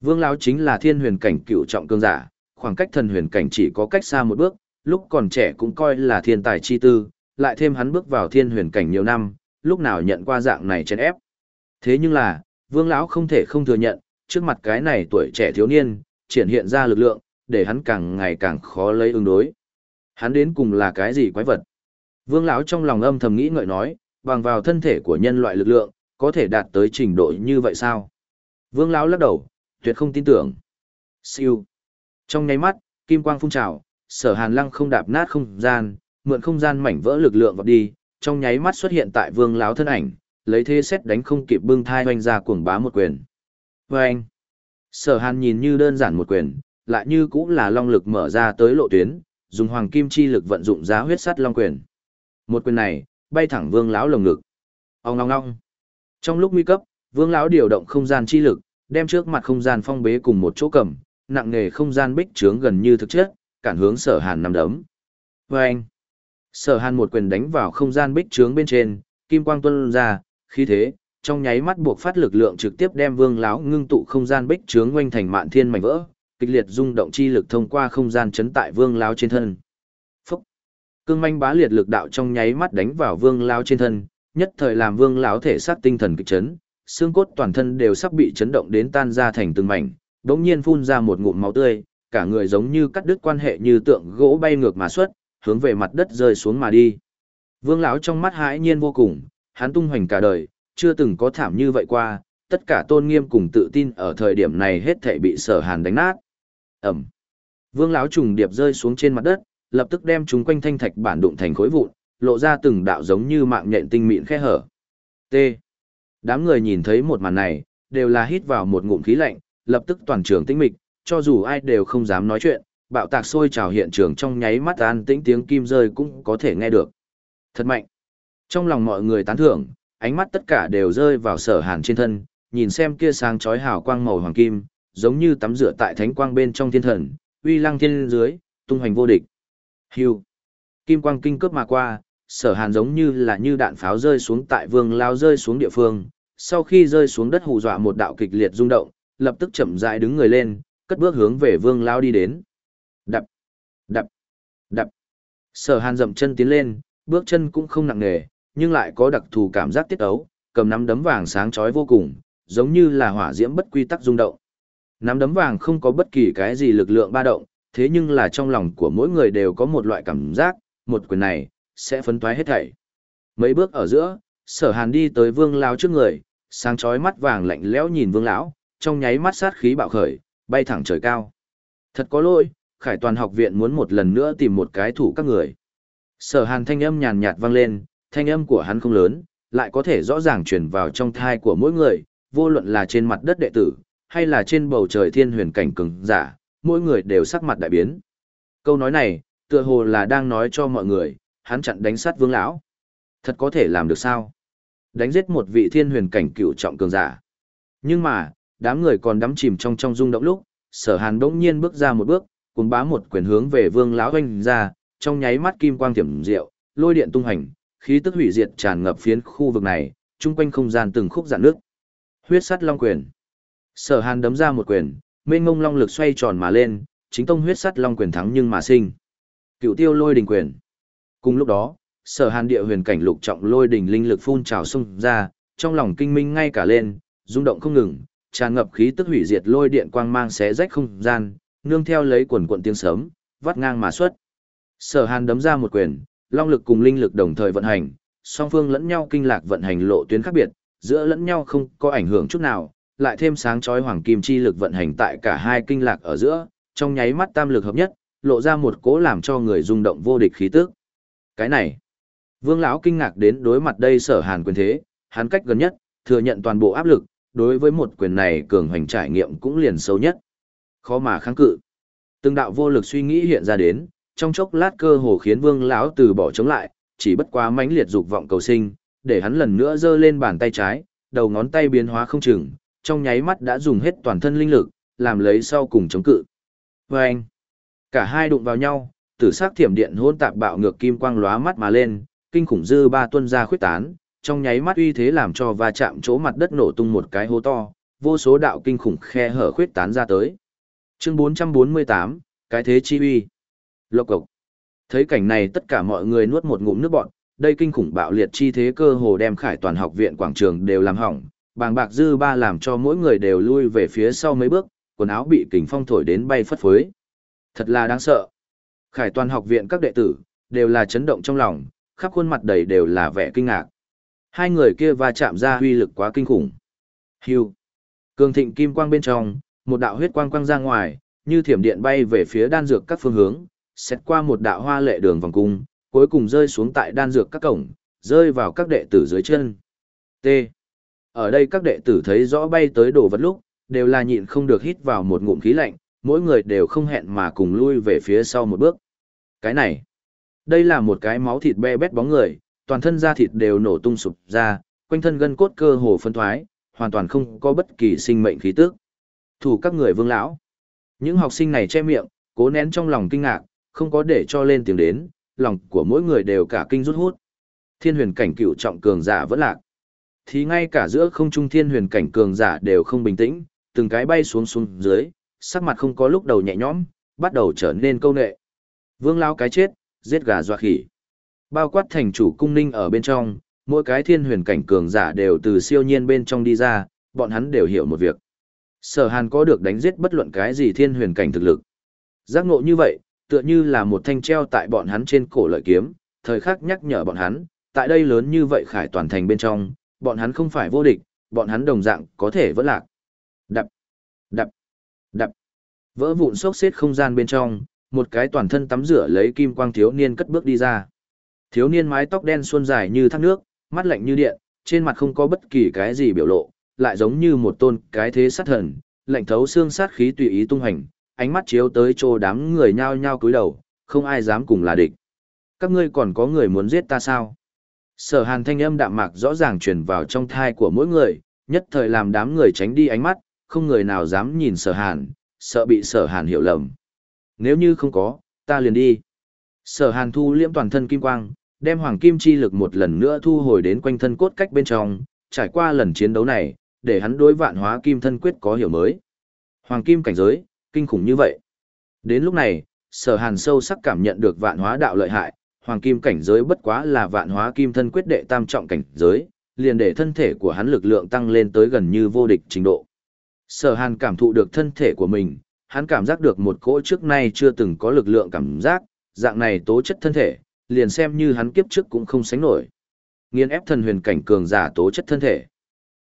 Vương lão chính là thiên huyền cảnh cựu trọng cương giả, khoảng cách thần huyền cảnh chỉ có cách xa một bước, lúc còn trẻ cũng coi là thiên tài chi tư, lại thêm hắn bước vào thiên huyền cảnh nhiều năm, lúc nào nhận qua dạng này chèn ép. Thế nhưng là, Vương lão không thể không thừa nhận, trước mặt cái này tuổi trẻ thiếu niên, triển hiện ra lực lượng, để hắn càng ngày càng khó lấy ứng đối. Hắn đến cùng là cái gì quái vật? Vương lão trong lòng âm thầm nghĩ ngợi nói, bằng vào thân thể của nhân loại lực lượng, có thể đạt tới trình độ như vậy sao? Vương lão lắc đầu, tuyệt không tin tưởng. Siêu. Trong nháy mắt, kim quang phun trào, Sở Hàn Lăng không đạp nát không gian, mượn không gian mảnh vỡ lực lượng vào đi, trong nháy mắt xuất hiện tại Vương lão thân ảnh, lấy thế xét đánh không kịp bưng thai hoành ra cuồng bá một quyền. Và anh, sở hàn nhìn như đơn giản một quyền, lại như cũng là long lực mở ra tới lộ tuyến, dùng hoàng kim chi lực vận dụng giá huyết sắt long quyền. Một quyền này, bay thẳng vương lão lồng ngực. Ông ngong ngong. Trong lúc nguy cấp, vương lão điều động không gian chi lực, đem trước mặt không gian phong bế cùng một chỗ cầm, nặng nghề không gian bích trướng gần như thực chất, cản hướng sở hàn nằm đấm. Và sở hàn một quyền đánh vào không gian bích trướng bên trên, kim quang tuân ra, khí thế, trong nháy mắt buộc phát lực lượng trực tiếp đem vương lão ngưng tụ không gian bích trướng quanh thành mạn thiên mảnh vỡ, kịch liệt rung động chi lực thông qua không gian chấn tại vương lão trên thân. Phúc! Cương manh bá liệt lực đạo trong nháy mắt đánh vào vương lão trên thân, nhất thời làm vương lão thể xác tinh thần kịch chấn, xương cốt toàn thân đều sắp bị chấn động đến tan ra thành từng mảnh, đống nhiên phun ra một ngụm máu tươi, cả người giống như cắt đứt quan hệ như tượng gỗ bay ngược mà xuất, hướng về mặt đất rơi xuống mà đi. Vương lão trong mắt hãi nhiên vô cùng, hắn tung hoành cả đời, chưa từng có thảm như vậy qua, tất cả tôn nghiêm cùng tự tin ở thời điểm này hết thảy bị sở hàn đánh nát. Ẩm. Vương láo trùng điệp rơi xuống trên mặt đất, lập tức đem chúng quanh thanh thạch bản đụng thành khối vụn, lộ ra từng đạo giống như mạng nhện tinh mịn khe hở. T. Đám người nhìn thấy một màn này, đều là hít vào một ngụm khí lạnh, lập tức toàn trường tĩnh mịch, cho dù ai đều không dám nói chuyện, bạo tạc sôi trào hiện trường trong nháy mắt an tĩnh tiếng kim rơi cũng có thể nghe được. Thật mạnh. Trong lòng mọi người tán thưởng, ánh mắt tất cả đều rơi vào sở hàn trên thân, nhìn xem kia sáng chói hào quang màu hoàng kim, giống như tắm rửa tại thánh quang bên trong thiên thần, uy lăng thiên dưới, tung hoành vô địch. Hưu. Kim quang kinh cướp mà qua, sở hàn giống như là như đạn pháo rơi xuống tại vương lao rơi xuống địa phương, sau khi rơi xuống đất hù dọa một đạo kịch liệt rung động, lập tức chậm rãi đứng người lên, cất bước hướng về vương lao đi đến. Đập, đập, đập. Sở hàn dậm chân tiến lên, bước chân cũng không nặng nề, nhưng lại có đặc thù cảm giác tiết ấu, cầm nắm đấm vàng sáng chói vô cùng, giống như là hỏa diễm bất quy tắc rung động. Nắm đấm vàng không có bất kỳ cái gì lực lượng ba động, thế nhưng là trong lòng của mỗi người đều có một loại cảm giác, một quyền này, sẽ phấn toái hết thảy. Mấy bước ở giữa, sở hàn đi tới vương lão trước người, sáng chói mắt vàng lạnh lẽo nhìn vương lão, trong nháy mắt sát khí bạo khởi, bay thẳng trời cao. Thật có lỗi, khải toàn học viện muốn một lần nữa tìm một cái thủ các người. Sở hàn thanh âm nhàn nhạt vang lên, thanh âm của hắn không lớn, lại có thể rõ ràng truyền vào trong thai của mỗi người, vô luận là trên mặt đất đệ tử, hay là trên bầu trời thiên huyền cảnh cường giả, mỗi người đều sắc mặt đại biến. Câu nói này, tựa hồ là đang nói cho mọi người, hắn chặn đánh sát vương lão. Thật có thể làm được sao? Đánh giết một vị thiên huyền cảnh cựu trọng cường giả. Nhưng mà, đám người còn đắm chìm trong trong rung động lúc, sở hàn đỗng nhiên bước ra một bước, cùng bá một quyền hướng về vương lão hoanh ra, trong nháy mắt kim quang thiểm diệu, lôi điện tung hành, khí tức hủy diệt tràn ngập phiến khu vực này, chung quanh không gian từng khúc dạn nước. Huyết sắt long quyền. Sở Hàn đấm ra một quyền, mênh mông long lực xoay tròn mà lên, chính tông huyết sắt long quyền thắng nhưng mà sinh. Cựu tiêu lôi đình quyền. Cùng lúc đó, Sở Hàn địa huyền cảnh lục trọng lôi đình linh lực phun trào xung ra, trong lòng kinh minh ngay cả lên, rung động không ngừng, tràn ngập khí tức hủy diệt lôi điện quang mang xé rách không gian, nương theo lấy quần quần tiếng sớm, vắt ngang mà xuất. Sở Hàn đấm ra một quyền, long lực cùng linh lực đồng thời vận hành, song phương lẫn nhau kinh lạc vận hành lộ tuyến khác biệt, giữa lẫn nhau không có ảnh hưởng chút nào, lại thêm sáng chói hoàng kim chi lực vận hành tại cả hai kinh lạc ở giữa, trong nháy mắt tam lực hợp nhất, lộ ra một cố làm cho người rung động vô địch khí tức. Cái này, Vương lão kinh ngạc đến đối mặt đây Sở Hàn quyền thế, hắn cách gần nhất, thừa nhận toàn bộ áp lực, đối với một quyền này cường hành trải nghiệm cũng liền sâu nhất. Khó mà kháng cự. Từng đạo vô lực suy nghĩ hiện ra đến, trong chốc lát cơ hồ khiến Vương lão từ bỏ chống lại, chỉ bất quá mãnh liệt dục vọng cầu sinh, để hắn lần nữa giơ lên bàn tay trái, đầu ngón tay biến hóa không chừng, trong nháy mắt đã dùng hết toàn thân linh lực, làm lấy sau cùng chống cự. Và anh, cả hai đụng vào nhau, tử sắc thiểm điện hôn tạp bạo ngược kim quang lóa mắt mà lên, kinh khủng dư ba tuân ra khuyết tán, trong nháy mắt uy thế làm cho va chạm chỗ mặt đất nổ tung một cái hố to, vô số đạo kinh khủng khe hở khuyết tán ra tới. Chương 448, cái thế chi uy. Lộc cộc. Thấy cảnh này tất cả mọi người nuốt một ngụm nước bọt, đây kinh khủng bạo liệt chi thế cơ hồ đem khải toàn học viện quảng trường đều làm hỏng, bàng bạc dư ba làm cho mỗi người đều lui về phía sau mấy bước, quần áo bị kình phong thổi đến bay phất phới. Thật là đáng sợ. Khải toàn học viện các đệ tử, đều là chấn động trong lòng, khắp khuôn mặt đầy đều là vẻ kinh ngạc. Hai người kia va chạm ra huy lực quá kinh khủng. Hưu. Cường thịnh kim quang bên trong, một đạo huyết quang quang ra ngoài, như thiểm điện bay về phía đan dược các phương hướng, xét qua một đạo hoa lệ đường vòng cung, cuối cùng rơi xuống tại đan dược các cổng, rơi vào các đệ tử dưới chân. T. Ở đây các đệ tử thấy rõ bay tới đồ vật lúc, đều là nhịn không được hít vào một ngụm khí lạnh, mỗi người đều không hẹn mà cùng lui về phía sau một bước. Cái này, đây là một cái máu thịt be bét bóng người, toàn thân da thịt đều nổ tung sụp ra, quanh thân gân cốt cơ hồ phân thoái, hoàn toàn không có bất kỳ sinh mệnh khí tức. Thủ các người vương lão. Những học sinh này che miệng, cố nén trong lòng kinh ngạc, không có để cho lên tiếng đến, lòng của mỗi người đều cả kinh rút hút. Thiên huyền cảnh cựu trọng cường giả vẫn lạc. Thì ngay cả giữa không trung thiên huyền cảnh cường giả đều không bình tĩnh, từng cái bay xuống xuống dưới, sắc mặt không có lúc đầu nhẹ nhõm, bắt đầu trở nên câu nệ. Vương lao cái chết, giết gà dọa khỉ. Bao quát thành chủ cung ninh ở bên trong, mỗi cái thiên huyền cảnh cường giả đều từ siêu nhiên bên trong đi ra, bọn hắn đều hiểu một việc. Sở Hàn có được đánh giết bất luận cái gì thiên huyền cảnh thực lực. Giác ngộ như vậy, tựa như là một thanh treo tại bọn hắn trên cổ lợi kiếm, thời khắc nhắc nhở bọn hắn, tại đây lớn như vậy khải toàn thành bên trong, bọn hắn không phải vô địch, bọn hắn đồng dạng có thể vẫn lạc. Đập, đập, đập. Vỡ vụn sốc xếp không gian bên trong, một cái toàn thân tắm rửa lấy kim quang thiếu niên cất bước đi ra. Thiếu niên mái tóc đen suôn dài như thác nước, mắt lạnh như điện, trên mặt không có bất kỳ cái gì biểu lộ, lại giống như một tôn cái thế sát thần, lạnh thấu xương sát khí tùy ý tung hành, ánh mắt chiếu tới chỗ đám người nhao nhao cúi đầu, không ai dám cùng là địch. Các ngươi còn có người muốn giết ta sao? Sở hàn thanh âm đạm mạc rõ ràng truyền vào trong thai của mỗi người, nhất thời làm đám người tránh đi ánh mắt, không người nào dám nhìn sở hàn, sợ bị sở hàn hiểu lầm. Nếu như không có, ta liền đi. Sở hàn thu liễm toàn thân kim quang, đem hoàng kim chi lực một lần nữa thu hồi đến quanh thân cốt cách bên trong, trải qua lần chiến đấu này, để hắn đối vạn hóa kim thân quyết có hiểu mới. Hoàng kim cảnh giới, kinh khủng như vậy. Đến lúc này, sở hàn sâu sắc cảm nhận được vạn hóa đạo lợi hại, hoàng kim cảnh giới bất quá là vạn hóa kim thân quyết đệ tam trọng cảnh giới, liền để thân thể của hắn lực lượng tăng lên tới gần như vô địch trình độ. Sở hàn cảm thụ được thân thể của mình, hắn cảm giác được một cỗ trước nay chưa từng có lực lượng cảm giác, dạng này tố chất thân thể, liền xem như hắn kiếp trước cũng không sánh nổi. Nghiên ép thần huyền cảnh cường giả tố chất thân thể.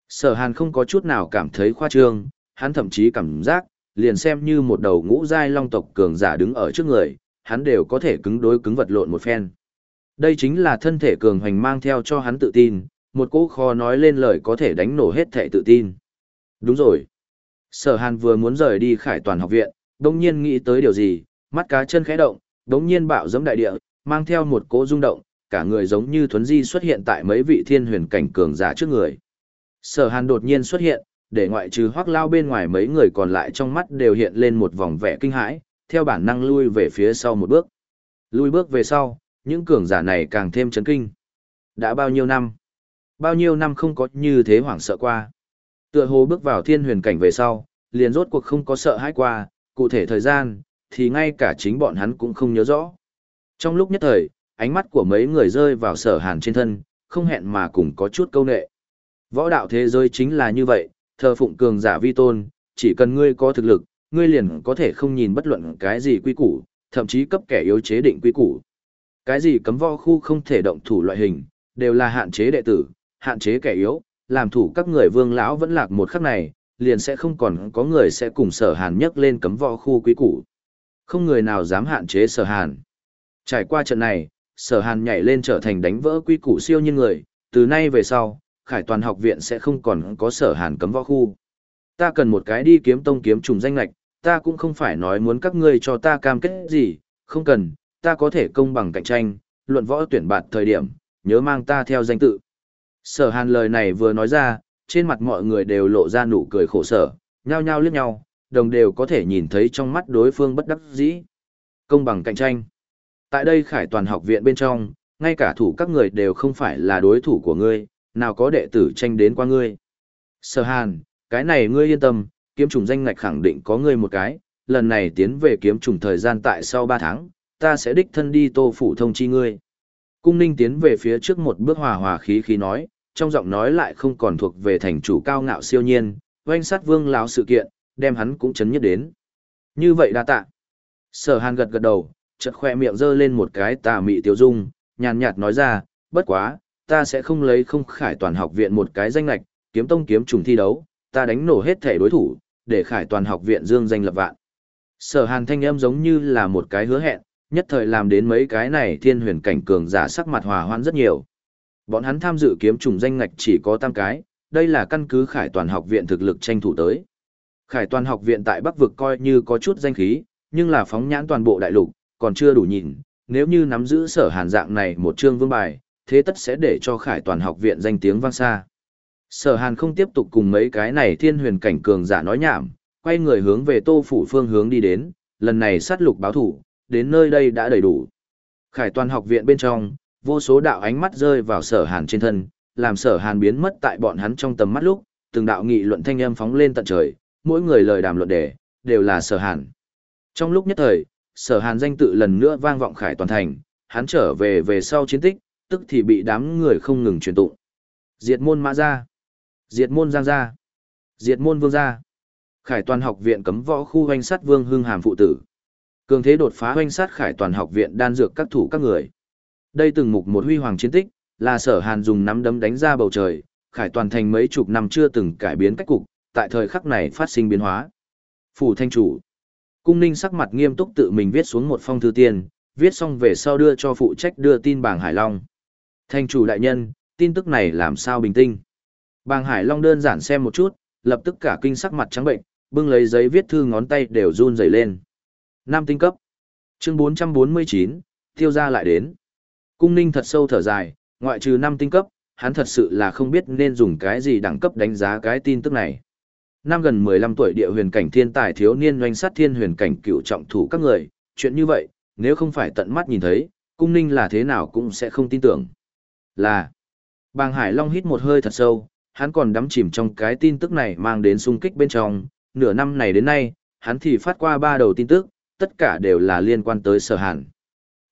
Sở hàn không có chút nào cảm thấy khoa trương, hắn thậm chí cảm giác, liền xem như một đầu ngũ giai long tộc cường giả đứng ở trước người, hắn đều có thể cứng đối cứng vật lộn một phen. Đây chính là thân thể cường hoành mang theo cho hắn tự tin, một cỗ kho nói lên lời có thể đánh nổ hết thể tự tin. Đúng rồi. Sở Hàn vừa muốn rời đi khải toàn học viện, đồng nhiên nghĩ tới điều gì, mắt cá chân khẽ động, đồng nhiên bạo giẫm đại địa, mang theo một cỗ rung động, cả người giống như thuấn di xuất hiện tại mấy vị thiên huyền cảnh cường giả trước người. Sở Hàn đột nhiên xuất hiện, để ngoại trừ hoác lao bên ngoài mấy người còn lại trong mắt đều hiện lên một vòng vẻ kinh hãi, theo bản năng lui về phía sau một bước. Lui bước về sau, những cường giả này càng thêm chấn kinh. Đã bao nhiêu năm? Bao nhiêu năm không có như thế hoảng sợ qua. Tựa hồ bước vào thiên huyền cảnh về sau, liền rốt cuộc không có sợ hãi qua, cụ thể thời gian, thì ngay cả chính bọn hắn cũng không nhớ rõ. Trong lúc nhất thời, ánh mắt của mấy người rơi vào sở hàn trên thân, không hẹn mà cùng có chút câu nệ. Võ đạo thế giới chính là như vậy, thờ phụng cường giả vi tôn, chỉ cần ngươi có thực lực, ngươi liền có thể không nhìn bất luận cái gì quy củ, thậm chí cấp kẻ yếu chế định quy củ. Cái gì cấm võ khu không thể động thủ loại hình, đều là hạn chế đệ tử, hạn chế kẻ yếu, làm thủ các người vương lão vẫn lạc một khắc này, liền sẽ không còn có người sẽ cùng sở hàn nhất lên cấm võ khu quý củ. Không người nào dám hạn chế sở hàn. Trải qua trận này, sở hàn nhảy lên trở thành đánh vỡ quy củ siêu nhân người, từ nay về sau, khải toàn học viện sẽ không còn có sở hàn cấm võ khu. Ta cần một cái đi kiếm tông kiếm trùng danh lạch, ta cũng không phải nói muốn các ngươi cho ta cam kết gì, không cần, ta có thể công bằng cạnh tranh, luận võ tuyển bạt thời điểm, nhớ mang ta theo danh tự. Sở hàn lời này vừa nói ra, trên mặt mọi người đều lộ ra nụ cười khổ sở, nhao nhao liếc nhau, đồng đều có thể nhìn thấy trong mắt đối phương bất đắc dĩ. Công bằng cạnh tranh. Tại đây khải toàn học viện bên trong, ngay cả thủ các người đều không phải là đối thủ của ngươi, nào có đệ tử tranh đến qua ngươi. Sở hàn, cái này ngươi yên tâm, kiếm trùng danh ngạch khẳng định có ngươi một cái, lần này tiến về kiếm trùng thời gian tại sau 3 tháng, ta sẽ đích thân đi tô phủ thông chi ngươi. Cung ninh tiến về phía trước một bước hòa hòa khí khí nói, trong giọng nói lại không còn thuộc về thành chủ cao ngạo siêu nhiên, oanh sát vương lão sự kiện, đem hắn cũng chấn nhất đến. Như vậy đa tạ. Sở hàn gật gật đầu, chợt khoe miệng giơ lên một cái tà mị tiêu dung, nhàn nhạt nói ra, bất quá, ta sẽ không lấy không khải toàn học viện một cái danh lạch, kiếm tông kiếm trùng thi đấu, ta đánh nổ hết thể đối thủ, để khải toàn học viện dương danh lập vạn. Sở hàn thanh âm giống như là một cái hứa hẹn, nhất thời làm đến mấy cái này thiên huyền cảnh cường giả sắc mặt hòa hoãn rất nhiều. Bọn hắn tham dự kiếm trùng danh ngạch chỉ có tam cái, đây là căn cứ khải toàn học viện thực lực tranh thủ tới. Khải toàn học viện tại Bắc vực coi như có chút danh khí, nhưng là phóng nhãn toàn bộ đại lục, còn chưa đủ nhìn, nếu như nắm giữ sở hàn dạng này một chương vương bài, thế tất sẽ để cho khải toàn học viện danh tiếng vang xa. Sở hàn không tiếp tục cùng mấy cái này thiên huyền cảnh cường giả nói nhảm, quay người hướng về tô phủ phương hướng đi đến, lần này sát lục báo thủ, đến nơi đây đã đầy đủ. Khải toàn học viện bên trong, vô số đạo ánh mắt rơi vào sở hàn trên thân, làm sở hàn biến mất tại bọn hắn trong tầm mắt lúc, từng đạo nghị luận thanh âm phóng lên tận trời, mỗi người lời đàm luận đề, đều là sở hàn. Trong lúc nhất thời, sở hàn danh tự lần nữa vang vọng khải toàn thành, hắn trở về về sau chiến tích, tức thì bị đám người không ngừng truyền tụng. Diệt môn mã gia, diệt môn giang gia, diệt môn vương gia. Khải toàn học viện cấm võ khu hoanh sát vương hưng hàm phụ tử. Cường thế đột phá hoanh sát khải toàn học viện đan dược các thủ các người. Đây từng mục một huy hoàng chiến tích, là sở hàn dùng nắm đấm đánh ra bầu trời, khải toàn thành mấy chục năm chưa từng cải biến cách cục, tại thời khắc này phát sinh biến hóa. Phủ thanh chủ. Cung ninh sắc mặt nghiêm túc tự mình viết xuống một phong thư tiên, viết xong về sau đưa cho phụ trách đưa tin bảng Hải Long. Thanh chủ đại nhân, tin tức này làm sao bình tĩnh? Bàng Hải Long đơn giản xem một chút, lập tức cả kinh sắc mặt trắng bệnh, bưng lấy giấy viết thư ngón tay đều run rẩy lên. Nam tinh cấp. Chương 449, tiêu ra lại đến. Cung ninh thật sâu thở dài, ngoại trừ năm tinh cấp, hắn thật sự là không biết nên dùng cái gì đẳng cấp đánh giá cái tin tức này. Năm gần 15 tuổi địa huyền cảnh thiên tài thiếu niên doanh sát thiên huyền cảnh cựu trọng thủ các người, chuyện như vậy, nếu không phải tận mắt nhìn thấy, cung ninh là thế nào cũng sẽ không tin tưởng. Là, bàng Hải Long hít một hơi thật sâu, hắn còn đắm chìm trong cái tin tức này mang đến sung kích bên trong, nửa năm này đến nay, hắn thì phát qua ba đầu tin tức, tất cả đều là liên quan tới sở hàn.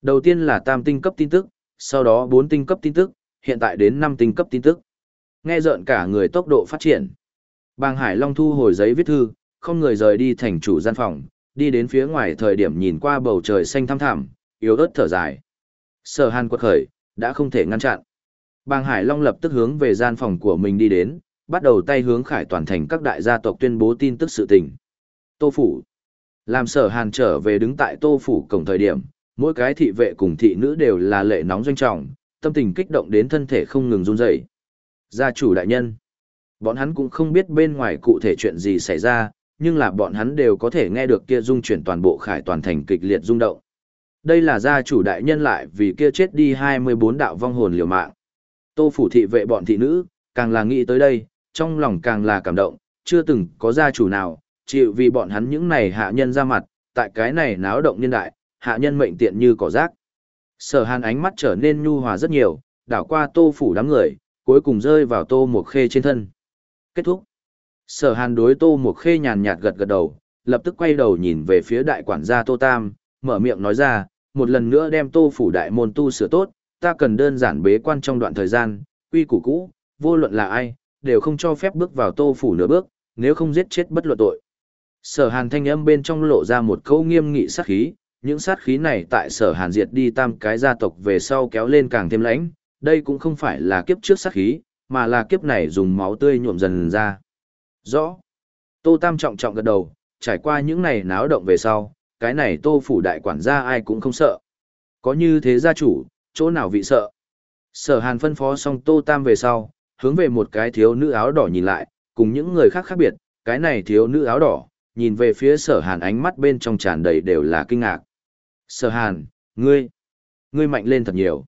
Đầu tiên là tam tinh cấp tin tức, sau đó bốn tinh cấp tin tức, hiện tại đến năm tinh cấp tin tức. Nghe rợn cả người tốc độ phát triển. Bàng Hải Long thu hồi giấy viết thư, không người rời đi thành chủ gian phòng, đi đến phía ngoài thời điểm nhìn qua bầu trời xanh thăm thẳm, yếu ớt thở dài. Sở Hàn quật khởi, đã không thể ngăn chặn. Bàng Hải Long lập tức hướng về gian phòng của mình đi đến, bắt đầu tay hướng khải toàn thành các đại gia tộc tuyên bố tin tức sự tình. Tô Phủ Làm sở Hàn trở về đứng tại Tô Phủ cổng thời điểm, mỗi cái thị vệ cùng thị nữ đều là lệ nóng doanh trọng, tâm tình kích động đến thân thể không ngừng run rẩy. Gia chủ đại nhân Bọn hắn cũng không biết bên ngoài cụ thể chuyện gì xảy ra, nhưng là bọn hắn đều có thể nghe được kia dung chuyển toàn bộ khải toàn thành kịch liệt rung động. Đây là gia chủ đại nhân lại vì kia chết đi 24 đạo vong hồn liều mạng. Tô phủ thị vệ bọn thị nữ, càng là nghĩ tới đây, trong lòng càng là cảm động, chưa từng có gia chủ nào, chịu vì bọn hắn những này hạ nhân ra mặt, tại cái này náo động nhân đại, hạ nhân mệnh tiện như cỏ rác. Sở hàn ánh mắt trở nên nhu hòa rất nhiều, đảo qua tô phủ đám người, cuối cùng rơi vào tô một khê trên thân. Kết thúc. Sở hàn đối tô một khê nhàn nhạt gật gật đầu, lập tức quay đầu nhìn về phía đại quản gia tô tam, mở miệng nói ra, một lần nữa đem tô phủ đại môn tu sửa tốt, ta cần đơn giản bế quan trong đoạn thời gian, quy củ cũ, vô luận là ai, đều không cho phép bước vào tô phủ nửa bước, nếu không giết chết bất luận tội. Sở hàn thanh âm bên trong lộ ra một câu nghiêm nghị sát khí, những sát khí này tại sở hàn diệt đi tam cái gia tộc về sau kéo lên càng thêm lãnh, đây cũng không phải là kiếp trước sát khí, mà là kiếp này dùng máu tươi nhuộm dần ra. Rõ. Tô Tam trọng trọng gật đầu, trải qua những này náo động về sau, cái này tô phủ đại quản gia ai cũng không sợ. Có như thế gia chủ, chỗ nào vị sợ. Sở hàn phân phó xong tô tam về sau, hướng về một cái thiếu nữ áo đỏ nhìn lại, cùng những người khác khác biệt, cái này thiếu nữ áo đỏ, nhìn về phía sở hàn ánh mắt bên trong tràn đầy đều là kinh ngạc. Sở hàn, ngươi, ngươi mạnh lên thật nhiều.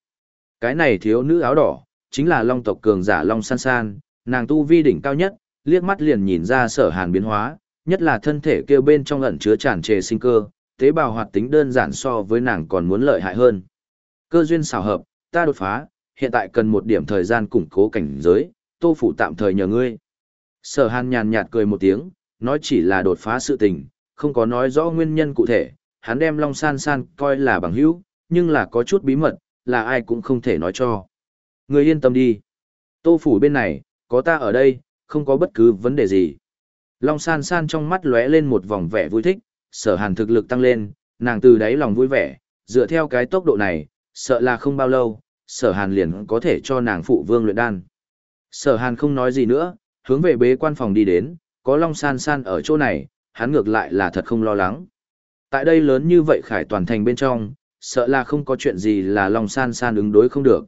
Cái này thiếu nữ áo đỏ, chính là long tộc cường giả long san san, nàng tu vi đỉnh cao nhất, liếc mắt liền nhìn ra sở hàn biến hóa, nhất là thân thể kêu bên trong ẩn chứa tràn trề sinh cơ, tế bào hoạt tính đơn giản so với nàng còn muốn lợi hại hơn. Cơ duyên xảo hợp, ta đột phá, hiện tại cần một điểm thời gian củng cố cảnh giới, tô phủ tạm thời nhờ ngươi. Sở hàn nhàn nhạt cười một tiếng, nói chỉ là đột phá sự tình, không có nói rõ nguyên nhân cụ thể, hắn đem Long San San coi là bằng hữu, nhưng là có chút bí mật, là ai cũng không thể nói cho. Ngươi yên tâm đi. Tô phủ bên này, có ta ở đây, không có bất cứ vấn đề gì. Long San San trong mắt lóe lên một vòng vẻ vui thích, sở hàn thực lực tăng lên, nàng từ đáy lòng vui vẻ, dựa theo cái tốc độ này, sợ là không bao lâu, sở hàn liền có thể cho nàng phụ vương luyện đan. Sở hàn không nói gì nữa, hướng về bế quan phòng đi đến, có Long San San ở chỗ này, hắn ngược lại là thật không lo lắng. Tại đây lớn như vậy khải toàn thành bên trong, sợ là không có chuyện gì là Long San San ứng đối không được.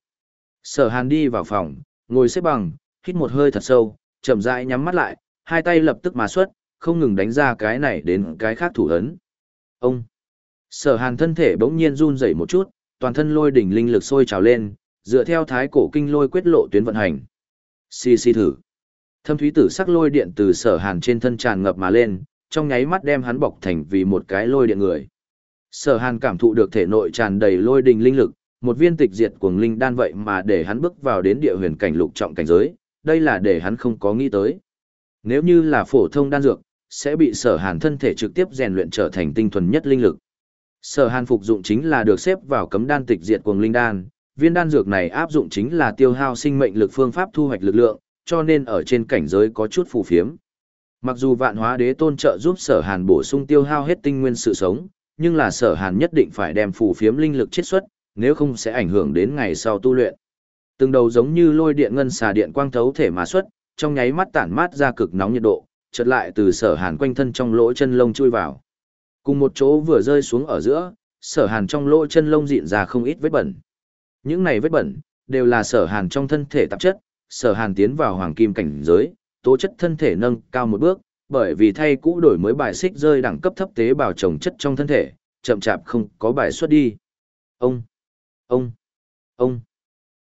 Sở hàn đi vào phòng, ngồi xếp bằng, hít một hơi thật sâu, chậm rãi nhắm mắt lại, hai tay lập tức mà xuất, không ngừng đánh ra cái này đến cái khác thủ ấn. Ông! Sở hàn thân thể bỗng nhiên run rẩy một chút, toàn thân lôi đỉnh linh lực sôi trào lên, dựa theo thái cổ kinh lôi quyết lộ tuyến vận hành. Xì xì thử. Thâm thúy tử sắc lôi điện từ sở hàn trên thân tràn ngập mà lên, trong nháy mắt đem hắn bọc thành vì một cái lôi điện người. Sở hàn cảm thụ được thể nội tràn đầy lôi đình linh lực, một viên tịch diệt cuồng linh đan vậy mà để hắn bước vào đến địa huyền cảnh lục trọng cảnh giới, đây là để hắn không có nghĩ tới. Nếu như là phổ thông đan dược, sẽ bị sở hàn thân thể trực tiếp rèn luyện trở thành tinh thuần nhất linh lực. Sở hàn phục dụng chính là được xếp vào cấm đan tịch diệt cuồng linh đan, viên đan dược này áp dụng chính là tiêu hao sinh mệnh lực phương pháp thu hoạch lực lượng, cho nên ở trên cảnh giới có chút phù phiếm. Mặc dù vạn hóa đế tôn trợ giúp sở hàn bổ sung tiêu hao hết tinh nguyên sự sống, nhưng là sở hàn nhất định phải đem phù phiếm linh lực chiết xuất, nếu không sẽ ảnh hưởng đến ngày sau tu luyện. Từng đầu giống như lôi điện ngân xà điện quang thấu thể mà xuất, trong nháy mắt tản mát ra cực nóng nhiệt độ, chợt lại từ sở hàn quanh thân trong lỗ chân lông chui vào. Cùng một chỗ vừa rơi xuống ở giữa, sở hàn trong lỗ chân lông dịn ra không ít vết bẩn. Những này vết bẩn, đều là sở hàn trong thân thể tạp chất, sở hàn tiến vào hoàng kim cảnh giới, tố chất thân thể nâng cao một bước, bởi vì thay cũ đổi mới bài xích rơi đẳng cấp thấp tế bào trồng chất trong thân thể, chậm chạp không có bài xuất đi. Ông, ông, ông.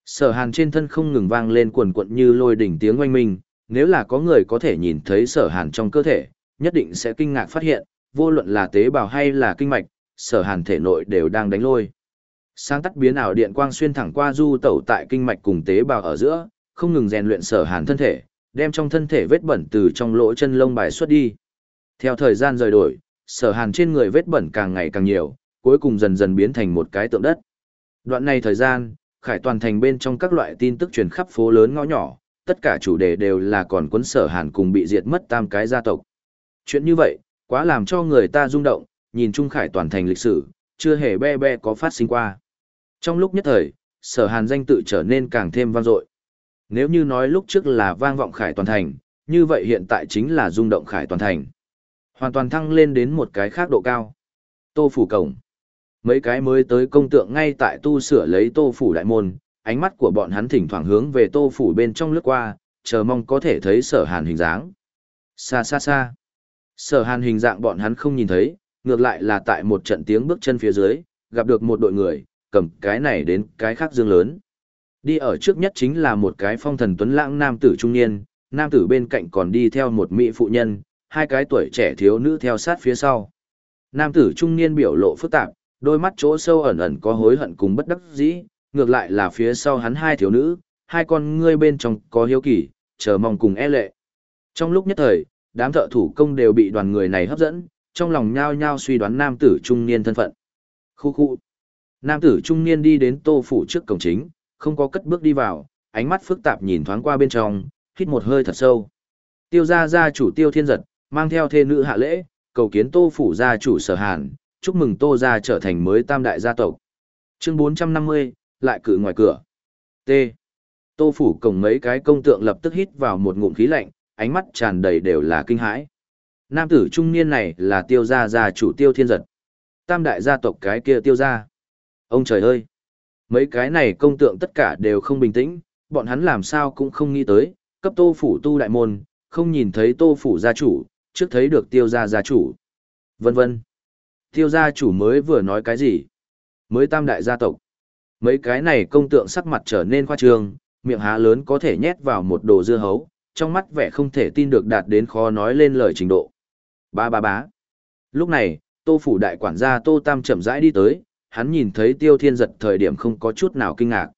Sở hàn trên thân không ngừng vang lên quần quận như lôi đỉnh tiếng oanh minh, nếu là có người có thể nhìn thấy sở hàn trong cơ thể, nhất định sẽ kinh ngạc phát hiện, vô luận là tế bào hay là kinh mạch, sở hàn thể nội đều đang đánh lôi. Sáng tắt biến ảo điện quang xuyên thẳng qua du tẩu tại kinh mạch cùng tế bào ở giữa, không ngừng rèn luyện sở hàn thân thể, đem trong thân thể vết bẩn từ trong lỗ chân lông bài xuất đi. Theo thời gian rời đổi, sở hàn trên người vết bẩn càng ngày càng nhiều, cuối cùng dần dần biến thành một cái tượng đất. Đoạn này thời gian, khải toàn thành bên trong các loại tin tức truyền khắp phố lớn ngõ nhỏ, tất cả chủ đề đều là còn quấn sở hàn cùng bị diệt mất tam cái gia tộc. Chuyện như vậy, quá làm cho người ta rung động, nhìn chung khải toàn thành lịch sử, chưa hề be be có phát sinh qua. Trong lúc nhất thời, sở hàn danh tự trở nên càng thêm vang dội. Nếu như nói lúc trước là vang vọng khải toàn thành, như vậy hiện tại chính là rung động khải toàn thành. Hoàn toàn thăng lên đến một cái khác độ cao. Tô phủ cổng. Mấy cái mới tới công tượng ngay tại tu sửa lấy tô phủ đại môn, ánh mắt của bọn hắn thỉnh thoảng hướng về tô phủ bên trong lướt qua, chờ mong có thể thấy sở hàn hình dáng. Xa xa xa. Sở hàn hình dạng bọn hắn không nhìn thấy, ngược lại là tại một trận tiếng bước chân phía dưới, gặp được một đội người, cầm cái này đến cái khác dương lớn. Đi ở trước nhất chính là một cái phong thần tuấn lãng nam tử trung niên, nam tử bên cạnh còn đi theo một mỹ phụ nhân, hai cái tuổi trẻ thiếu nữ theo sát phía sau. Nam tử trung niên biểu lộ phức tạp, đôi mắt chỗ sâu ẩn ẩn có hối hận cùng bất đắc dĩ, ngược lại là phía sau hắn hai thiếu nữ, hai con ngươi bên trong có hiếu kỳ, chờ mong cùng e lệ. Trong lúc nhất thời, đám thợ thủ công đều bị đoàn người này hấp dẫn, trong lòng nhao nhao suy đoán nam tử trung niên thân phận. Khu khu. Nam tử trung niên đi đến tô phủ trước cổng chính, không có cất bước đi vào, ánh mắt phức tạp nhìn thoáng qua bên trong, hít một hơi thật sâu. Tiêu gia gia chủ tiêu thiên giật, mang theo thê nữ hạ lễ, cầu kiến tô phủ gia chủ sở hàn, chúc mừng tô gia trở thành mới tam đại gia tộc. Chương 450, lại cử ngoài cửa. T. Tô phủ cổng mấy cái công tượng lập tức hít vào một ngụm khí lạnh, ánh mắt tràn đầy đều là kinh hãi. Nam tử trung niên này là tiêu gia gia chủ tiêu thiên giật. Tam đại gia tộc cái kia tiêu gia. Ông trời ơi! Mấy cái này công tượng tất cả đều không bình tĩnh, bọn hắn làm sao cũng không nghĩ tới, cấp tô phủ tu đại môn, không nhìn thấy tô phủ gia chủ, trước thấy được tiêu gia gia chủ. Vân vân. Tiêu gia chủ mới vừa nói cái gì? Mới tam đại gia tộc. Mấy cái này công tượng sắc mặt trở nên khoa trương, miệng há lớn có thể nhét vào một đồ dưa hấu, trong mắt vẻ không thể tin được đạt đến khó nói lên lời trình độ. Ba ba bá. Lúc này, tô phủ đại quản gia tô tam chậm rãi đi tới, hắn nhìn thấy tiêu thiên giật thời điểm không có chút nào kinh ngạc.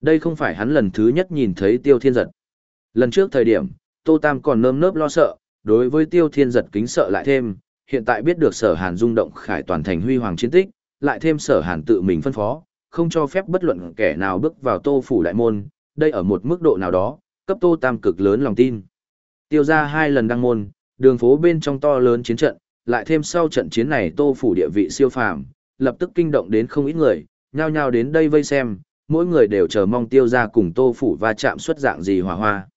Đây không phải hắn lần thứ nhất nhìn thấy tiêu thiên giật. Lần trước thời điểm, tô tam còn nơm nớp lo sợ, đối với tiêu thiên giật kính sợ lại thêm, hiện tại biết được sở hàn rung động khải toàn thành huy hoàng chiến tích, lại thêm sở hàn tự mình phân phó, không cho phép bất luận kẻ nào bước vào tô phủ đại môn, đây ở một mức độ nào đó, cấp tô tam cực lớn lòng tin. Tiêu ra hai lần đăng môn, đường phố bên trong to lớn chiến trận, lại thêm sau trận chiến này tô phủ địa vị siêu phàm, lập tức kinh động đến không ít người, nhao nhao đến đây vây xem, mỗi người đều chờ mong tiêu ra cùng tô phủ va chạm xuất dạng gì hòa hoa.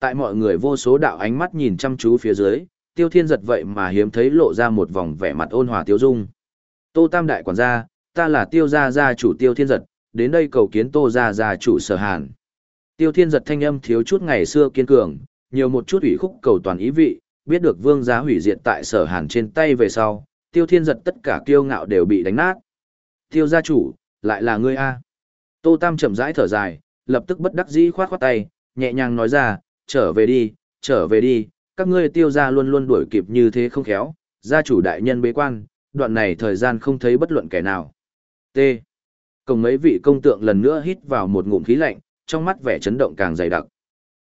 Tại mọi người vô số đạo ánh mắt nhìn chăm chú phía dưới, tiêu thiên giật vậy mà hiếm thấy lộ ra một vòng vẻ mặt ôn hòa tiêu dung. Tô Tam Đại quản gia, ta là tiêu gia gia chủ tiêu thiên giật, đến đây cầu kiến tô gia gia chủ sở hàn. Tiêu thiên giật thanh âm thiếu chút ngày xưa kiên cường, nhiều một chút ủy khúc cầu toàn ý vị, biết được vương giá hủy diệt tại sở hàn trên tay về sau, tiêu thiên giật tất cả kiêu ngạo đều bị đánh nát. Tiêu gia chủ, lại là ngươi A. Tô Tam chậm rãi thở dài, lập tức bất đắc dĩ khoát khoát tay, nhẹ nhàng nói ra, trở về đi, trở về đi, các ngươi tiêu gia luôn luôn đuổi kịp như thế không khéo, gia chủ đại nhân bế quan, đoạn này thời gian không thấy bất luận kẻ nào. T. Cùng mấy vị công tượng lần nữa hít vào một ngụm khí lạnh, trong mắt vẻ chấn động càng dày đặc.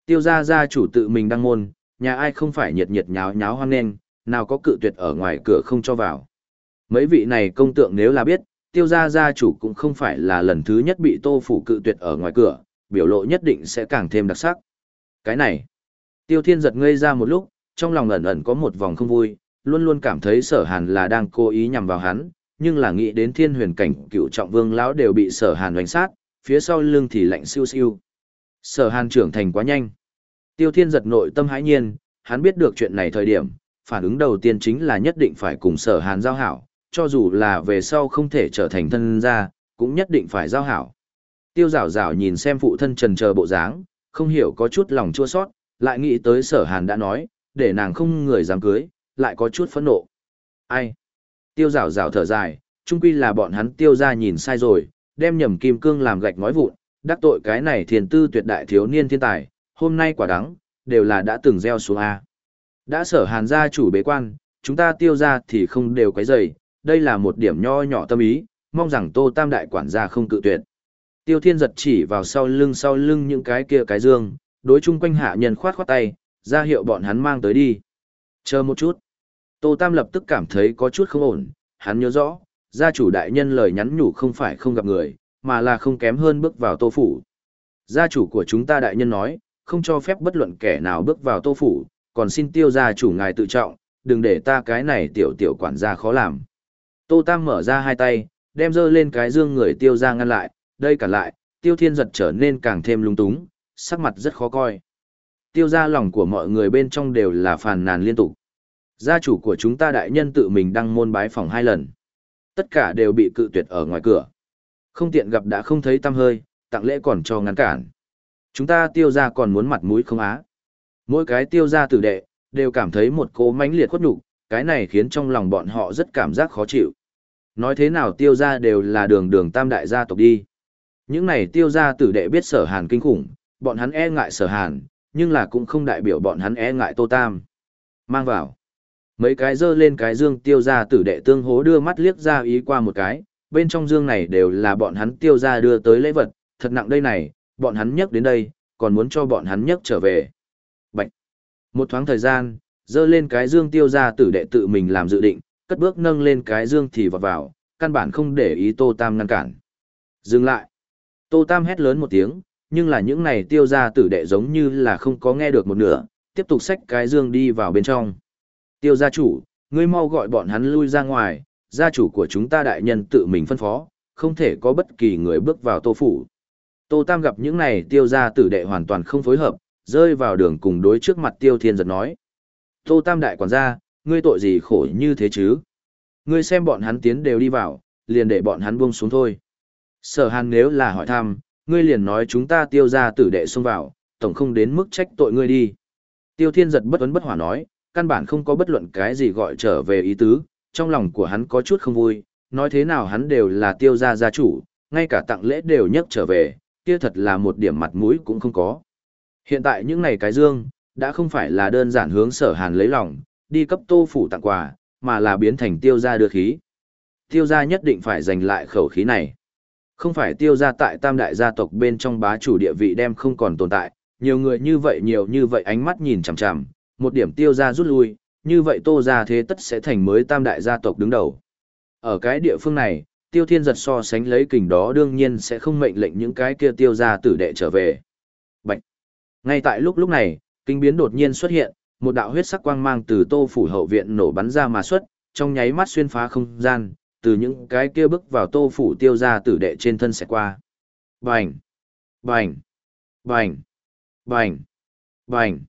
Tiêu gia gia chủ tự mình đăng môn, nhà ai không phải nhiệt nhiệt nháo nháo hoan nghênh, nào có cự tuyệt ở ngoài cửa không cho vào. Mấy vị này công tượng nếu là biết, tiêu gia gia chủ cũng không phải là lần thứ nhất bị tô phủ cự tuyệt ở ngoài cửa, biểu lộ nhất định sẽ càng thêm đặc sắc. Cái này, tiêu thiên giật ngây ra một lúc, trong lòng ẩn ẩn có một vòng không vui, luôn luôn cảm thấy sở hàn là đang cố ý nhằm vào hắn, nhưng là nghĩ đến thiên huyền cảnh cựu trọng vương lão đều bị sở hàn đánh sát, phía sau lưng thì lạnh siêu siêu. Sở hàn trưởng thành quá nhanh. Tiêu thiên giật nội tâm hãi nhiên, hắn biết được chuyện này thời điểm, phản ứng đầu tiên chính là nhất định phải cùng sở hàn giao hảo, cho dù là về sau không thể trở thành thân gia, cũng nhất định phải giao hảo. Tiêu rào rào nhìn xem phụ thân trần chờ bộ dáng, không hiểu có chút lòng chua sót, lại nghĩ tới sở hàn đã nói, để nàng không người dám cưới, lại có chút phẫn nộ. Ai? Tiêu rào rào thở dài, chung quy là bọn hắn tiêu ra nhìn sai rồi, đem nhầm kim cương làm gạch ngói vụn, đắc tội cái này thiền tư tuyệt đại thiếu niên thiên tài, hôm nay quả đắng, đều là đã từng gieo xuống A. Đã sở hàn gia chủ bế quan, chúng ta tiêu ra thì không đều quấy dày, đây là một điểm nho nhỏ tâm ý, mong rằng tô tam đại quản gia không cự tuyệt. Tiêu thiên giật chỉ vào sau lưng sau lưng những cái kia cái dương, đối chung quanh hạ nhân khoát khoát tay, ra hiệu bọn hắn mang tới đi. Chờ một chút. Tô Tam lập tức cảm thấy có chút không ổn, hắn nhớ rõ, gia chủ đại nhân lời nhắn nhủ không phải không gặp người, mà là không kém hơn bước vào tô phủ. Gia chủ của chúng ta đại nhân nói, không cho phép bất luận kẻ nào bước vào tô phủ, còn xin tiêu gia chủ ngài tự trọng, đừng để ta cái này tiểu tiểu quản gia khó làm. Tô Tam mở ra hai tay, đem dơ lên cái dương người tiêu ra ngăn lại, đây cả lại, tiêu thiên giật trở nên càng thêm lung túng, sắc mặt rất khó coi. Tiêu ra lòng của mọi người bên trong đều là phàn nàn liên tục. Gia chủ của chúng ta đại nhân tự mình đăng môn bái phòng hai lần. Tất cả đều bị cự tuyệt ở ngoài cửa. Không tiện gặp đã không thấy tâm hơi, tặng lễ còn cho ngăn cản. Chúng ta tiêu ra còn muốn mặt mũi không á. Mỗi cái tiêu ra tử đệ, đều cảm thấy một cố mãnh liệt khuất nhục cái này khiến trong lòng bọn họ rất cảm giác khó chịu. Nói thế nào tiêu ra đều là đường đường tam đại gia tộc đi. Những này tiêu ra tử đệ biết sở hàn kinh khủng, bọn hắn e ngại sở hàn, nhưng là cũng không đại biểu bọn hắn e ngại tô tam. Mang vào. Mấy cái dơ lên cái dương tiêu ra tử đệ tương hố đưa mắt liếc ra ý qua một cái, bên trong dương này đều là bọn hắn tiêu ra đưa tới lễ vật, thật nặng đây này, bọn hắn nhấc đến đây, còn muốn cho bọn hắn nhấc trở về. Bạch. Một thoáng thời gian, dơ lên cái dương tiêu ra tử đệ tự mình làm dự định, cất bước nâng lên cái dương thì vọt vào, căn bản không để ý Tô Tam ngăn cản. Dừng lại. Tô Tam hét lớn một tiếng, nhưng là những này tiêu ra tử đệ giống như là không có nghe được một nửa, tiếp tục xách cái dương đi vào bên trong. Tiêu gia chủ, ngươi mau gọi bọn hắn lui ra ngoài, gia chủ của chúng ta đại nhân tự mình phân phó, không thể có bất kỳ người bước vào tô phủ. Tô Tam gặp những này tiêu gia tử đệ hoàn toàn không phối hợp, rơi vào đường cùng đối trước mặt tiêu thiên giật nói. Tô Tam đại quản gia, ngươi tội gì khổ như thế chứ? Ngươi xem bọn hắn tiến đều đi vào, liền để bọn hắn buông xuống thôi. Sở hàn nếu là hỏi thăm, ngươi liền nói chúng ta tiêu gia tử đệ xông vào, tổng không đến mức trách tội ngươi đi. Tiêu thiên giật bất ấn bất hỏa nói, căn bản không có bất luận cái gì gọi trở về ý tứ, trong lòng của hắn có chút không vui, nói thế nào hắn đều là tiêu gia gia chủ, ngay cả tặng lễ đều nhấc trở về, kia thật là một điểm mặt mũi cũng không có. Hiện tại những này cái dương, đã không phải là đơn giản hướng sở hàn lấy lòng, đi cấp tô phủ tặng quà, mà là biến thành tiêu gia đưa khí. Tiêu gia nhất định phải giành lại khẩu khí này. Không phải tiêu gia tại tam đại gia tộc bên trong bá chủ địa vị đem không còn tồn tại, nhiều người như vậy nhiều như vậy ánh mắt nhìn chằm chằm, một điểm tiêu gia rút lui, như vậy tô gia thế tất sẽ thành mới tam đại gia tộc đứng đầu. Ở cái địa phương này, tiêu thiên giật so sánh lấy kình đó đương nhiên sẽ không mệnh lệnh những cái kia tiêu gia tử đệ trở về. Bạch! Ngay tại lúc lúc này, kinh biến đột nhiên xuất hiện, một đạo huyết sắc quang mang từ tô phủ hậu viện nổ bắn ra mà xuất, trong nháy mắt xuyên phá không gian, từ những cái kia bước vào tô phủ tiêu ra tử đệ trên thân sẽ qua. Bành! Bành! Bành! Bành! Bành!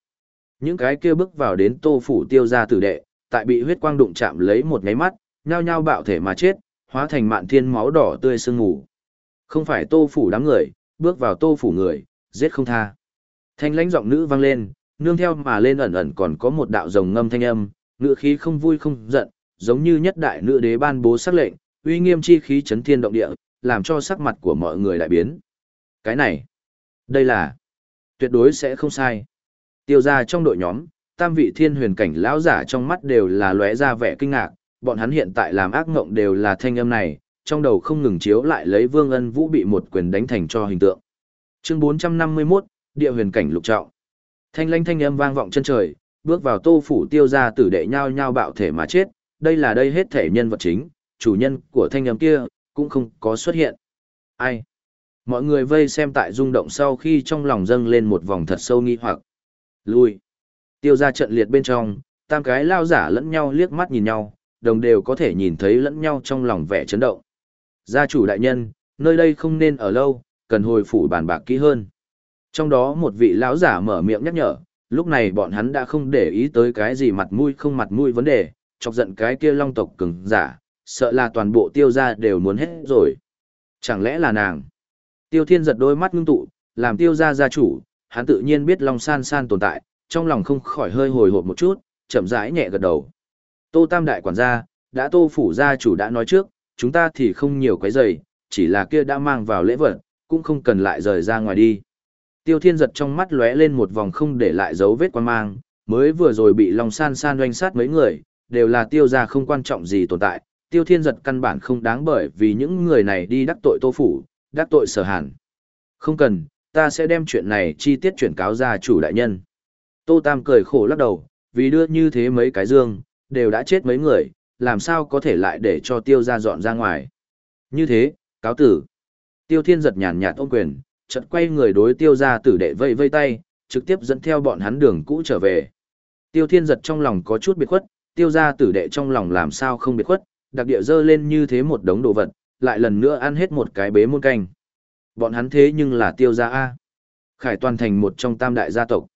Những cái kia bước vào đến tô phủ tiêu ra tử đệ, tại bị huyết quang đụng chạm lấy một nháy mắt, nhao nhao bạo thể mà chết, hóa thành mạn thiên máu đỏ tươi sương ngủ. Không phải tô phủ đám người, bước vào tô phủ người, giết không tha. Thanh lãnh giọng nữ vang lên, nương theo mà lên ẩn ẩn còn có một đạo rồng ngâm thanh âm, ngữ khí không vui không giận, giống như nhất đại nữ đế ban bố sắc lệnh, uy nghiêm chi khí chấn thiên động địa, làm cho sắc mặt của mọi người đại biến. Cái này, đây là, tuyệt đối sẽ không sai. Tiêu ra trong đội nhóm, tam vị thiên huyền cảnh lão giả trong mắt đều là lóe ra vẻ kinh ngạc, bọn hắn hiện tại làm ác ngộng đều là thanh âm này, trong đầu không ngừng chiếu lại lấy Vương Ân Vũ bị một quyền đánh thành cho hình tượng. Chương 451, Địa huyền cảnh lục trọng. Thanh lanh thanh âm vang vọng chân trời, bước vào tô phủ tiêu gia tử đệ nhau nhau bạo thể mà chết, đây là đây hết thể nhân vật chính, chủ nhân của thanh âm kia, cũng không có xuất hiện. Ai? Mọi người vây xem tại rung động sau khi trong lòng dâng lên một vòng thật sâu nghi hoặc. Lui. Tiêu ra trận liệt bên trong, tam cái lao giả lẫn nhau liếc mắt nhìn nhau, đồng đều có thể nhìn thấy lẫn nhau trong lòng vẻ chấn động. Gia chủ đại nhân, nơi đây không nên ở lâu, cần hồi phủ bàn bạc kỹ hơn. Trong đó một vị lão giả mở miệng nhắc nhở, lúc này bọn hắn đã không để ý tới cái gì mặt mũi không mặt mũi vấn đề, chọc giận cái kia long tộc cứng giả, sợ là toàn bộ tiêu gia đều muốn hết rồi. Chẳng lẽ là nàng? Tiêu thiên giật đôi mắt ngưng tụ, làm tiêu gia gia chủ, hắn tự nhiên biết long san san tồn tại, trong lòng không khỏi hơi hồi hộp một chút, chậm rãi nhẹ gật đầu. Tô Tam đại quản gia, đã Tô phủ gia chủ đã nói trước, chúng ta thì không nhiều quấy rầy, chỉ là kia đã mang vào lễ vật, cũng không cần lại rời ra ngoài đi. Tiêu Thiên giật trong mắt lóe lên một vòng không để lại dấu vết quan mang, mới vừa rồi bị Long San San doanh sát mấy người, đều là tiêu gia không quan trọng gì tồn tại, Tiêu Thiên giật căn bản không đáng bởi vì những người này đi đắc tội Tô phủ, đắc tội Sở Hàn. Không cần, ta sẽ đem chuyện này chi tiết chuyển cáo ra chủ đại nhân. Tô Tam cười khổ lắc đầu, vì đưa như thế mấy cái dương, đều đã chết mấy người, làm sao có thể lại để cho tiêu ra dọn ra ngoài. Như thế, cáo tử. Tiêu thiên giật nhàn nhạt ôm quyền, chợt quay người đối tiêu ra tử đệ vây vây tay, trực tiếp dẫn theo bọn hắn đường cũ trở về. Tiêu thiên giật trong lòng có chút biệt khuất, tiêu ra tử đệ trong lòng làm sao không biệt khuất, đặc địa dơ lên như thế một đống đồ vật, lại lần nữa ăn hết một cái bế muôn canh. Bọn hắn thế nhưng là tiêu gia A. Khải toàn thành một trong tam đại gia tộc.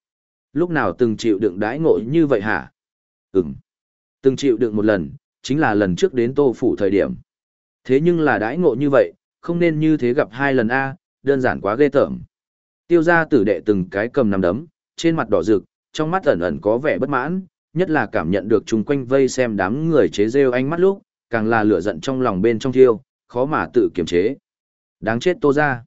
Lúc nào từng chịu đựng đãi ngộ như vậy hả? Ừm. Từng chịu đựng một lần, chính là lần trước đến tô phủ thời điểm. Thế nhưng là đãi ngộ như vậy, không nên như thế gặp hai lần A, đơn giản quá ghê tởm. Tiêu gia tử đệ từng cái cầm nằm đấm, trên mặt đỏ rực, trong mắt ẩn ẩn có vẻ bất mãn, nhất là cảm nhận được chung quanh vây xem đám người chế rêu ánh mắt lúc, càng là lửa giận trong lòng bên trong thiêu, khó mà tự kiềm chế. Đáng chết tô ra.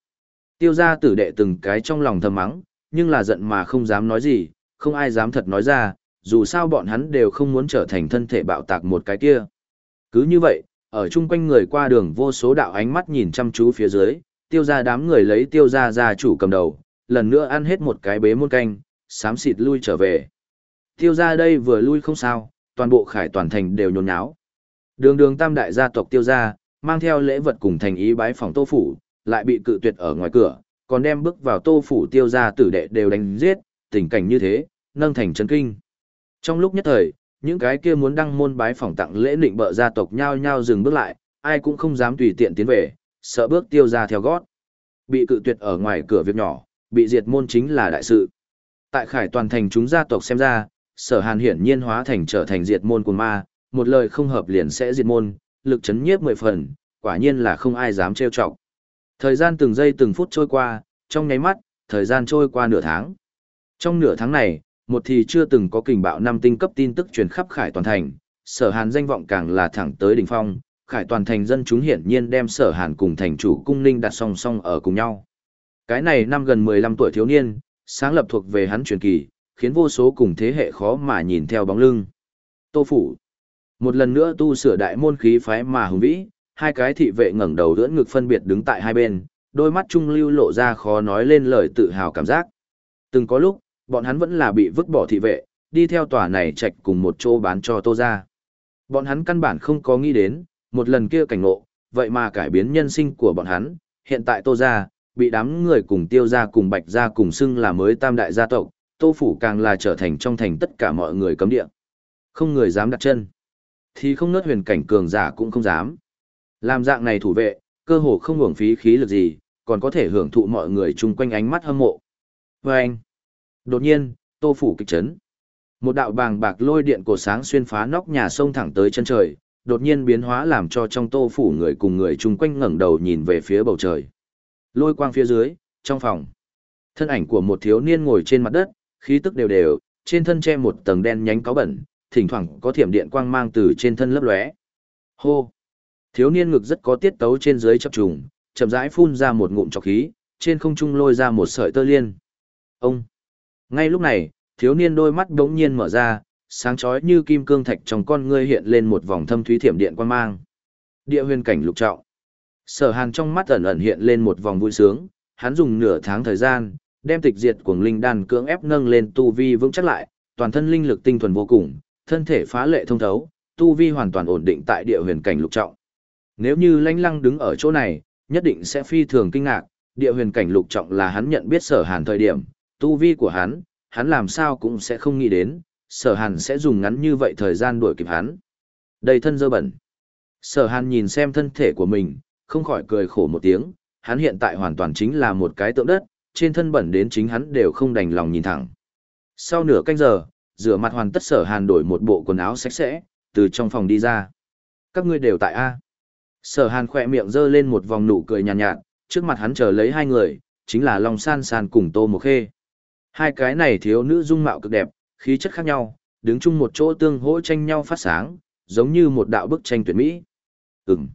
Tiêu gia tử đệ từng cái trong lòng thầm mắng, nhưng là giận mà không dám nói gì, không ai dám thật nói ra, dù sao bọn hắn đều không muốn trở thành thân thể bạo tạc một cái kia. Cứ như vậy, ở chung quanh người qua đường vô số đạo ánh mắt nhìn chăm chú phía dưới, tiêu gia đám người lấy tiêu gia ra chủ cầm đầu, lần nữa ăn hết một cái bế muôn canh, sám xịt lui trở về. Tiêu gia đây vừa lui không sao, toàn bộ khải toàn thành đều nhốn nháo. Đường đường tam đại gia tộc tiêu gia, mang theo lễ vật cùng thành ý bái phòng tô phủ, lại bị cự tuyệt ở ngoài cửa, còn đem bước vào tô phủ tiêu gia tử đệ đều đánh giết, tình cảnh như thế, nâng thành chấn kinh. Trong lúc nhất thời, những cái kia muốn đăng môn bái phỏng tặng lễ định bợ gia tộc nhao nhao dừng bước lại, ai cũng không dám tùy tiện tiến về, sợ bước tiêu ra theo gót. Bị cự tuyệt ở ngoài cửa việc nhỏ, bị diệt môn chính là đại sự. Tại khải toàn thành chúng gia tộc xem ra, sở hàn hiển nhiên hóa thành trở thành diệt môn của ma, một lời không hợp liền sẽ diệt môn, lực chấn nhiếp mười phần, quả nhiên là không ai dám trêu chọc. Thời gian từng giây từng phút trôi qua, trong nháy mắt, thời gian trôi qua nửa tháng. Trong nửa tháng này, một thì chưa từng có kình bạo năm tinh cấp tin tức truyền khắp khải toàn thành, sở hàn danh vọng càng là thẳng tới đỉnh phong, khải toàn thành dân chúng hiển nhiên đem sở hàn cùng thành chủ cung ninh đặt song song ở cùng nhau. Cái này năm gần 15 tuổi thiếu niên, sáng lập thuộc về hắn truyền kỳ, khiến vô số cùng thế hệ khó mà nhìn theo bóng lưng. Tô Phủ Một lần nữa tu sửa đại môn khí phái mà hùng vĩ, hai cái thị vệ ngẩng đầu đỡ ngực phân biệt đứng tại hai bên, đôi mắt trung lưu lộ ra khó nói lên lời tự hào cảm giác. Từng có lúc, bọn hắn vẫn là bị vứt bỏ thị vệ, đi theo tòa này chạch cùng một chỗ bán cho tô ra. Bọn hắn căn bản không có nghĩ đến, một lần kia cảnh ngộ, vậy mà cải biến nhân sinh của bọn hắn, hiện tại tô ra, bị đám người cùng tiêu ra cùng bạch ra cùng xưng là mới tam đại gia tộc, tô phủ càng là trở thành trong thành tất cả mọi người cấm địa. Không người dám đặt chân, thì không nớt huyền cảnh cường giả cũng không dám. Làm dạng này thủ vệ, cơ hồ không hưởng phí khí lực gì, còn có thể hưởng thụ mọi người chung quanh ánh mắt hâm mộ. Và anh, Đột nhiên, tô phủ kịch chấn. Một đạo bàng bạc lôi điện cổ sáng xuyên phá nóc nhà sông thẳng tới chân trời, đột nhiên biến hóa làm cho trong tô phủ người cùng người chung quanh ngẩng đầu nhìn về phía bầu trời. Lôi quang phía dưới, trong phòng. Thân ảnh của một thiếu niên ngồi trên mặt đất, khí tức đều đều, trên thân che một tầng đen nhánh cáo bẩn, thỉnh thoảng có thiểm điện quang mang từ trên thân lấp lóe. Hô! Thiếu niên ngực rất có tiết tấu trên dưới chập trùng, chậm rãi phun ra một ngụm trọc khí, trên không trung lôi ra một sợi tơ liên. Ông! Ngay lúc này, thiếu niên đôi mắt đống nhiên mở ra, sáng chói như kim cương thạch trong con ngươi hiện lên một vòng thâm thúy thiểm điện quan mang. Địa huyền cảnh lục trọng. Sở Hàn trong mắt ẩn ẩn hiện lên một vòng vui sướng, hắn dùng nửa tháng thời gian, đem tịch diệt cuồng linh đan cưỡng ép nâng lên tu vi vững chắc lại, toàn thân linh lực tinh thuần vô cùng, thân thể phá lệ thông thấu, tu vi hoàn toàn ổn định tại địa huyền cảnh lục trọng. Nếu như lãnh lăng đứng ở chỗ này, nhất định sẽ phi thường kinh ngạc, địa huyền cảnh lục trọng là hắn nhận biết sở hàn thời điểm, tu vi của hắn, hắn làm sao cũng sẽ không nghĩ đến, sở hàn sẽ dùng ngắn như vậy thời gian đuổi kịp hắn. Đầy thân dơ bẩn. Sở hàn nhìn xem thân thể của mình, không khỏi cười khổ một tiếng, hắn hiện tại hoàn toàn chính là một cái tượng đất, trên thân bẩn đến chính hắn đều không đành lòng nhìn thẳng. Sau nửa canh giờ, rửa mặt hoàn tất sở hàn đổi một bộ quần áo sạch sẽ, từ trong phòng đi ra. Các ngươi đều tại A. Sở hàn khỏe miệng giơ lên một vòng nụ cười nhàn nhạt, nhạt, trước mặt hắn chờ lấy hai người, chính là Long San San cùng Tô Mộc Khê. Hai cái này thiếu nữ dung mạo cực đẹp, khí chất khác nhau, đứng chung một chỗ tương hỗ tranh nhau phát sáng, giống như một đạo bức tranh tuyệt mỹ. Ừm.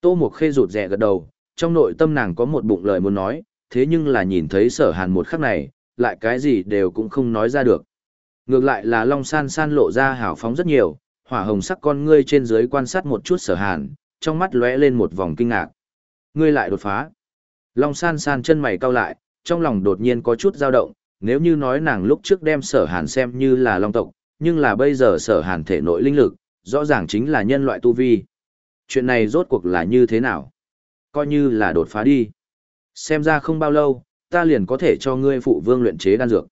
Tô Mộc Khê rụt rè gật đầu, trong nội tâm nàng có một bụng lời muốn nói, thế nhưng là nhìn thấy sở hàn một khắc này, lại cái gì đều cũng không nói ra được. Ngược lại là Long San San lộ ra hào phóng rất nhiều, hỏa hồng sắc con ngươi trên dưới quan sát một chút sở hàn, trong mắt lóe lên một vòng kinh ngạc. Ngươi lại đột phá. Long San San chân mày cau lại, trong lòng đột nhiên có chút dao động, nếu như nói nàng lúc trước đem sở hàn xem như là long tộc, nhưng là bây giờ sở hàn thể nội linh lực, rõ ràng chính là nhân loại tu vi. Chuyện này rốt cuộc là như thế nào? Coi như là đột phá đi. Xem ra không bao lâu, ta liền có thể cho ngươi phụ vương luyện chế đan dược.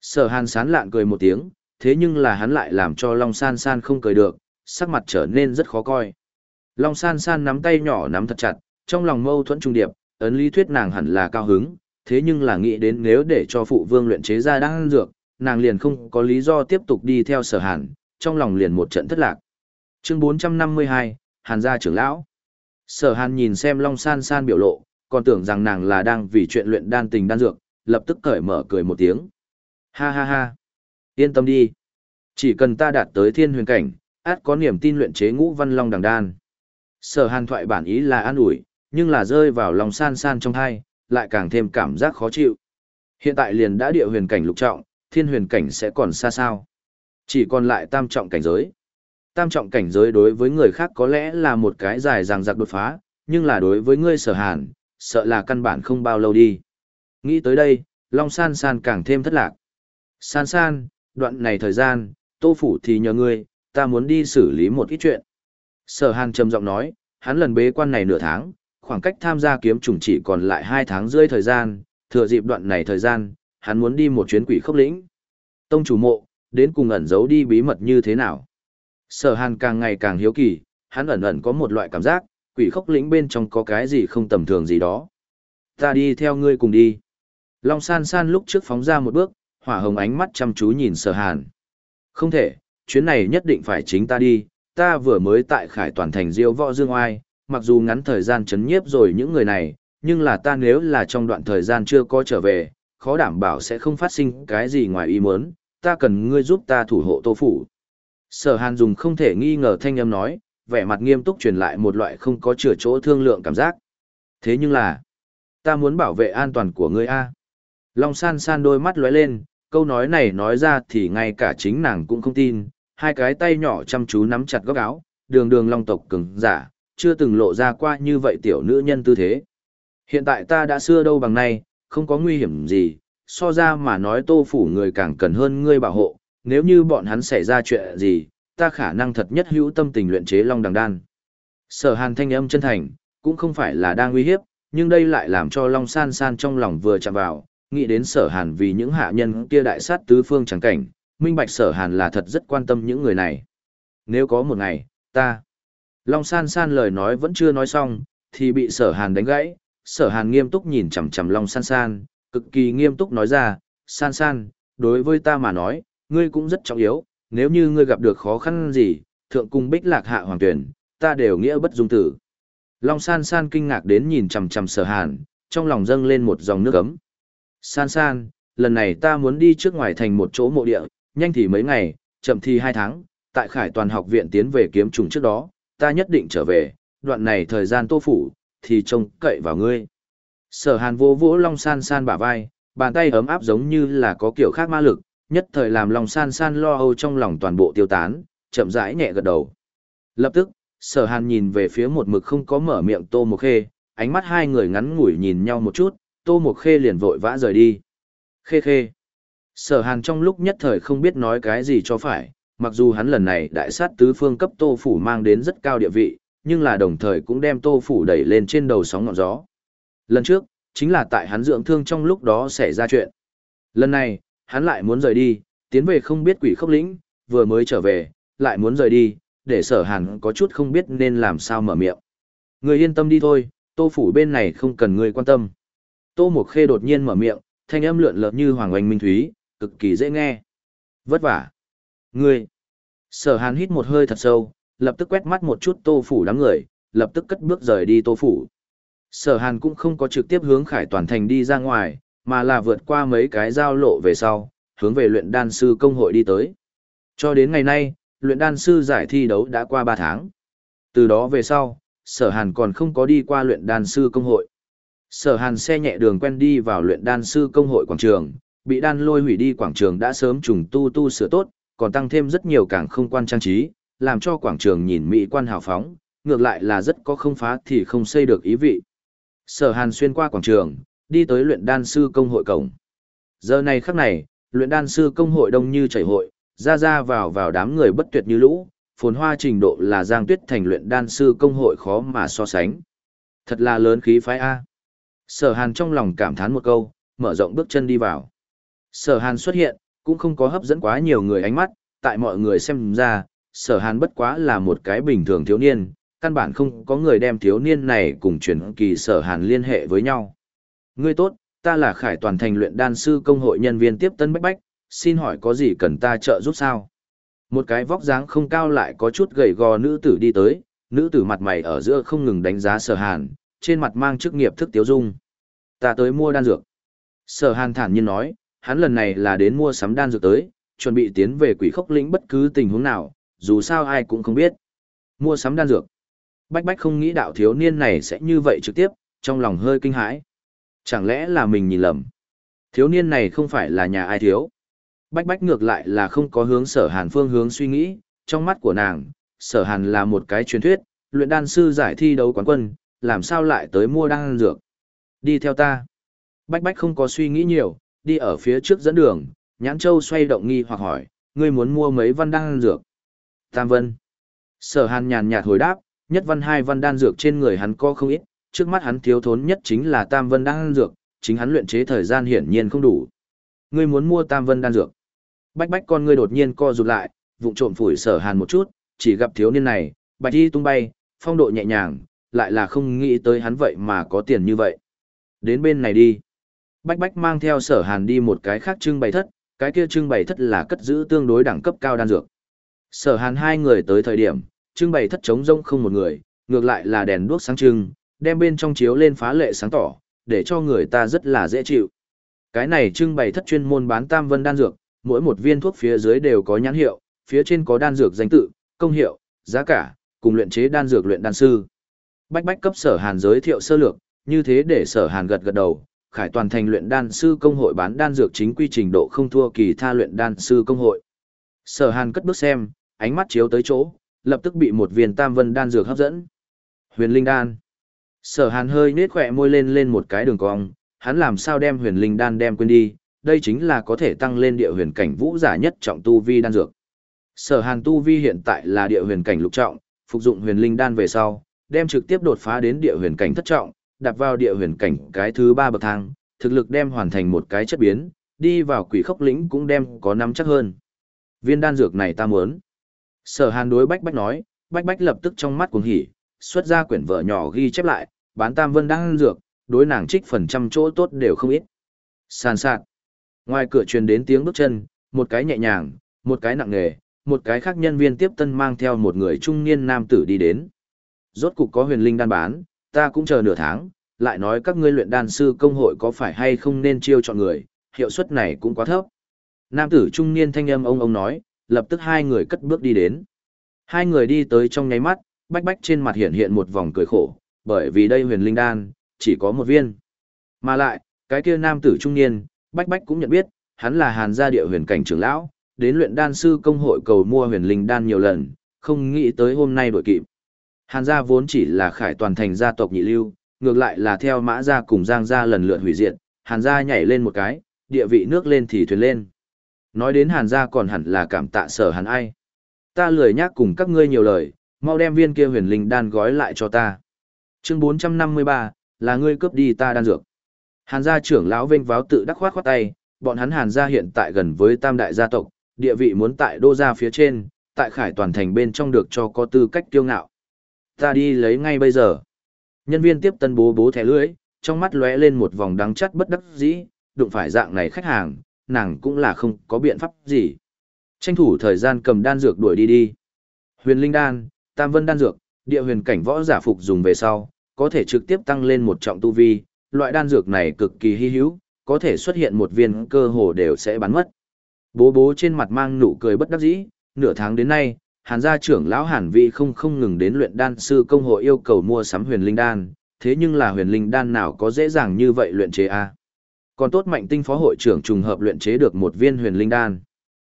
Sở hàn sán lạn cười một tiếng, thế nhưng là hắn lại làm cho Long San San không cười được, sắc mặt trở nên rất khó coi. Long San San nắm tay nhỏ nắm thật chặt, trong lòng mâu thuẫn trung điệp, ấn lý thuyết nàng hẳn là cao hứng, thế nhưng là nghĩ đến nếu để cho phụ vương luyện chế ra đan dược, nàng liền không có lý do tiếp tục đi theo sở hàn, trong lòng liền một trận thất lạc. Chương 452, Hàn gia trưởng lão. Sở hàn nhìn xem Long San San biểu lộ, còn tưởng rằng nàng là đang vì chuyện luyện đan tình đan dược, lập tức cởi mở cười một tiếng. Ha ha ha. Yên tâm đi. Chỉ cần ta đạt tới thiên huyền cảnh, át có niềm tin luyện chế ngũ văn long đằng đan. Sở hàn thoại bản ý là an ủi, nhưng là rơi vào lòng san san trong thai, lại càng thêm cảm giác khó chịu. Hiện tại liền đã địa huyền cảnh lục trọng, thiên huyền cảnh sẽ còn xa sao. Chỉ còn lại tam trọng cảnh giới. Tam trọng cảnh giới đối với người khác có lẽ là một cái dài ràng giặc đột phá, nhưng là đối với ngươi sở hàn, sợ là căn bản không bao lâu đi. Nghĩ tới đây, Long San San càng thêm thất lạc. San San, đoạn này thời gian, tô phủ thì nhờ ngươi, ta muốn đi xử lý một ít chuyện. Sở hàn trầm giọng nói, hắn lần bế quan này nửa tháng, khoảng cách tham gia kiếm trùng chỉ còn lại hai tháng rưỡi thời gian, thừa dịp đoạn này thời gian, hắn muốn đi một chuyến quỷ khốc lĩnh. Tông chủ mộ, đến cùng ẩn giấu đi bí mật như thế nào. Sở hàn càng ngày càng hiếu kỳ, hắn ẩn ẩn có một loại cảm giác, quỷ khốc lĩnh bên trong có cái gì không tầm thường gì đó. Ta đi theo ngươi cùng đi. Long san san lúc trước phóng ra một bước, hỏa hồng ánh mắt chăm chú nhìn sở hàn. Không thể, chuyến này nhất định phải chính ta đi, ta vừa mới tại khải toàn thành diêu võ dương oai, mặc dù ngắn thời gian chấn nhiếp rồi những người này, nhưng là ta nếu là trong đoạn thời gian chưa có trở về, khó đảm bảo sẽ không phát sinh cái gì ngoài ý muốn, ta cần ngươi giúp ta thủ hộ tô phủ. Sở hàn dùng không thể nghi ngờ thanh âm nói, vẻ mặt nghiêm túc truyền lại một loại không có chừa chỗ thương lượng cảm giác. Thế nhưng là, ta muốn bảo vệ an toàn của ngươi a. Long san san đôi mắt lóe lên, câu nói này nói ra thì ngay cả chính nàng cũng không tin, hai cái tay nhỏ chăm chú nắm chặt góc áo, đường đường long tộc cứng, giả, chưa từng lộ ra qua như vậy tiểu nữ nhân tư thế. Hiện tại ta đã xưa đâu bằng nay, không có nguy hiểm gì, so ra mà nói tô phủ người càng cần hơn ngươi bảo hộ, nếu như bọn hắn xảy ra chuyện gì, ta khả năng thật nhất hữu tâm tình luyện chế long đằng đan. Sở hàn thanh âm chân thành, cũng không phải là đang uy hiếp, nhưng đây lại làm cho long san san trong lòng vừa chạm vào, nghĩ đến sở hàn vì những hạ nhân kia đại sát tứ phương chẳng cảnh, minh bạch sở hàn là thật rất quan tâm những người này. Nếu có một ngày, ta... Long san san lời nói vẫn chưa nói xong, thì bị sở hàn đánh gãy, sở hàn nghiêm túc nhìn chằm chằm Long san san, cực kỳ nghiêm túc nói ra, san san, đối với ta mà nói, ngươi cũng rất trọng yếu, nếu như ngươi gặp được khó khăn gì, thượng cung bích lạc hạ hoàng tuyển, ta đều nghĩa bất dung tử. Long san san kinh ngạc đến nhìn chằm chằm sở hàn, trong lòng dâng lên một dòng nước ấm. San san, lần này ta muốn đi trước ngoài thành một chỗ mộ địa, nhanh thì mấy ngày, chậm thì hai tháng, tại khải toàn học viện tiến về kiếm trùng trước đó, ta nhất định trở về, đoạn này thời gian tô phủ, thì trông cậy vào ngươi. Sở hàn vô vỗ long san san bả vai, bàn tay ấm áp giống như là có kiểu khác ma lực, nhất thời làm long san san lo âu trong lòng toàn bộ tiêu tán, chậm rãi nhẹ gật đầu. Lập tức, sở hàn nhìn về phía một mực không có mở miệng tô một khê, ánh mắt hai người ngắn ngủi nhìn nhau một chút, tô một khê liền vội vã rời đi. Khê khê. Sở hàn trong lúc nhất thời không biết nói cái gì cho phải, mặc dù hắn lần này đại sát tứ phương cấp tô phủ mang đến rất cao địa vị, nhưng là đồng thời cũng đem tô phủ đẩy lên trên đầu sóng ngọn gió. Lần trước, chính là tại hắn dưỡng thương trong lúc đó xảy ra chuyện. Lần này, hắn lại muốn rời đi, tiến về không biết quỷ khốc lĩnh, vừa mới trở về, lại muốn rời đi, để sở hàn có chút không biết nên làm sao mở miệng. Người yên tâm đi thôi, tô phủ bên này không cần người quan tâm. Tô Mộc Khê đột nhiên mở miệng, thanh âm lượn lợn như hoàng oanh minh thúy, cực kỳ dễ nghe. Vất vả. Ngươi. Sở hàn hít một hơi thật sâu, lập tức quét mắt một chút tô phủ đám người, lập tức cất bước rời đi tô phủ. Sở hàn cũng không có trực tiếp hướng khải toàn thành đi ra ngoài, mà là vượt qua mấy cái giao lộ về sau, hướng về luyện đan sư công hội đi tới. Cho đến ngày nay, luyện đan sư giải thi đấu đã qua 3 tháng. Từ đó về sau, sở hàn còn không có đi qua luyện đan sư công hội. Sở hàn xe nhẹ đường quen đi vào luyện đan sư công hội quảng trường, bị đan lôi hủy đi quảng trường đã sớm trùng tu tu sửa tốt, còn tăng thêm rất nhiều càng không quan trang trí, làm cho quảng trường nhìn mỹ quan hào phóng, ngược lại là rất có không phá thì không xây được ý vị. Sở hàn xuyên qua quảng trường, đi tới luyện đan sư công hội cổng. Giờ này khắc này, luyện đan sư công hội đông như chảy hội, ra ra vào vào đám người bất tuyệt như lũ, phồn hoa trình độ là giang tuyết thành luyện đan sư công hội khó mà so sánh. Thật là lớn khí phái A. Sở hàn trong lòng cảm thán một câu, mở rộng bước chân đi vào. Sở hàn xuất hiện, cũng không có hấp dẫn quá nhiều người ánh mắt, tại mọi người xem ra, sở hàn bất quá là một cái bình thường thiếu niên, căn bản không có người đem thiếu niên này cùng truyền kỳ sở hàn liên hệ với nhau. Ngươi tốt, ta là khải toàn thành luyện đan sư công hội nhân viên tiếp tân bách bách, xin hỏi có gì cần ta trợ giúp sao? Một cái vóc dáng không cao lại có chút gầy gò nữ tử đi tới, nữ tử mặt mày ở giữa không ngừng đánh giá sở hàn, trên mặt mang chức nghiệp thức tiếu dung. Ta tới mua đan dược. Sở hàn thản nhiên nói, hắn lần này là đến mua sắm đan dược tới, chuẩn bị tiến về quỷ khốc lĩnh bất cứ tình huống nào, dù sao ai cũng không biết. Mua sắm đan dược. Bách bách không nghĩ đạo thiếu niên này sẽ như vậy trực tiếp, trong lòng hơi kinh hãi. Chẳng lẽ là mình nhìn lầm? Thiếu niên này không phải là nhà ai thiếu. Bách bách ngược lại là không có hướng sở hàn phương hướng suy nghĩ, trong mắt của nàng, sở hàn là một cái truyền thuyết, luyện đan sư giải thi đấu quán quân, làm sao lại tới mua đan dược. Đi theo ta. Bách bách không có suy nghĩ nhiều, đi ở phía trước dẫn đường, nhãn châu xoay động nghi hoặc hỏi, ngươi muốn mua mấy văn đan dược? Tam vân. Sở hàn nhàn nhạt hồi đáp, nhất văn hai văn đan dược trên người hắn có không ít, trước mắt hắn thiếu thốn nhất chính là tam vân đan dược, chính hắn luyện chế thời gian hiển nhiên không đủ. Ngươi muốn mua tam vân đan dược. Bách bách con ngươi đột nhiên co rụt lại, vụng trộm phủi sở hàn một chút, chỉ gặp thiếu niên này, bạch đi tung bay, phong độ nhẹ nhàng, lại là không nghĩ tới hắn vậy mà có tiền như vậy. Đến bên này đi. Bách bách mang theo sở hàn đi một cái khác trưng bày thất, cái kia trưng bày thất là cất giữ tương đối đẳng cấp cao đan dược. Sở hàn hai người tới thời điểm, trưng bày thất trống rông không một người, ngược lại là đèn đuốc sáng trưng, đem bên trong chiếu lên phá lệ sáng tỏ, để cho người ta rất là dễ chịu. Cái này trưng bày thất chuyên môn bán tam vân đan dược, mỗi một viên thuốc phía dưới đều có nhãn hiệu, phía trên có đan dược danh tự, công hiệu, giá cả, cùng luyện chế đan dược luyện đan sư. Bách bách cấp sở hàn giới thiệu sơ lược, như thế để sở hàn gật gật đầu, khải toàn thành luyện đan sư công hội bán đan dược chính quy trình độ không thua kỳ tha luyện đan sư công hội. Sở hàn cất bước xem, ánh mắt chiếu tới chỗ, lập tức bị một viên tam vân đan dược hấp dẫn. Huyền linh đan. Sở hàn hơi nết khỏe môi lên lên một cái đường cong, hắn làm sao đem huyền linh đan đem quên đi, đây chính là có thể tăng lên địa huyền cảnh vũ giả nhất trọng tu vi đan dược. Sở hàn tu vi hiện tại là địa huyền cảnh lục trọng, phục dụng huyền linh đan về sau, đem trực tiếp đột phá đến địa huyền cảnh thất trọng, đạp vào địa huyền cảnh cái thứ ba bậc thang, thực lực đem hoàn thành một cái chất biến, đi vào quỷ khốc lĩnh cũng đem có nắm chắc hơn. Viên đan dược này ta muốn. Sở hàn đối bách bách nói, bách bách lập tức trong mắt cuồng hỉ, xuất ra quyển vợ nhỏ ghi chép lại, bán tam vân đan dược, đối nàng trích phần trăm chỗ tốt đều không ít. Sàn sạt. Ngoài cửa truyền đến tiếng bước chân, một cái nhẹ nhàng, một cái nặng nề, một cái khác nhân viên tiếp tân mang theo một người trung niên nam tử đi đến. Rốt cục có huyền linh đan bán, ta cũng chờ nửa tháng, lại nói các ngươi luyện đan sư công hội có phải hay không nên chiêu chọn người, hiệu suất này cũng quá thấp. Nam tử trung niên thanh âm ông ông nói, lập tức hai người cất bước đi đến. Hai người đi tới trong nháy mắt, bách bách trên mặt hiện hiện một vòng cười khổ, bởi vì đây huyền linh đan, chỉ có một viên. Mà lại, cái kia nam tử trung niên, bách bách cũng nhận biết, hắn là hàn gia địa huyền cảnh trưởng lão, đến luyện đan sư công hội cầu mua huyền linh đan nhiều lần, không nghĩ tới hôm nay đổi kịp. Hàn gia vốn chỉ là khải toàn thành gia tộc nhị lưu, ngược lại là theo mã gia cùng giang gia lần lượt hủy diệt, hàn gia nhảy lên một cái, địa vị nước lên thì thuyền lên. Nói đến hàn gia còn hẳn là cảm tạ sở hàn ai. Ta lười nhắc cùng các ngươi nhiều lời, Mau đem viên kia huyền linh đan gói lại cho ta. Chương 453, là ngươi cướp đi ta đan dược. Hàn gia trưởng lão vênh váo tự đắc khoát khoát tay, bọn hắn Hàn gia hiện tại gần với tam đại gia tộc, địa vị muốn tại đô gia phía trên, tại khải toàn thành bên trong được cho có tư cách kiêu ngạo. Ta đi lấy ngay bây giờ. Nhân viên tiếp tân bố bố thẻ lưới, trong mắt lóe lên một vòng đắng chắt bất đắc dĩ, đụng phải dạng này khách hàng, nàng cũng là không có biện pháp gì. Tranh thủ thời gian cầm đan dược đuổi đi đi. Huyền linh đan, tam vân đan dược, địa huyền cảnh võ giả phục dùng về sau, có thể trực tiếp tăng lên một trọng tu vi, loại đan dược này cực kỳ hy hữu, có thể xuất hiện một viên cơ hồ đều sẽ bắn mất. Bố bố trên mặt mang nụ cười bất đắc dĩ, nửa tháng đến nay, Hàn gia trưởng lão Hàn Vị không không ngừng đến luyện đan sư công hội yêu cầu mua sắm huyền linh đan, thế nhưng là huyền linh đan nào có dễ dàng như vậy luyện chế a? Còn tốt mạnh tinh phó hội trưởng trùng hợp luyện chế được một viên huyền linh đan.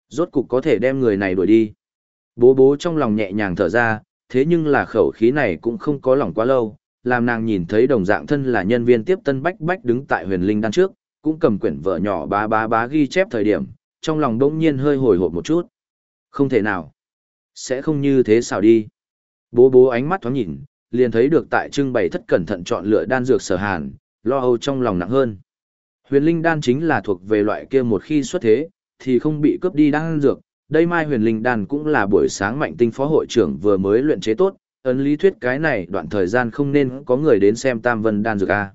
Rốt cục có thể đem người này đuổi đi. Bố bố trong lòng nhẹ nhàng thở ra, thế nhưng là khẩu khí này cũng không có lòng quá lâu, làm nàng nhìn thấy đồng dạng thân là nhân viên tiếp tân bách bách đứng tại huyền linh đan trước, cũng cầm quyển vợ nhỏ bá bá bá ghi chép thời điểm, trong lòng đông nhiên hơi hồi hộp một chút. Không thể nào. Sẽ không như thế sao đi. Bố bố ánh mắt thoáng nhìn, liền thấy được tại trưng bày thất cẩn thận chọn lựa đan dược sở hàn, lo âu trong lòng nặng hơn. Huyền linh đan chính là thuộc về loại kia một khi xuất thế, thì không bị cướp đi đan dược. Đây mai huyền linh đan cũng là buổi sáng mạnh tinh phó hội trưởng vừa mới luyện chế tốt, ấn lý thuyết cái này đoạn thời gian không nên có người đến xem tam vân đan dược a.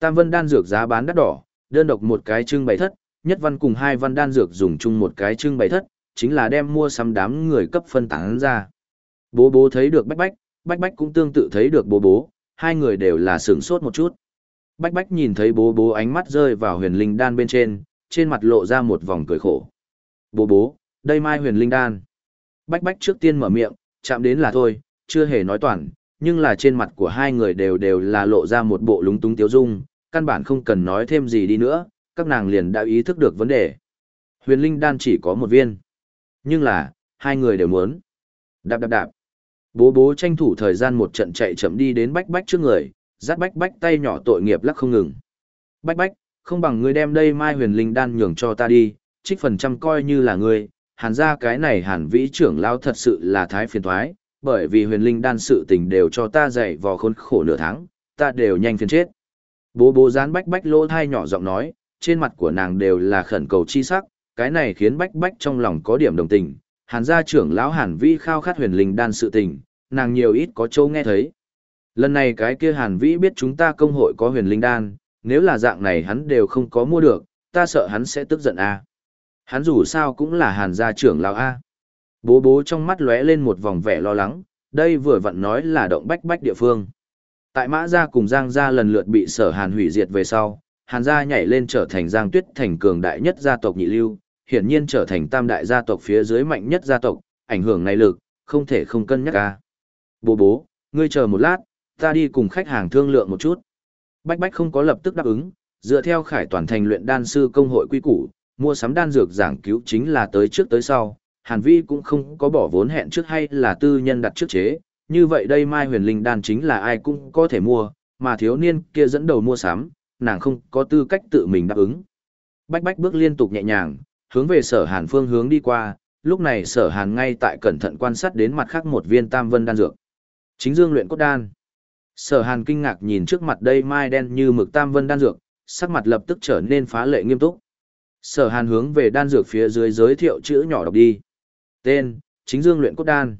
Tam vân đan dược giá bán đắt đỏ, đơn độc một cái trưng bày thất, nhất văn cùng hai văn đan dược dùng chung một cái trưng bày thất, chính là đem mua sắm đám người cấp phân tán ra. Bố bố thấy được bách bách, bách bách cũng tương tự thấy được bố bố, hai người đều là sửng sốt một chút. Bách bách nhìn thấy bố bố ánh mắt rơi vào huyền linh đan bên trên, trên mặt lộ ra một vòng cười khổ. Bố bố, đây mai huyền linh đan. Bách bách trước tiên mở miệng, chạm đến là thôi, chưa hề nói toàn, nhưng là trên mặt của hai người đều đều là lộ ra một bộ lúng túng tiếu dung, căn bản không cần nói thêm gì đi nữa, các nàng liền đã ý thức được vấn đề. Huyền linh đan chỉ có một viên. Nhưng là, hai người đều muốn. Đạp đạp đạp. Bố bố tranh thủ thời gian một trận chạy chậm đi đến bách bách trước người, dắt bách bách tay nhỏ tội nghiệp lắc không ngừng. Bách bách, không bằng ngươi đem đây mai huyền linh đan nhường cho ta đi, trích phần trăm coi như là ngươi, hàn ra cái này hàn vĩ trưởng lao thật sự là thái phiền thoái, bởi vì huyền linh đan sự tình đều cho ta dạy vò khốn khổ nửa tháng, ta đều nhanh phiền chết. Bố bố dán bách bách lỗ thai nhỏ giọng nói, trên mặt của nàng đều là khẩn cầu chi sắc, cái này khiến bách bách trong lòng có điểm đồng tình. Hàn gia trưởng lão Hàn Vĩ khao khát huyền linh đan sự tình, nàng nhiều ít có châu nghe thấy. Lần này cái kia Hàn Vĩ biết chúng ta công hội có huyền linh đan, nếu là dạng này hắn đều không có mua được, ta sợ hắn sẽ tức giận a. Hắn dù sao cũng là Hàn gia trưởng lão a. Bố bố trong mắt lóe lên một vòng vẻ lo lắng, đây vừa vặn nói là động bách bách địa phương. Tại Mã Gia cùng Giang Gia lần lượt bị sở Hàn hủy diệt về sau, Hàn Gia nhảy lên trở thành Giang Tuyết thành cường đại nhất gia tộc nhị lưu, hiển nhiên trở thành tam đại gia tộc phía dưới mạnh nhất gia tộc, ảnh hưởng này lực, không thể không cân nhắc ca. Bố bố, ngươi chờ một lát, ta đi cùng khách hàng thương lượng một chút. Bách Bách không có lập tức đáp ứng, dựa theo khải toàn thành luyện đan sư công hội quy củ, mua sắm đan dược giảng cứu chính là tới trước tới sau, Hàn Vi cũng không có bỏ vốn hẹn trước hay là tư nhân đặt trước chế, như vậy đây Mai Huyền Linh đan chính là ai cũng có thể mua, mà thiếu niên kia dẫn đầu mua sắm, nàng không có tư cách tự mình đáp ứng. Bách Bách bước liên tục nhẹ nhàng, hướng về sở hàn phương hướng đi qua, lúc này sở hàn ngay tại cẩn thận quan sát đến mặt khác một viên tam vân đan dược. Chính dương luyện cốt đan. Sở hàn kinh ngạc nhìn trước mặt đây mai đen như mực tam vân đan dược, sắc mặt lập tức trở nên phá lệ nghiêm túc. Sở hàn hướng về đan dược phía dưới giới thiệu chữ nhỏ đọc đi. Tên, chính dương luyện cốt đan.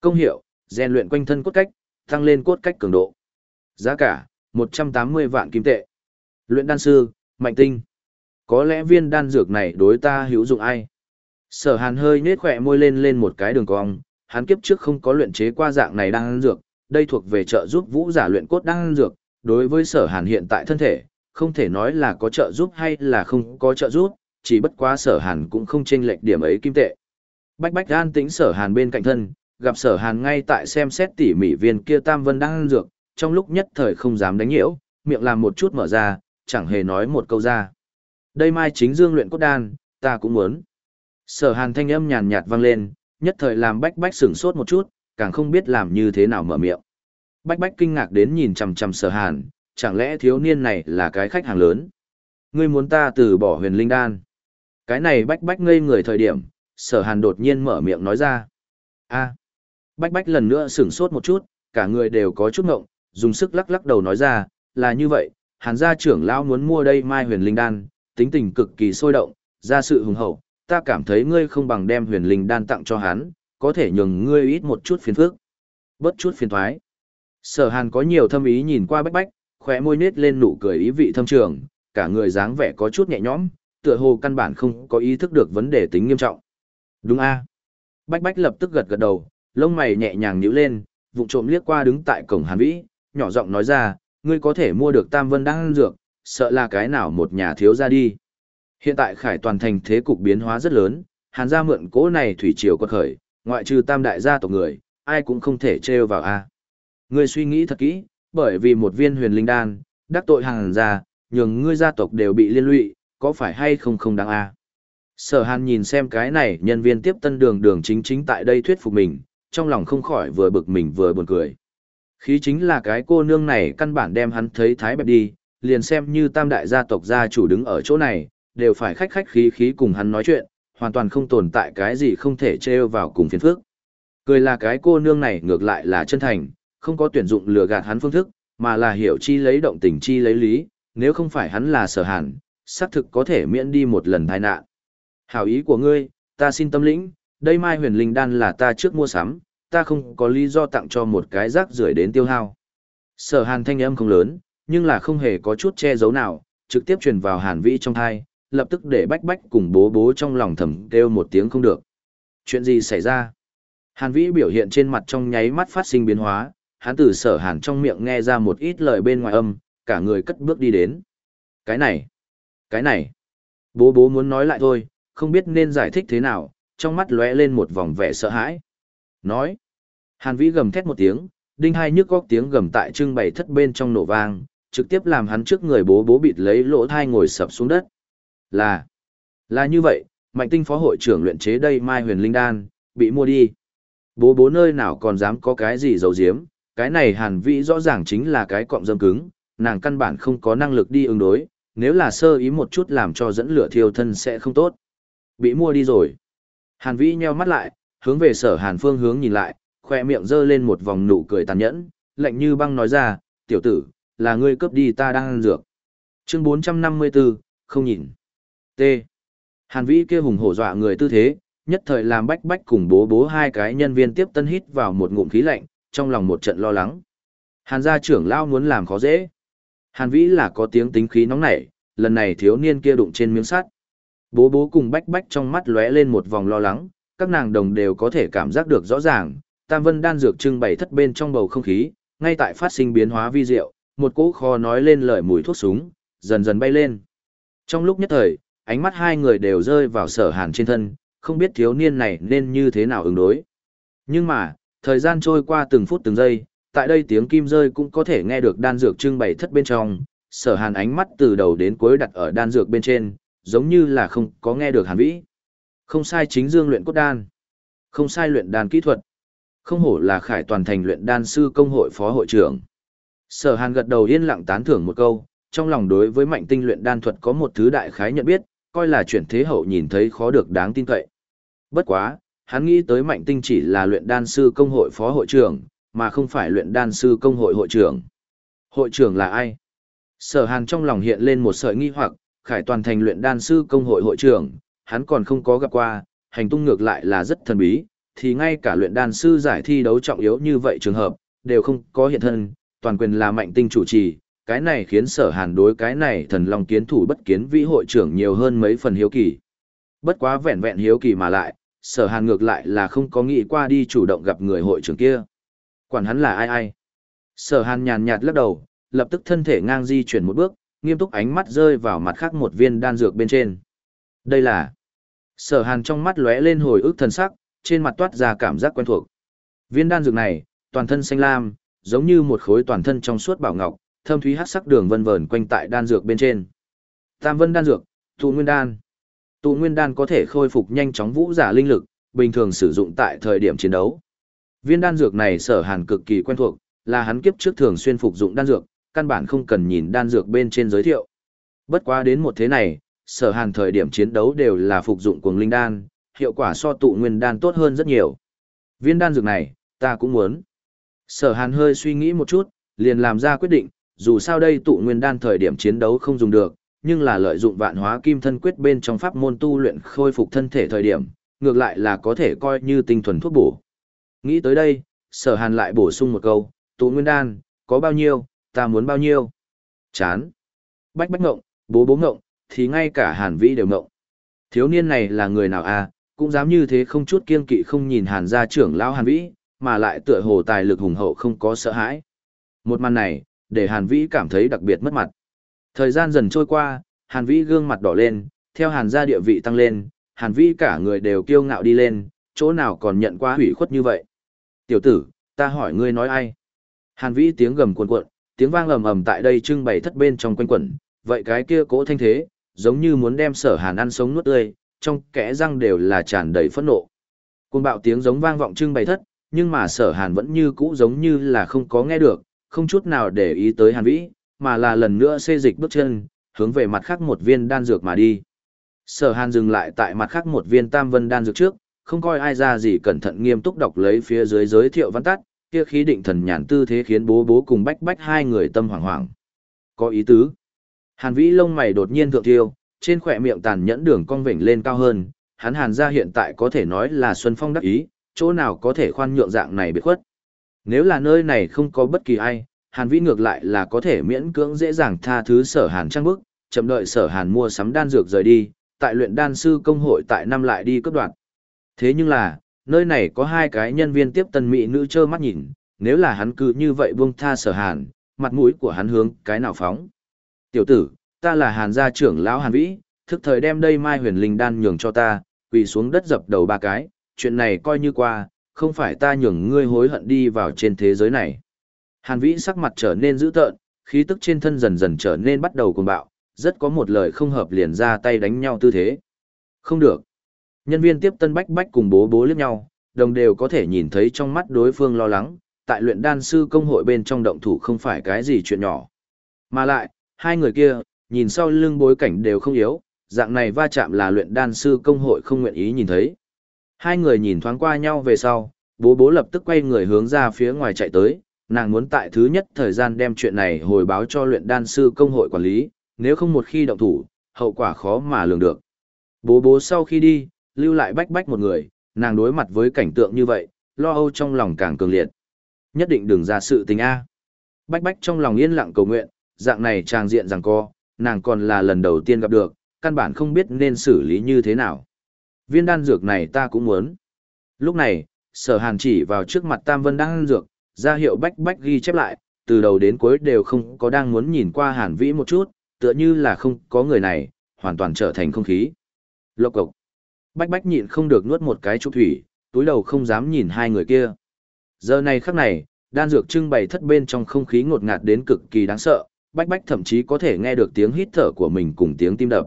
Công hiệu, rèn luyện quanh thân cốt cách, tăng lên cốt cách cường độ. Giá cả, 180 vạn kim tệ. Luyện đan sư, mạnh tinh. Có lẽ viên đan dược này đối ta hữu dụng ai? Sở hàn hơi nết khỏe môi lên lên một cái đường cong, hắn kiếp trước không có luyện chế qua dạng này đan dược, đây thuộc về trợ giúp vũ giả luyện cốt đan dược, đối với sở hàn hiện tại thân thể, không thể nói là có trợ giúp hay là không có trợ giúp, chỉ bất quá sở hàn cũng không chênh lệch điểm ấy kim tệ. Bách bách an tính sở hàn bên cạnh thân, gặp sở hàn ngay tại xem xét tỉ mỉ viên kia tam vân đan dược, trong lúc nhất thời không dám đánh nhiễu, miệng làm một chút mở ra, chẳng hề nói một câu ra. Đây mai chính dương luyện cốt đan, ta cũng muốn. Sở hàn thanh âm nhàn nhạt vang lên, nhất thời làm bách bách sửng sốt một chút, càng không biết làm như thế nào mở miệng. Bách bách kinh ngạc đến nhìn chằm chằm sở hàn, chẳng lẽ thiếu niên này là cái khách hàng lớn? Ngươi muốn ta từ bỏ huyền linh đan? Cái này bách bách ngây người thời điểm, sở hàn đột nhiên mở miệng nói ra. a Bách bách lần nữa sửng sốt một chút, cả người đều có chút ngộng, dùng sức lắc lắc đầu nói ra, là như vậy, hàn gia trưởng lão muốn mua đây mai huyền linh đan, tính tình cực kỳ sôi động, ra sự hùng hậu, ta cảm thấy ngươi không bằng đem huyền linh đan tặng cho hắn, có thể nhường ngươi ít một chút phiền phức, bớt chút phiền thoái. Sở hàn có nhiều thâm ý nhìn qua bách bách, khóe môi nết lên nụ cười ý vị thâm trường, cả người dáng vẻ có chút nhẹ nhõm, tựa hồ căn bản không có ý thức được vấn đề tính nghiêm trọng. Đúng a Bách bách lập tức gật gật đầu, lông mày nhẹ nhàng nhíu lên, vụng trộm liếc qua đứng tại cổng hàn vĩ, nhỏ giọng nói ra, ngươi có thể mua được tam vân đan dược, sợ là cái nào một nhà thiếu ra đi. Hiện tại khải toàn thành thế cục biến hóa rất lớn, hàn gia mượn cỗ này thủy triều quật khởi, ngoại trừ tam đại gia tộc người, ai cũng không thể trêu vào a. Ngươi suy nghĩ thật kỹ, bởi vì một viên huyền linh đan, đắc tội hàn gia, nhường ngươi gia tộc đều bị liên lụy, có phải hay không không đáng a? Sở hàn nhìn xem cái này nhân viên tiếp tân đường đường chính chính tại đây thuyết phục mình, trong lòng không khỏi vừa bực mình vừa buồn cười. Khí chính là cái cô nương này căn bản đem hắn thấy thái bẹp đi, liền xem như tam đại gia tộc gia chủ đứng ở chỗ này, đều phải khách khách khí khí cùng hắn nói chuyện, hoàn toàn không tồn tại cái gì không thể trêu vào cùng phiền phức. Cười là cái cô nương này ngược lại là chân thành, không có tuyển dụng lừa gạt hắn phương thức, mà là hiểu chi lấy động tình chi lấy lý, nếu không phải hắn là sở hàn, xác thực có thể miễn đi một lần tai nạn. Hảo ý của ngươi, ta xin tâm lĩnh, đây mai huyền linh đan là ta trước mua sắm, ta không có lý do tặng cho một cái rác rưởi đến tiêu hao. Sở hàn thanh âm không lớn, nhưng là không hề có chút che giấu nào, trực tiếp truyền vào hàn vĩ trong thai, lập tức để bách bách cùng bố bố trong lòng thầm kêu một tiếng không được. Chuyện gì xảy ra? Hàn vĩ biểu hiện trên mặt trong nháy mắt phát sinh biến hóa, hắn từ sở hàn trong miệng nghe ra một ít lời bên ngoài âm, cả người cất bước đi đến. Cái này, cái này, bố bố muốn nói lại thôi, không biết nên giải thích thế nào, trong mắt lóe lên một vòng vẻ sợ hãi. Nói, hàn vĩ gầm thét một tiếng, đinh hai nhức góc tiếng gầm tại trưng bày thất bên trong nổ vang, trực tiếp làm hắn trước người bố bố bịt lấy lỗ thai ngồi sập xuống đất. Là, là như vậy, mạnh tinh phó hội trưởng luyện chế đây mai huyền linh đan, bị mua đi. Bố bố nơi nào còn dám có cái gì giấu giếm, cái này hàn vĩ rõ ràng chính là cái cọng dâm cứng, nàng căn bản không có năng lực đi ứng đối, nếu là sơ ý một chút làm cho dẫn lửa thiêu thân sẽ không tốt. Bị mua đi rồi. Hàn vĩ nheo mắt lại, hướng về sở hàn phương hướng nhìn lại, khoe miệng giơ lên một vòng nụ cười tàn nhẫn, lạnh như băng nói ra, tiểu tử, là ngươi cướp đi ta đang ăn dược. Chương 454, không nhìn. T. Hàn vĩ kia hùng hổ dọa người tư thế, nhất thời làm bách bách cùng bố bố hai cái nhân viên tiếp tân hít vào một ngụm khí lạnh, trong lòng một trận lo lắng. Hàn gia trưởng lao muốn làm khó dễ. Hàn vĩ là có tiếng tính khí nóng nảy, lần này thiếu niên kia đụng trên miếng sắt. Bố bố cùng bách bách trong mắt lóe lên một vòng lo lắng, các nàng đồng đều có thể cảm giác được rõ ràng, Tam Vân đan dược trưng bày thất bên trong bầu không khí, ngay tại phát sinh biến hóa vi diệu, một cỗ kho nói lên lời mùi thuốc súng, dần dần bay lên. Trong lúc nhất thời, ánh mắt hai người đều rơi vào sở hàn trên thân, không biết thiếu niên này nên như thế nào ứng đối. Nhưng mà, thời gian trôi qua từng phút từng giây, tại đây tiếng kim rơi cũng có thể nghe được đan dược trưng bày thất bên trong, sở hàn ánh mắt từ đầu đến cuối đặt ở đan dược bên trên, giống như là không có nghe được hàn vĩ. Không sai chính dương luyện cốt đan. Không sai luyện đan kỹ thuật. Không hổ là khải toàn thành luyện đan sư công hội phó hội trưởng. Sở hàn gật đầu yên lặng tán thưởng một câu, trong lòng đối với mạnh tinh luyện đan thuật có một thứ đại khái nhận biết, coi là chuyển thế hậu nhìn thấy khó được đáng tin cậy. Bất quá, hắn nghĩ tới mạnh tinh chỉ là luyện đan sư công hội phó hội trưởng, mà không phải luyện đan sư công hội hội trưởng. Hội trưởng là ai? Sở hàn trong lòng hiện lên một sợi nghi hoặc, khải toàn thành luyện đan sư công hội hội trưởng, hắn còn không có gặp qua, hành tung ngược lại là rất thần bí, thì ngay cả luyện đan sư giải thi đấu trọng yếu như vậy trường hợp, đều không có hiện thân, toàn quyền là mạnh tinh chủ trì, cái này khiến sở hàn đối cái này thần long kiến thủ bất kiến vĩ hội trưởng nhiều hơn mấy phần hiếu kỳ. Bất quá vẹn vẹn hiếu kỳ mà lại, sở hàn ngược lại là không có nghĩ qua đi chủ động gặp người hội trưởng kia. Quản hắn là ai ai? Sở hàn nhàn nhạt lắc đầu, lập tức thân thể ngang di chuyển một bước, nghiêm túc ánh mắt rơi vào mặt khác một viên đan dược bên trên. Đây là... Sở hàn trong mắt lóe lên hồi ức thần sắc, trên mặt toát ra cảm giác quen thuộc. Viên đan dược này, toàn thân xanh lam, giống như một khối toàn thân trong suốt bảo ngọc, thâm thúy hắc sắc đường vân vờn quanh tại đan dược bên trên. Tam vân đan dược, tụ nguyên đan. Tụ nguyên đan có thể khôi phục nhanh chóng vũ giả linh lực, bình thường sử dụng tại thời điểm chiến đấu. Viên đan dược này sở hàn cực kỳ quen thuộc, là hắn kiếp trước thường xuyên phục dụng đan dược, căn bản không cần nhìn đan dược bên trên giới thiệu. Bất quá đến một thế này, sở hàn thời điểm chiến đấu đều là phục dụng cuồng linh đan, hiệu quả so tụ nguyên đan tốt hơn rất nhiều. Viên đan dược này, ta cũng muốn. Sở hàn hơi suy nghĩ một chút, liền làm ra quyết định, dù sao đây tụ nguyên đan thời điểm chiến đấu không dùng được, nhưng là lợi dụng vạn hóa kim thân quyết bên trong pháp môn tu luyện khôi phục thân thể thời điểm, ngược lại là có thể coi như tinh thuần thuốc bổ. Nghĩ tới đây, sở hàn lại bổ sung một câu, tụ nguyên đan, có bao nhiêu, ta muốn bao nhiêu. Chán. Bách bách ngộng, bố bố ngộng, thì ngay cả hàn vĩ đều ngộng. Thiếu niên này là người nào à, cũng dám như thế không chút kiên kỵ không nhìn hàn gia trưởng lão hàn vĩ, mà lại tựa hồ tài lực hùng hậu không có sợ hãi. Một màn này, để hàn vĩ cảm thấy đặc biệt mất mặt. Thời gian dần trôi qua, hàn vĩ gương mặt đỏ lên, theo hàn gia địa vị tăng lên, hàn vĩ cả người đều kiêu ngạo đi lên, chỗ nào còn nhận qua hủy khuất như vậy. Tiểu tử, ta hỏi ngươi nói ai? Hàn vĩ tiếng gầm cuồn cuộn, tiếng vang ầm ầm tại đây trưng bày thất bên trong quanh quẩn, vậy cái kia cỗ thanh thế, giống như muốn đem sở hàn ăn sống nuốt tươi, trong kẽ răng đều là tràn đầy phẫn nộ. Cuồng bạo tiếng giống vang vọng trưng bày thất, nhưng mà sở hàn vẫn như cũ giống như là không có nghe được, không chút nào để ý tới hàn vĩ, mà là lần nữa xê dịch bước chân, hướng về mặt khác một viên đan dược mà đi. Sở hàn dừng lại tại mặt khác một viên tam vân đan dược trước, không coi ai ra gì cẩn thận nghiêm túc đọc lấy phía dưới giới thiệu văn tắt, kia khí định thần nhàn tư thế khiến bố bố cùng bách bách hai người tâm hoảng hoảng. Có ý tứ. Hàn vĩ lông mày đột nhiên thượng tiêu, trên khỏe miệng tàn nhẫn đường cong vểnh lên cao hơn, hắn hàn gia hiện tại có thể nói là xuân phong đắc ý, chỗ nào có thể khoan nhượng dạng này biệt khuất. Nếu là nơi này không có bất kỳ ai, hàn vĩ ngược lại là có thể miễn cưỡng dễ dàng tha thứ sở hàn trang bức, chậm đợi sở hàn mua sắm đan dược rời đi, tại luyện đan sư công hội tại năm lại đi cấp đoạn. Thế nhưng là, nơi này có hai cái nhân viên tiếp tân mỹ nữ trơ mắt nhìn, nếu là hắn cứ như vậy buông tha sở hàn, mặt mũi của hắn hướng cái nào phóng. Tiểu tử, ta là hàn gia trưởng lão hàn vĩ, thức thời đem đây mai huyền linh đan nhường cho ta, quỳ xuống đất dập đầu ba cái, chuyện này coi như qua, không phải ta nhường ngươi hối hận đi vào trên thế giới này. Hàn vĩ sắc mặt trở nên dữ tợn, khí tức trên thân dần dần trở nên bắt đầu cuồng bạo, rất có một lời không hợp liền ra tay đánh nhau tư thế. Không được. Nhân viên tiếp tân bách bách cùng bố bố liếc nhau, đồng đều có thể nhìn thấy trong mắt đối phương lo lắng, tại luyện đan sư công hội bên trong động thủ không phải cái gì chuyện nhỏ. Mà lại, hai người kia, nhìn sau lưng bối cảnh đều không yếu, dạng này va chạm là luyện đan sư công hội không nguyện ý nhìn thấy. Hai người nhìn thoáng qua nhau về sau, bố bố lập tức quay người hướng ra phía ngoài chạy tới, nàng muốn tại thứ nhất thời gian đem chuyện này hồi báo cho luyện đan sư công hội quản lý, nếu không một khi động thủ, hậu quả khó mà lường được. Bố bố sau khi đi, lưu lại bách bách một người, nàng đối mặt với cảnh tượng như vậy, lo âu trong lòng càng cường liệt. Nhất định đừng ra sự tình A. Bách bách trong lòng yên lặng cầu nguyện, dạng này trang diện rằng co, nàng còn là lần đầu tiên gặp được, căn bản không biết nên xử lý như thế nào. Viên đan dược này ta cũng muốn. Lúc này, sở hàn chỉ vào trước mặt tam vân đan dược, ra hiệu bách bách ghi chép lại, từ đầu đến cuối đều không có đang muốn nhìn qua hàn vĩ một chút, tựa như là không có người này, hoàn toàn trở thành không khí. Lộc cộc. Bách bách nhịn không được nuốt một cái chút thủy, túi đầu không dám nhìn hai người kia. Giờ này khắc này, đan dược trưng bày thất bên trong không khí ngột ngạt đến cực kỳ đáng sợ, bách bách thậm chí có thể nghe được tiếng hít thở của mình cùng tiếng tim đập.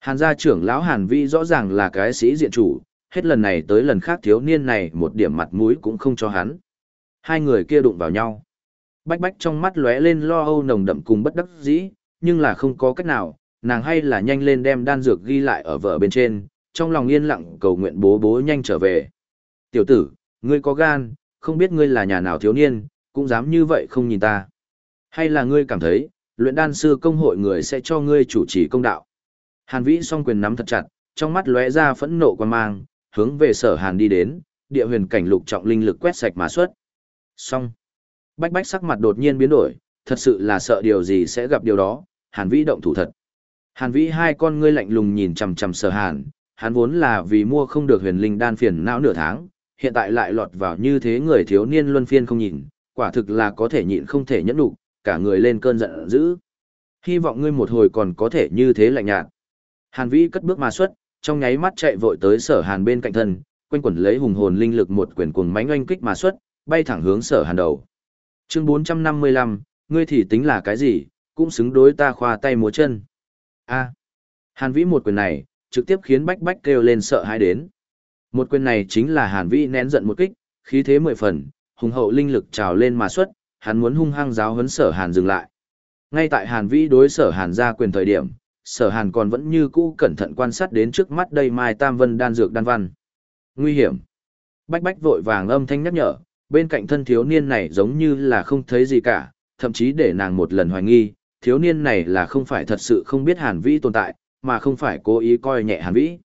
Hàn gia trưởng lão Hàn Vi rõ ràng là cái sĩ diện chủ, hết lần này tới lần khác thiếu niên này một điểm mặt mũi cũng không cho hắn. Hai người kia đụng vào nhau. Bách bách trong mắt lóe lên lo âu nồng đậm cùng bất đắc dĩ, nhưng là không có cách nào, nàng hay là nhanh lên đem đan dược ghi lại ở vợ bên trên, trong lòng yên lặng cầu nguyện bố bố nhanh trở về. Tiểu tử, ngươi có gan, không biết ngươi là nhà nào thiếu niên, cũng dám như vậy không nhìn ta. Hay là ngươi cảm thấy, luyện đan sư công hội người sẽ cho ngươi chủ trì công đạo. Hàn Vĩ song quyền nắm thật chặt, trong mắt lóe ra phẫn nộ quan mang, hướng về sở Hàn đi đến, địa huyền cảnh lục trọng linh lực quét sạch mà xuất. Xong. Bách bách sắc mặt đột nhiên biến đổi, thật sự là sợ điều gì sẽ gặp điều đó, Hàn Vĩ động thủ thật. Hàn Vĩ hai con ngươi lạnh lùng nhìn chằm chằm sở Hàn, hắn vốn là vì mua không được huyền linh đan phiền não nửa tháng, hiện tại lại lọt vào như thế người thiếu niên luân phiên không nhìn, quả thực là có thể nhịn không thể nhẫn đủ, cả người lên cơn giận dữ. Hy vọng ngươi một hồi còn có thể như thế lạnh nhạt. Hàn Vĩ cất bước mà xuất, trong nháy mắt chạy vội tới Sở Hàn bên cạnh thân, quanh quẩn lấy hùng hồn linh lực một quyền cuồng mãnh oanh kích mà xuất, bay thẳng hướng Sở Hàn đầu. Chương 455, ngươi thì tính là cái gì, cũng xứng đối ta khoa tay múa chân. A. Hàn Vĩ một quyền này, trực tiếp khiến Bách Bách kêu lên sợ hãi đến. Một quyền này chính là Hàn Vĩ nén giận một kích, khí thế mười phần, hùng hậu linh lực trào lên mà xuất, hắn muốn hung hăng giáo huấn Sở Hàn dừng lại. Ngay tại Hàn Vĩ đối Sở Hàn ra quyền thời điểm, sở hàn còn vẫn như cũ cẩn thận quan sát đến trước mắt đây mai tam vân đan dược đan văn nguy hiểm bách bách vội vàng âm thanh nhắc nhở bên cạnh thân thiếu niên này giống như là không thấy gì cả, thậm chí để nàng một lần hoài nghi, thiếu niên này là không phải thật sự không biết Hàn Vĩ tồn tại, mà không phải cố ý coi nhẹ Hàn Vĩ.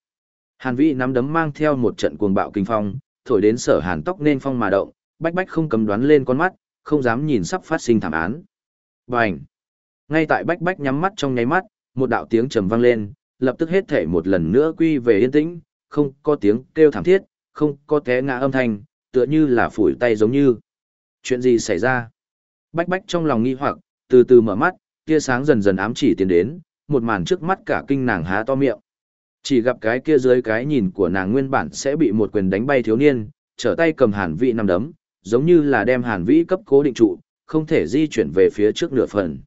Hàn Vĩ nắm đấm mang theo một trận cuồng bạo kinh phong, thổi đến sở hàn tóc nên phong mà động, bách bách không cấm đoán lên con mắt, không dám nhìn sắp phát sinh thảm án. Bành! Ngay tại bách bách nhắm mắt trong nháy mắt, một đạo tiếng trầm vang lên, lập tức hết thể một lần nữa quy về yên tĩnh, không có tiếng kêu thảm thiết, không có té ngã âm thanh, tựa như là phủi tay giống như. Chuyện gì xảy ra? Bách bách trong lòng nghi hoặc, từ từ mở mắt, tia sáng dần dần ám chỉ tiến đến, một màn trước mắt cả kinh nàng há to miệng. Chỉ gặp cái kia dưới cái nhìn của nàng nguyên bản sẽ bị một quyền đánh bay thiếu niên, trở tay cầm hàn vị nằm đấm, giống như là đem hàn vĩ cấp cố định trụ, không thể di chuyển về phía trước nửa phần.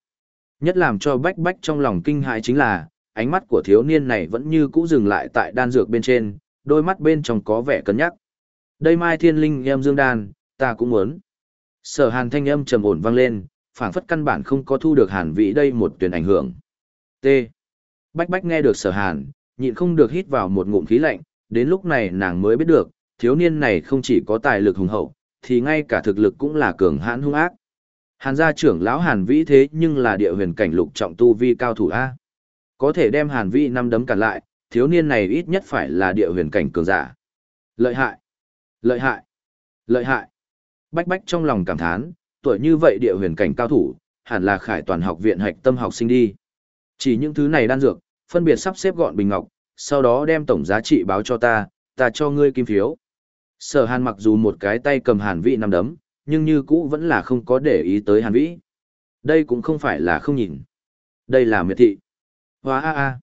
Nhất làm cho bách bách trong lòng kinh hãi chính là, ánh mắt của thiếu niên này vẫn như cũ dừng lại tại đan dược bên trên, đôi mắt bên trong có vẻ cân nhắc. Đây mai thiên linh em dương đan, ta cũng muốn. Sở hàn thanh âm trầm ổn vang lên, phảng phất căn bản không có thu được hàn vĩ đây một tuyển ảnh hưởng. T. Bách bách nghe được sở hàn, nhịn không được hít vào một ngụm khí lạnh, đến lúc này nàng mới biết được, thiếu niên này không chỉ có tài lực hùng hậu, thì ngay cả thực lực cũng là cường hãn hung ác. Hàn gia trưởng lão Hàn Vĩ thế nhưng là địa huyền cảnh lục trọng tu vi cao thủ A. Có thể đem Hàn Vĩ năm đấm cản lại, thiếu niên này ít nhất phải là địa huyền cảnh cường giả. Lợi hại! Lợi hại! Lợi hại! Bách bách trong lòng cảm thán, tuổi như vậy địa huyền cảnh cao thủ, hẳn là khải toàn học viện hạch tâm học sinh đi. Chỉ những thứ này đan dược, phân biệt sắp xếp gọn bình ngọc, sau đó đem tổng giá trị báo cho ta, ta cho ngươi kim phiếu. Sở hàn mặc dù một cái tay cầm hàn vĩ nằm đấm, nhưng như cũ vẫn là không có để ý tới hàn vĩ. Đây cũng không phải là không nhìn. Đây là miệt thị. Hóa a a.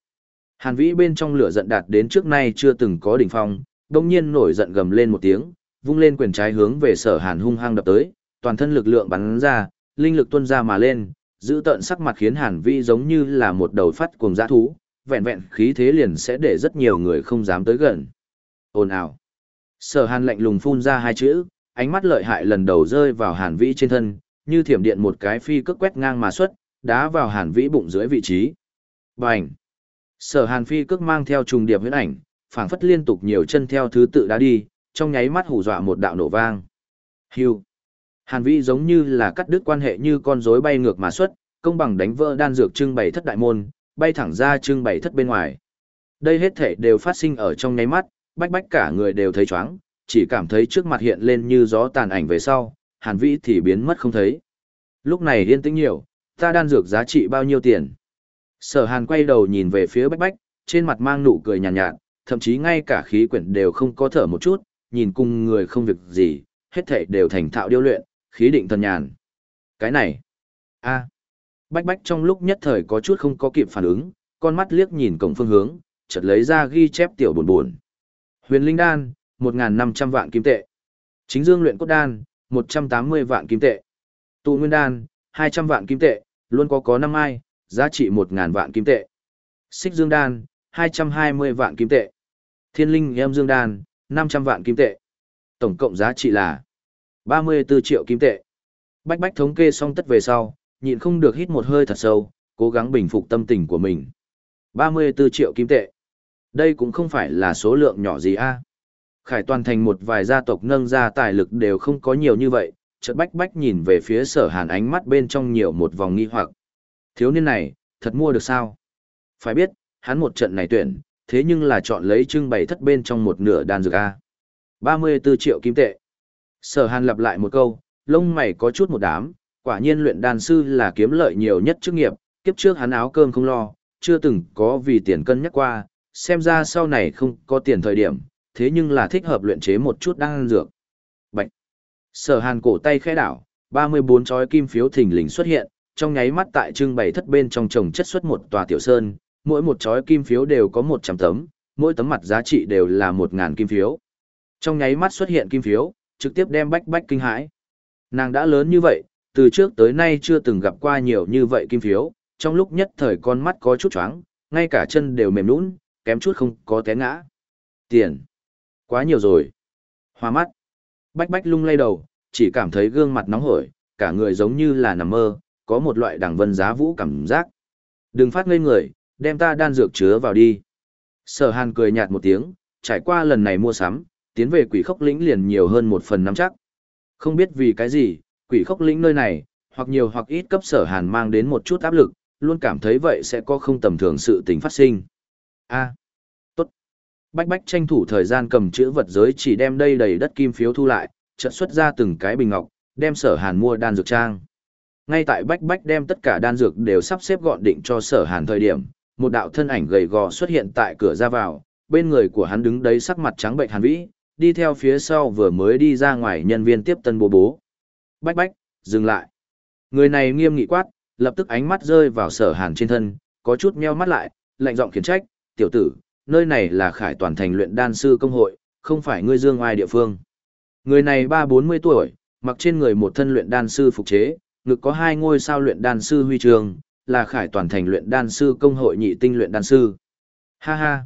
Hàn vĩ bên trong lửa giận đạt đến trước nay chưa từng có đỉnh phong, đồng nhiên nổi giận gầm lên một tiếng, vung lên quyền trái hướng về sở hàn hung hăng đập tới, toàn thân lực lượng bắn ra, linh lực tuôn ra mà lên, giữ tận sắc mặt khiến hàn vĩ giống như là một đầu phát cuồng dã thú, vẹn vẹn khí thế liền sẽ để rất nhiều người không dám tới gần. Ồn ào. Sở hàn lạnh lùng phun ra hai chữ, ánh mắt lợi hại lần đầu rơi vào hàn vĩ trên thân, như thiểm điện một cái phi cước quét ngang mà xuất, đá vào hàn vĩ bụng dưới vị trí. Bành! Sở hàn phi cước mang theo trùng điệp huyễn ảnh, phảng phất liên tục nhiều chân theo thứ tự đá đi, trong nháy mắt hù dọa một đạo nổ vang. Hưu! Hàn vĩ giống như là cắt đứt quan hệ như con rối bay ngược mà xuất, công bằng đánh vỡ đan dược trưng bày thất đại môn, bay thẳng ra trưng bày thất bên ngoài. Đây hết thể đều phát sinh ở trong nháy mắt, bách bách cả người đều thấy chóng, chỉ cảm thấy trước mặt hiện lên như gió tàn ảnh về sau, hàn vĩ thì biến mất không thấy. Lúc này yên tĩnh nhiều, ta đan dược giá trị bao nhiêu tiền? Sở hàn quay đầu nhìn về phía bách bách, trên mặt mang nụ cười nhàn nhạt, nhạt, thậm chí ngay cả khí quyển đều không có thở một chút, nhìn cùng người không việc gì, hết thảy đều thành thạo điêu luyện, khí định thần nhàn. Cái này, a, bách bách trong lúc nhất thời có chút không có kịp phản ứng, con mắt liếc nhìn cổng phương hướng, chợt lấy ra ghi chép tiểu buồn buồn. Huyền Linh Đan, 1.500 vạn kim tệ. Chính Dương luyện cốt đan, 180 vạn kim tệ. Tụ Nguyên Đan, 200 vạn kim tệ, luôn có có năm ai, giá trị 1.000 vạn kim tệ. Xích Dương Đan, 220 vạn kim tệ. Thiên Linh Em Dương Đan, 500 vạn kim tệ. Tổng cộng giá trị là 34 triệu kim tệ. Bách bách thống kê xong tất về sau, nhịn không được hít một hơi thật sâu, cố gắng bình phục tâm tình của mình. 34 triệu kim tệ. Đây cũng không phải là số lượng nhỏ gì a. Khải toàn thành một vài gia tộc nâng ra tài lực đều không có nhiều như vậy, chợt bách bách nhìn về phía sở hàn ánh mắt bên trong nhiều một vòng nghi hoặc. Thiếu niên này, thật mua được sao? Phải biết, hắn một trận này tuyển, thế nhưng là chọn lấy trưng bày thất bên trong một nửa đan dược A. 34 triệu kim tệ. Sở hàn lặp lại một câu, lông mày có chút một đám, quả nhiên luyện đan sư là kiếm lợi nhiều nhất chức nghiệp, kiếp trước hắn áo cơm không lo, chưa từng có vì tiền cân nhắc qua, xem ra sau này không có tiền thời điểm, thế nhưng là thích hợp luyện chế một chút đan dược. Bạch. Sở Hàn cổ tay khẽ đảo, 34 chói kim phiếu thình lình xuất hiện, trong nháy mắt tại trưng bày thất bên trong trồng chất xuất một tòa tiểu sơn, mỗi một chói kim phiếu đều có 100 tấm, mỗi tấm mặt giá trị đều là 1000 kim phiếu. Trong nháy mắt xuất hiện kim phiếu, trực tiếp đem bách bách kinh hãi. Nàng đã lớn như vậy, từ trước tới nay chưa từng gặp qua nhiều như vậy kim phiếu, trong lúc nhất thời con mắt có chút choáng, ngay cả chân đều mềm nhũn, kém chút không có té ngã. Tiền. Quá nhiều rồi. Hoa mắt. Bách bách lung lay đầu, chỉ cảm thấy gương mặt nóng hổi, cả người giống như là nằm mơ, có một loại đẳng vân giá vũ cảm giác. Đừng phát ngây người, đem ta đan dược chứa vào đi. Sở hàn cười nhạt một tiếng, trải qua lần này mua sắm, tiến về quỷ khốc lĩnh liền nhiều hơn một phần nắm chắc. Không biết vì cái gì, quỷ khốc lĩnh nơi này, hoặc nhiều hoặc ít cấp sở hàn mang đến một chút áp lực, luôn cảm thấy vậy sẽ có không tầm thường sự tình phát sinh. A. tốt. Bách bách tranh thủ thời gian cầm chữ vật giới chỉ đem đây đầy đất kim phiếu thu lại, trận xuất ra từng cái bình ngọc, đem sở hàn mua đan dược trang. Ngay tại bách bách đem tất cả đan dược đều sắp xếp gọn định cho sở hàn thời điểm, một đạo thân ảnh gầy gò xuất hiện tại cửa ra vào, bên người của hắn đứng đấy sắc mặt trắng bệnh hàn vĩ, đi theo phía sau vừa mới đi ra ngoài nhân viên tiếp tân bố bố. Bách bách, dừng lại. Người này nghiêm nghị quát, lập tức ánh mắt rơi vào sở hàn trên thân, có chút meo mắt lại, lạnh giọng khiển trách, tiểu tử, nơi này là khải toàn thành luyện đan sư công hội, không phải ngươi dương ngoài địa phương. Người này ba bốn mươi tuổi, mặc trên người một thân luyện đan sư phục chế, ngực có hai ngôi sao luyện đan sư huy trường, là khải toàn thành luyện đan sư công hội nhị tinh luyện đan sư. Ha ha.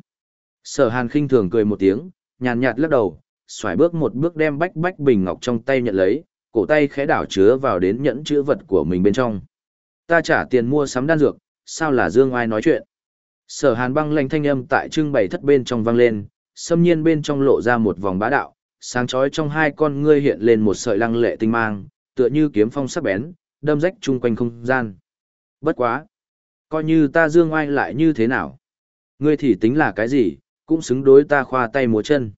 Sở Hàn khinh thường cười một tiếng, nhàn nhạt lắc đầu, xoài bước một bước đem bách bách bình ngọc trong tay nhận lấy, cổ tay khẽ đảo chứa vào đến nhẫn chứa vật của mình bên trong. Ta trả tiền mua sắm đan dược, sao là Dương Ai nói chuyện? Sở Hàn băng lanh thanh âm tại trưng bày thất bên trong vang lên, xâm nhiên bên trong lộ ra một vòng bá đạo, sáng chói trong hai con ngươi hiện lên một sợi lăng lệ tinh mang, tựa như kiếm phong sắc bén, đâm rách chung quanh không gian. Bất quá. Coi như ta dương oai lại như thế nào. Ngươi thì tính là cái gì, cũng xứng đối ta khoa tay múa chân.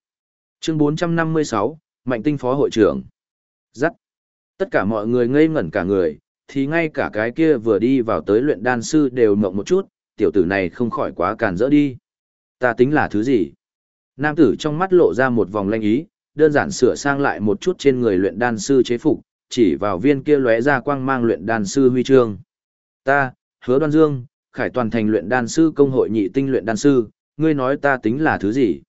Chương 456, Mạnh tinh phó hội trưởng. Dắt. Tất cả mọi người ngây ngẩn cả người, thì ngay cả cái kia vừa đi vào tới luyện đan sư đều mộng một chút, tiểu tử này không khỏi quá càn rỡ đi. Ta tính là thứ gì? Nam tử trong mắt lộ ra một vòng lanh ý, đơn giản sửa sang lại một chút trên người luyện đan sư chế phục, chỉ vào viên kia lóe ra quang mang luyện đan sư huy chương. Ta, hứa đoan dương, khải toàn thành luyện đan sư công hội nhị tinh luyện đan sư, ngươi nói ta tính là thứ gì?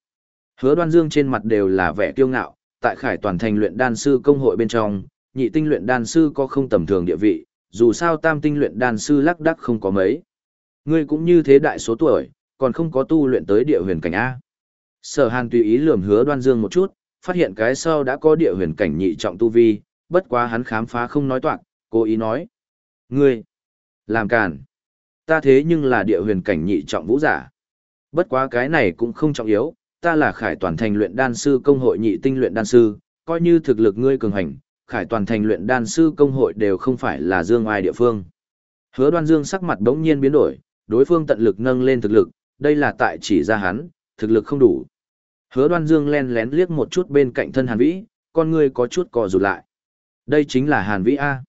Hứa đoan dương trên mặt đều là vẻ kiêu ngạo, tại khải toàn thành luyện đan sư công hội bên trong, nhị tinh luyện đan sư có không tầm thường địa vị, dù sao tam tinh luyện đan sư lắc đắc không có mấy. Ngươi cũng như thế đại số tuổi, còn không có tu luyện tới địa huyền cảnh A. Sở hàn tùy ý lườm hứa đoan dương một chút, phát hiện cái sau đã có địa huyền cảnh nhị trọng tu vi, bất quá hắn khám phá không nói toạc, cố ý nói. Ngươi, làm càn. Ta thế nhưng là địa huyền cảnh nhị trọng vũ giả. Bất quá cái này cũng không trọng yếu, ta là khải toàn thành luyện đan sư công hội nhị tinh luyện đan sư, coi như thực lực ngươi cường hành, khải toàn thành luyện đan sư công hội đều không phải là dương ai địa phương. Hứa đoan dương sắc mặt bỗng nhiên biến đổi, đối phương tận lực nâng lên thực lực, đây là tại chỉ ra hắn, thực lực không đủ. Hứa đoan dương len lén liếc một chút bên cạnh thân hàn vĩ, con ngươi có chút cò rụt lại. Đây chính là hàn vĩ A.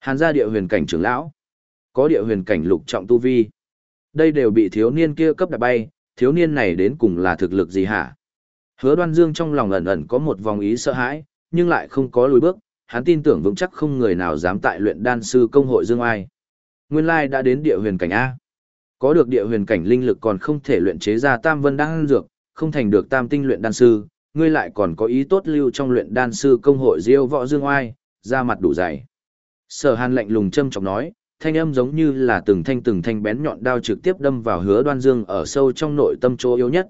Hàn gia địa huyền cảnh trưởng lão có địa huyền cảnh lục trọng tu vi. Đây đều bị thiếu niên kia cấp đạp bay, thiếu niên này đến cùng là thực lực gì hả? Hứa đoan dương trong lòng ẩn ẩn có một vòng ý sợ hãi, nhưng lại không có lùi bước, hắn tin tưởng vững chắc không người nào dám tại luyện đan sư công hội dương ai. Nguyên lai đã đến địa huyền cảnh A. Có được địa huyền cảnh linh lực còn không thể luyện chế ra tam vân đan dược, không thành được tam tinh luyện đan sư, ngươi lại còn có ý tốt lưu trong luyện đan sư công hội diêu võ dương oai, ra mặt đủ dày. Sở hàn lạnh lùng châm chọc nói, thanh âm giống như là từng thanh từng thanh bén nhọn đao trực tiếp đâm vào hứa đoan dương ở sâu trong nội tâm chỗ yếu nhất.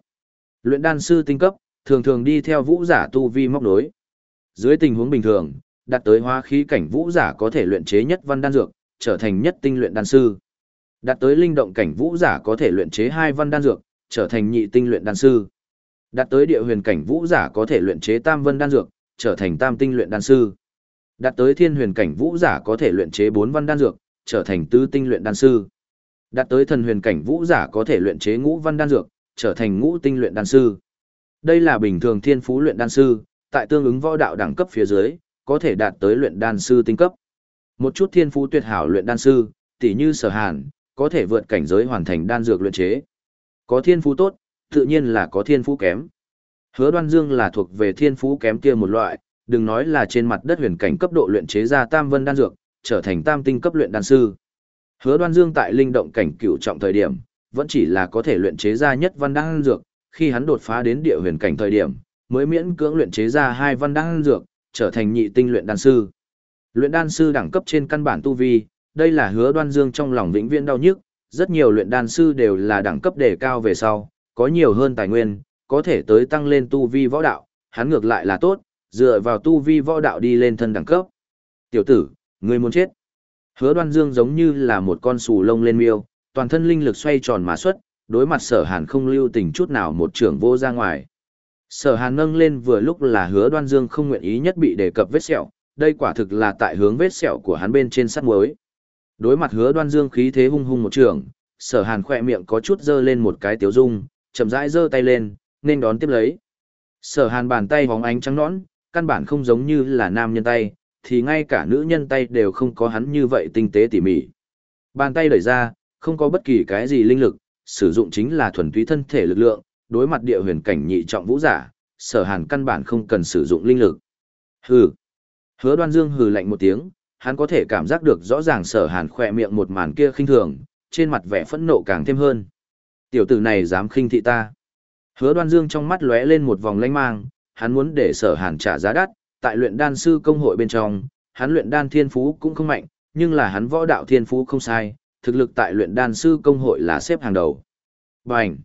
Luyện đan sư tinh cấp, thường thường đi theo vũ giả tu vi móc đối. Dưới tình huống bình thường, đạt tới hóa khí cảnh vũ giả có thể luyện chế nhất văn đan dược, trở thành nhất tinh luyện đan sư. Đạt tới linh động cảnh vũ giả có thể luyện chế hai văn đan dược, trở thành nhị tinh luyện đan sư. Đạt tới địa huyền cảnh vũ giả có thể luyện chế tam văn đan dược, trở thành tam tinh luyện đan sư. Đạt tới thiên huyền cảnh vũ giả có thể luyện chế bốn văn đan dược, trở thành tứ tinh luyện đan sư. Đạt tới thần huyền cảnh vũ giả có thể luyện chế ngũ văn đan dược, trở thành ngũ tinh luyện đan sư. Đây là bình thường thiên phú luyện đan sư, tại tương ứng võ đạo đẳng cấp phía dưới, có thể đạt tới luyện đan sư tinh cấp. Một chút thiên phú tuyệt hảo luyện đan sư, tỷ như Sở Hàn, có thể vượt cảnh giới hoàn thành đan dược luyện chế. Có thiên phú tốt, tự nhiên là có thiên phú kém. Hứa Đoan Dương là thuộc về thiên phú kém kia một loại, đừng nói là trên mặt đất huyền cảnh cấp độ luyện chế ra tam vân đan dược, trở thành tam tinh cấp luyện đan sư. Hứa Đoan Dương tại linh động cảnh cửu trọng thời điểm, vẫn chỉ là có thể luyện chế ra nhất văn đan dược, khi hắn đột phá đến địa huyền cảnh thời điểm, mới miễn cưỡng luyện chế ra hai văn đan dược, trở thành nhị tinh luyện đan sư. Luyện đan sư đẳng cấp trên căn bản tu vi, đây là Hứa Đoan Dương trong lòng vĩnh viễn đau nhức, rất nhiều luyện đan sư đều là đẳng cấp đề cao về sau, có nhiều hơn tài nguyên, có thể tới tăng lên tu vi võ đạo, hắn ngược lại là tốt, dựa vào tu vi võ đạo đi lên thân đẳng cấp. Tiểu tử, Ngươi muốn chết. Hứa đoan dương giống như là một con sù lông lên miêu, toàn thân linh lực xoay tròn mà xuất, đối mặt sở hàn không lưu tình chút nào một trưởng vô ra ngoài. Sở hàn nâng lên vừa lúc là hứa đoan dương không nguyện ý nhất bị đề cập vết sẹo, đây quả thực là tại hướng vết sẹo của hắn bên trên sắt muối. Đối mặt hứa đoan dương khí thế hung hung một trường, sở hàn khỏe miệng có chút dơ lên một cái tiếu dung, chậm rãi giơ tay lên, nên đón tiếp lấy. Sở hàn bàn tay hóng ánh trắng nõn, căn bản không giống như là nam nhân tay, thì ngay cả nữ nhân tay đều không có hắn như vậy tinh tế tỉ mỉ. Bàn tay đẩy ra, không có bất kỳ cái gì linh lực, sử dụng chính là thuần túy thân thể lực lượng, đối mặt địa huyền cảnh nhị trọng vũ giả, sở hàn căn bản không cần sử dụng linh lực. Hừ. Hứa đoan dương hừ lạnh một tiếng, hắn có thể cảm giác được rõ ràng sở hàn khỏe miệng một màn kia khinh thường, trên mặt vẻ phẫn nộ càng thêm hơn. Tiểu tử này dám khinh thị ta. Hứa đoan dương trong mắt lóe lên một vòng lanh mang, hắn muốn để sở hàn trả giá đắt, tại luyện đan sư công hội bên trong, hắn luyện đan thiên phú cũng không mạnh, nhưng là hắn võ đạo thiên phú không sai, thực lực tại luyện đan sư công hội là xếp hàng đầu. Bành!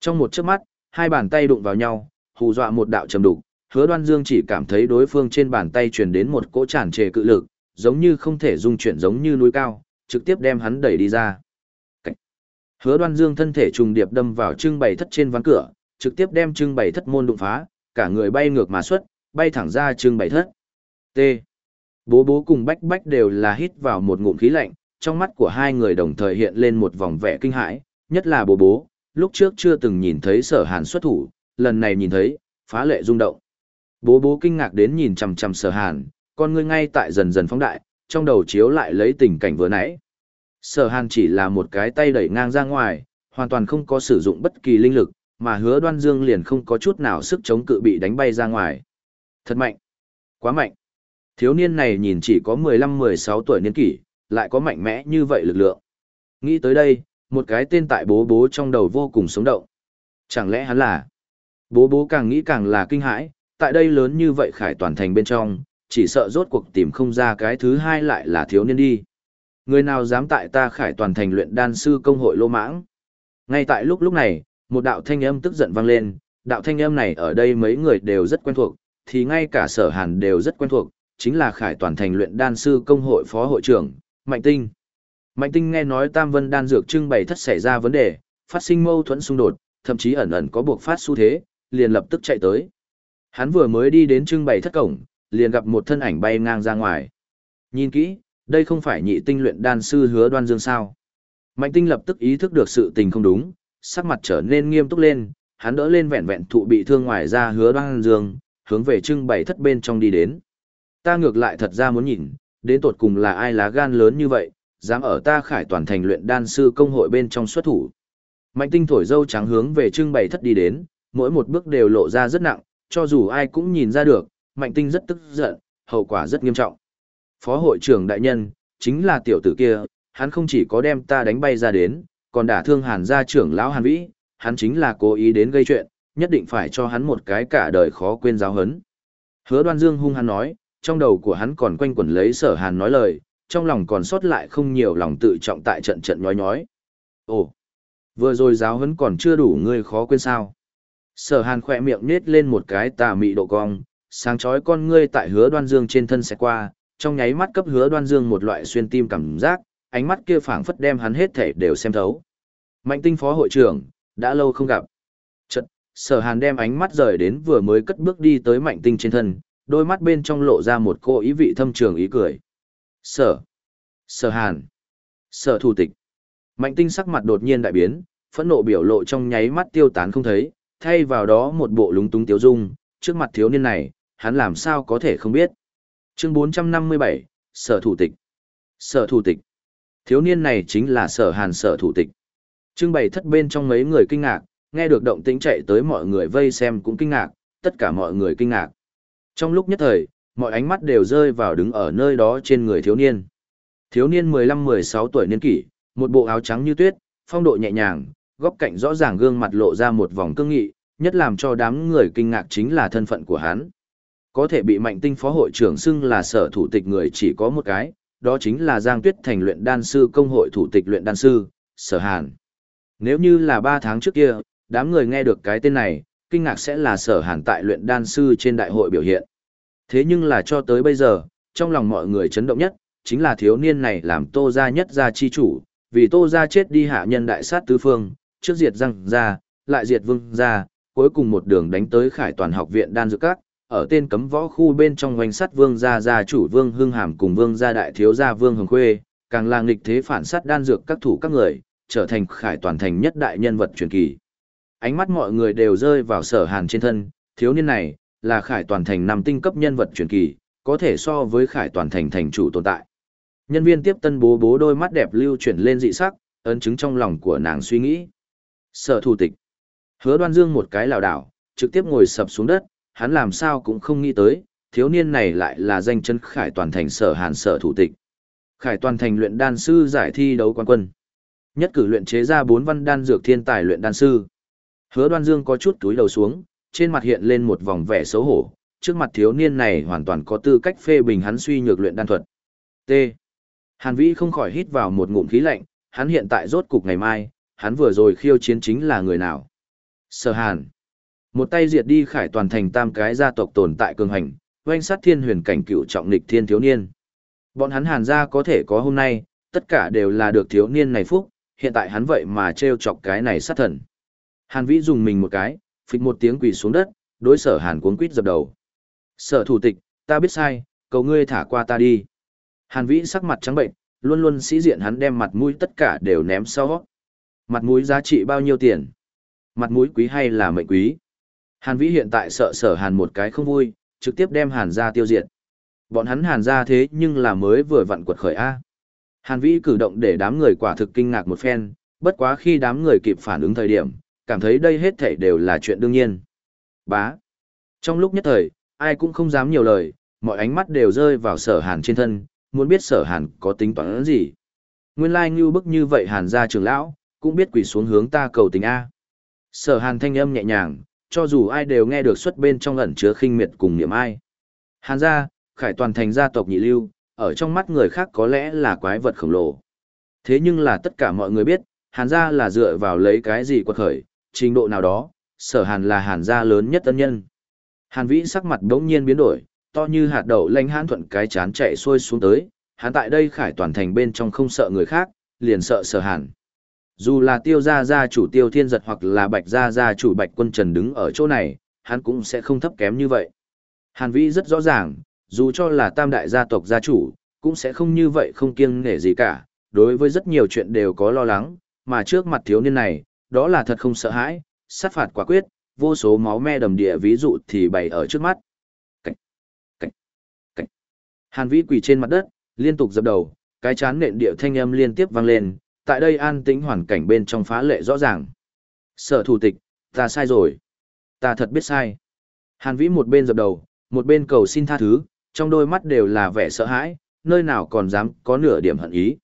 Trong một chớp mắt, hai bàn tay đụng vào nhau, hù dọa một đạo trầm đục, hứa đoan dương chỉ cảm thấy đối phương trên bàn tay truyền đến một cỗ tràn trề cự lực, giống như không thể dung chuyển giống như núi cao, trực tiếp đem hắn đẩy đi ra. Cảnh. Hứa đoan dương thân thể trùng điệp đâm vào trưng bày thất trên ván cửa, trực tiếp đem trưng bày thất môn đụng phá, cả người bay ngược mà xuất, bay thẳng ra trưng bày thất. T. Bố bố cùng bách bách đều là hít vào một ngụm khí lạnh, trong mắt của hai người đồng thời hiện lên một vòng vẻ kinh hãi, nhất là bố bố, lúc trước chưa từng nhìn thấy sở hàn xuất thủ, lần này nhìn thấy, phá lệ rung động. Bố bố kinh ngạc đến nhìn chằm chằm sở hàn, con ngươi ngay tại dần dần phóng đại, trong đầu chiếu lại lấy tình cảnh vừa nãy. Sở hàn chỉ là một cái tay đẩy ngang ra ngoài, hoàn toàn không có sử dụng bất kỳ linh lực, mà hứa đoan dương liền không có chút nào sức chống cự bị đánh bay ra ngoài. Thật mạnh. Quá mạnh. Thiếu niên này nhìn chỉ có 15-16 tuổi niên kỷ, lại có mạnh mẽ như vậy lực lượng. Nghĩ tới đây, một cái tên tại bố bố trong đầu vô cùng sống động. Chẳng lẽ hắn là... Bố bố càng nghĩ càng là kinh hãi, tại đây lớn như vậy khải toàn thành bên trong, chỉ sợ rốt cuộc tìm không ra cái thứ hai lại là thiếu niên đi. Người nào dám tại ta khải toàn thành luyện đan sư công hội lô mãng. Ngay tại lúc lúc này, một đạo thanh âm tức giận vang lên, đạo thanh âm này ở đây mấy người đều rất quen thuộc, thì ngay cả sở hàn đều rất quen thuộc, chính là khải toàn thành luyện đan sư công hội phó hội trưởng, Mạnh Tinh. Mạnh Tinh nghe nói Tam Vân đan dược trưng bày thất xảy ra vấn đề, phát sinh mâu thuẫn xung đột, thậm chí ẩn ẩn có buộc phát xu thế, liền lập tức chạy tới. Hắn vừa mới đi đến trưng bày thất cổng, liền gặp một thân ảnh bay ngang ra ngoài. Nhìn kỹ, đây không phải nhị tinh luyện đan sư hứa đoan dương sao. Mạnh tinh lập tức ý thức được sự tình không đúng, sắc mặt trở nên nghiêm túc lên, hắn đỡ lên vẹn vẹn thụ bị thương ngoài ra hứa đoan dương, hướng về trưng bày thất bên trong đi đến. Ta ngược lại thật ra muốn nhìn, đến tột cùng là ai lá gan lớn như vậy, dám ở ta khải toàn thành luyện đan sư công hội bên trong xuất thủ. Mạnh tinh thổi dâu trắng hướng về trưng bày thất đi đến, mỗi một bước đều lộ ra rất nặng, cho dù ai cũng nhìn ra được, mạnh tinh rất tức giận, hậu quả rất nghiêm trọng. Phó hội trưởng đại nhân, chính là tiểu tử kia, hắn không chỉ có đem ta đánh bay ra đến, còn đả thương hàn gia trưởng lão hàn vĩ, hắn chính là cố ý đến gây chuyện, nhất định phải cho hắn một cái cả đời khó quên giáo hấn. Hứa đoan dương hung hắn nói, trong đầu của hắn còn quanh quẩn lấy sở hàn nói lời, trong lòng còn sót lại không nhiều lòng tự trọng tại trận trận nhói nhói. Ồ, vừa rồi giáo hấn còn chưa đủ ngươi khó quên sao. Sở hàn khỏe miệng nết lên một cái tà mị độ cong, sáng chói con ngươi tại hứa đoan dương trên thân sẽ qua, trong nháy mắt cấp hứa đoan dương một loại xuyên tim cảm giác, ánh mắt kia phảng phất đem hắn hết thể đều xem thấu. Mạnh tinh phó hội trưởng, đã lâu không gặp. Chật, sở hàn đem ánh mắt rời đến vừa mới cất bước đi tới mạnh tinh trên thân, đôi mắt bên trong lộ ra một cô ý vị thâm trường ý cười. Sở. Sở hàn. Sở thủ tịch. Mạnh tinh sắc mặt đột nhiên đại biến, phẫn nộ biểu lộ trong nháy mắt tiêu tán không thấy, thay vào đó một bộ lúng túng tiếu dung, trước mặt thiếu niên này, hắn làm sao có thể không biết. Chương 457, Sở Thủ tịch. Sở Thủ tịch. Thiếu niên này chính là Sở Hàn Sở Thủ tịch. Trưng bày thất bên trong mấy người kinh ngạc, nghe được động tĩnh chạy tới mọi người vây xem cũng kinh ngạc, tất cả mọi người kinh ngạc. Trong lúc nhất thời, mọi ánh mắt đều rơi vào đứng ở nơi đó trên người thiếu niên. Thiếu niên 15-16 tuổi niên kỷ, một bộ áo trắng như tuyết, phong độ nhẹ nhàng, góc cạnh rõ ràng gương mặt lộ ra một vòng cương nghị, nhất làm cho đám người kinh ngạc chính là thân phận của hắn. Có thể bị mạnh tinh phó hội trưởng xưng là sở thủ tịch người chỉ có một cái, đó chính là Giang Tuyết Thành luyện đan sư công hội thủ tịch luyện đan sư, sở hàn. Nếu như là 3 tháng trước kia, đám người nghe được cái tên này, kinh ngạc sẽ là sở hàn tại luyện đan sư trên đại hội biểu hiện. Thế nhưng là cho tới bây giờ, trong lòng mọi người chấn động nhất, chính là thiếu niên này làm tô gia nhất gia chi chủ, vì tô gia chết đi hạ nhân đại sát tứ phương, trước diệt răng gia, lại diệt vương gia, cuối cùng một đường đánh tới khải toàn học viện đan dược các, ở tên cấm võ khu bên trong hoành sắt vương gia gia chủ vương hưng hàm cùng vương gia đại thiếu gia vương hồng khuê, càng là nghịch thế phản sắt đan dược các thủ các người, trở thành khải toàn thành nhất đại nhân vật truyền kỳ. Ánh mắt mọi người đều rơi vào sở hàn trên thân, thiếu niên này, là khải toàn thành nằm tinh cấp nhân vật truyền kỳ, có thể so với khải toàn thành thành chủ tồn tại. Nhân viên tiếp tân bố bố đôi mắt đẹp lưu chuyển lên dị sắc, ấn chứng trong lòng của nàng suy nghĩ. Sở thủ tịch. Hứa đoan dương một cái lảo đảo, trực tiếp ngồi sập xuống đất, hắn làm sao cũng không nghĩ tới, thiếu niên này lại là danh chân khải toàn thành sở hàn sở thủ tịch. Khải toàn thành luyện đan sư giải thi đấu quan quân. Nhất cử luyện chế ra bốn văn đan dược thiên tài luyện đan sư. Hứa đoan dương có chút túi đầu xuống, trên mặt hiện lên một vòng vẻ xấu hổ, trước mặt thiếu niên này hoàn toàn có tư cách phê bình hắn suy nhược luyện đan thuật. T. Hàn Vĩ không khỏi hít vào một ngụm khí lạnh, hắn hiện tại rốt cục ngày mai, hắn vừa rồi khiêu chiến chính là người nào? Sở Hàn. Một tay diệt đi khải toàn thành tam cái gia tộc tồn tại cường hành, oanh sát thiên huyền cảnh cựu trọng lịch thiên thiếu niên. Bọn hắn hàn gia có thể có hôm nay, tất cả đều là được thiếu niên này phúc, hiện tại hắn vậy mà trêu chọc cái này sát thần. Hàn Vĩ dùng mình một cái, phịch một tiếng quỳ xuống đất, đối sở Hàn cuống quýt dập đầu. Sở thủ tịch, ta biết sai, cầu ngươi thả qua ta đi. Hàn Vĩ sắc mặt trắng bệnh, luôn luôn sĩ diện hắn đem mặt mũi tất cả đều ném sau. Mặt mũi giá trị bao nhiêu tiền? Mặt mũi quý hay là mệnh quý? Hàn Vĩ hiện tại sợ sở Hàn một cái không vui, trực tiếp đem Hàn ra tiêu diệt. Bọn hắn Hàn ra thế nhưng là mới vừa vặn quật khởi A. Hàn Vĩ cử động để đám người quả thực kinh ngạc một phen, bất quá khi đám người kịp phản ứng thời điểm, cảm thấy đây hết thảy đều là chuyện đương nhiên. Bá. Trong lúc nhất thời, ai cũng không dám nhiều lời, mọi ánh mắt đều rơi vào sở hàn trên thân, muốn biết sở hàn có tính toán gì. Nguyên lai như bức như vậy hàn ra trường lão, cũng biết quỳ xuống hướng ta cầu tình A. Sở hàn thanh âm nhẹ nhàng, cho dù ai đều nghe được xuất bên trong ẩn chứa khinh miệt cùng niệm ai. Hàn gia, khải toàn thành gia tộc nhị lưu, ở trong mắt người khác có lẽ là quái vật khổng lồ. Thế nhưng là tất cả mọi người biết, hàn gia là dựa vào lấy cái gì quật khởi, trình độ nào đó, sở hàn là hàn gia lớn nhất tân nhân. Hàn vĩ sắc mặt đống nhiên biến đổi, to như hạt đậu lanh hãn thuận cái chán chạy xuôi xuống tới, hắn tại đây khải toàn thành bên trong không sợ người khác, liền sợ sở hàn. Dù là tiêu gia gia chủ tiêu thiên giật hoặc là bạch gia gia chủ bạch quân trần đứng ở chỗ này, hắn cũng sẽ không thấp kém như vậy. Hàn vĩ rất rõ ràng, dù cho là tam đại gia tộc gia chủ, cũng sẽ không như vậy không kiêng nể gì cả, đối với rất nhiều chuyện đều có lo lắng, mà trước mặt thiếu niên này, đó là thật không sợ hãi, sát phạt quả quyết, vô số máu me đầm địa ví dụ thì bày ở trước mắt. Cảnh, cảnh, cảnh. Hàn Vĩ quỳ trên mặt đất, liên tục dập đầu, cái chán nện địa thanh âm liên tiếp vang lên, tại đây an tĩnh hoàn cảnh bên trong phá lệ rõ ràng. Sở thủ tịch, ta sai rồi. Ta thật biết sai. Hàn Vĩ một bên dập đầu, một bên cầu xin tha thứ, trong đôi mắt đều là vẻ sợ hãi, nơi nào còn dám có nửa điểm hận ý.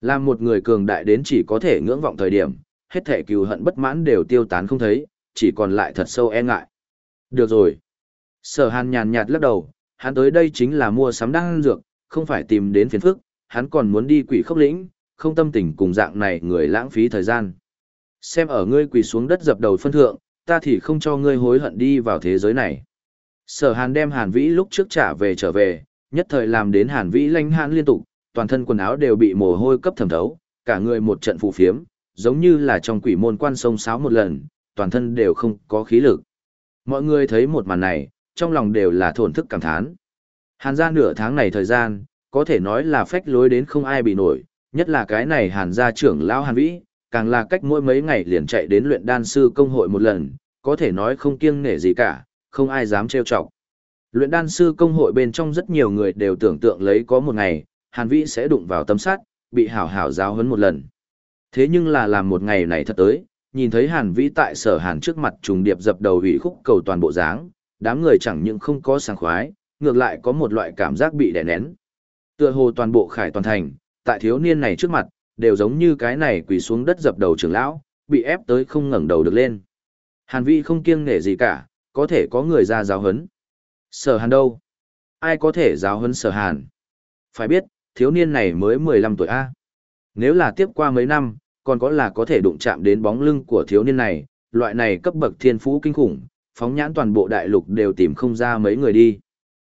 Làm một người cường đại đến chỉ có thể ngưỡng vọng thời điểm, hết thể cừu hận bất mãn đều tiêu tán không thấy, chỉ còn lại thật sâu e ngại. Được rồi. Sở hàn nhàn nhạt lắc đầu, hắn tới đây chính là mua sắm đan dược, không phải tìm đến phiền phức, hắn còn muốn đi quỷ khốc lĩnh, không tâm tình cùng dạng này người lãng phí thời gian. Xem ở ngươi quỳ xuống đất dập đầu phân thượng, ta thì không cho ngươi hối hận đi vào thế giới này. Sở hàn đem hàn vĩ lúc trước trả về trở về, nhất thời làm đến hàn vĩ lanh hãn liên tục, toàn thân quần áo đều bị mồ hôi cấp thẩm thấu, cả người một trận phù phiếm, giống như là trong quỷ môn quan sông sáo một lần, toàn thân đều không có khí lực. Mọi người thấy một màn này, trong lòng đều là thổn thức cảm thán. Hàn gia nửa tháng này thời gian, có thể nói là phách lối đến không ai bị nổi, nhất là cái này hàn gia trưởng lão hàn vĩ, càng là cách mỗi mấy ngày liền chạy đến luyện đan sư công hội một lần, có thể nói không kiêng nể gì cả, không ai dám trêu chọc. Luyện đan sư công hội bên trong rất nhiều người đều tưởng tượng lấy có một ngày, hàn vĩ sẽ đụng vào tấm sắt, bị hảo hảo giáo huấn một lần. Thế nhưng là làm một ngày này thật tới, nhìn thấy Hàn Vĩ tại sở Hàn trước mặt trùng điệp dập đầu hủy khúc cầu toàn bộ dáng, đám người chẳng những không có sảng khoái, ngược lại có một loại cảm giác bị đè nén. Tựa hồ toàn bộ khải toàn thành, tại thiếu niên này trước mặt, đều giống như cái này quỳ xuống đất dập đầu trưởng lão, bị ép tới không ngẩng đầu được lên. Hàn Vĩ không kiêng nể gì cả, có thể có người ra giáo hấn. Sở Hàn đâu? Ai có thể giáo hấn Sở Hàn? Phải biết, thiếu niên này mới 15 tuổi A. Nếu là tiếp qua mấy năm, còn có là có thể đụng chạm đến bóng lưng của thiếu niên này, loại này cấp bậc thiên phú kinh khủng, phóng nhãn toàn bộ đại lục đều tìm không ra mấy người đi.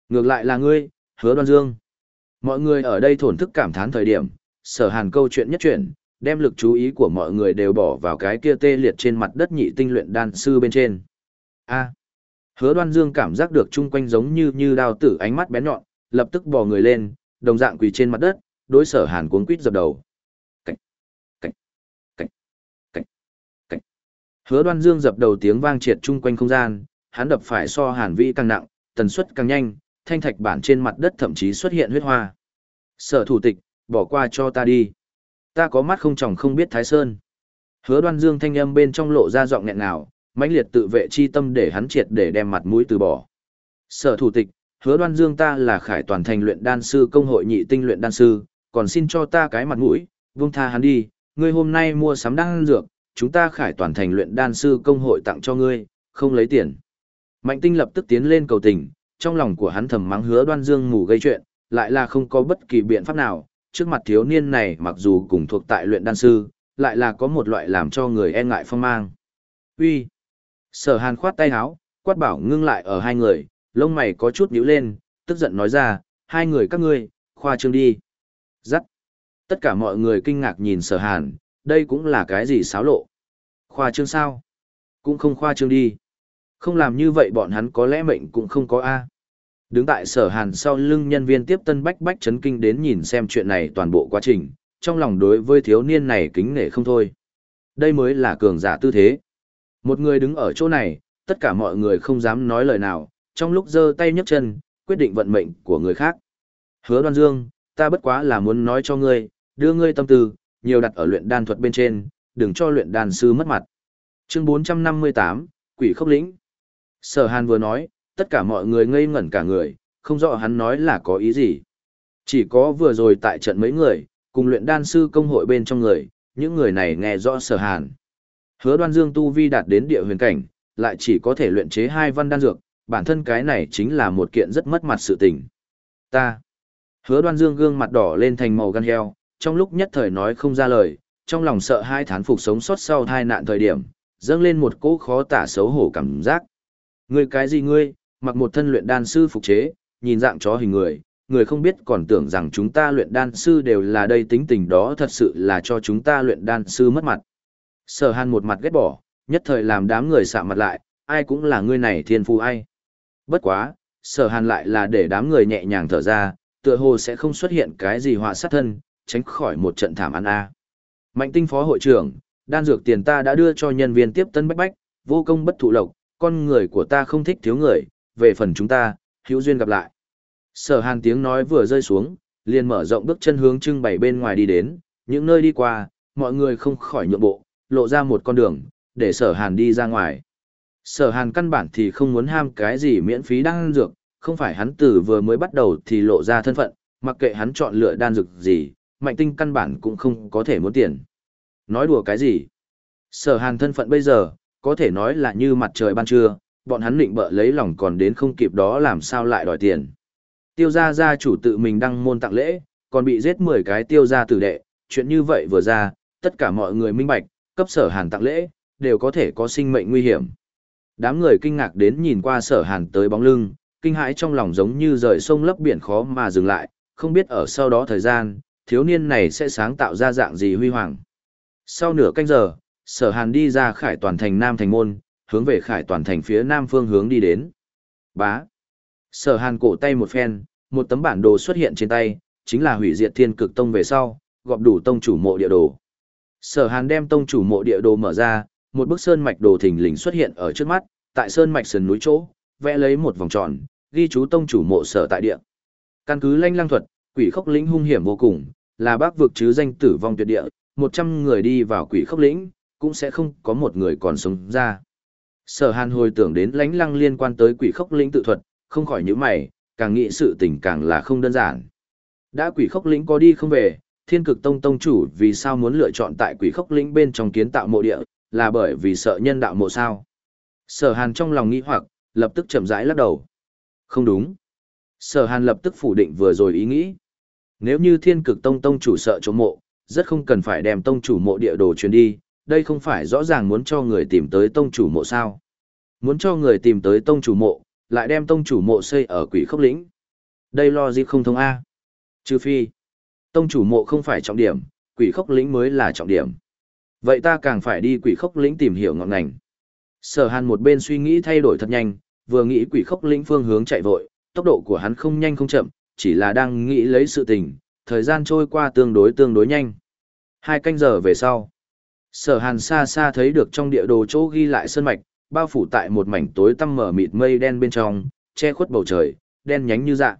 Ngược lại là ngươi, hứa đoan dương. Mọi người ở đây thổn thức cảm thán thời điểm, sở hàn câu chuyện nhất chuyển, đem lực chú ý của mọi người đều bỏ vào cái kia tê liệt trên mặt đất nhị tinh luyện đan sư bên trên. A. Hứa đoan dương cảm giác được chung quanh giống như như đao tử ánh mắt bén nhọn, lập tức bò người lên, đồng dạng quỳ trên mặt đất, đối sở hàn cuống quýt dập đầu. Cảnh, cảnh, cảnh, cảnh, cảnh. Hứa đoan dương dập đầu tiếng vang triệt chung quanh không gian, hắn đập phải so hàn vĩ càng nặng, tần suất càng nhanh, thanh thạch bản trên mặt đất thậm chí xuất hiện huyết hoa. Sở thủ tịch, bỏ qua cho ta đi. Ta có mắt không tròng không biết Thái Sơn. Hứa đoan dương thanh âm bên trong lộ ra giọng nghẹn ngào, mãnh liệt tự vệ chi tâm để hắn triệt để đem mặt mũi từ bỏ. Sở thủ tịch, hứa đoan dương ta là khải toàn thành luyện đan sư công hội nhị tinh luyện đan sư, còn xin cho ta cái mặt mũi, vung tha hắn đi, ngươi hôm nay mua sắm đan dược, chúng ta khải toàn thành luyện đan sư công hội tặng cho ngươi, không lấy tiền. Mạnh tinh lập tức tiến lên cầu tình, trong lòng của hắn thầm mắng hứa đoan dương ngủ gây chuyện, lại là không có bất kỳ biện pháp nào, trước mặt thiếu niên này mặc dù cùng thuộc tại luyện đan sư, lại là có một loại làm cho người e ngại phong mang. Uy, Sở hàn khoát tay áo, quát bảo ngưng lại ở hai người, lông mày có chút nhíu lên, tức giận nói ra, hai người các ngươi, khoa trương đi. Dắt. Tất cả mọi người kinh ngạc nhìn sở hàn, đây cũng là cái gì xáo lộ. Khoa trương sao? Cũng không khoa trương đi. Không làm như vậy bọn hắn có lẽ mệnh cũng không có A. Đứng tại sở hàn sau lưng nhân viên tiếp tân bách bách chấn kinh đến nhìn xem chuyện này toàn bộ quá trình, trong lòng đối với thiếu niên này kính nể không thôi. Đây mới là cường giả tư thế. Một người đứng ở chỗ này, tất cả mọi người không dám nói lời nào, trong lúc giơ tay nhấc chân, quyết định vận mệnh của người khác. Hứa đoan dương, ta bất quá là muốn nói cho ngươi, đưa ngươi tâm tư, nhiều đặt ở luyện đan thuật bên trên, đừng cho luyện đan sư mất mặt. Chương 458, Quỷ Khốc Lĩnh. Sở Hàn vừa nói, tất cả mọi người ngây ngẩn cả người, không rõ hắn nói là có ý gì. Chỉ có vừa rồi tại trận mấy người, cùng luyện đan sư công hội bên trong người, những người này nghe rõ Sở Hàn. Hứa Đoan Dương tu vi đạt đến địa huyền cảnh, lại chỉ có thể luyện chế hai văn đan dược, bản thân cái này chính là một kiện rất mất mặt sự tình. Ta. Hứa Đoan Dương gương mặt đỏ lên thành màu gan heo, trong lúc nhất thời nói không ra lời, trong lòng sợ hai thán phục sống sót sau tai nạn thời điểm, dâng lên một cỗ khó tả xấu hổ cảm giác. Ngươi cái gì ngươi, mặc một thân luyện đan sư phục chế, nhìn dạng chó hình người, người không biết còn tưởng rằng chúng ta luyện đan sư đều là đây tính tình đó thật sự là cho chúng ta luyện đan sư mất mặt. Sở hàn một mặt ghét bỏ, nhất thời làm đám người sạ mặt lại, ai cũng là ngươi này thiên phu ai. Bất quá, sở hàn lại là để đám người nhẹ nhàng thở ra, tựa hồ sẽ không xuất hiện cái gì họa sát thân, tránh khỏi một trận thảm ăn a. Mạnh tinh phó hội trưởng, đan dược tiền ta đã đưa cho nhân viên tiếp tân bách bách, vô công bất thụ lộc, con người của ta không thích thiếu người, về phần chúng ta, hữu duyên gặp lại. Sở hàn tiếng nói vừa rơi xuống, liền mở rộng bước chân hướng trưng bày bên ngoài đi đến, những nơi đi qua, mọi người không khỏi nhượng bộ, lộ ra một con đường, để sở hàn đi ra ngoài. Sở hàn căn bản thì không muốn ham cái gì miễn phí đan dược, không phải hắn từ vừa mới bắt đầu thì lộ ra thân phận, mặc kệ hắn chọn lựa đan dược gì, mạnh tinh căn bản cũng không có thể muốn tiền. Nói đùa cái gì? Sở hàn thân phận bây giờ, có thể nói là như mặt trời ban trưa, bọn hắn định bợ lấy lòng còn đến không kịp đó làm sao lại đòi tiền. Tiêu gia gia chủ tự mình đăng môn tặng lễ, còn bị giết 10 cái tiêu gia tử đệ, chuyện như vậy vừa ra, tất cả mọi người minh bạch, cấp sở hàn tặng lễ, đều có thể có sinh mệnh nguy hiểm. Đám người kinh ngạc đến nhìn qua sở hàn tới bóng lưng, kinh hãi trong lòng giống như rời sông lấp biển khó mà dừng lại, không biết ở sau đó thời gian, thiếu niên này sẽ sáng tạo ra dạng gì huy hoàng. Sau nửa canh giờ, sở hàn đi ra khải toàn thành Nam Thành Môn, hướng về khải toàn thành phía Nam phương hướng đi đến. Bá. Sở hàn cổ tay một phen, một tấm bản đồ xuất hiện trên tay, chính là hủy diệt thiên cực tông về sau, gọp đủ tông chủ mộ địa đồ. Sở hàn đem tông chủ mộ địa đồ mở ra, một bức sơn mạch đồ thình lình xuất hiện ở trước mắt, tại sơn mạch sườn núi chỗ, vẽ lấy một vòng tròn, ghi chú tông chủ mộ sở tại địa. Căn cứ lanh lang thuật, quỷ khốc lĩnh hung hiểm vô cùng, là bác vực chứ danh tử vong tuyệt địa, 100 người đi vào quỷ khốc lĩnh, cũng sẽ không có một người còn sống ra. Sở Hàn hồi tưởng đến lãnh lăng liên quan tới quỷ khốc lĩnh tự thuật, không khỏi nhíu mày, càng nghĩ sự tình càng là không đơn giản. Đã quỷ khốc lĩnh có đi không về, thiên cực tông tông chủ vì sao muốn lựa chọn tại quỷ khốc lĩnh bên trong kiến tạo mộ địa, là bởi vì sợ nhân đạo mộ sao. Sở Hàn trong lòng nghĩ hoặc, lập tức chậm rãi lắc đầu. Không đúng. Sở Hàn lập tức phủ định vừa rồi ý nghĩ. Nếu như thiên cực tông tông chủ sợ chỗ mộ, rất không cần phải đem tông chủ mộ địa đồ truyền đi, đây không phải rõ ràng muốn cho người tìm tới tông chủ mộ sao. Muốn cho người tìm tới tông chủ mộ, lại đem tông chủ mộ xây ở quỷ khốc lĩnh. Đây lo gì không thông A. Trừ phi, tông chủ mộ không phải trọng điểm, quỷ khốc lĩnh mới là trọng điểm. Vậy ta càng phải đi quỷ khốc lĩnh tìm hiểu ngọn ngành. Sở hàn một bên suy nghĩ thay đổi thật nhanh, vừa nghĩ quỷ khốc lĩnh phương hướng chạy vội, tốc độ của hắn không nhanh không chậm, chỉ là đang nghĩ lấy sự tình, thời gian trôi qua tương đối tương đối nhanh. Hai canh giờ về sau, sở hàn xa xa thấy được trong địa đồ chỗ ghi lại sơn mạch, bao phủ tại một mảnh tối tăm mở mịt mây đen bên trong, che khuất bầu trời, đen nhánh như dạ.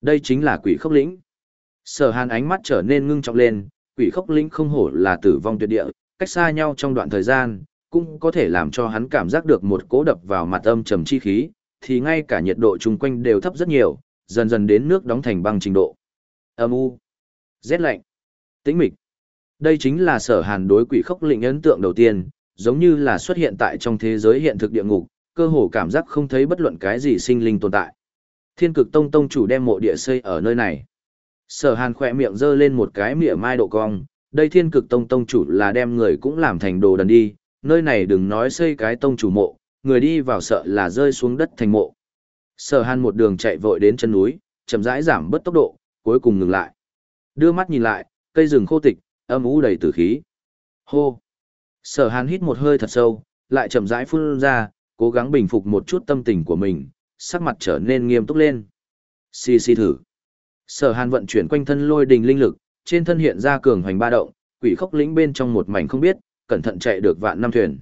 Đây chính là quỷ khốc lĩnh. Sở hàn ánh mắt trở nên ngưng trọng lên, quỷ khốc lĩnh không hổ là tử vong tuyệt địa, cách xa nhau trong đoạn thời gian, cũng có thể làm cho hắn cảm giác được một cố đập vào mặt âm trầm chi khí, thì ngay cả nhiệt độ chung quanh đều thấp rất nhiều, dần dần đến nước đóng thành băng trình độ. Âm u, rét lạnh, tĩnh mịch. Đây chính là sở hàn đối quỷ khốc lĩnh ấn tượng đầu tiên, giống như là xuất hiện tại trong thế giới hiện thực địa ngục, cơ hồ cảm giác không thấy bất luận cái gì sinh linh tồn tại. Thiên cực tông tông chủ đem mộ địa xây ở nơi này. Sở hàn khỏe miệng giơ lên một cái mỉa mai độ cong, đây thiên cực tông tông chủ là đem người cũng làm thành đồ đần đi, nơi này đừng nói xây cái tông chủ mộ, người đi vào sợ là rơi xuống đất thành mộ. Sở hàn một đường chạy vội đến chân núi, chậm rãi giảm bớt tốc độ, cuối cùng ngừng lại. Đưa mắt nhìn lại, cây rừng khô tịch, âm ú đầy tử khí. Hô! Sở hàn hít một hơi thật sâu, lại chậm rãi phun ra, cố gắng bình phục một chút tâm tình của mình, sắc mặt trở nên nghiêm túc lên. Xì xì thử. Sở hàn vận chuyển quanh thân lôi đình linh lực, trên thân hiện ra cường hoành ba động, quỷ khốc lĩnh bên trong một mảnh không biết, cẩn thận chạy được vạn năm thuyền.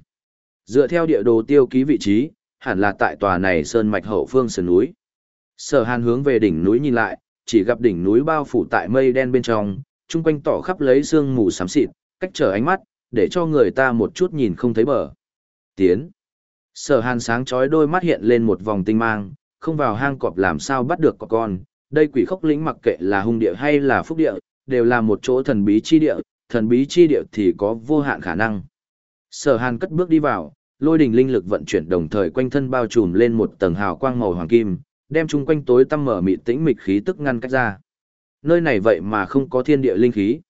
Dựa theo địa đồ tiêu ký vị trí, hẳn là tại tòa này sơn mạch hậu phương sườn núi. Sở Hàn hướng về đỉnh núi nhìn lại, chỉ gặp đỉnh núi bao phủ tại mây đen bên trong, chung quanh tỏ khắp lấy sương mù xám xịt, cách trở ánh mắt, để cho người ta một chút nhìn không thấy bờ. Tiến. Sở Hàn sáng chói đôi mắt hiện lên một vòng tinh mang, không vào hang cọp làm sao bắt được cọp con, đây quỷ khốc lĩnh mặc kệ là hung địa hay là phúc địa, đều là một chỗ thần bí chi địa, thần bí chi địa thì có vô hạn khả năng. Sở Hàn cất bước đi vào, lôi đình linh lực vận chuyển đồng thời quanh thân bao trùm lên một tầng hào quang màu hoàng kim, đem chung quanh tối tăm mở mịt tĩnh mịch khí tức ngăn cách ra. Nơi này vậy mà không có thiên địa linh khí.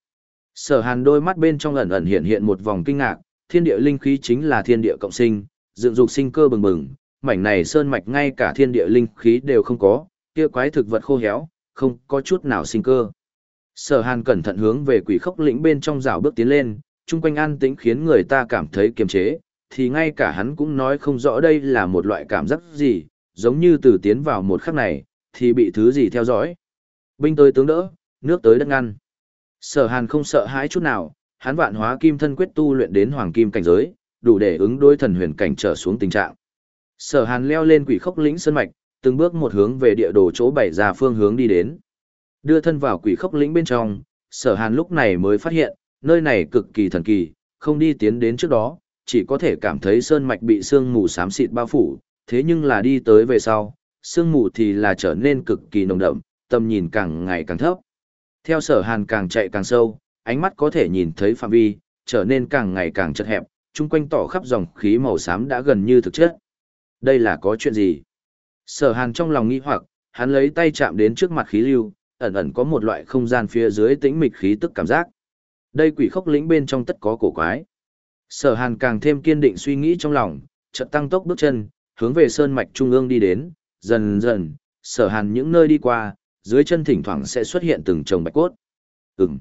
Sở Hàn đôi mắt bên trong ẩn ẩn hiện hiện một vòng kinh ngạc, thiên địa linh khí chính là thiên địa cộng sinh, dựng dục sinh cơ bừng bừng, mảnh này sơn mạch ngay cả thiên địa linh khí đều không có, kia quái thực vật khô héo, không có chút nào sinh cơ. Sở Hàn cẩn thận hướng về quỷ khốc lĩnh bên trong rào bước tiến lên, chung quanh an tĩnh khiến người ta cảm thấy kiềm chế, thì ngay cả hắn cũng nói không rõ đây là một loại cảm giác gì, giống như từ tiến vào một khắc này, thì bị thứ gì theo dõi. Binh tới tướng đỡ, nước tới đất ngăn. Sở Hàn không sợ hãi chút nào, hắn vạn hóa kim thân quyết tu luyện đến hoàng kim cảnh giới, đủ để ứng đối thần huyền cảnh trở xuống tình trạng. Sở Hàn leo lên quỷ khốc lĩnh sơn mạch, từng bước một hướng về địa đồ chỗ bảy ra phương hướng đi đến. Đưa thân vào quỷ khốc lĩnh bên trong, Sở Hàn lúc này mới phát hiện, nơi này cực kỳ thần kỳ, không đi tiến đến trước đó, chỉ có thể cảm thấy sơn mạch bị sương mù xám xịt bao phủ, thế nhưng là đi tới về sau, sương mù thì là trở nên cực kỳ nồng đậm, tầm nhìn càng ngày càng thấp. Theo sở hàn càng chạy càng sâu, ánh mắt có thể nhìn thấy phạm vi, trở nên càng ngày càng chật hẹp, chung quanh tỏ khắp dòng khí màu xám đã gần như thực chất. Đây là có chuyện gì? Sở hàn trong lòng nghĩ hoặc, hắn lấy tay chạm đến trước mặt khí lưu, ẩn ẩn có một loại không gian phía dưới tĩnh mịch khí tức cảm giác. Đây quỷ khốc lĩnh bên trong tất có cổ quái. Sở hàn càng thêm kiên định suy nghĩ trong lòng, chợt tăng tốc bước chân, hướng về sơn mạch trung ương đi đến, dần dần, sở hàn những nơi đi qua, dưới chân thỉnh thoảng sẽ xuất hiện từng chồng bạch cốt. Ừm.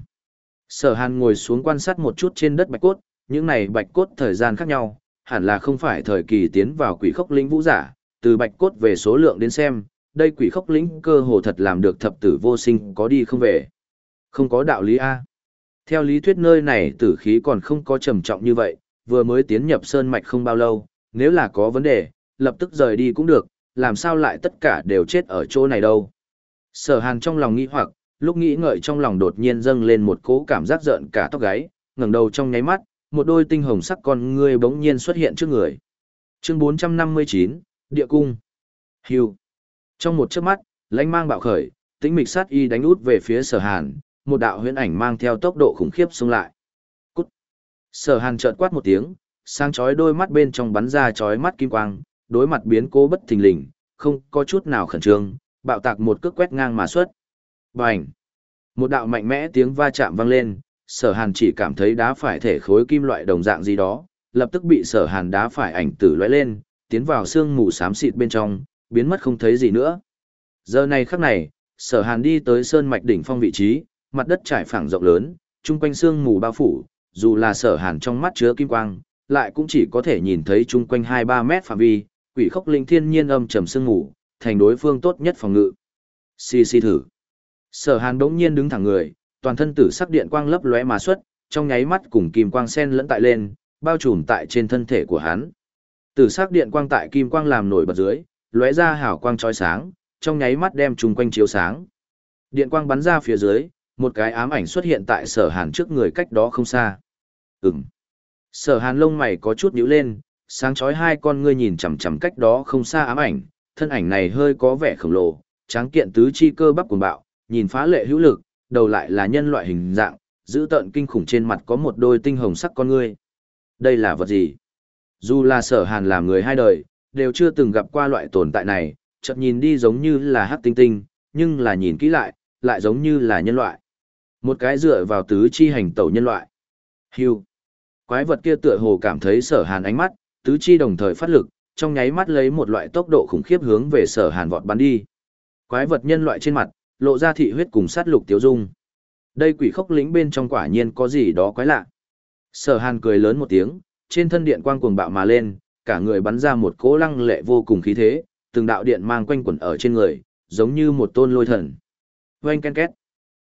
Sở hàn ngồi xuống quan sát một chút trên đất bạch cốt, những này bạch cốt thời gian khác nhau, hẳn là không phải thời kỳ tiến vào quỷ khốc lĩnh vũ giả, từ bạch cốt về số lượng đến xem, đây quỷ khốc lĩnh cơ hồ thật làm được thập tử vô sinh có đi không về. Không có đạo lý A. Theo lý thuyết nơi này tử khí còn không có trầm trọng như vậy, vừa mới tiến nhập sơn mạch không bao lâu, nếu là có vấn đề, lập tức rời đi cũng được, làm sao lại tất cả đều chết ở chỗ này đâu. Sở hàn trong lòng nghĩ hoặc, lúc nghĩ ngợi trong lòng đột nhiên dâng lên một cỗ cảm giác giận cả tóc gáy, ngẩng đầu trong nháy mắt, một đôi tinh hồng sắc con ngươi bỗng nhiên xuất hiện trước người. Chương 459, Địa Cung. Hưu. Trong một chớp mắt, lãnh mang bạo khởi, tĩnh mịch sát y đánh út về phía sở hàn, một đạo huyễn ảnh mang theo tốc độ khủng khiếp xông lại. Cút. Sở hàn chợt quát một tiếng, sang chói đôi mắt bên trong bắn ra chói mắt kim quang, đối mặt biến cố bất thình lình, không có chút nào khẩn trương, bạo tạc một cước quét ngang mà xuất. Bành! Một đạo mạnh mẽ tiếng va chạm vang lên, sở hàn chỉ cảm thấy đá phải thể khối kim loại đồng dạng gì đó, lập tức bị sở hàn đá phải ảnh tử lõi lên, tiến vào xương mù xám xịt bên trong, biến mất không thấy gì nữa. Giờ này khắc này, sở hàn đi tới sơn mạch đỉnh phong vị trí, mặt đất trải phẳng rộng lớn, chung quanh xương mù bao phủ, dù là sở hàn trong mắt chứa kim quang, lại cũng chỉ có thể nhìn thấy chung quanh 2-3 mét phạm vi, quỷ khốc linh thiên nhiên âm trầm sương ngủ, thành đối phương tốt nhất phòng ngự. Xì xì thử. Sở Hàn đống nhiên đứng thẳng người, toàn thân tử sắc điện quang lấp lóe mà xuất, trong nháy mắt cùng kim quang sen lẫn tại lên, bao trùm tại trên thân thể của hắn. Tử sắc điện quang tại kim quang làm nổi bật dưới, lóe ra hào quang chói sáng, trong nháy mắt đem chung quanh chiếu sáng. Điện quang bắn ra phía dưới, một cái ám ảnh xuất hiện tại Sở Hàn trước người cách đó không xa. Ừm. Sở Hàn lông mày có chút nhíu lên, sáng chói hai con ngươi nhìn chằm chằm cách đó không xa ám ảnh, thân ảnh này hơi có vẻ khổng lồ, tráng kiện tứ chi cơ bắp cuồng bạo, nhìn phá lệ hữu lực, đầu lại là nhân loại hình dạng, giữ tợn kinh khủng trên mặt có một đôi tinh hồng sắc con ngươi. Đây là vật gì? Dù là sở hàn làm người hai đời, đều chưa từng gặp qua loại tồn tại này, chợt nhìn đi giống như là hắc tinh tinh, nhưng là nhìn kỹ lại, lại giống như là nhân loại. Một cái dựa vào tứ chi hành tẩu nhân loại. Hưu. Quái vật kia tựa hồ cảm thấy sở hàn ánh mắt, tứ chi đồng thời phát lực, trong nháy mắt lấy một loại tốc độ khủng khiếp hướng về sở hàn vọt bắn đi. Quái vật nhân loại trên mặt, lộ ra thị huyết cùng sát lục tiêu dung. Đây quỷ khốc lĩnh bên trong quả nhiên có gì đó quái lạ. Sở hàn cười lớn một tiếng, trên thân điện quang cuồng bạo mà lên, cả người bắn ra một cỗ lăng lệ vô cùng khí thế, từng đạo điện mang quanh quẩn ở trên người, giống như một tôn lôi thần. Oanh ken két.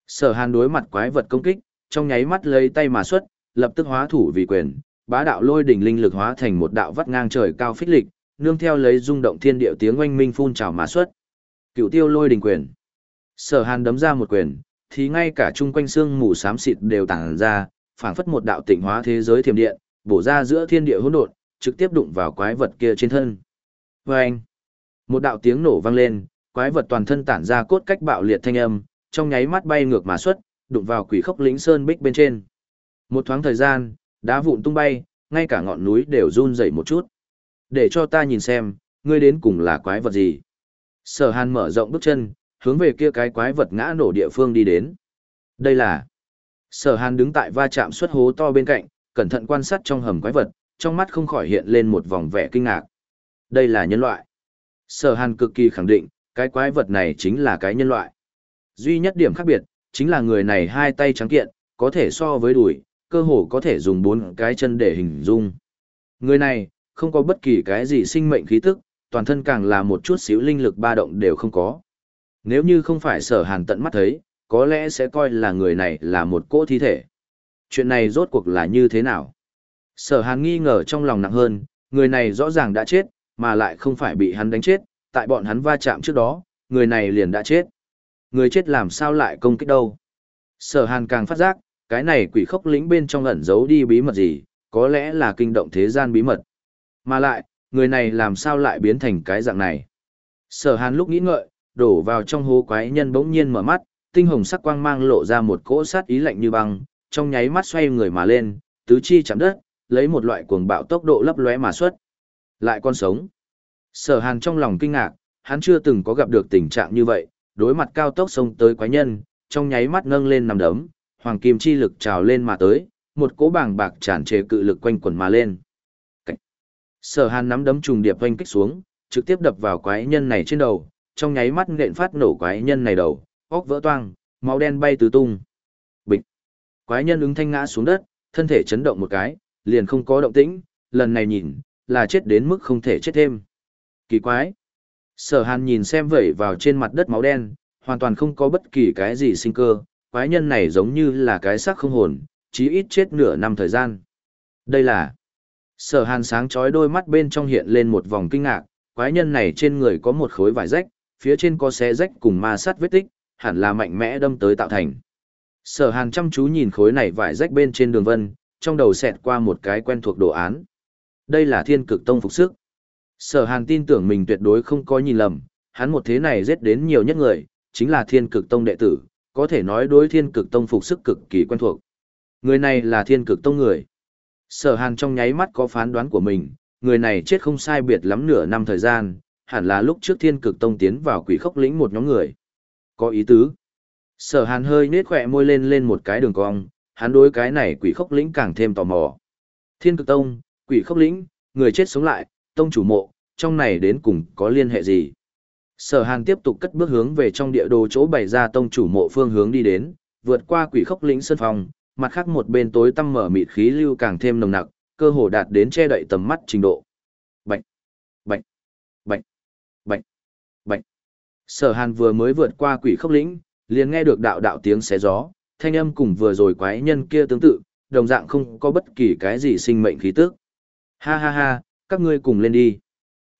Sở hàn đối mặt quái vật công kích, trong nháy mắt lấy tay mà xuất, lập tức hóa thủ vì quyền, bá đạo lôi đỉnh linh lực hóa thành một đạo vắt ngang trời cao phích lịch, nương theo lấy rung động thiên điệu tiếng oanh minh phun trào mà xuất. Cựu tiêu lôi đỉnh quyền. Sở Hàn đấm ra một quyền, thì ngay cả chung quanh xương mù xám xịt đều tản ra, phảng phất một đạo tịnh hóa thế giới thiểm điện, bổ ra giữa thiên địa hỗn độn, trực tiếp đụng vào quái vật kia trên thân. Oeng! Một đạo tiếng nổ vang lên, quái vật toàn thân tản ra cốt cách bạo liệt thanh âm, trong nháy mắt bay ngược mà xuất, đụng vào quỷ khốc lĩnh sơn bích bên trên. Một thoáng thời gian, đá vụn tung bay, ngay cả ngọn núi đều run rẩy một chút. Để cho ta nhìn xem, ngươi đến cùng là quái vật gì. Sở hàn mở rộng bước chân, hướng về kia cái quái vật ngã nổ địa phương đi đến. Đây là... Sở hàn đứng tại va chạm xuất hố to bên cạnh, cẩn thận quan sát trong hầm quái vật, trong mắt không khỏi hiện lên một vòng vẻ kinh ngạc. Đây là nhân loại. Sở hàn cực kỳ khẳng định, cái quái vật này chính là cái nhân loại. Duy nhất điểm khác biệt, chính là người này hai tay trắng kiện, có thể so với đùi, cơ hồ có thể dùng bốn cái chân để hình dung. Người này, không có bất kỳ cái gì sinh mệnh khí tức, toàn thân càng là một chút xíu linh lực ba động đều không có. Nếu như không phải sở hàn tận mắt thấy, có lẽ sẽ coi là người này là một cỗ thi thể. Chuyện này rốt cuộc là như thế nào? Sở hàn nghi ngờ trong lòng nặng hơn, người này rõ ràng đã chết, mà lại không phải bị hắn đánh chết, tại bọn hắn va chạm trước đó, người này liền đã chết. Người chết làm sao lại công kích đâu? Sở hàn càng phát giác, cái này quỷ khốc lĩnh bên trong ẩn giấu đi bí mật gì, có lẽ là kinh động thế gian bí mật. Mà lại, người này làm sao lại biến thành cái dạng này? Sở hàn lúc nghĩ ngợi, đổ vào trong hố quái nhân bỗng nhiên mở mắt, tinh hồng sắc quang mang lộ ra một cỗ sát ý lạnh như băng, trong nháy mắt xoay người mà lên, tứ chi chạm đất, lấy một loại cuồng bạo tốc độ lấp lóe mà xuất. Lại con sống. Sở Hàn trong lòng kinh ngạc, hắn chưa từng có gặp được tình trạng như vậy, đối mặt cao tốc xông tới quái nhân, trong nháy mắt nâng lên nằm đấm, hoàng kim chi lực trào lên mà tới, một cỗ bảng bạc tràn trề cự lực quanh quần mà lên. Cảnh. Sở Hàn nắm đấm trùng điệp quanh kích xuống, trực tiếp đập vào quái nhân này trên đầu, trong nháy mắt nện phát nổ quái nhân này đầu, óc vỡ toang, máu đen bay tứ tung. Bịch. Quái nhân ứng thanh ngã xuống đất, thân thể chấn động một cái, liền không có động tĩnh, lần này nhìn, là chết đến mức không thể chết thêm. Kỳ quái. Sở Hàn nhìn xem vẩy vào trên mặt đất máu đen, hoàn toàn không có bất kỳ cái gì sinh cơ, quái nhân này giống như là cái xác không hồn, chí ít chết nửa năm thời gian. Đây là... Sở Hàn sáng chói đôi mắt bên trong hiện lên một vòng kinh ngạc, quái nhân này trên người có một khối vải rách, phía trên có xé rách cùng ma sát vết tích, hẳn là mạnh mẽ đâm tới tạo thành. Sở Hàn chăm chú nhìn khối này vải rách bên trên đường vân, trong đầu xẹt qua một cái quen thuộc đồ án. Đây là Thiên Cực Tông phục sức. Sở Hàn tin tưởng mình tuyệt đối không có nhìn lầm, hắn một thế này giết đến nhiều nhất người, chính là Thiên Cực Tông đệ tử, có thể nói đối Thiên Cực Tông phục sức cực kỳ quen thuộc. Người này là Thiên Cực Tông người. Sở Hàn trong nháy mắt có phán đoán của mình, người này chết không sai biệt lắm nửa năm thời gian, hẳn là lúc trước thiên cực tông tiến vào quỷ khốc lĩnh một nhóm người. Có ý tứ. Sở hàn hơi nết khỏe môi lên lên một cái đường cong, hắn đối cái này quỷ khốc lĩnh càng thêm tò mò. Thiên cực tông, quỷ khốc lĩnh, người chết sống lại, tông chủ mộ, trong này đến cùng có liên hệ gì? Sở hàn tiếp tục cất bước hướng về trong địa đồ chỗ bày ra tông chủ mộ phương hướng đi đến, vượt qua quỷ khốc lĩnh sân phòng, mặt khác một bên tối tăm mở mịt khí lưu càng thêm nồng nặc, cơ hồ đạt đến che đậy tầm mắt trình độ. Bạch! Bạch! Sở hàn vừa mới vượt qua quỷ khốc lĩnh, liền nghe được đạo đạo tiếng xé gió, thanh âm cùng vừa rồi quái nhân kia tương tự, đồng dạng không có bất kỳ cái gì sinh mệnh khí tức. Ha ha ha, các ngươi cùng lên đi.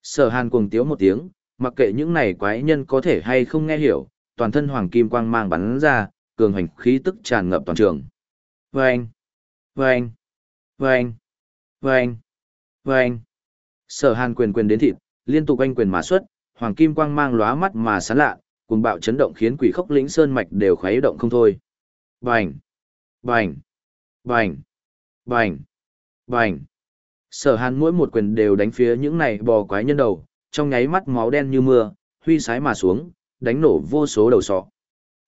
Sở hàn cuồng tiếu một tiếng, mặc kệ những này quái nhân có thể hay không nghe hiểu, toàn thân hoàng kim quang mang bắn ra, cường hành khí tức tràn ngập toàn trường. Vâng! Vâng! Vâng! Vâng! Vâng! Sở hàn quyền quyền đến thịt, liên tục anh quyền mà xuất, hoàng kim quang mang lóa mắt mà sáng lạ, cùng bạo chấn động khiến quỷ khốc lĩnh sơn mạch đều khuấy động không thôi. Bành! Bành! Bành! Bành! Bành! Sở hàn mỗi một quyền đều đánh phía những này bò quái nhân đầu, trong nháy mắt máu đen như mưa, huy sái mà xuống, đánh nổ vô số đầu sọ.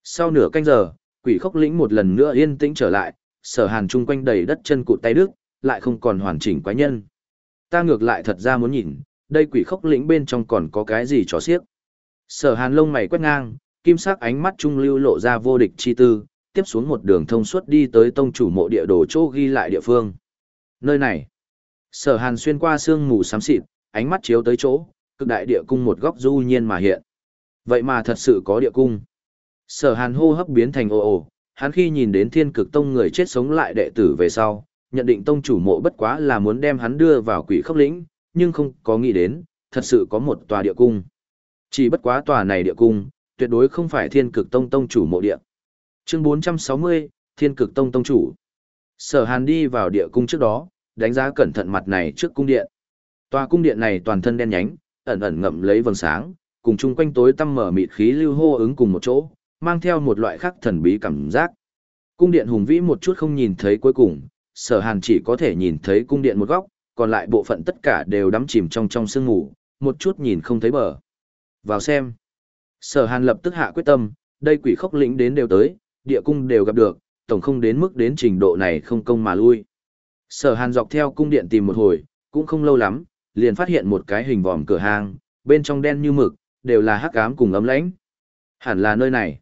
Sau nửa canh giờ, quỷ khốc lĩnh một lần nữa yên tĩnh trở lại, sở hàn chung quanh đầy đất chân cụt tay đức, lại không còn hoàn chỉnh quái nhân. Ta ngược lại thật ra muốn nhìn, đây quỷ khốc lĩnh bên trong còn có cái gì trò xiếc. Sở hàn lông mày quét ngang, kim sắc ánh mắt trung lưu lộ ra vô địch chi tư, tiếp xuống một đường thông suốt đi tới tông chủ mộ địa đồ chỗ ghi lại địa phương. Nơi này, sở hàn xuyên qua sương mù xám xịt, ánh mắt chiếu tới chỗ, cực đại địa cung một góc du nhiên mà hiện. Vậy mà thật sự có địa cung. Sở hàn hô hấp biến thành ồ ồ, hắn khi nhìn đến thiên cực tông người chết sống lại đệ tử về sau, nhận định tông chủ mộ bất quá là muốn đem hắn đưa vào quỷ khốc lĩnh, nhưng không có nghĩ đến, thật sự có một tòa địa cung. Chỉ bất quá tòa này địa cung, tuyệt đối không phải thiên cực tông tông chủ mộ địa. Chương 460, thiên cực tông tông chủ. Sở hàn đi vào địa cung trước đó, đánh giá cẩn thận mặt này trước cung điện. Tòa cung điện này toàn thân đen nhánh, ẩn ẩn ngậm lấy vầng sáng, cùng chung quanh tối tăm mở mịt khí lưu hô ứng cùng một chỗ, mang theo một loại khác thần bí cảm giác. Cung điện hùng vĩ một chút không nhìn thấy cuối cùng, sở hàn chỉ có thể nhìn thấy cung điện một góc, còn lại bộ phận tất cả đều đắm chìm trong trong sương ngủ, một chút nhìn không thấy bờ. Vào xem. Sở hàn lập tức hạ quyết tâm, đây quỷ khốc lĩnh đến đều tới, địa cung đều gặp được, tổng không đến mức đến trình độ này không công mà lui. Sở hàn dọc theo cung điện tìm một hồi, cũng không lâu lắm, liền phát hiện một cái hình vòm cửa hàng, bên trong đen như mực, đều là hắc ám cùng ấm lãnh. Hẳn là nơi này.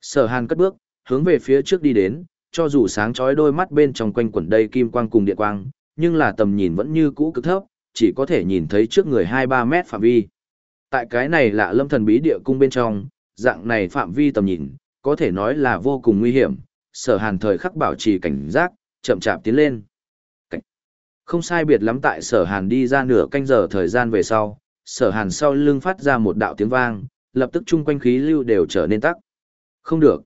Sở Hàn cất bước, hướng về phía trước đi đến, cho dù sáng chói đôi mắt bên trong quanh quẩn đây kim quang cùng điện quang, nhưng là tầm nhìn vẫn như cũ cực thấp, chỉ có thể nhìn thấy trước người 2-3 mét phạm vi. Tại cái này là lâm thần bí địa cung bên trong, dạng này phạm vi tầm nhìn, có thể nói là vô cùng nguy hiểm, sở hàn thời khắc bảo trì cảnh giác, chậm chạp tiến lên. Không sai biệt lắm tại sở hàn đi ra nửa canh giờ thời gian về sau, sở hàn sau lưng phát ra một đạo tiếng vang, lập tức chung quanh khí lưu đều trở nên tắc. Không được.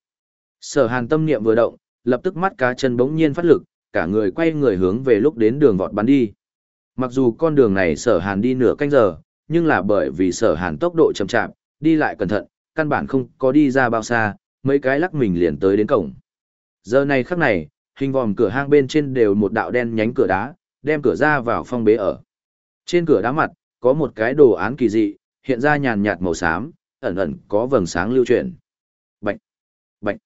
Sở hàn tâm niệm vừa động, lập tức mắt cá chân bỗng nhiên phát lực, cả người quay người hướng về lúc đến đường vọt bắn đi. Mặc dù con đường này sở hàn đi nửa canh giờ, nhưng là bởi vì sở hàn tốc độ chậm chạp, đi lại cẩn thận, căn bản không có đi ra bao xa, mấy cái lắc mình liền tới đến cổng. Giờ này khắc này, hình vòm cửa hang bên trên đều một đạo đen nhánh cửa đá, đem cửa ra vào phong bế ở. Trên cửa đá mặt, có một cái đồ án kỳ dị, hiện ra nhàn nhạt màu xám, ẩn ẩn có vầng sáng lưu chuyển. Bạch, bạch.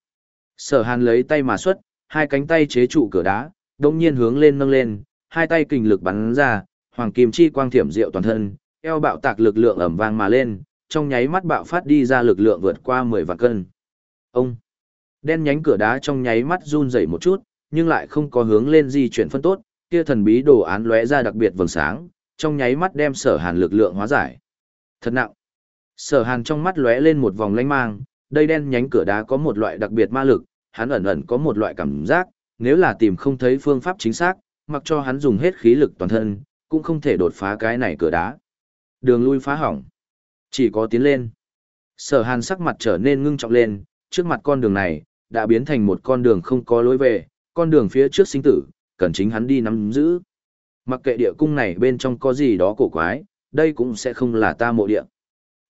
Sở Hàn lấy tay mà xuất, hai cánh tay chế trụ cửa đá, đồng nhiên hướng lên nâng lên, hai tay kình lực bắn ra, hoàng kim chi quang thiểm diệu toàn thân, eo bạo tạc lực lượng ẩm vang mà lên, trong nháy mắt bạo phát đi ra lực lượng vượt qua 10 vạn cân. Ông, đen nhánh cửa đá trong nháy mắt run rẩy một chút, nhưng lại không có hướng lên di chuyển phân tốt, kia thần bí đồ án lóe ra đặc biệt vầng sáng, trong nháy mắt đem sở hàn lực lượng hóa giải. Thật nặng. Sở hàn trong mắt lóe lên một vòng lanh mang, đây đen nhánh cửa đá có một loại đặc biệt ma lực, hắn ẩn ẩn có một loại cảm giác, nếu là tìm không thấy phương pháp chính xác, mặc cho hắn dùng hết khí lực toàn thân, cũng không thể đột phá cái này cửa đá. Đường lui phá hỏng. Chỉ có tiến lên. Sở hàn sắc mặt trở nên ngưng trọng lên, trước mặt con đường này, đã biến thành một con đường không có lối về, con đường phía trước sinh tử, cần chính hắn đi nắm giữ. Mặc kệ địa cung này bên trong có gì đó cổ quái, đây cũng sẽ không là ta mộ địa.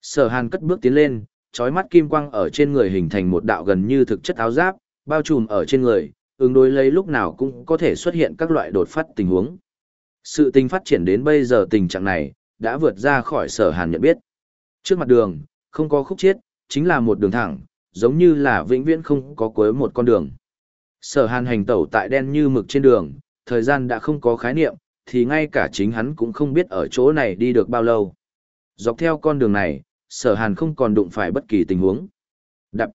Sở hàn cất bước tiến lên, trói mắt kim quang ở trên người hình thành một đạo gần như thực chất áo giáp, bao trùm ở trên người, ứng đối lấy lúc nào cũng có thể xuất hiện các loại đột phát tình huống. Sự tình phát triển đến bây giờ tình trạng này, đã vượt ra khỏi sở hàn nhận biết. Trước mặt đường, không có khúc chiết, chính là một đường thẳng, giống như là vĩnh viễn không có cuối một con đường. Sở hàn hành tẩu tại đen như mực trên đường, thời gian đã không có khái niệm, thì ngay cả chính hắn cũng không biết ở chỗ này đi được bao lâu. Dọc theo con đường này, sở hàn không còn đụng phải bất kỳ tình huống. Đập.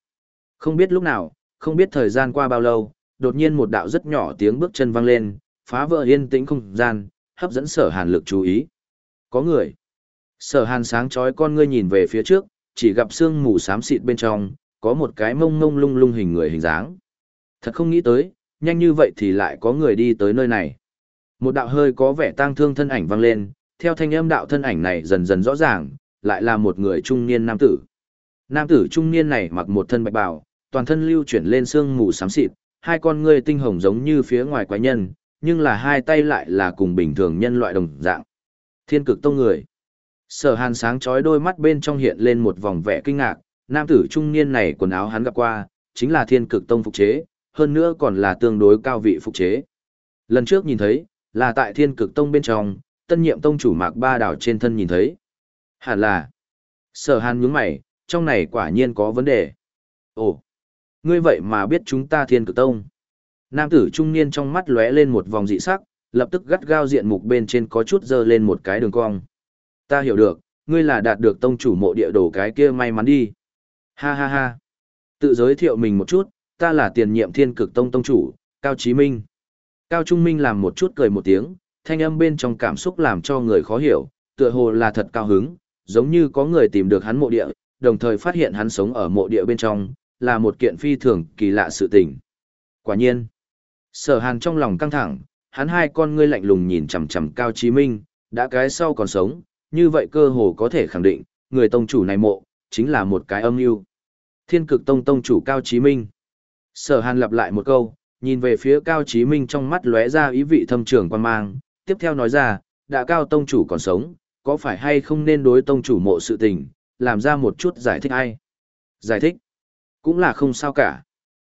Không biết lúc nào, không biết thời gian qua bao lâu, đột nhiên một đạo rất nhỏ tiếng bước chân vang lên, phá vỡ yên tĩnh không gian, hấp dẫn sở hàn lực chú ý. Có người. Sở hàn sáng chói con ngươi nhìn về phía trước, chỉ gặp sương mù xám xịt bên trong, có một cái mông mông lung lung hình người hình dáng. Thật không nghĩ tới, nhanh như vậy thì lại có người đi tới nơi này. Một đạo hơi có vẻ tang thương thân ảnh vang lên, theo thanh âm đạo thân ảnh này dần dần rõ ràng, lại là một người trung niên nam tử. Nam tử trung niên này mặc một thân bạch bào, toàn thân lưu chuyển lên sương mù xám xịt, hai con ngươi tinh hồng giống như phía ngoài quái nhân, nhưng là hai tay lại là cùng bình thường nhân loại đồng dạng. Thiên cực tông người. Sở hàn sáng chói đôi mắt bên trong hiện lên một vòng vẻ kinh ngạc, nam tử trung niên này quần áo hắn gặp qua, chính là thiên cực tông phục chế, hơn nữa còn là tương đối cao vị phục chế. Lần trước nhìn thấy, là tại thiên cực tông bên trong, tân nhiệm tông chủ mạc ba đảo trên thân nhìn thấy. Hẳn là, sở hàn nhướng mày, trong này quả nhiên có vấn đề. Ồ, ngươi vậy mà biết chúng ta thiên cực tông. Nam tử trung niên trong mắt lóe lên một vòng dị sắc, lập tức gắt gao diện mục bên trên có chút dơ lên một cái đường cong. Ta hiểu được, ngươi là đạt được tông chủ mộ địa đồ cái kia may mắn đi. Ha ha ha. Tự giới thiệu mình một chút, ta là tiền nhiệm thiên cực tông tông chủ, Cao Chí Minh. Cao Trung Minh làm một chút cười một tiếng, thanh âm bên trong cảm xúc làm cho người khó hiểu, tựa hồ là thật cao hứng, giống như có người tìm được hắn mộ địa, đồng thời phát hiện hắn sống ở mộ địa bên trong, là một kiện phi thường kỳ lạ sự tình. Quả nhiên, sở hàn trong lòng căng thẳng, hắn hai con ngươi lạnh lùng nhìn chằm chằm Cao Chí Minh, đã cái sau còn sống, như vậy cơ hồ có thể khẳng định, người tông chủ này mộ, chính là một cái âm mưu. Thiên cực tông tông chủ Cao Chí Minh. Sở hàn lặp lại một câu, nhìn về phía Cao Chí Minh trong mắt lóe ra ý vị thâm trường quan mang, tiếp theo nói ra, đã Cao tông chủ còn sống, có phải hay không nên đối tông chủ mộ sự tình, làm ra một chút giải thích ai? Giải thích? Cũng là không sao cả.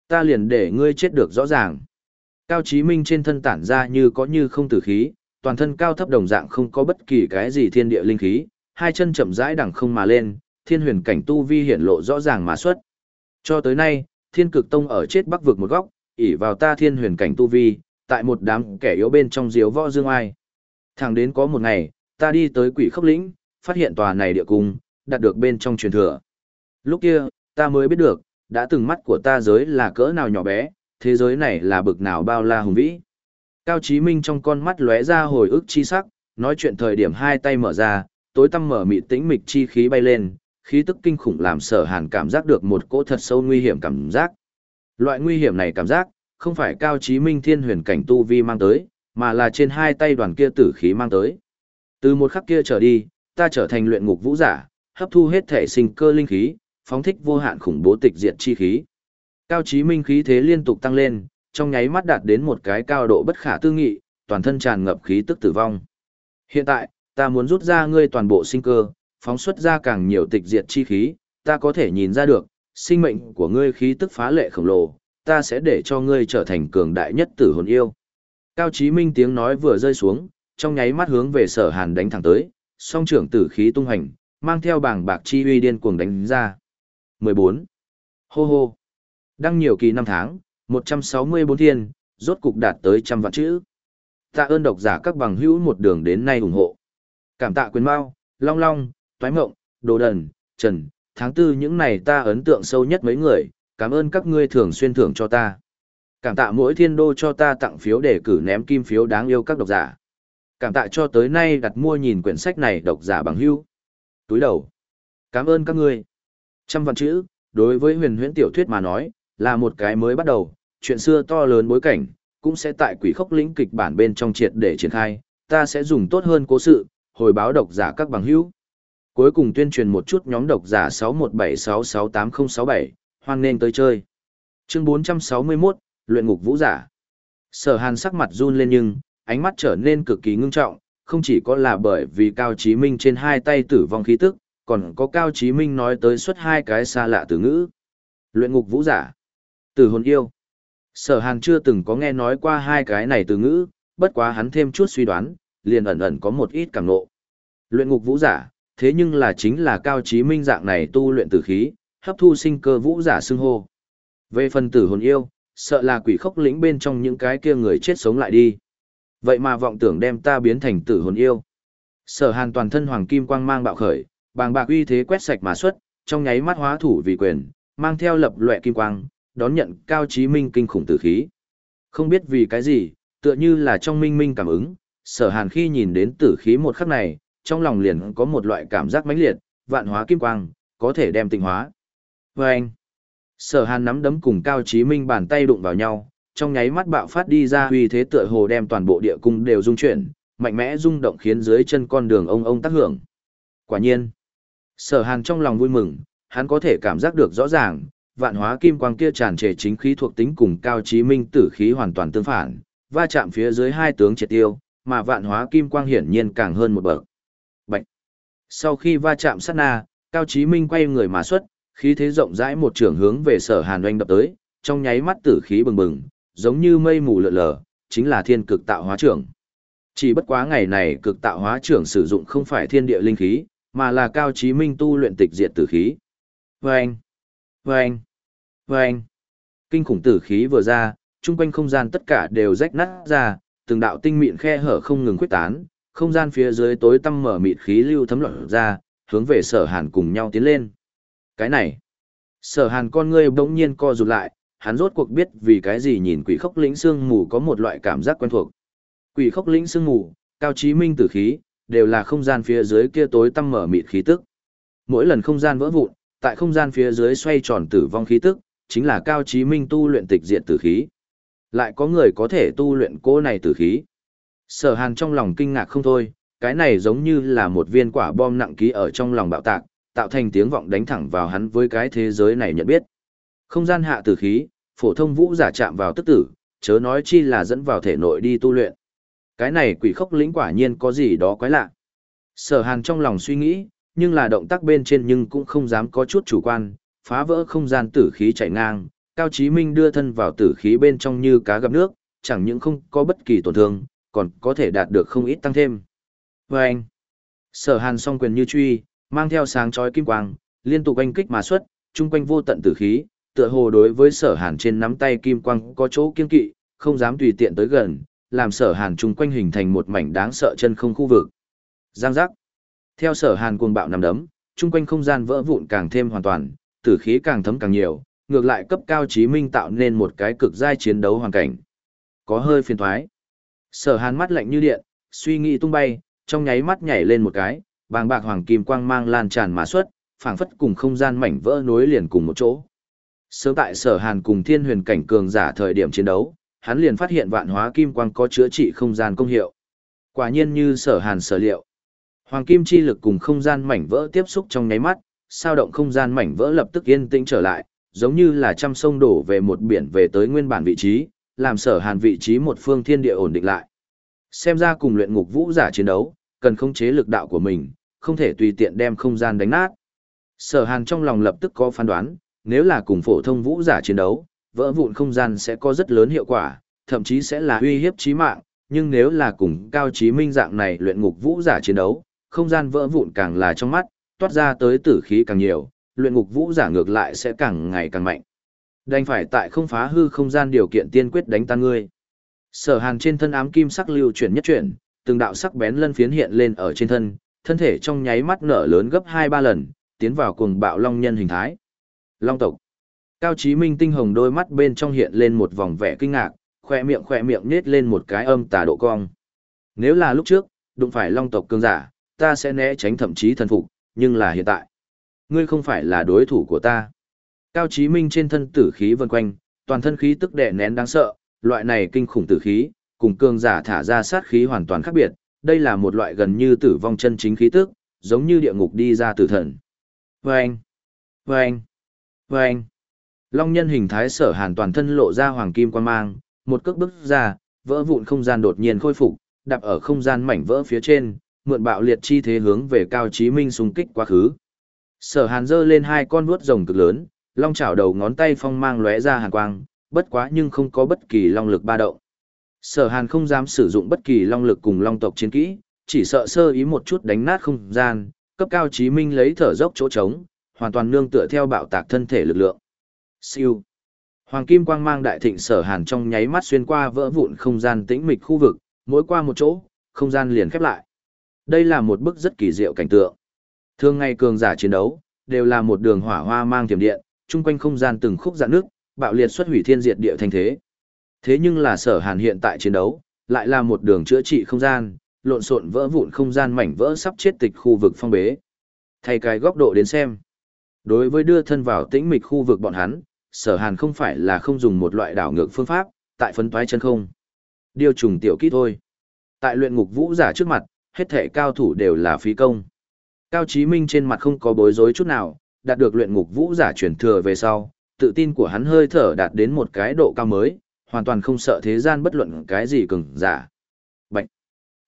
Ta liền để ngươi chết được rõ ràng. Cao Chí Minh trên thân tản ra như có như không tử khí, toàn thân cao thấp đồng dạng không có bất kỳ cái gì thiên địa linh khí, hai chân chậm rãi đằng không mà lên, thiên huyền cảnh tu vi hiển lộ rõ ràng mà xuất. Cho tới nay, thiên cực tông ở chết bắc vực một góc, ỉ vào ta thiên huyền cảnh tu vi, tại một đám kẻ yếu bên trong diếu võ dương ai. Thẳng đến có một ngày, ta đi tới quỷ khốc lĩnh, phát hiện tòa này địa cung, đặt được bên trong truyền thừa. Lúc kia, ta mới biết được, đã từng mắt của ta giới là cỡ nào nhỏ bé, thế giới này là bực nào bao la hùng vĩ. Cao Chí Minh trong con mắt lóe ra hồi ức chi sắc, nói chuyện thời điểm hai tay mở ra, tối tăm mở mịt tĩnh mịch chi khí bay lên, khí tức kinh khủng làm sở hàn cảm giác được một cỗ thật sâu nguy hiểm cảm giác. Loại nguy hiểm này cảm giác, không phải Cao Chí Minh thiên huyền cảnh tu vi mang tới, mà là trên hai tay đoàn kia tử khí mang tới. Từ một khắc kia trở đi, ta trở thành luyện ngục vũ giả, hấp thu hết thể sinh cơ linh khí, phóng thích vô hạn khủng bố tịch diệt chi khí. Cao Chí Minh khí thế liên tục tăng lên, trong nháy mắt đạt đến một cái cao độ bất khả tư nghị, toàn thân tràn ngập khí tức tử vong. Hiện tại, ta muốn rút ra ngươi toàn bộ sinh cơ, phóng xuất ra càng nhiều tịch diệt chi khí, ta có thể nhìn ra được, sinh mệnh của ngươi khí tức phá lệ khổng lồ, ta sẽ để cho ngươi trở thành cường đại nhất tử hồn yêu. Cao Chí Minh tiếng nói vừa rơi xuống, trong nháy mắt hướng về sở hàn đánh thẳng tới, song trưởng tử khí tung hành, mang theo bảng bạc chi uy điên cuồng đánh ra. 14. Hô hô. Đăng nhiều kỳ năm tháng, 164 thiên, rốt cục đạt tới trăm vạn chữ. Tạ ơn độc giả các bằng hữu một đường đến nay ủng hộ. Cảm tạ quyền mao, long long, toái mộng, đồ đần, trần, tháng tư những này ta ấn tượng sâu nhất mấy người, cảm ơn các ngươi thường xuyên thưởng cho ta. Cảm tạ mỗi thiên đô cho ta tặng phiếu để cử ném kim phiếu đáng yêu các độc giả. Cảm tạ cho tới nay đặt mua nhìn quyển sách này độc giả bằng hữu. Túi đầu. Cảm ơn các ngươi. Trăm vạn chữ, đối với huyền huyễn tiểu thuyết mà nói, là một cái mới bắt đầu, chuyện xưa to lớn bối cảnh, cũng sẽ tại quỷ khốc lĩnh kịch bản bên trong triệt để triển khai, ta sẽ dùng tốt hơn cố sự, hồi báo độc giả các bằng hữu. Cuối cùng tuyên truyền một chút nhóm độc giả 617668067, hoan nên tới chơi. Chương 461, luyện ngục vũ giả. Sở Hàn sắc mặt run lên nhưng, ánh mắt trở nên cực kỳ ngưng trọng, không chỉ có là bởi vì Cao Chí Minh trên hai tay tử vong khí tức, còn có Cao Chí Minh nói tới suốt hai cái xa lạ từ ngữ. Luyện ngục vũ giả. Tử hồn yêu. Sở Hàn chưa từng có nghe nói qua hai cái này từ ngữ, bất quá hắn thêm chút suy đoán, liền ẩn ẩn có một ít cảm nộ. Luyện ngục vũ giả, thế nhưng là chính là cao trí minh dạng này tu luyện tử khí, hấp thu sinh cơ vũ giả xưng hô. Về phần tử hồn yêu, sợ là quỷ khốc lĩnh bên trong những cái kia người chết sống lại đi. Vậy mà vọng tưởng đem ta biến thành tử hồn yêu. Sở Hàn toàn thân hoàng kim quang mang bạo khởi, bàng bạc uy thế quét sạch mà xuất, trong nháy mắt hóa thủ vì quyền, mang theo lập loè kim quang, đón nhận cao trí minh kinh khủng tử khí. Không biết vì cái gì, tựa như là trong minh minh cảm ứng, sở hàn khi nhìn đến tử khí một khắc này, trong lòng liền có một loại cảm giác mãnh liệt, vạn hóa kim quang, có thể đem tinh hóa. Và anh, sở hàn nắm đấm cùng Cao Chí Minh bàn tay đụng vào nhau, trong nháy mắt bạo phát đi ra uy thế tựa hồ đem toàn bộ địa cung đều rung chuyển, mạnh mẽ rung động khiến dưới chân con đường ông ông tác hưởng. Quả nhiên, sở hàn trong lòng vui mừng, hắn có thể cảm giác được rõ ràng, vạn hóa kim quang kia tràn trề chính khí thuộc tính cùng Cao Chí Minh tử khí hoàn toàn tương phản, va chạm phía dưới hai tướng triệt tiêu, mà vạn hóa kim quang hiển nhiên càng hơn một bậc. Sau khi va chạm sát na, Cao Chí Minh quay người mà xuất, khí thế rộng rãi một trường hướng về Sở Hàn oanh đập tới, trong nháy mắt tử khí bừng bừng, giống như mây mù lượn lờ, chính là thiên cực tạo hóa trưởng. Chỉ bất quá ngày này cực tạo hóa trưởng sử dụng không phải thiên địa linh khí, mà là Cao Chí Minh tu luyện tịch diệt tử khí. Vâng! Vâng! Vâng! Kinh khủng tử khí vừa ra, chung quanh không gian tất cả đều rách nát ra, từng đạo tinh mịn khe hở không ngừng quyết tán, không gian phía dưới tối tăm mở mịt khí lưu thấm lọt ra, hướng về sở hàn cùng nhau tiến lên. Cái này, sở hàn con ngươi bỗng nhiên co rụt lại, hắn rốt cuộc biết vì cái gì nhìn quỷ khốc lĩnh sương mù có một loại cảm giác quen thuộc. Quỷ khốc lĩnh sương mù, cao chí minh tử khí, đều là không gian phía dưới kia tối tăm mở mịt khí tức. Mỗi lần không gian vỡ vụn, tại không gian phía dưới xoay tròn tử vong khí tức, chính là cao chí minh tu luyện tịch diện tử khí. Lại có người có thể tu luyện cô này tử khí. Sở hàn trong lòng kinh ngạc không thôi, cái này giống như là một viên quả bom nặng ký ở trong lòng bạo tạc, tạo thành tiếng vọng đánh thẳng vào hắn với cái thế giới này nhận biết. Không gian hạ tử khí, phổ thông vũ giả chạm vào tức tử, chớ nói chi là dẫn vào thể nội đi tu luyện. Cái này quỷ khốc lĩnh quả nhiên có gì đó quái lạ. Sở hàn trong lòng suy nghĩ, nhưng là động tác bên trên nhưng cũng không dám có chút chủ quan, phá vỡ không gian tử khí chạy ngang, Cao Chí Minh đưa thân vào tử khí bên trong như cá gặp nước, chẳng những không có bất kỳ tổn thương, còn có thể đạt được không ít tăng thêm. Và anh, sở hàn song quyền như truy, mang theo sáng chói kim quang, liên tục anh kích mà xuất, chung quanh vô tận tử khí, tựa hồ đối với sở hàn trên nắm tay kim quang có chỗ kiên kỵ, không dám tùy tiện tới gần, làm sở hàn chung quanh hình thành một mảnh đáng sợ chân không khu vực. Giang giác. Theo sở hàn cuồng bạo nằm đấm, chung quanh không gian vỡ vụn càng thêm hoàn toàn, tử khí càng thấm càng nhiều, ngược lại cấp cao chí minh tạo nên một cái cực giai chiến đấu hoàn cảnh. Có hơi phiền thoái. Sở hàn mắt lạnh như điện, suy nghĩ tung bay, trong nháy mắt nhảy lên một cái, bàng bạc hoàng kim quang mang lan tràn mà xuất, phảng phất cùng không gian mảnh vỡ nối liền cùng một chỗ. Sớm tại sở hàn cùng thiên huyền cảnh cường giả thời điểm chiến đấu, hắn liền phát hiện vạn hóa kim quang có chữa trị không gian công hiệu. Quả nhiên như sở hàn sở liệu. Hoàng kim chi lực cùng không gian mảnh vỡ tiếp xúc trong nháy mắt, sao động không gian mảnh vỡ lập tức yên tĩnh trở lại, giống như là trăm sông đổ về một biển về tới nguyên bản vị trí, làm sở hàn vị trí một phương thiên địa ổn định lại. Xem ra cùng luyện ngục vũ giả chiến đấu, cần khống chế lực đạo của mình, không thể tùy tiện đem không gian đánh nát. Sở hàn trong lòng lập tức có phán đoán, nếu là cùng phổ thông vũ giả chiến đấu, vỡ vụn không gian sẽ có rất lớn hiệu quả, thậm chí sẽ là uy hiếp chí mạng, nhưng nếu là cùng cao chí minh dạng này luyện ngục vũ giả chiến đấu, không gian vỡ vụn càng là trong mắt, toát ra tới tử khí càng nhiều, luyện ngục vũ giả ngược lại sẽ càng ngày càng mạnh. Đành phải tại không phá hư không gian điều kiện tiên quyết đánh tan ngươi. Sở Hàn trên thân ám kim sắc lưu chuyển nhất chuyển, từng đạo sắc bén lân phiến hiện lên ở trên thân, thân thể trong nháy mắt nở lớn gấp 2-3 lần, tiến vào cuồng bạo long nhân hình thái. Long tộc. Cao Chí Minh tinh hồng đôi mắt bên trong hiện lên một vòng vẻ kinh ngạc, khỏe miệng khỏe miệng nhếch lên một cái âm tà độ cong. Nếu là lúc trước, đụng phải long tộc cường giả, ta sẽ né tránh thậm chí thần phục, nhưng là hiện tại. Ngươi không phải là đối thủ của ta. Cao Chí Minh trên thân tử khí vần quanh, toàn thân khí tức đè nén đáng sợ, loại này kinh khủng tử khí, cùng cường giả thả ra sát khí hoàn toàn khác biệt, đây là một loại gần như tử vong chân chính khí tức, giống như địa ngục đi ra tử thần. Vâng! Vâng! Vâng! Long nhân hình thái sở hàn toàn thân lộ ra hoàng kim quan mang, một cước bước ra, vỡ vụn không gian đột nhiên khôi phục, đạp ở không gian mảnh vỡ phía trên, mượn bạo liệt chi thế hướng về cao chí minh xung kích quá khứ. Sở hàn giơ lên hai con vuốt rồng cực lớn, long chảo đầu ngón tay phong mang lóe ra hàn quang, bất quá nhưng không có bất kỳ long lực ba động. Sở hàn không dám sử dụng bất kỳ long lực cùng long tộc chiến kỹ, chỉ sợ sơ ý một chút đánh nát không gian, cấp cao chí minh lấy thở dốc chỗ trống, hoàn toàn nương tựa theo bạo tạc thân thể lực lượng. Siêu. Hoàng kim quang mang đại thịnh sở hàn trong nháy mắt xuyên qua vỡ vụn không gian tĩnh mịch khu vực, mỗi qua một chỗ, không gian liền khép lại. Đây là một bức rất kỳ diệu cảnh tượng. Thường ngày cường giả chiến đấu, đều là một đường hỏa hoa mang tiềm điện, chung quanh không gian từng khúc dạn nước, bạo liệt xuất hủy thiên diệt địa thành thế. Thế nhưng là sở hàn hiện tại chiến đấu, lại là một đường chữa trị không gian, lộn xộn vỡ vụn không gian mảnh vỡ sắp chết tịch khu vực phong bế. Thay cái góc độ đến xem. đối với đưa thân vào tĩnh mịch khu vực bọn hắn, sở hàn không phải là không dùng một loại đảo ngược phương pháp, tại phân toái chân không. Điều trùng tiểu kỹ thôi. Tại luyện ngục vũ giả trước mặt, hết thể cao thủ đều là phí công. Cao Chí Minh trên mặt không có bối rối chút nào, đạt được luyện ngục vũ giả truyền thừa về sau, tự tin của hắn hơi thở đạt đến một cái độ cao mới, hoàn toàn không sợ thế gian bất luận cái gì cường giả. Bạch!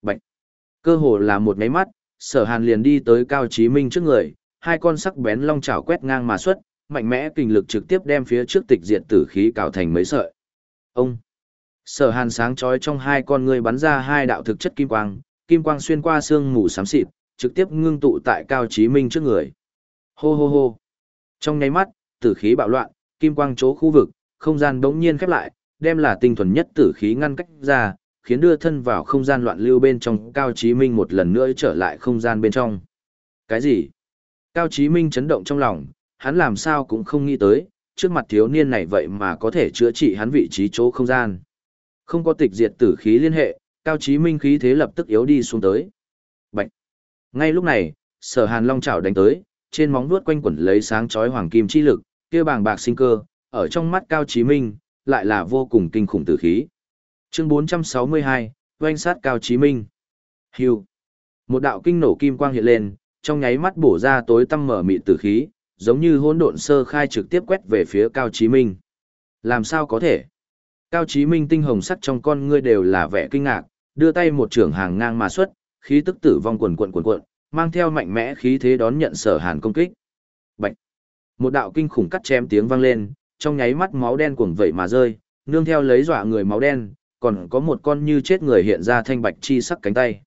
Bạch! Cơ hồ là một máy mắt, sở hàn liền đi tới Cao Chí Minh trước người, hai con sắc bén long chảo quét ngang mà xuất, mạnh mẽ kinh lực trực tiếp đem phía trước tịch diệt tử khí cào thành mấy sợi. Ông! Sở hàn sáng chói trong hai con người bắn ra hai đạo thực chất kim quang, kim quang xuyên qua xương mù xám xịt, trực tiếp ngưng tụ tại Cao Chí Minh trước người. Hô hô hô! Trong nháy mắt, tử khí bạo loạn, kim quang chỗ khu vực, không gian đống nhiên khép lại, đem là tinh thuần nhất tử khí ngăn cách ra, khiến đưa thân vào không gian loạn lưu bên trong Cao Chí Minh một lần nữa trở lại không gian bên trong. Cái gì? Cao Chí Minh chấn động trong lòng, hắn làm sao cũng không nghĩ tới, trước mặt thiếu niên này vậy mà có thể chữa trị hắn vị trí chỗ không gian. Không có tịch diệt tử khí liên hệ, Cao Chí Minh khí thế lập tức yếu đi xuống tới. Bạch! Ngay lúc này, sở hàn long chảo đánh tới, trên móng vuốt quanh quẩn lấy sáng chói hoàng kim chi lực, kia bàng bạc sinh cơ, ở trong mắt Cao Chí Minh, lại là vô cùng kinh khủng tử khí. Chương 462, oanh sát Cao Chí Minh. Hưu. Một đạo kinh nổ kim quang hiện lên, trong nháy mắt bổ ra tối tăm mở mịt tử khí, giống như hỗn độn sơ khai trực tiếp quét về phía Cao Chí Minh. Làm sao có thể? Cao Chí Minh tinh hồng sắc trong con ngươi đều là vẻ kinh ngạc, đưa tay một trường hàng ngang mà xuất, khí tức tử vong quần quần quần quần, mang theo mạnh mẽ khí thế đón nhận sở hàn công kích. Bạch! Một đạo kinh khủng cắt chém tiếng vang lên, trong nháy mắt máu đen cuồng vẩy mà rơi, nương theo lấy dọa người máu đen, còn có một con như chết người hiện ra thanh bạch chi sắc cánh tay.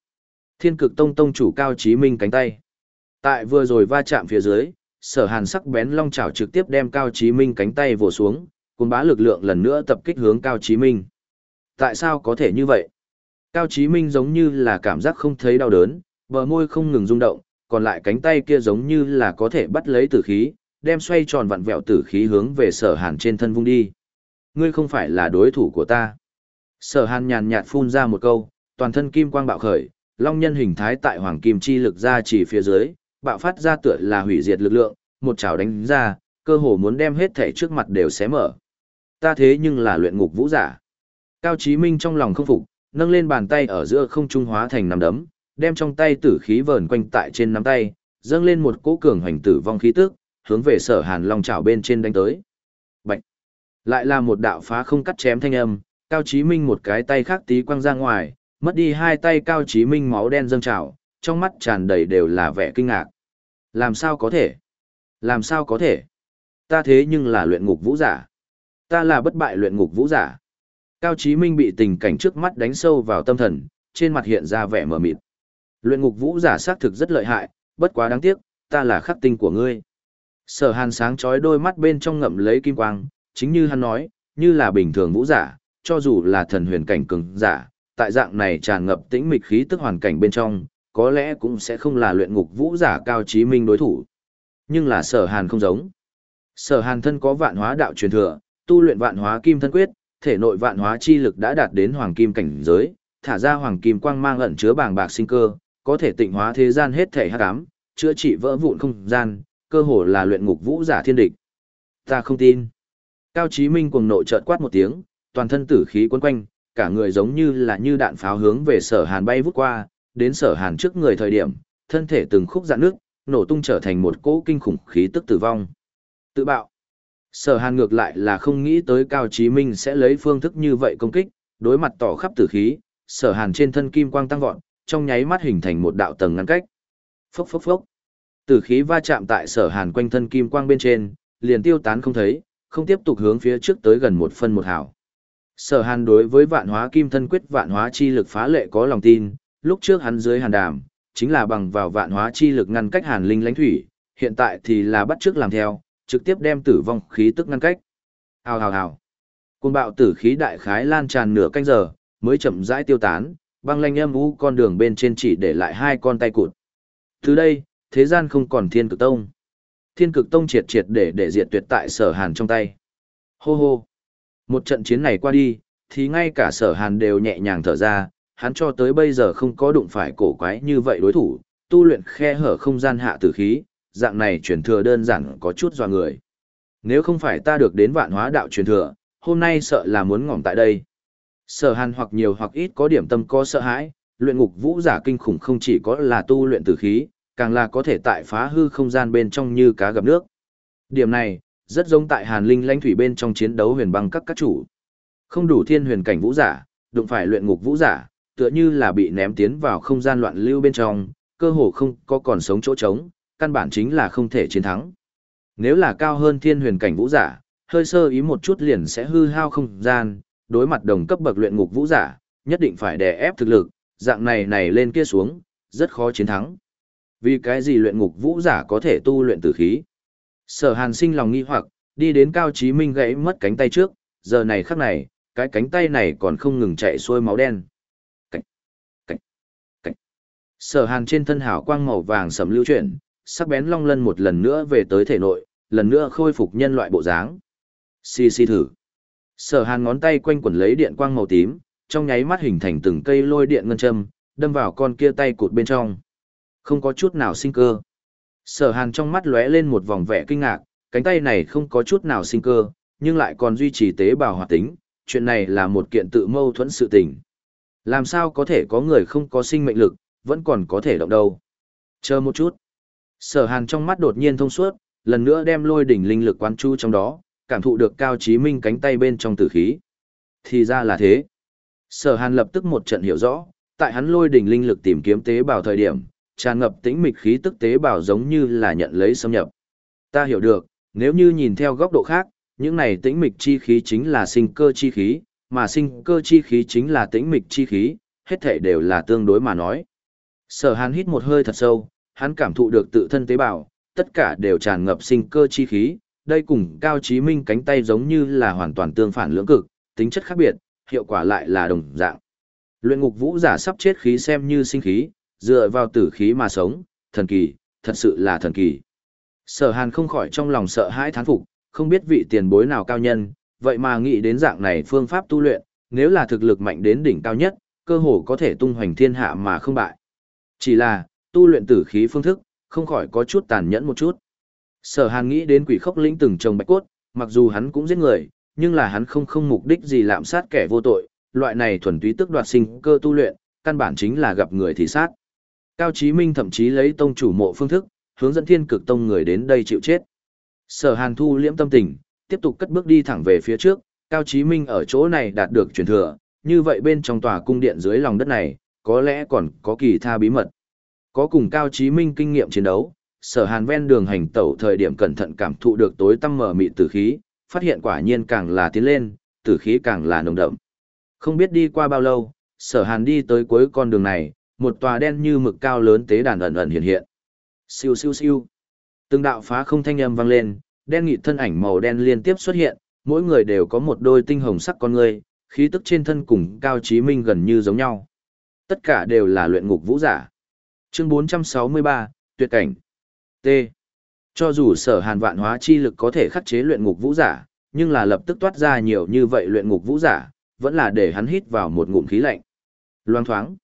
Thiên cực tông tông chủ cao chí minh cánh tay. Tại vừa rồi va chạm phía dưới, sở hàn sắc bén long chảo trực tiếp đem cao chí minh cánh tay vồ xuống, cùng bá lực lượng lần nữa tập kích hướng cao chí minh. Tại sao có thể như vậy? Cao chí minh giống như là cảm giác không thấy đau đớn, bờ môi không ngừng rung động, còn lại cánh tay kia giống như là có thể bắt lấy tử khí, đem xoay tròn vặn vẹo tử khí hướng về sở hàn trên thân vung đi. Ngươi không phải là đối thủ của ta. Sở hàn nhàn nhạt phun ra một câu, toàn thân kim quang bạo khởi, long nhân hình thái tại hoàng kim chi lực ra chỉ phía dưới, bạo phát ra tựa là hủy diệt lực lượng, một chảo đánh ra, cơ hồ muốn đem hết thể trước mặt đều xé mở. Ta thế nhưng là luyện ngục vũ giả. Cao Chí Minh trong lòng không phục, nâng lên bàn tay ở giữa không trung hóa thành nằm đấm, đem trong tay tử khí vờn quanh tại trên nắm tay, dâng lên một cỗ cường hoành tử vong khí tức, hướng về sở hàn long chảo bên trên đánh tới. Bạch! Lại là một đạo phá không cắt chém thanh âm, Cao Chí Minh một cái tay khác tí quăng ra ngoài, mất đi hai tay Cao Chí Minh máu đen dâng trào, trong mắt tràn đầy đều là vẻ kinh ngạc. Làm sao có thể? Làm sao có thể? Ta thế nhưng là luyện ngục vũ giả. Ta là bất bại luyện ngục vũ giả. Cao Chí Minh bị tình cảnh trước mắt đánh sâu vào tâm thần, trên mặt hiện ra vẻ mờ mịt. Luyện ngục vũ giả xác thực rất lợi hại, bất quá đáng tiếc, ta là khắc tinh của ngươi. Sở hàn sáng chói đôi mắt bên trong ngậm lấy kim quang, chính như hắn nói, như là bình thường vũ giả, cho dù là thần huyền cảnh cường giả, tại dạng này tràn ngập tĩnh mịch khí tức hoàn cảnh bên trong, có lẽ cũng sẽ không là luyện ngục vũ giả cao trí minh đối thủ. Nhưng là sở hàn không giống. Sở hàn thân có vạn hóa đạo truyền thừa, tu luyện vạn hóa kim thân quyết, thể nội vạn hóa chi lực đã đạt đến hoàng kim cảnh giới, thả ra hoàng kim quang mang ẩn chứa bàng bạc sinh cơ, có thể tịnh hóa thế gian hết thể hắc ám, chữa trị vỡ vụn không gian, cơ hồ là luyện ngục vũ giả thiên địch. Ta không tin. Cao Chí Minh cuồng nộ chợt quát một tiếng, toàn thân tử khí quấn quanh, cả người giống như là như đạn pháo hướng về Sở Hàn bay vút qua, đến Sở Hàn trước người thời điểm, thân thể từng khúc dạn nước, nổ tung trở thành một cỗ kinh khủng khí tức tử vong. Tự bạo. Sở Hàn ngược lại là không nghĩ tới Cao Chí Minh sẽ lấy phương thức như vậy công kích, đối mặt tỏ khắp tử khí, Sở Hàn trên thân kim quang tăng vọt, trong nháy mắt hình thành một đạo tầng ngăn cách. Phốc phốc phốc. Tử khí va chạm tại sở hàn quanh thân kim quang bên trên, liền tiêu tán không thấy, không tiếp tục hướng phía trước tới gần một phân một hảo. Sở hàn đối với vạn hóa kim thân quyết vạn hóa chi lực phá lệ có lòng tin, lúc trước hắn dưới hàn đàm, chính là bằng vào vạn hóa chi lực ngăn cách hàn linh lãnh thủy, hiện tại thì là bắt trước làm theo, trực tiếp đem tử vong khí tức ngăn cách. Hào hào hào. Côn bạo tử khí đại khái lan tràn nửa canh giờ, mới chậm rãi tiêu tán, băng lanh âm u con đường bên trên chỉ để lại hai con tay cụt. Từ đây, thế gian không còn thiên cực tông. Thiên cực tông triệt triệt để để diệt tuyệt tại sở hàn trong tay. Hô hô. Một trận chiến này qua đi, thì ngay cả sở hàn đều nhẹ nhàng thở ra, hắn cho tới bây giờ không có đụng phải cổ quái như vậy đối thủ, tu luyện khe hở không gian hạ tử khí, dạng này truyền thừa đơn giản có chút dò người. Nếu không phải ta được đến vạn hóa đạo truyền thừa, hôm nay sợ là muốn ngỏm tại đây. Sở hàn hoặc nhiều hoặc ít có điểm tâm có sợ hãi, luyện ngục vũ giả kinh khủng không chỉ có là tu luyện tử khí, càng là có thể tại phá hư không gian bên trong như cá gặp nước. Điểm này, rất giống tại hàn linh lãnh thủy bên trong chiến đấu huyền băng các các chủ. Không đủ thiên huyền cảnh vũ giả, đụng phải luyện ngục vũ giả, tựa như là bị ném tiến vào không gian loạn lưu bên trong, cơ hồ không có còn sống chỗ trống, căn bản chính là không thể chiến thắng. Nếu là cao hơn thiên huyền cảnh vũ giả, hơi sơ ý một chút liền sẽ hư hao không gian, đối mặt đồng cấp bậc luyện ngục vũ giả, nhất định phải đè ép thực lực, dạng này này lên kia xuống, rất khó chiến thắng. Vì cái gì luyện ngục vũ giả có thể tu luyện tử khí? Sở Hàn sinh lòng nghi hoặc, đi đến Cao Chí Minh gãy mất cánh tay trước, giờ này khắc này, cái cánh tay này còn không ngừng chạy xuôi máu đen. Cảnh, cảnh, cảnh. Sở Hàn trên thân hào quang màu vàng sẫm lưu chuyển, sắc bén long lân một lần nữa về tới thể nội, lần nữa khôi phục nhân loại bộ dáng. Xì xì thử. Sở Hàn ngón tay quanh quẩn lấy điện quang màu tím, trong nháy mắt hình thành từng cây lôi điện ngân châm, đâm vào con kia tay cụt bên trong. Không có chút nào sinh cơ. Sở Hàn trong mắt lóe lên một vòng vẻ kinh ngạc, cánh tay này không có chút nào sinh cơ, nhưng lại còn duy trì tế bào hoạt tính, chuyện này là một kiện tự mâu thuẫn sự tình. Làm sao có thể có người không có sinh mệnh lực, vẫn còn có thể động đâu. Chờ một chút. Sở Hàn trong mắt đột nhiên thông suốt, lần nữa đem lôi đỉnh linh lực quán chu trong đó, cảm thụ được Cao Chí Minh cánh tay bên trong tử khí. Thì ra là thế. Sở Hàn lập tức một trận hiểu rõ, tại hắn lôi đỉnh linh lực tìm kiếm tế bào thời điểm, tràn ngập tĩnh mịch khí tức tế bào giống như là nhận lấy xâm nhập. Ta hiểu được, nếu như nhìn theo góc độ khác, những này tĩnh mịch chi khí chính là sinh cơ chi khí, mà sinh cơ chi khí chính là tĩnh mịch chi khí, hết thể đều là tương đối mà nói. Sở Hàn hít một hơi thật sâu, hắn cảm thụ được tự thân tế bào, tất cả đều tràn ngập sinh cơ chi khí, đây cùng Cao Chí Minh cánh tay giống như là hoàn toàn tương phản lưỡng cực, tính chất khác biệt, hiệu quả lại là đồng dạng. Luyện ngục vũ giả sắp chết khí xem như sinh khí, dựa vào tử khí mà sống, thần kỳ, thật sự là thần kỳ. Sở Hàn không khỏi trong lòng sợ hãi thán phục, không biết vị tiền bối nào cao nhân, vậy mà nghĩ đến dạng này phương pháp tu luyện, nếu là thực lực mạnh đến đỉnh cao nhất, cơ hồ có thể tung hoành thiên hạ mà không bại. Chỉ là, tu luyện tử khí phương thức, không khỏi có chút tàn nhẫn một chút. Sở Hàn nghĩ đến quỷ khốc lĩnh từng trồng bạch cốt, mặc dù hắn cũng giết người, nhưng là hắn không không mục đích gì lạm sát kẻ vô tội, loại này thuần túy tức đoạt sinh cơ tu luyện, căn bản chính là gặp người thì sát. Cao Chí Minh thậm chí lấy tông chủ mộ phương thức, hướng dẫn thiên cực tông người đến đây chịu chết. Sở Hàn thu liễm tâm tình, tiếp tục cất bước đi thẳng về phía trước, Cao Chí Minh ở chỗ này đạt được truyền thừa, như vậy bên trong tòa cung điện dưới lòng đất này, có lẽ còn có kỳ tha bí mật. Có cùng Cao Chí Minh kinh nghiệm chiến đấu, sở hàn ven đường hành tẩu thời điểm cẩn thận cảm thụ được tối tăm mở mị tử khí, phát hiện quả nhiên càng là tiến lên, tử khí càng là nồng đậm. Không biết đi qua bao lâu, sở hàn đi tới cuối con đường này, một tòa đen như mực cao lớn tế đàn ẩn ẩn hiện hiện. Siêu siêu siêu. Từng đạo phá không thanh âm vang lên, đen nghị thân ảnh màu đen liên tiếp xuất hiện, mỗi người đều có một đôi tinh hồng sắc con người, khí tức trên thân cùng Cao Chí Minh gần như giống nhau. Tất cả đều là luyện ngục vũ giả. Chương 463, tuyệt cảnh. T. Cho dù sở hàn vạn hóa chi lực có thể khắc chế luyện ngục vũ giả, nhưng là lập tức toát ra nhiều như vậy luyện ngục vũ giả, vẫn là để hắn hít vào một ngụm khí lạnh. Loang thoáng.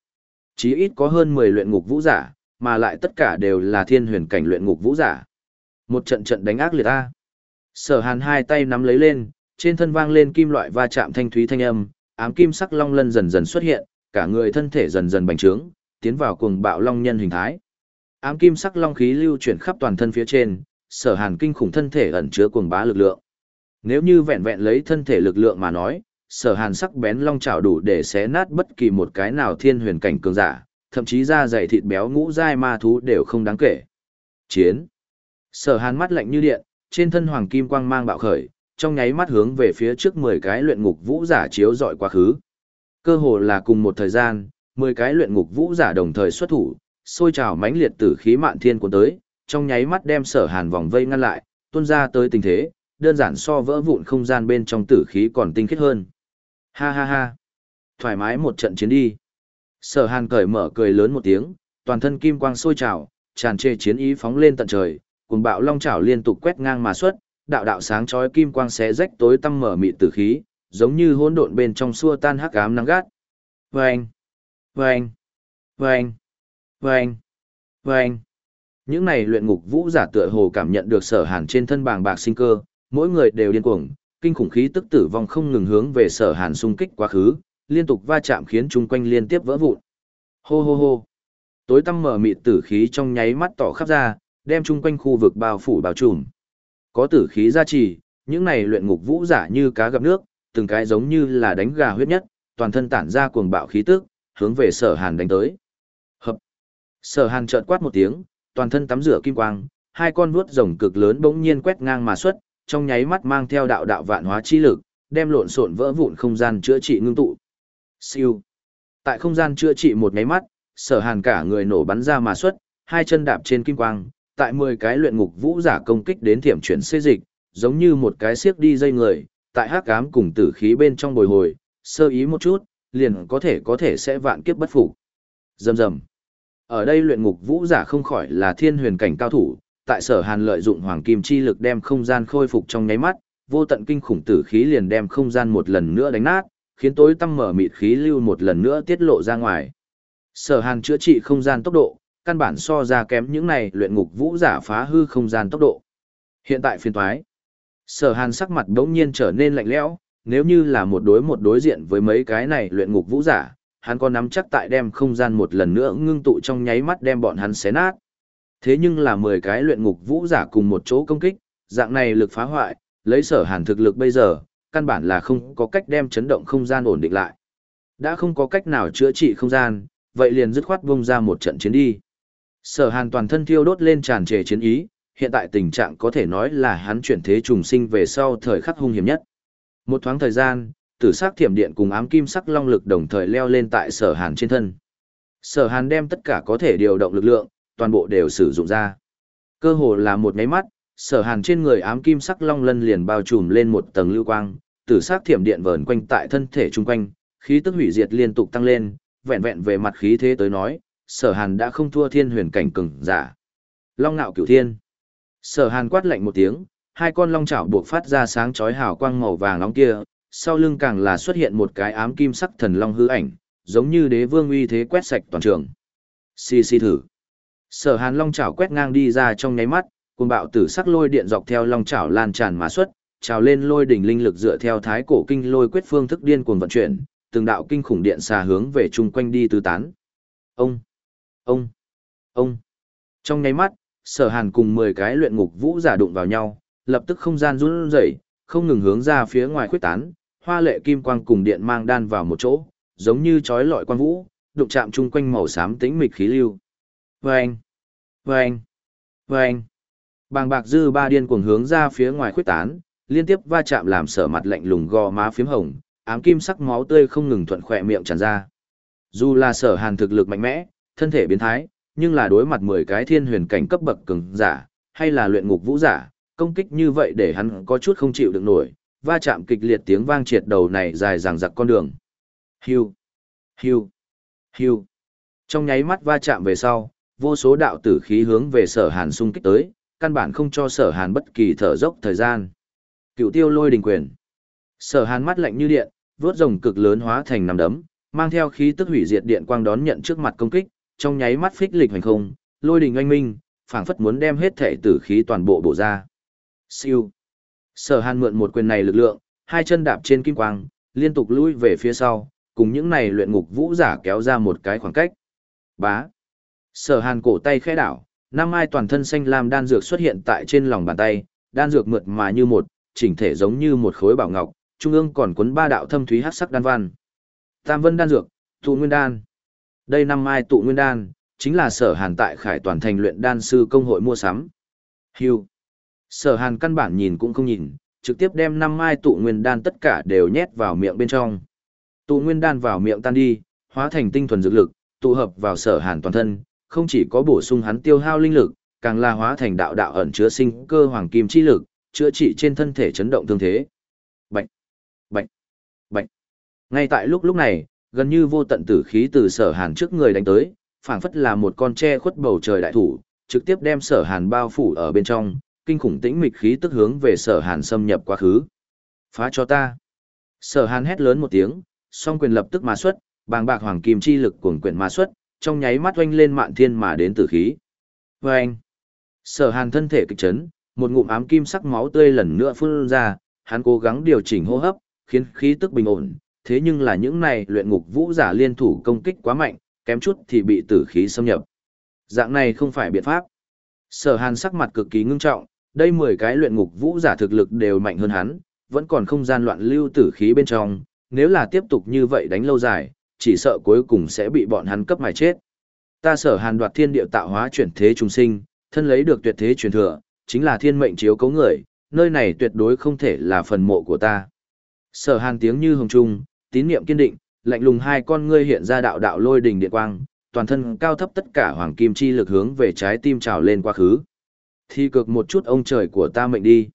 Chí ít có hơn 10 luyện ngục vũ giả, mà lại tất cả đều là thiên huyền cảnh luyện ngục vũ giả. Một trận trận đánh ác liệt ta. Sở hàn hai tay nắm lấy lên, trên thân vang lên kim loại va chạm thanh thúy thanh âm, ám kim sắc long lân dần dần xuất hiện, cả người thân thể dần dần bành trướng, tiến vào cuồng bạo long nhân hình thái. Ám kim sắc long khí lưu chuyển khắp toàn thân phía trên, sở hàn kinh khủng thân thể ẩn chứa cuồng bá lực lượng. Nếu như vẹn vẹn lấy thân thể lực lượng mà nói, sở hàn sắc bén long chảo đủ để xé nát bất kỳ một cái nào thiên huyền cảnh cường giả, thậm chí da dày thịt béo ngũ dai ma thú đều không đáng kể. Chiến. Sở hàn mắt lạnh như điện, trên thân hoàng kim quang mang bạo khởi, trong nháy mắt hướng về phía trước 10 cái luyện ngục vũ giả chiếu dọi quá khứ. Cơ hồ là cùng một thời gian, 10 cái luyện ngục vũ giả đồng thời xuất thủ, sôi trào mãnh liệt tử khí mạn thiên cuốn tới, trong nháy mắt đem sở hàn vòng vây ngăn lại, tuôn ra tới tình thế, đơn giản so vỡ vụn không gian bên trong tử khí còn tinh khiết hơn. Ha ha ha. Thoải mái một trận chiến đi. Sở hàn cởi mở cười lớn một tiếng, toàn thân kim quang sôi trào, tràn trề chiến ý phóng lên tận trời, cùng bạo long trảo liên tục quét ngang mà xuất, đạo đạo sáng chói kim quang xé rách tối tăm mở mịt tử khí, giống như hỗn độn bên trong xua tan hắc ám nắng gắt. Vâng! Vâng! Vâng! Vâng! Vâng! Những này luyện ngục vũ giả tựa hồ cảm nhận được sở hàn trên thân bàng bạc sinh cơ, mỗi người đều điên cuồng, kinh khủng khí tức tử vong không ngừng hướng về sở hàn xung kích quá khứ, liên tục va chạm khiến chung quanh liên tiếp vỡ vụn. Hô hô hô. Tối tăm mở mịt tử khí trong nháy mắt tỏ khắp ra, đem chung quanh khu vực bao phủ bao trùm. Có tử khí gia trì, những này luyện ngục vũ giả như cá gặp nước, từng cái giống như là đánh gà huyết nhất, toàn thân tản ra cuồng bạo khí tức, hướng về Sở Hàn đánh tới. Sở Hàn chợt quát một tiếng, toàn thân tắm rửa kim quang, hai con vuốt rồng cực lớn bỗng nhiên quét ngang mà xuất, trong nháy mắt mang theo đạo đạo vạn hóa chi lực, đem lộn xộn vỡ vụn không gian chữa trị ngưng tụ. Siêu. Tại không gian chữa trị một nháy mắt, Sở Hàn cả người nổ bắn ra mà xuất, hai chân đạp trên kim quang, tại 10 cái luyện ngục vũ giả công kích đến thiểm chuyển xê dịch, giống như một cái xiếc đi dây người, tại hắc ám cùng tử khí bên trong bồi hồi, sơ ý một chút, liền có thể có thể sẽ vạn kiếp bất phục. Rầm rầm. Ở đây luyện ngục vũ giả không khỏi là thiên huyền cảnh cao thủ, tại sở hàn lợi dụng hoàng kim chi lực đem không gian khôi phục trong nháy mắt, vô tận kinh khủng tử khí liền đem không gian một lần nữa đánh nát, khiến tối tăm mở mịt khí lưu một lần nữa tiết lộ ra ngoài. Sở hàn chữa trị không gian tốc độ, căn bản so ra kém những này luyện ngục vũ giả phá hư không gian tốc độ. Hiện tại phiên thoái, sở hàn sắc mặt đống nhiên trở nên lạnh lẽo, nếu như là một đối một đối diện với mấy cái này luyện ngục vũ giả, hắn có nắm chắc tại đem không gian một lần nữa ngưng tụ trong nháy mắt đem bọn hắn xé nát. Thế nhưng là 10 cái luyện ngục vũ giả cùng một chỗ công kích, dạng này lực phá hoại, lấy sở hàn thực lực bây giờ, căn bản là không có cách đem chấn động không gian ổn định lại. Đã không có cách nào chữa trị không gian, vậy liền dứt khoát bung ra một trận chiến đi. Sở hàn toàn thân thiêu đốt lên tràn trề chiến ý, hiện tại tình trạng có thể nói là hắn chuyển thế trùng sinh về sau thời khắc hung hiểm nhất. Một thoáng thời gian, tử sắc thiểm điện cùng ám kim sắc long lực đồng thời leo lên tại sở hàn trên thân. Sở hàn đem tất cả có thể điều động lực lượng, toàn bộ đều sử dụng ra. Cơ hồ là một nháy mắt, sở hàn trên người ám kim sắc long lân liền bao trùm lên một tầng lưu quang, tử sắc thiểm điện vờn quanh tại thân thể chung quanh, khí tức hủy diệt liên tục tăng lên, vẹn vẹn về mặt khí thế tới nói, sở hàn đã không thua thiên huyền cảnh cường giả. Long ngạo cửu thiên. Sở hàn quát lạnh một tiếng, hai con long chảo buộc phát ra sáng chói hào quang màu vàng nóng kia, sau lưng càng là xuất hiện một cái ám kim sắc thần long hư ảnh, giống như đế vương uy thế quét sạch toàn trường. Xì xì thử. Sở Hàn long chảo quét ngang đi ra trong nháy mắt, cuồng bạo tử sắc lôi điện dọc theo long chảo lan tràn mà xuất, trào lên lôi đỉnh linh lực dựa theo thái cổ kinh lôi quyết phương thức điên cuồng vận chuyển, từng đạo kinh khủng điện xà hướng về chung quanh đi tứ tán. Ông, ông, ông. Trong nháy mắt, Sở Hàn cùng 10 cái luyện ngục vũ giả đụng vào nhau, lập tức không gian run rẩy, không ngừng hướng ra phía ngoài khuếch tán, hoa lệ kim quang cùng điện mang đan vào một chỗ, giống như chói lọi quang vũ, đụng chạm chung quanh màu xám tĩnh mịch khí lưu. Vâng! Vâng! Vâng! Bàng bạc dư ba điên cuồng hướng ra phía ngoài khuyết tán, liên tiếp va chạm làm sở mặt lạnh lùng gò má phím hồng, ám kim sắc máu tươi không ngừng thuận khỏe miệng tràn ra. Dù là sở hàn thực lực mạnh mẽ, thân thể biến thái, nhưng là đối mặt 10 cái thiên huyền cảnh cấp bậc cường giả, hay là luyện ngục vũ giả, công kích như vậy để hắn có chút không chịu được nổi, va chạm kịch liệt tiếng vang triệt đầu này dài dằng dặc con đường. Hiu, hiu, hiu. Trong nháy mắt va chạm về sau, vô số đạo tử khí hướng về sở hàn xung kích tới, căn bản không cho sở hàn bất kỳ thở dốc thời gian. Cựu tiêu lôi đình quyền. Sở hàn mắt lạnh như điện, vớt rồng cực lớn hóa thành nằm đấm, mang theo khí tức hủy diệt điện quang đón nhận trước mặt công kích, trong nháy mắt phích lịch hành không, lôi đình oanh minh, phảng phất muốn đem hết thể tử khí toàn bộ bổ ra. Siêu. Sở Hàn mượn một quyền này lực lượng, hai chân đạp trên kim quang, liên tục lùi về phía sau, cùng những này luyện ngục vũ giả kéo ra một cái khoảng cách. Bá. Sở Hàn cổ tay khẽ đảo, năm mai toàn thân xanh lam đan dược xuất hiện tại trên lòng bàn tay, đan dược mượt mà như một, chỉnh thể giống như một khối bảo ngọc, trung ương còn cuốn ba đạo thâm thúy hắc sắc đan văn. Tam vân đan dược, tụ nguyên đan. Đây năm mai tụ nguyên đan, chính là Sở Hàn tại Khải Toàn thành luyện đan sư công hội mua sắm. Hưu. Sở hàn căn bản nhìn cũng không nhìn, trực tiếp đem năm mai tụ nguyên đan tất cả đều nhét vào miệng bên trong. Tụ nguyên đan vào miệng tan đi, hóa thành tinh thuần dược lực, tụ hợp vào sở hàn toàn thân, không chỉ có bổ sung hắn tiêu hao linh lực, càng là hóa thành đạo đạo ẩn chứa sinh cơ hoàng kim chi lực, chữa trị trên thân thể chấn động thương thế. Bệnh, bệnh, bệnh. Ngay tại lúc lúc này, gần như vô tận tử khí từ sở hàn trước người đánh tới, phảng phất là một con tre khuất bầu trời đại thủ, trực tiếp đem sở hàn bao phủ ở bên trong, kinh khủng tĩnh mịch khí tức hướng về sở hàn xâm nhập quá khứ. Phá cho ta. Sở hàn hét lớn một tiếng, song quyền lập tức mà xuất, bàng bạc hoàng kim chi lực cuồng quyển mà xuất, trong nháy mắt oanh lên mạn thiên mà đến tử khí. Và anh, Sở hàn thân thể kịch chấn, một ngụm ám kim sắc máu tươi lần nữa phun ra, hắn cố gắng điều chỉnh hô hấp, khiến khí tức bình ổn, thế nhưng là những này luyện ngục vũ giả liên thủ công kích quá mạnh, kém chút thì bị tử khí xâm nhập. Dạng này không phải biện pháp. Sở hàn sắc mặt cực kỳ ngưng trọng, đây 10 cái luyện ngục vũ giả thực lực đều mạnh hơn hắn, vẫn còn không gian loạn lưu tử khí bên trong, nếu là tiếp tục như vậy đánh lâu dài, chỉ sợ cuối cùng sẽ bị bọn hắn cấp mài chết. Ta sở hàn đoạt thiên địa tạo hóa chuyển thế trùng sinh, thân lấy được tuyệt thế truyền thừa, chính là thiên mệnh chiếu cấu người, nơi này tuyệt đối không thể là phần mộ của ta. Sở hàn tiếng như hồng trung, tín niệm kiên định, lạnh lùng hai con ngươi hiện ra đạo đạo lôi đỉnh điện quang, toàn thân cao thấp tất cả hoàng kim chi lực hướng về trái tim trào lên quá khứ. Thi cực một chút ông trời của ta mệnh đi.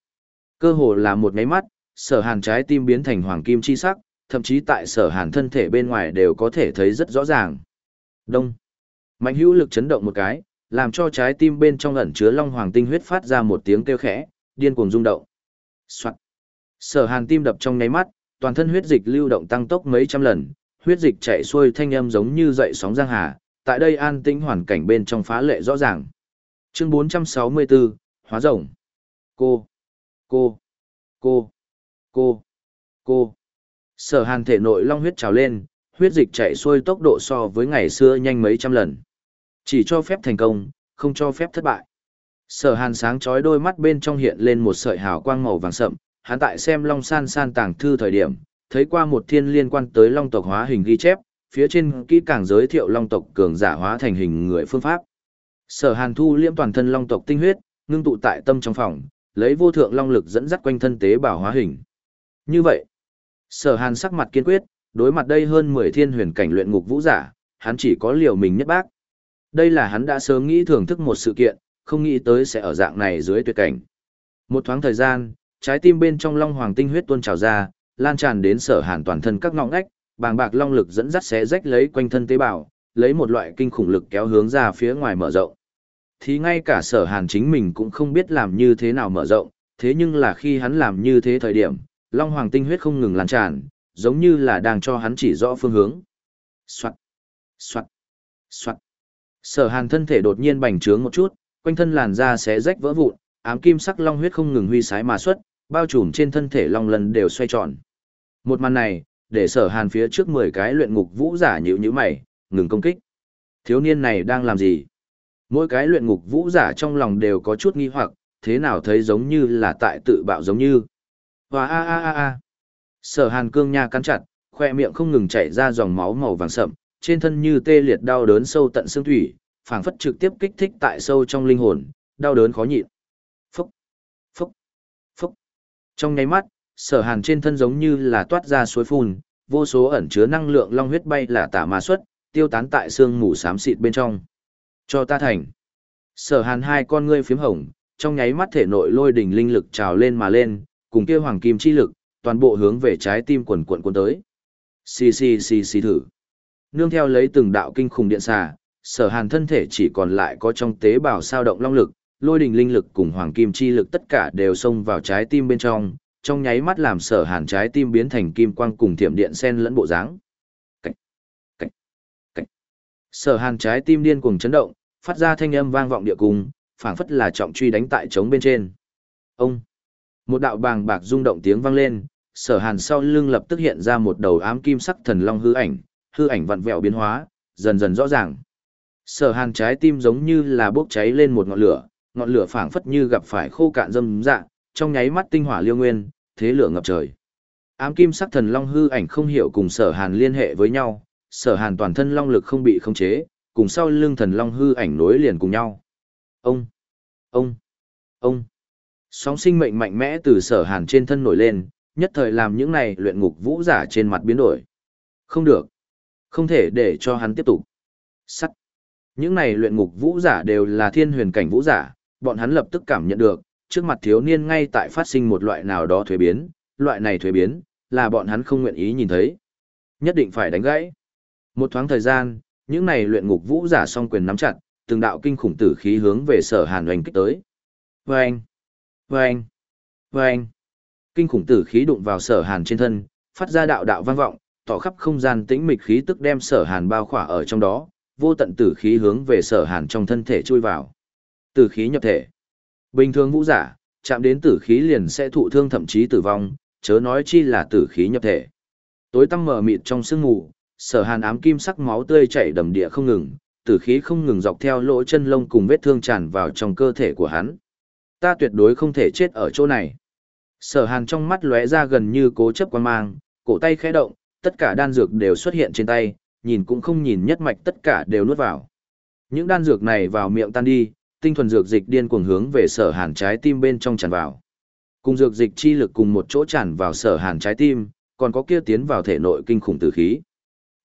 Cơ hồ là một ngáy mắt, sở hàn trái tim biến thành hoàng kim chi sắc, thậm chí tại sở hàn thân thể bên ngoài đều có thể thấy rất rõ ràng. Đông. Mạnh hữu lực chấn động một cái, làm cho trái tim bên trong ẩn chứa long hoàng tinh huyết phát ra một tiếng kêu khẽ, điên cuồng rung động. Soạn. Sở hàn tim đập trong nháy mắt, toàn thân huyết dịch lưu động tăng tốc mấy trăm lần, huyết dịch chạy xuôi thanh âm giống như dậy sóng giang hà, tại đây an tĩnh hoàn cảnh bên trong phá lệ rõ ràng. Chương 464, Hóa rồng. Cô, cô, cô, cô, cô. Sở hàn thể nội long huyết trào lên, huyết dịch chạy xuôi tốc độ so với ngày xưa nhanh mấy trăm lần. Chỉ cho phép thành công, không cho phép thất bại. Sở hàn sáng chói đôi mắt bên trong hiện lên một sợi hào quang màu vàng sậm, hắn tại xem long san san tàng thư thời điểm, thấy qua một thiên liên quan tới long tộc hóa hình ghi chép, phía trên kỹ càng giới thiệu long tộc cường giả hóa thành hình người phương pháp. Sở hàn thu liễm toàn thân long tộc tinh huyết, ngưng tụ tại tâm trong phòng, lấy vô thượng long lực dẫn dắt quanh thân tế bảo hóa hình. Như vậy, sở hàn sắc mặt kiên quyết, đối mặt đây hơn 10 thiên huyền cảnh luyện ngục vũ giả, hắn chỉ có liều mình nhất bác. Đây là hắn đã sớm nghĩ thưởng thức một sự kiện, không nghĩ tới sẽ ở dạng này dưới tuyệt cảnh. Một thoáng thời gian, trái tim bên trong long hoàng tinh huyết tuôn trào ra, lan tràn đến sở hàn toàn thân các ngõ ngách, bàng bạc long lực dẫn dắt xé rách lấy quanh thân tế bào, lấy một loại kinh khủng lực kéo hướng ra phía ngoài mở rộng. Thì ngay cả sở hàn chính mình cũng không biết làm như thế nào mở rộng, thế nhưng là khi hắn làm như thế thời điểm, long hoàng tinh huyết không ngừng lan tràn, giống như là đang cho hắn chỉ rõ phương hướng. Soạn, soạn, soạn. Sở hàn thân thể đột nhiên bành trướng một chút, quanh thân làn da xé rách vỡ vụn, ám kim sắc long huyết không ngừng huy sái mà xuất, bao trùm trên thân thể long lần đều xoay tròn. Một màn này, để sở hàn phía trước 10 cái luyện ngục vũ giả nhữ như mày, ngừng công kích. Thiếu niên này đang làm gì? Mỗi cái luyện ngục vũ giả trong lòng đều có chút nghi hoặc, thế nào thấy giống như là tại tự bạo giống như. Và a a a a. Sở hàn cương nha cắn chặt, khoe miệng không ngừng chảy ra dòng máu màu vàng sậm, trên thân như tê liệt đau đớn sâu tận xương thủy, phảng phất trực tiếp kích thích tại sâu trong linh hồn, đau đớn khó nhịn. Phúc, phúc, phúc. Trong nháy mắt, sở hàn trên thân giống như là toát ra suối phun, vô số ẩn chứa năng lượng long huyết bay là tả ma xuất, tiêu tán tại xương mù xám xịt bên trong. Cho ta thành. Sở hàn hai con ngươi phiếm hồng, trong nháy mắt thể nội lôi đỉnh linh lực trào lên mà lên, cùng kia hoàng kim chi lực, toàn bộ hướng về trái tim quần quần cuốn tới. Xì xì xì xì thử. Nương theo lấy từng đạo kinh khủng điện xà, sở hàn thân thể chỉ còn lại có trong tế bào sao động long lực, lôi đình linh lực cùng hoàng kim chi lực tất cả đều xông vào trái tim bên trong, trong nháy mắt làm sở hàn trái tim biến thành kim quang cùng thiểm điện sen lẫn bộ dáng. Cách, cách, cách. Sở hàn trái tim điên cuồng chấn động, phát ra thanh âm vang vọng địa cung, phảng phất là trọng truy đánh tại trống bên trên. Ông, một đạo bàng bạc rung động tiếng vang lên, sở hàn sau lưng lập tức hiện ra một đầu ám kim sắc thần long hư ảnh, hư ảnh vặn vẹo biến hóa, dần dần rõ ràng. Sở hàn trái tim giống như là bốc cháy lên một ngọn lửa, ngọn lửa phảng phất như gặp phải khô cạn dâm dạ, trong nháy mắt tinh hỏa liêu nguyên, thế lửa ngập trời. Ám kim sắc thần long hư ảnh không hiểu cùng sở hàn liên hệ với nhau, sở hàn toàn thân long lực không bị khống chế, cùng sau lưng thần long hư ảnh nối liền cùng nhau. Ông, ông, ông. Sóng sinh mệnh mạnh mẽ từ sở hàn trên thân nổi lên, nhất thời làm những này luyện ngục vũ giả trên mặt biến đổi. Không được. Không thể để cho hắn tiếp tục. Sắt. Những này luyện ngục vũ giả đều là thiên huyền cảnh vũ giả, bọn hắn lập tức cảm nhận được, trước mặt thiếu niên ngay tại phát sinh một loại nào đó thuế biến, loại này thuế biến, là bọn hắn không nguyện ý nhìn thấy. Nhất định phải đánh gãy. Một thoáng thời gian, những này luyện ngục vũ giả song quyền nắm chặt, từng đạo kinh khủng tử khí hướng về sở hàn oanh kích tới. Vâng! Vâng! Vâng! Kinh khủng tử khí đụng vào sở hàn trên thân, phát ra đạo đạo vang vọng, tỏ khắp không gian tĩnh mịch khí tức đem sở hàn bao khỏa ở trong đó, vô tận tử khí hướng về sở hàn trong thân thể chui vào. Tử khí nhập thể. Bình thường vũ giả, chạm đến tử khí liền sẽ thụ thương thậm chí tử vong, chớ nói chi là tử khí nhập thể. Tối tăm mờ mịt trong sương mù, sở hàn ám kim sắc máu tươi chảy đầm địa không ngừng, tử khí không ngừng dọc theo lỗ chân lông cùng vết thương tràn vào trong cơ thể của hắn. Ta tuyệt đối không thể chết ở chỗ này. Sở hàn trong mắt lóe ra gần như cố chấp quan mang, cổ tay khẽ động, tất cả đan dược đều xuất hiện trên tay, nhìn cũng không nhìn nhất mạch tất cả đều nuốt vào. Những đan dược này vào miệng tan đi, tinh thuần dược dịch điên cuồng hướng về sở hàn trái tim bên trong tràn vào. Cùng dược dịch chi lực cùng một chỗ tràn vào sở hàn trái tim, còn có kia tiến vào thể nội kinh khủng tử khí.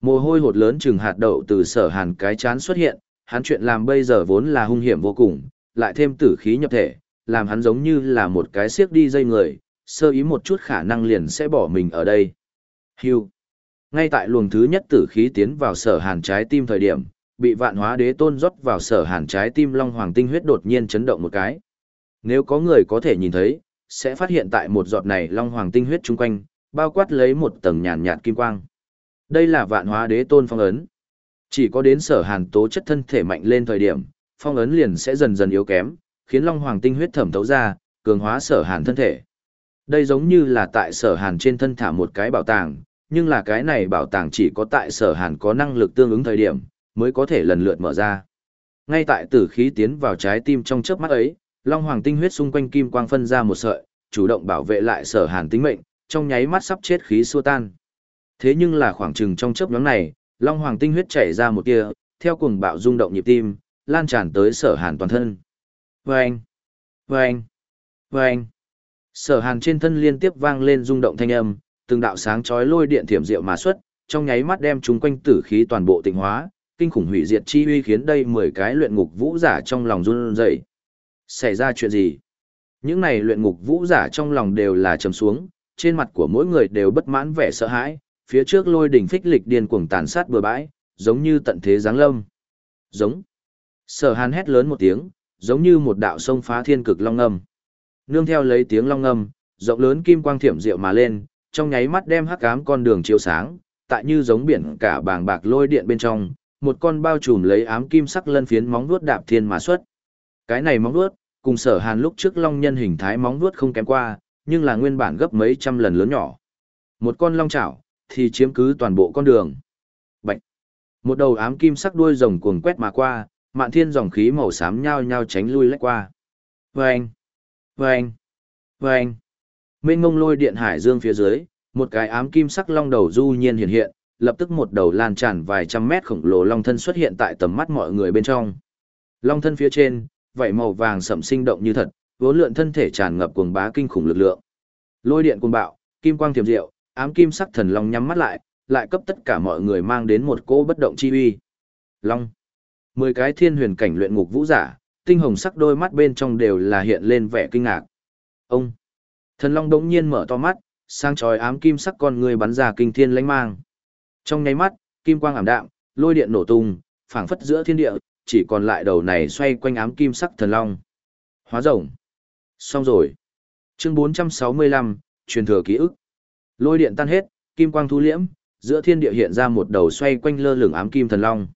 Mồ hôi hột lớn chừng hạt đậu từ sở hàn cái chán xuất hiện, hắn chuyện làm bây giờ vốn là hung hiểm vô cùng, lại thêm tử khí nhập thể, làm hắn giống như là một cái xiếc đi dây người, sơ ý một chút khả năng liền sẽ bỏ mình ở đây. Hưu. Ngay tại luồng thứ nhất tử khí tiến vào sở hàn trái tim thời điểm, bị vạn hóa đế tôn rót vào sở hàn trái tim long hoàng tinh huyết đột nhiên chấn động một cái. Nếu có người có thể nhìn thấy, sẽ phát hiện tại một giọt này long hoàng tinh huyết chung quanh, bao quát lấy một tầng nhàn nhạt kim quang. Đây là vạn hóa đế tôn phong ấn. Chỉ có đến sở hàn tố chất thân thể mạnh lên thời điểm, phong ấn liền sẽ dần dần yếu kém, khiến long hoàng tinh huyết thẩm thấu ra, cường hóa sở hàn thân thể. Đây giống như là tại sở hàn trên thân thả một cái bảo tàng, nhưng là cái này bảo tàng chỉ có tại sở hàn có năng lực tương ứng thời điểm, mới có thể lần lượt mở ra. Ngay tại tử khí tiến vào trái tim trong chớp mắt ấy, long hoàng tinh huyết xung quanh kim quang phân ra một sợi, chủ động bảo vệ lại sở hàn tính mệnh, trong nháy mắt sắp chết khí xua tan. Thế nhưng là khoảng chừng trong chớp nhoáng này, long hoàng tinh huyết chảy ra một tia, theo cuồng bạo rung động nhịp tim, lan tràn tới sở hàn toàn thân. Vâng! Vâng! Vâng! Sở hàn trên thân liên tiếp vang lên rung động thanh âm, từng đạo sáng chói lôi điện thiểm diệu mà xuất, trong nháy mắt đem chúng quanh tử khí toàn bộ tịnh hóa, kinh khủng hủy diệt chi uy khiến đây 10 cái luyện ngục vũ giả trong lòng run rẩy. Xảy ra chuyện gì? Những này luyện ngục vũ giả trong lòng đều là trầm xuống, trên mặt của mỗi người đều bất mãn vẻ sợ hãi, phía trước lôi đỉnh phích lịch điên cuồng tàn sát bừa bãi, giống như tận thế giáng lâm. Giống. Sở Hàn hét lớn một tiếng, giống như một đạo sông phá thiên cực long ngâm. Nương theo lấy tiếng long ngâm, rộng lớn kim quang thiểm diệu mà lên, trong nháy mắt đem hắc ám con đường chiếu sáng, tại như giống biển cả bàng bạc lôi điện bên trong, một con bao trùm lấy ám kim sắc lân phiến móng vuốt đạp thiên mà xuất. Cái này móng vuốt, cùng sở hàn lúc trước long nhân hình thái móng vuốt không kém qua, nhưng là nguyên bản gấp mấy trăm lần lớn nhỏ. Một con long chảo, thì chiếm cứ toàn bộ con đường. Bạch. Một đầu ám kim sắc đuôi rồng cuồng quét mà qua, mạn thiên dòng khí màu xám nhao nhao tránh lui lách qua. Vâng! Vâng! Vâng! Mênh ngông lôi điện hải dương phía dưới, một cái ám kim sắc long đầu du nhiên hiện hiện, lập tức một đầu lan tràn vài trăm mét khổng lồ long thân xuất hiện tại tầm mắt mọi người bên trong. Long thân phía trên, vảy màu vàng sậm sinh động như thật, vốn lượn thân thể tràn ngập cuồng bá kinh khủng lực lượng. Lôi điện cuồng bạo, kim quang thiểm diệu, ám kim sắc thần long nhắm mắt lại, lại cấp tất cả mọi người mang đến một cỗ bất động chi uy. Long. Mười cái thiên huyền cảnh luyện ngục vũ giả, tinh hồng sắc đôi mắt bên trong đều là hiện lên vẻ kinh ngạc. Ông. Thần long đống nhiên mở to mắt, sang chói ám kim sắc con người bắn ra kinh thiên lãnh mang. Trong nháy mắt, kim quang ảm đạm, lôi điện nổ tung, phảng phất giữa thiên địa, chỉ còn lại đầu này xoay quanh ám kim sắc thần long. Hóa rồng. Xong rồi. Chương 465, truyền thừa ký ức. Lôi điện tan hết, kim quang thu liễm, giữa thiên địa hiện ra một đầu xoay quanh lơ lửng ám kim thần long.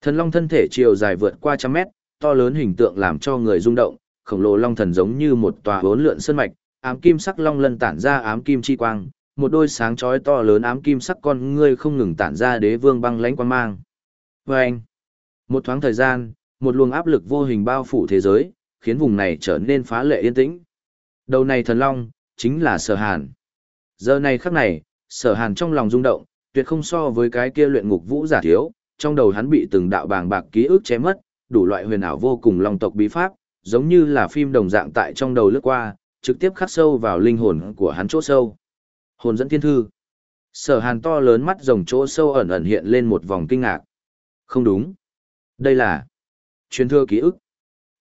Thần long thân thể chiều dài vượt qua trăm mét, to lớn hình tượng làm cho người rung động, khổng lồ long thần giống như một tòa bốn lượn sơn mạch, ám kim sắc long lân tản ra ám kim chi quang, một đôi sáng chói to lớn ám kim sắc con ngươi không ngừng tản ra đế vương băng lãnh quang mang. Vâng! Một thoáng thời gian, một luồng áp lực vô hình bao phủ thế giới, khiến vùng này trở nên phá lệ yên tĩnh. Đầu này thần long, chính là sở hàn. Giờ này khắc này, sở hàn trong lòng rung động, tuyệt không so với cái kia luyện ngục vũ giả thiếu, trong đầu hắn bị từng đạo bàng bạc ký ức chém mất, đủ loại huyền ảo vô cùng long tộc bí pháp, giống như là phim đồng dạng tại trong đầu lướt qua, trực tiếp khắc sâu vào linh hồn của hắn chỗ sâu. Hồn dẫn thiên thư. Sở hàn to lớn mắt rồng chỗ sâu ẩn ẩn hiện lên một vòng kinh ngạc. Không đúng. Đây là truyền thừa ký ức.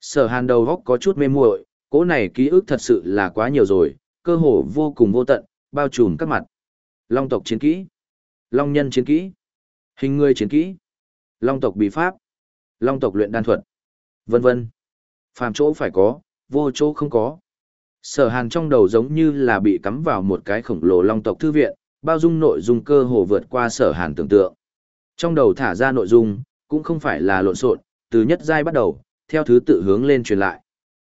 Sở hàn đầu góc có chút mê muội, cỗ này ký ức thật sự là quá nhiều rồi, cơ hồ vô cùng vô tận, bao trùm các mặt. Long tộc chiến kỹ, Long nhân chiến kỹ, hình người chiến kỹ, Long tộc bí pháp, Long tộc luyện đan thuật, vân vân. Phàm chỗ phải có, vô chỗ không có. Sở Hàn trong đầu giống như là bị cắm vào một cái khổng lồ Long tộc thư viện, bao dung nội dung cơ hồ vượt qua Sở Hàn tưởng tượng. Trong đầu thả ra nội dung, cũng không phải là lộn xộn, từ nhất giai bắt đầu, theo thứ tự hướng lên truyền lại.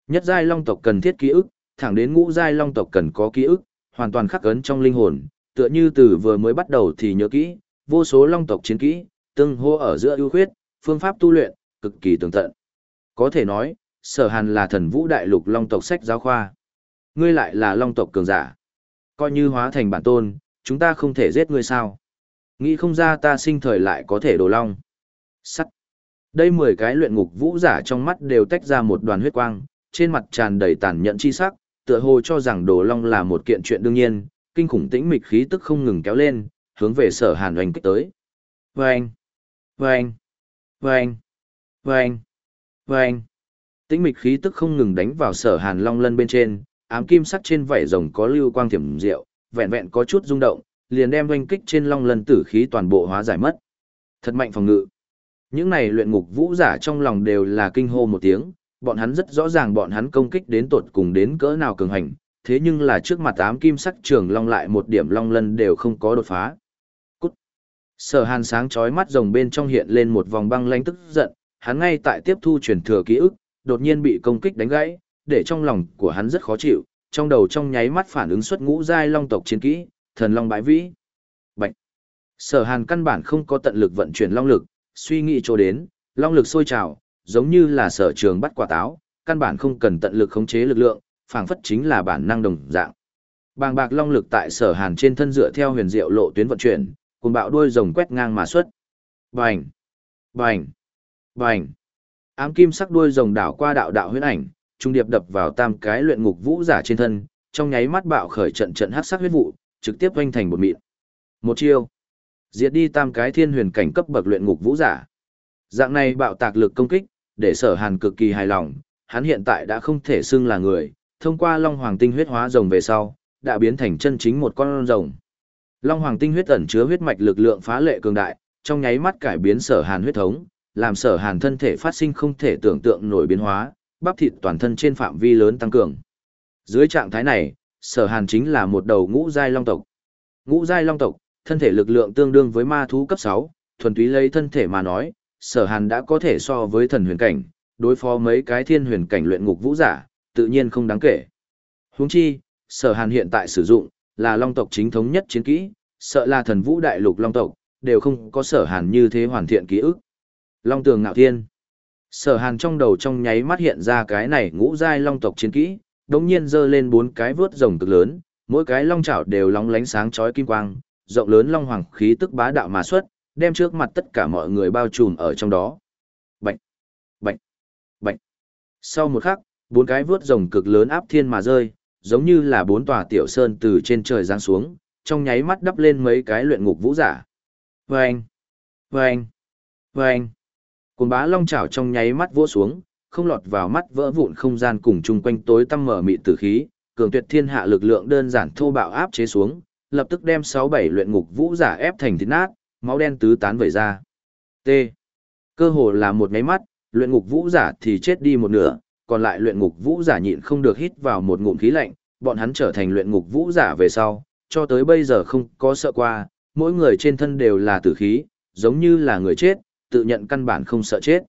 Nhất giai long tộc cần thiết ký ức, thẳng đến ngũ giai long tộc cần có ký ức, hoàn toàn khắc ấn trong linh hồn, tựa như từ vừa mới bắt đầu thì nhớ kỹ, vô số long tộc chiến kỹ, tương hô ở giữa ưu khuyết, phương pháp tu luyện, cực kỳ tường tận. Có thể nói, sở hàn là thần vũ đại lục long tộc sách giáo khoa. Ngươi lại là long tộc cường giả. Coi như hóa thành bản tôn, chúng ta không thể giết ngươi sao. Nghĩ không ra ta sinh thời lại có thể đồ long. Sắt. Đây mười cái luyện ngục vũ giả trong mắt đều tách ra một đoàn huyết quang, trên mặt tràn đầy tàn nhẫn chi sắc, tựa hồ cho rằng đồ long là một kiện chuyện đương nhiên, kinh khủng tĩnh mịch khí tức không ngừng kéo lên, hướng về sở hàn oanh kích tới. Vâng! Vâng! Vâng! Vâng! Vâng! Tĩnh mịch khí tức không ngừng đánh vào sở hàn long lân bên trên, ám kim sắc trên vảy rồng có lưu quang thiểm diệu, vẹn vẹn có chút rung động, liền đem oanh kích trên long lân tử khí toàn bộ hóa giải mất. Thật mạnh phòng ngự. Những này luyện ngục vũ giả trong lòng đều là kinh hô một tiếng, bọn hắn rất rõ ràng bọn hắn công kích đến tột cùng đến cỡ nào cường hành, thế nhưng là trước mặt ám kim sắc trường long lại một điểm long lân đều không có đột phá. Cút! Sở hàn sáng chói mắt rồng bên trong hiện lên một vòng băng lanh tức giận, hắn ngay tại tiếp thu truyền thừa ký ức, đột nhiên bị công kích đánh gãy, để trong lòng của hắn rất khó chịu, trong đầu trong nháy mắt phản ứng xuất ngũ giai long tộc chiến kỹ, thần long bãi vĩ. Bạch! Sở hàn căn bản không có tận lực vận chuyển long lực, suy nghĩ chỗ đến, long lực sôi trào, giống như là sở trường bắt quả táo, căn bản không cần tận lực khống chế lực lượng, phảng phất chính là bản năng đồng dạng. Bàng bạc long lực tại sở hàn trên thân dựa theo huyền diệu lộ tuyến vận chuyển, cùng bạo đuôi rồng quét ngang mà xuất. Bành! Bành! Bành! Ám kim sắc đuôi rồng đảo qua đạo đạo huyễn ảnh, trung điệp đập vào tam cái luyện ngục vũ giả trên thân, trong nháy mắt bạo khởi trận trận hắc sắc huyết vụ, trực tiếp vênh thành một mịn. Một chiêu. Diệt đi tam cái thiên huyền cảnh cấp bậc luyện ngục vũ giả. Dạng này bạo tạc lực công kích, để sở hàn cực kỳ hài lòng, hắn hiện tại đã không thể xưng là người, thông qua Long Hoàng tinh huyết hóa rồng về sau, đã biến thành chân chính một con rồng. Long Hoàng tinh huyết ẩn chứa huyết mạch lực lượng phá lệ cường đại, trong nháy mắt cải biến sở hàn huyết thống, làm sở hàn thân thể phát sinh không thể tưởng tượng nổi biến hóa, bắp thịt toàn thân trên phạm vi lớn tăng cường. Dưới trạng thái này, sở hàn chính là một đầu ngũ giai long tộc. Ngũ giai long tộc, thân thể lực lượng tương đương với ma thú cấp 6, thuần túy lấy thân thể mà nói, sở hàn đã có thể so với thần huyền cảnh, đối phó mấy cái thiên huyền cảnh luyện ngục vũ giả, tự nhiên không đáng kể. Huống chi, sở hàn hiện tại sử dụng, là long tộc chính thống nhất chiến kỹ, sợ là thần vũ đại lục long tộc, đều không có sở hàn như thế hoàn thiện ký ức. Long tường ngạo thiên. Sở hàn trong đầu trong nháy mắt hiện ra cái này ngũ giai long tộc chiến kỹ, đống nhiên dơ lên bốn cái vướt rồng cực lớn, mỗi cái long chảo đều long lánh sáng chói kim quang, rộng lớn long hoàng khí tức bá đạo mà xuất, đem trước mặt tất cả mọi người bao trùm ở trong đó. Bệnh, bệnh, bệnh. Sau một khắc, bốn cái vướt rồng cực lớn áp thiên mà rơi, giống như là bốn tòa tiểu sơn từ trên trời giáng xuống, trong nháy mắt đắp lên mấy cái luyện ngục vũ giả. Vâng, vâng, vâng. Cồn bá long chảo trong nháy mắt vỗ xuống, không lọt vào mắt vỡ vụn không gian cùng chung quanh tối tăm mở mịt tử khí, cường tuyệt thiên hạ lực lượng đơn giản thô bạo áp chế xuống, lập tức đem 6-7 luyện ngục vũ giả ép thành thịt nát, máu đen tứ tán vẩy ra. T. Cơ hồ là một máy mắt, luyện ngục vũ giả thì chết đi một nửa, còn lại luyện ngục vũ giả nhịn không được hít vào một ngụm khí lạnh, bọn hắn trở thành luyện ngục vũ giả về sau, cho tới bây giờ không có sợ qua, mỗi người trên thân đều là tử khí, giống như là người chết, tự nhận căn bản không sợ chết.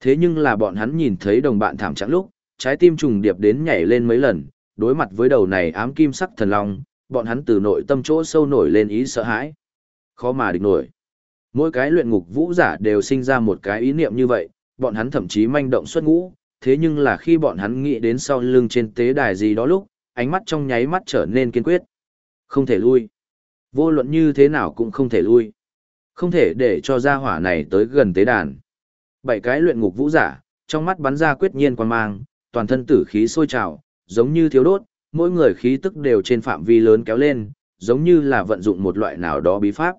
Thế nhưng là bọn hắn nhìn thấy đồng bạn thảm trạng lúc, trái tim trùng điệp đến nhảy lên mấy lần, đối mặt với đầu này ám kim sắc thần long, bọn hắn từ nội tâm chỗ sâu nổi lên ý sợ hãi. Khó mà địch nổi. Mỗi cái luyện ngục vũ giả đều sinh ra một cái ý niệm như vậy, bọn hắn thậm chí manh động xuất ngũ, thế nhưng là khi bọn hắn nghĩ đến sau lưng trên tế đài gì đó lúc, ánh mắt trong nháy mắt trở nên kiên quyết. Không thể lui. Vô luận như thế nào cũng không thể lui. Không thể để cho gia hỏa này tới gần tế đàn. Bảy cái luyện ngục vũ giả, trong mắt bắn ra quyết nhiên quan mang, toàn thân tử khí sôi trào, giống như thiếu đốt, mỗi người khí tức đều trên phạm vi lớn kéo lên, giống như là vận dụng một loại nào đó bí pháp.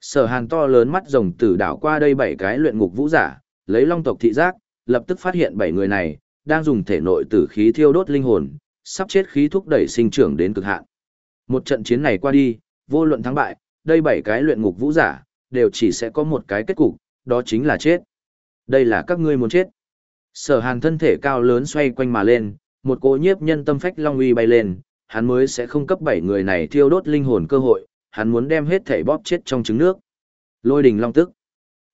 Sở hàn to lớn mắt rồng tử đảo qua đây bảy cái luyện ngục vũ giả, lấy long tộc thị giác, lập tức phát hiện bảy người này, đang dùng thể nội tử khí thiêu đốt linh hồn, sắp chết khí thúc đẩy sinh trưởng đến cực hạn. Một trận chiến này qua đi, vô luận thắng bại, đây bảy cái luyện ngục vũ giả, đều chỉ sẽ có một cái kết cục, đó chính là chết. Đây là các ngươi muốn chết. Sở hàn thân thể cao lớn xoay quanh mà lên, một cỗ nhiếp nhân tâm phách long uy bay lên, hắn mới sẽ không cấp bảy người này thiêu đốt linh hồn cơ hội, hắn muốn đem hết thảy bóp chết trong trứng nước. Lôi đình long tức.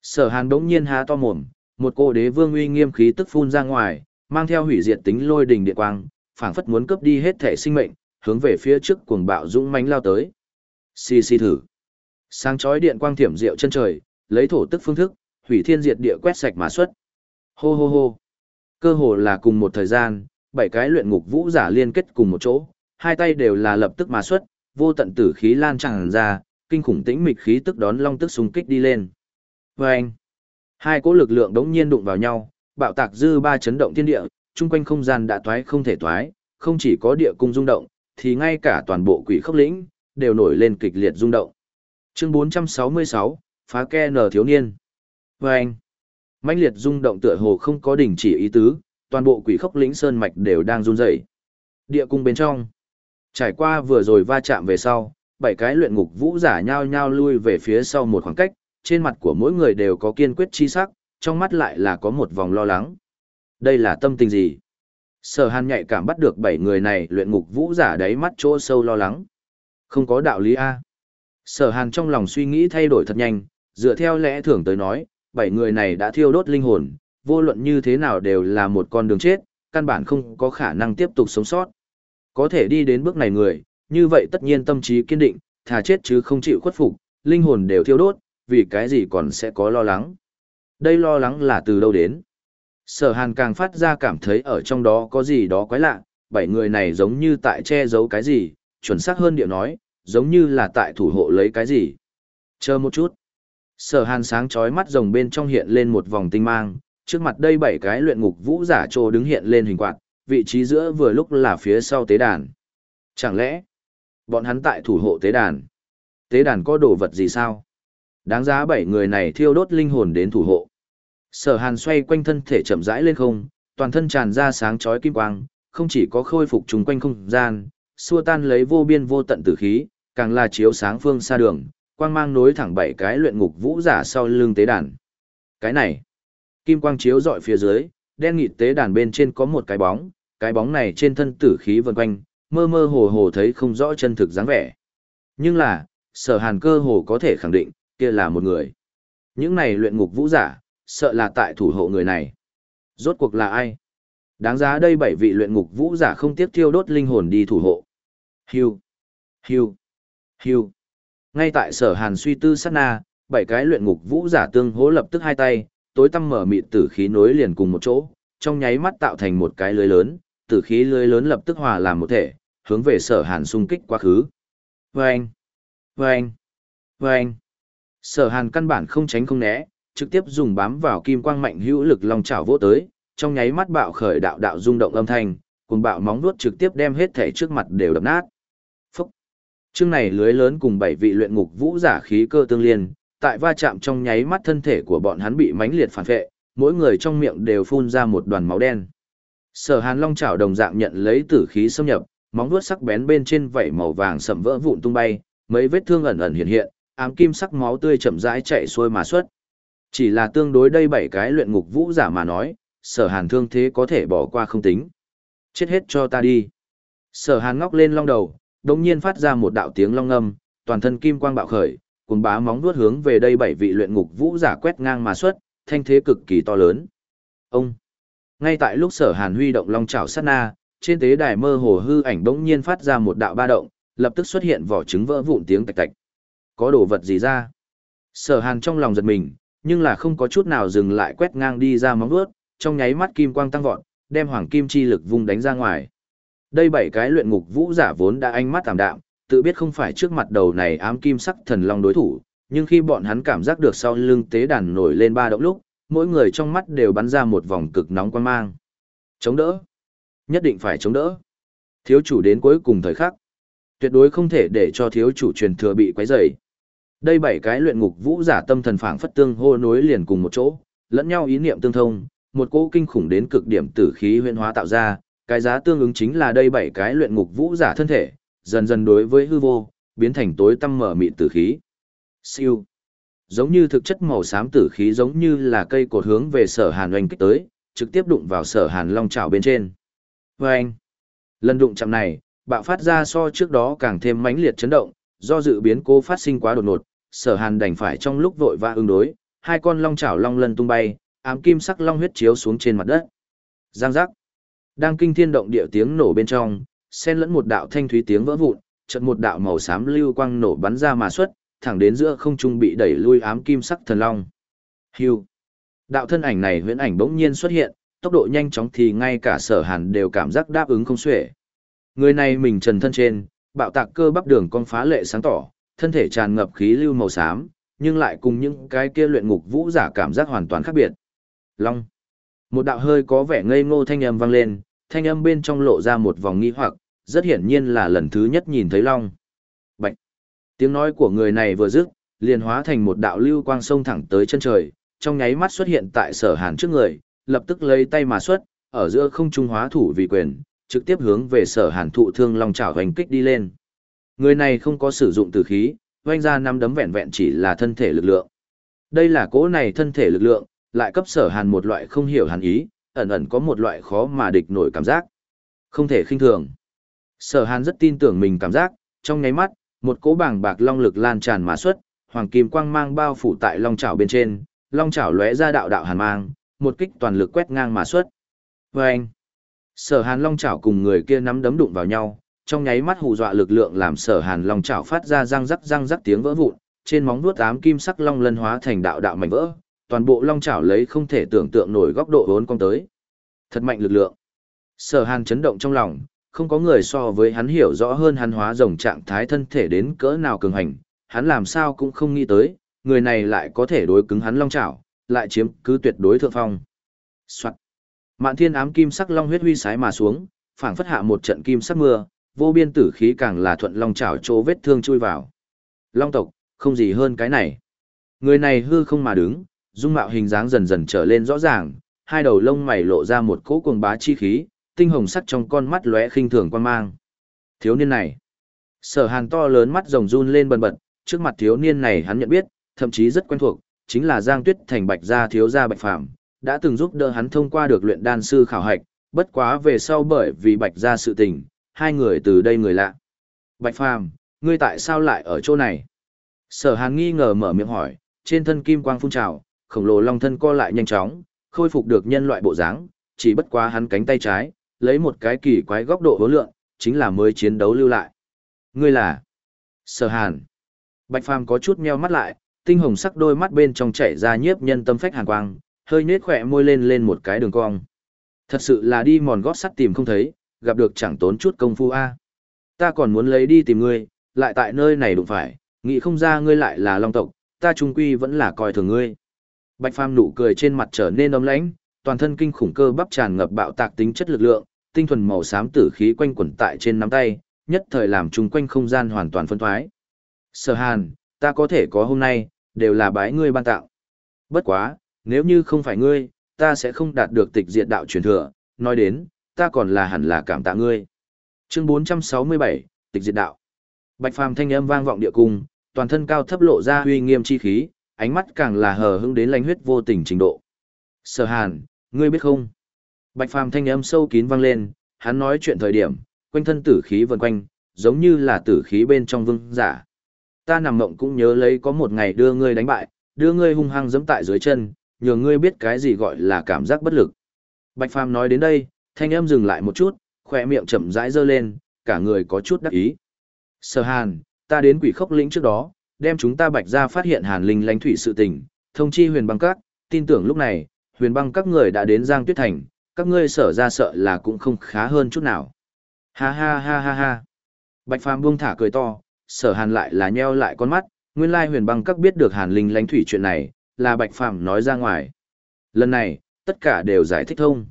Sở hàn đống nhiên há to mồm, một cỗ đế vương uy nghiêm khí tức phun ra ngoài, mang theo hủy diệt tính lôi đình địa quang, phảng phất muốn cướp đi hết thể sinh mệnh, hướng về phía trước cuồng bạo dũng mãnh lao tới. Xì xì thử. Sáng chói điện quang thiểm diệu chân trời, lấy thổ tức phương thức, hủy thiên diệt địa quét sạch mà xuất. Hô hô hô. Cơ hồ là cùng một thời gian, bảy cái luyện ngục vũ giả liên kết cùng một chỗ, hai tay đều là lập tức mà xuất, vô tận tử khí lan tràn ra, kinh khủng tĩnh mịch khí tức đón long tức xung kích đi lên. vâng anh, hai cỗ lực lượng đống nhiên đụng vào nhau, bạo tạc dư ba chấn động thiên địa, chung quanh không gian đã toái không thể toái, không chỉ có địa cung rung động, thì ngay cả toàn bộ quỷ khốc lĩnh, đều nổi lên kịch liệt rung động. Chương 466, phá ke nở thiếu niên. Và anh, mãnh liệt rung động tựa hồ không có đỉnh chỉ ý tứ, toàn bộ quỷ khốc lĩnh sơn mạch đều đang run rẩy. Địa cung bên trong, trải qua vừa rồi va chạm về sau, bảy cái luyện ngục vũ giả nhao nhao lui về phía sau một khoảng cách, trên mặt của mỗi người đều có kiên quyết chi sắc, trong mắt lại là có một vòng lo lắng. Đây là tâm tình gì? Sở hàn nhạy cảm bắt được bảy người này luyện ngục vũ giả đáy mắt chỗ sâu lo lắng. Không có đạo lý A. Sở hàn trong lòng suy nghĩ thay đổi thật nhanh, dựa theo lẽ thường tới nói, bảy người này đã thiêu đốt linh hồn, vô luận như thế nào đều là một con đường chết, căn bản không có khả năng tiếp tục sống sót. Có thể đi đến bước này người, như vậy tất nhiên tâm trí kiên định, thà chết chứ không chịu khuất phục, linh hồn đều thiêu đốt, vì cái gì còn sẽ có lo lắng. Đây lo lắng là từ đâu đến? Sở hàn càng phát ra cảm thấy ở trong đó có gì đó quái lạ, bảy người này giống như tại che giấu cái gì, chuẩn xác hơn điệu nói, giống như là tại thủ hộ lấy cái gì. Chờ một chút. Sở hàn sáng chói mắt rồng bên trong hiện lên một vòng tinh mang, trước mặt đây bảy cái luyện ngục vũ giả trô đứng hiện lên hình quạt, vị trí giữa vừa lúc là phía sau tế đàn. Chẳng lẽ, bọn hắn tại thủ hộ tế đàn? Tế đàn có đồ vật gì sao? Đáng giá bảy người này thiêu đốt linh hồn đến thủ hộ. Sở hàn xoay quanh thân thể chậm rãi lên không, toàn thân tràn ra sáng chói kim quang, không chỉ có khôi phục trùng quanh không gian, xua tan lấy vô biên vô tận tử khí, càng là chiếu sáng phương xa đường, quang mang nối thẳng bảy cái luyện ngục vũ giả sau lưng tế đàn. Cái này, kim quang chiếu dọi phía dưới, đen nghịt tế đàn bên trên có một cái bóng, cái bóng này trên thân tử khí vần quanh, mơ mơ hồ hồ thấy không rõ chân thực dáng vẻ. Nhưng là, sở hàn cơ hồ có thể khẳng định, kia là một người. Những này luyện ngục vũ giả, sợ là tại thủ hộ người này. Rốt cuộc là ai? Đáng giá đây bảy vị luyện ngục vũ giả không tiếp thiêu đốt linh hồn đi thủ hộ. Hiu, hiu, Hưu. Ngay tại sở hàn suy tư sát na, bảy cái luyện ngục vũ giả tương hỗ lập tức hai tay, tối tăm mở mịt tử khí nối liền cùng một chỗ, trong nháy mắt tạo thành một cái lưới lớn, tử khí lưới lớn lập tức hòa làm một thể, hướng về sở hàn xung kích quá khứ. Vâng! Vâng! Vâng! Sở hàn căn bản không tránh không né, trực tiếp dùng bám vào kim quang mạnh hữu lực long chảo vỗ tới, trong nháy mắt bạo khởi đạo đạo rung động âm thanh, cùng bạo móng vuốt trực tiếp đem hết thể trước mặt đều đập nát. Chương này lưới lớn cùng bảy vị luyện ngục vũ giả khí cơ tương liên, tại va chạm trong nháy mắt thân thể của bọn hắn bị mãnh liệt phản vệ, mỗi người trong miệng đều phun ra một đoàn máu đen. Sở Hàn Long chảo đồng dạng nhận lấy tử khí xâm nhập, móng vuốt sắc bén bên trên vảy màu vàng sậm vỡ vụn tung bay, mấy vết thương ẩn ẩn hiện hiện, ám kim sắc máu tươi chậm rãi chảy xuôi mà xuất. Chỉ là tương đối đây bảy cái luyện ngục vũ giả mà nói, Sở Hàn thương thế có thể bỏ qua không tính. Chết hết cho ta đi. Sở Hàn ngóc lên long đầu, đột nhiên phát ra một đạo tiếng long ngâm, toàn thân kim quang bạo khởi, cuồng bá móng vuốt hướng về đây bảy vị luyện ngục vũ giả quét ngang mà xuất, thanh thế cực kỳ to lớn. Ông ngay tại lúc sở hàn huy động long chảo sát na, trên tế đài mơ hồ hư ảnh đột nhiên phát ra một đạo ba động, lập tức xuất hiện vỏ trứng vỡ vụn tiếng tạch tạch. Có đồ vật gì ra? Sở hàn trong lòng giật mình, nhưng là không có chút nào dừng lại quét ngang đi ra móng vuốt, trong nháy mắt kim quang tăng vọt, đem hoàng kim chi lực vung đánh ra ngoài. Đây bảy cái luyện ngục vũ giả vốn đã ánh mắt tạm đạm, tự biết không phải trước mặt đầu này ám kim sắc thần long đối thủ, nhưng khi bọn hắn cảm giác được sau lưng tế đàn nổi lên ba động lúc, mỗi người trong mắt đều bắn ra một vòng cực nóng quan mang. Chống đỡ. Nhất định phải chống đỡ. Thiếu chủ đến cuối cùng thời khắc. Tuyệt đối không thể để cho thiếu chủ truyền thừa bị quấy rầy. Đây bảy cái luyện ngục vũ giả tâm thần phảng phất tương hô nối liền cùng một chỗ, lẫn nhau ý niệm tương thông, một cỗ kinh khủng đến cực điểm tử khí huyễn hóa tạo ra, cái giá tương ứng chính là đây bảy cái luyện ngục vũ giả thân thể, dần dần đối với hư vô, biến thành tối tăm mở mịn tử khí. Siêu. Giống như thực chất màu xám tử khí giống như là cây cột hướng về sở hàn oanh kích tới, trực tiếp đụng vào sở hàn long trào bên trên. Vâng. lần đụng chạm này, bạo phát ra so trước đó càng thêm mãnh liệt chấn động, do dự biến cố phát sinh quá đột ngột, sở hàn đành phải trong lúc vội vã ứng đối, hai con long chảo long lân tung bay, ám kim sắc long huyết chiếu xuống trên mặt đất. Giang giác. Đang kinh thiên động địa tiếng nổ bên trong, xen lẫn một đạo thanh thúy tiếng vỡ vụn, chợt một đạo màu xám lưu quang nổ bắn ra mà xuất, thẳng đến giữa không trung bị đẩy lui ám kim sắc thần long. Hưu. Đạo thân ảnh này huyễn ảnh bỗng nhiên xuất hiện, tốc độ nhanh chóng thì ngay cả sở hàn đều cảm giác đáp ứng không xuể. Người này mình trần thân trên, bạo tạc cơ bắp đường con phá lệ sáng tỏ, thân thể tràn ngập khí lưu màu xám, nhưng lại cùng những cái kia luyện ngục vũ giả cảm giác hoàn toàn khác biệt. Long. Một đạo hơi có vẻ ngây ngô thanh âm vang lên, thanh âm bên trong lộ ra một vòng nghi hoặc, rất hiển nhiên là lần thứ nhất nhìn thấy Long. Bạch. Tiếng nói của người này vừa dứt, liền hóa thành một đạo lưu quang sông thẳng tới chân trời, trong nháy mắt xuất hiện tại sở hàn trước người, lập tức lấy tay mà xuất, ở giữa không trung hóa thủ vì quyền, trực tiếp hướng về sở hàn thụ thương long chảo hoành kích đi lên. Người này không có sử dụng tử khí, oanh ra năm đấm vẹn vẹn chỉ là thân thể lực lượng. Đây là cỗ này thân thể lực lượng, lại cấp sở hàn một loại không hiểu hàn ý, ẩn ẩn có một loại khó mà địch nổi cảm giác. Không thể khinh thường. Sở hàn rất tin tưởng mình cảm giác, trong nháy mắt, một cỗ bảng bạc long lực lan tràn mà xuất, hoàng kim quang mang bao phủ tại long chảo bên trên, long chảo lóe ra đạo đạo hàn mang, một kích toàn lực quét ngang mà xuất. Vâng! Sở hàn long chảo cùng người kia nắm đấm đụng vào nhau, trong nháy mắt hù dọa lực lượng làm sở hàn long chảo phát ra răng rắc răng rắc tiếng vỡ vụn, trên móng vuốt ám kim sắc long lân hóa thành đạo đạo mảnh vỡ, toàn bộ long chảo lấy không thể tưởng tượng nổi góc độ vốn cong tới. Thật mạnh lực lượng. Sở hàn chấn động trong lòng, không có người so với hắn hiểu rõ hơn hắn hóa rồng trạng thái thân thể đến cỡ nào cường hành, hắn làm sao cũng không nghĩ tới, người này lại có thể đối cứng hắn long chảo, lại chiếm cứ tuyệt đối thượng phong. Soạn. Mạn thiên ám kim sắc long huyết huy sái mà xuống, phảng phất hạ một trận kim sắc mưa, vô biên tử khí càng là thuận long chảo chỗ vết thương chui vào. Long tộc, không gì hơn cái này. Người này hư không mà đứng, dung mạo hình dáng dần dần trở lên rõ ràng, hai đầu lông mày lộ ra một cỗ cuồng bá chi khí, tinh hồng sắc trong con mắt lóe khinh thường quan mang. Thiếu niên này. Sở hàn to lớn mắt rồng run lên bần bật, trước mặt thiếu niên này hắn nhận biết, thậm chí rất quen thuộc, chính là Giang Tuyết thành bạch gia thiếu gia bạch phạm, đã từng giúp đỡ hắn thông qua được luyện đan sư khảo hạch, bất quá về sau bởi vì bạch gia sự tình, hai người từ đây người lạ. Bạch Phàm, ngươi tại sao lại ở chỗ này? Sở Hàn nghi ngờ mở miệng hỏi, trên thân kim quang phun trào, khổng lồ long thân co lại nhanh chóng, khôi phục được nhân loại bộ dáng, chỉ bất quá hắn cánh tay trái, lấy một cái kỳ quái góc độ hối lượng, chính là mới chiến đấu lưu lại. Ngươi là? Sở Hàn. Bạch Phàm có chút meo mắt lại, tinh hồng sắc đôi mắt bên trong chảy ra nhiếp nhân tâm phách hàn quang, hơi nhếch khỏe môi lên lên một cái đường cong. Thật sự là đi mòn gót sắt tìm không thấy, gặp được chẳng tốn chút công phu a. Ta còn muốn lấy đi tìm ngươi, lại tại nơi này đụng phải, nghĩ không ra ngươi lại là long tộc, ta trung quy vẫn là coi thường ngươi. Bạch Phàm nụ cười trên mặt trở nên ấm lãnh, toàn thân kinh khủng cơ bắp tràn ngập bạo tạc tính chất lực lượng, tinh thuần màu xám tử khí quanh quẩn tại trên nắm tay, nhất thời làm chung quanh không gian hoàn toàn phân thoái. Sở Hàn, ta có thể có hôm nay, đều là bái ngươi ban tạo. Bất quá, nếu như không phải ngươi, ta sẽ không đạt được tịch diệt đạo truyền thừa, nói đến, ta còn là hẳn là cảm tạ ngươi. Chương 467, tịch diệt đạo. Bạch Phàm thanh âm vang vọng địa cung, toàn thân cao thấp lộ ra uy nghiêm chi khí, ánh mắt càng là hờ hững đến lanh huyết vô tình trình độ. Sở Hàn, ngươi biết không? Bạch Phàm thanh âm sâu kín vang lên, hắn nói chuyện thời điểm, quanh thân tử khí vần quanh, giống như là tử khí bên trong vương giả. Ta nằm mộng cũng nhớ lấy có một ngày đưa ngươi đánh bại, đưa ngươi hung hăng giẫm tại dưới chân, nhờ ngươi biết cái gì gọi là cảm giác bất lực. Bạch Phàm nói đến đây, thanh âm dừng lại một chút, khỏe miệng chậm rãi dơ lên, cả người có chút đắc ý. Sở Hàn, ta đến quỷ khốc lĩnh trước đó, đem chúng ta bạch ra phát hiện Hàn Linh lãnh thủy sự tình, thông chi huyền băng các, tin tưởng lúc này, huyền băng các người đã đến Giang Tuyết Thành, các ngươi sở ra sợ là cũng không khá hơn chút nào. Ha ha ha ha ha. Bạch Phàm buông thả cười to, sở Hàn lại là nheo lại con mắt, nguyên lai huyền băng các biết được Hàn Linh lãnh thủy chuyện này, là Bạch Phàm nói ra ngoài. Lần này, tất cả đều giải thích thông.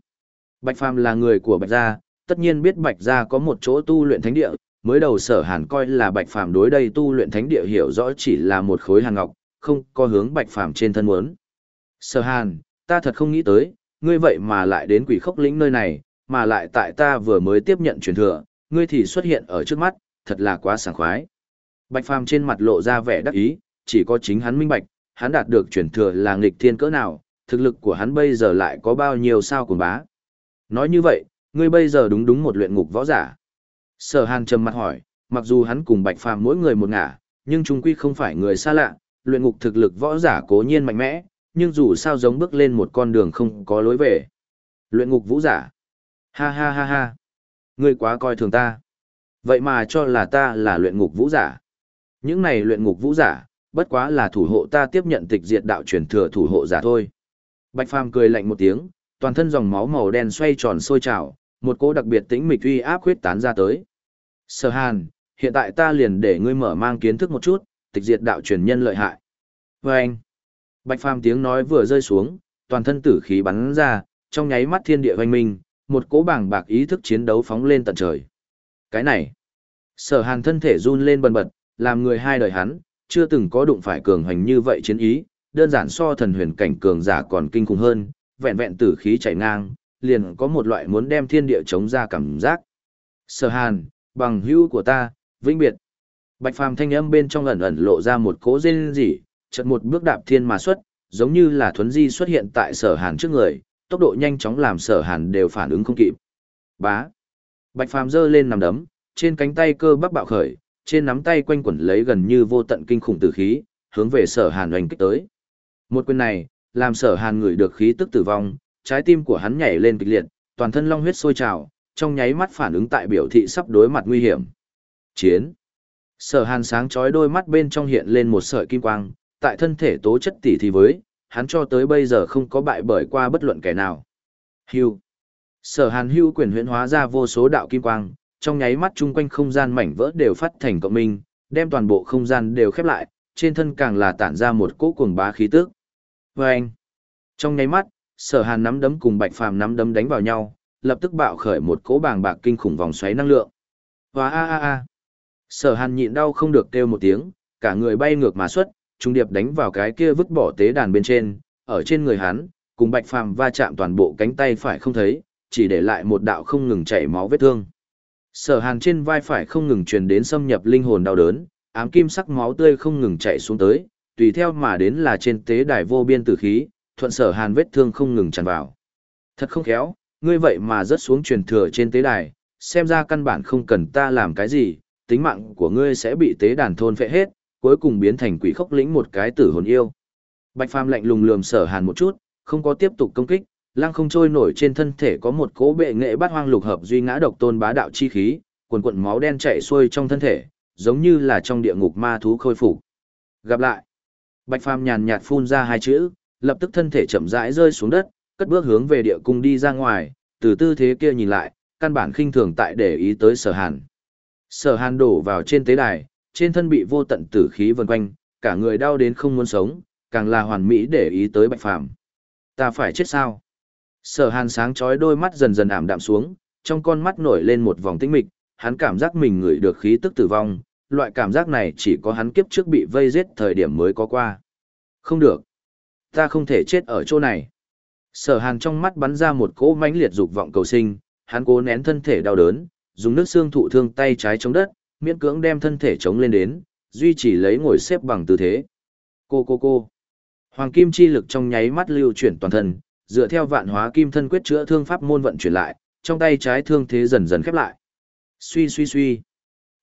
Bạch Phàm là người của Bạch Gia, tất nhiên biết Bạch Gia có một chỗ tu luyện thánh địa, mới đầu sở hàn coi là Bạch Phàm đối đây tu luyện thánh địa hiểu rõ chỉ là một khối hàng ngọc, không có hướng Bạch Phàm trên thân muốn. Sở hàn, ta thật không nghĩ tới, ngươi vậy mà lại đến quỷ khốc lĩnh nơi này, mà lại tại ta vừa mới tiếp nhận truyền thừa, ngươi thì xuất hiện ở trước mắt, thật là quá sảng khoái. Bạch Phàm trên mặt lộ ra vẻ đắc ý, chỉ có chính hắn minh bạch, hắn đạt được truyền thừa là nghịch thiên cỡ nào, thực lực của hắn bây giờ lại có bao nhiêu sao cùng bá. Nói như vậy, ngươi bây giờ đúng đúng một luyện ngục võ giả. Sở Hàn trầm mặt hỏi, mặc dù hắn cùng Bạch Phàm mỗi người một ngả, nhưng chúng quy không phải người xa lạ, luyện ngục thực lực võ giả cố nhiên mạnh mẽ, nhưng dù sao giống bước lên một con đường không có lối về. Luyện ngục vũ giả. Ha ha ha ha. Ngươi quá coi thường ta. Vậy mà cho là ta là luyện ngục vũ giả. Những này luyện ngục vũ giả, bất quá là thủ hộ ta tiếp nhận tịch diệt đạo truyền thừa thủ hộ giả thôi. Bạch Phàm cười lạnh một tiếng, toàn thân dòng máu màu đen xoay tròn sôi trào, một cô đặc biệt tĩnh mịch uy áp khuyết tán ra tới. Sở Hàn, hiện tại ta liền để ngươi mở mang kiến thức một chút, tịch diệt đạo truyền nhân lợi hại. Và anh, Bạch Phàm tiếng nói vừa rơi xuống, toàn thân tử khí bắn ra, trong nháy mắt thiên địa hoành minh, một cỗ bảng bạc ý thức chiến đấu phóng lên tận trời. Cái này, sở hàn thân thể run lên bần bật, làm người hai đời hắn, chưa từng có đụng phải cường hành như vậy chiến ý, đơn giản so thần huyền cảnh cường giả còn kinh khủng hơn, vẹn vẹn tử khí chảy ngang, liền có một loại muốn đem thiên địa chống ra cảm giác. Sở hàn, bằng hữu của ta, vĩnh biệt. Bạch phàm thanh âm bên trong ẩn ẩn lộ ra một cỗ rên rỉ, chợt một bước đạp thiên mà xuất, giống như là thuấn di xuất hiện tại sở hàn trước người, tốc độ nhanh chóng làm sở hàn đều phản ứng không kịp. Bá. Bạch phàm giơ lên nằm đấm, trên cánh tay cơ bắp bạo khởi, trên nắm tay quanh quẩn lấy gần như vô tận kinh khủng tử khí, hướng về sở hàn oanh kích tới. Một quyền này, làm sở hàn ngửi được khí tức tử vong, trái tim của hắn nhảy lên kịch liệt, toàn thân long huyết sôi trào, trong nháy mắt phản ứng tại biểu thị sắp đối mặt nguy hiểm. Chiến. Sở hàn sáng chói đôi mắt bên trong hiện lên một sợi kim quang, tại thân thể tố chất tỷ thì với, hắn cho tới bây giờ không có bại bởi qua bất luận kẻ nào. Hưu. Sở hàn hưu quyền huyễn hóa ra vô số đạo kim quang, trong nháy mắt chung quanh không gian mảnh vỡ đều phát thành cộng minh, đem toàn bộ không gian đều khép lại, trên thân càng là tản ra một cỗ cuồng bá khí tức. Vâng! Trong nháy mắt, sở hàn nắm đấm cùng bạch phàm nắm đấm đánh vào nhau, lập tức bạo khởi một cỗ bàng bạc kinh khủng vòng xoáy năng lượng. Và a a a! Sở hàn nhịn đau không được kêu một tiếng, cả người bay ngược mà xuất, trung điệp đánh vào cái kia vứt bỏ tế đàn bên trên, ở trên người hắn, cùng bạch phàm va chạm toàn bộ cánh tay phải không thấy, chỉ để lại một đạo không ngừng chảy máu vết thương. Sở hàn trên vai phải không ngừng truyền đến xâm nhập linh hồn đau đớn, ám kim sắc máu tươi không ngừng chảy xuống tới, tùy theo mà đến là trên tế đài vô biên tử khí, thuận sở hàn vết thương không ngừng tràn vào. Thật không khéo, ngươi vậy mà rớt xuống truyền thừa trên tế đài, xem ra căn bản không cần ta làm cái gì, tính mạng của ngươi sẽ bị tế đàn thôn phệ hết, cuối cùng biến thành quỷ khốc lĩnh một cái tử hồn yêu. Bạch Phàm lạnh lùng lườm sở hàn một chút, không có tiếp tục công kích, lăng không trôi nổi trên thân thể có một cỗ bệ nghệ bát hoang lục hợp duy ngã độc tôn bá đạo chi khí, quần cuộn máu đen chảy xuôi trong thân thể, giống như là trong địa ngục ma thú khôi phục. Gặp lại. Bạch Phàm nhàn nhạt phun ra hai chữ, lập tức thân thể chậm rãi rơi xuống đất, cất bước hướng về địa cung đi ra ngoài, từ tư thế kia nhìn lại, căn bản khinh thường tại để ý tới Sở Hàn. Sở Hàn đổ vào trên tế đài, trên thân bị vô tận tử khí vần quanh, cả người đau đến không muốn sống, càng là hoàn mỹ để ý tới Bạch Phàm. Ta phải chết sao? Sở Hàn sáng chói đôi mắt dần dần ảm đạm xuống, trong con mắt nổi lên một vòng tĩnh mịch, hắn cảm giác mình ngửi được khí tức tử vong, loại cảm giác này chỉ có hắn kiếp trước bị vây giết thời điểm mới có qua. Không được. Ta không thể chết ở chỗ này. Sở Hàn trong mắt bắn ra một cỗ mãnh liệt dục vọng cầu sinh, hắn cố nén thân thể đau đớn, dùng nước xương thụ thương tay trái chống đất, miễn cưỡng đem thân thể chống lên đến, duy trì lấy ngồi xếp bằng tư thế. Cô cô cô. Hoàng kim chi lực trong nháy mắt lưu chuyển toàn thân, dựa theo vạn hóa kim thân quyết chữa thương pháp môn vận chuyển lại, trong tay trái thương thế dần dần khép lại. Suy suy suy.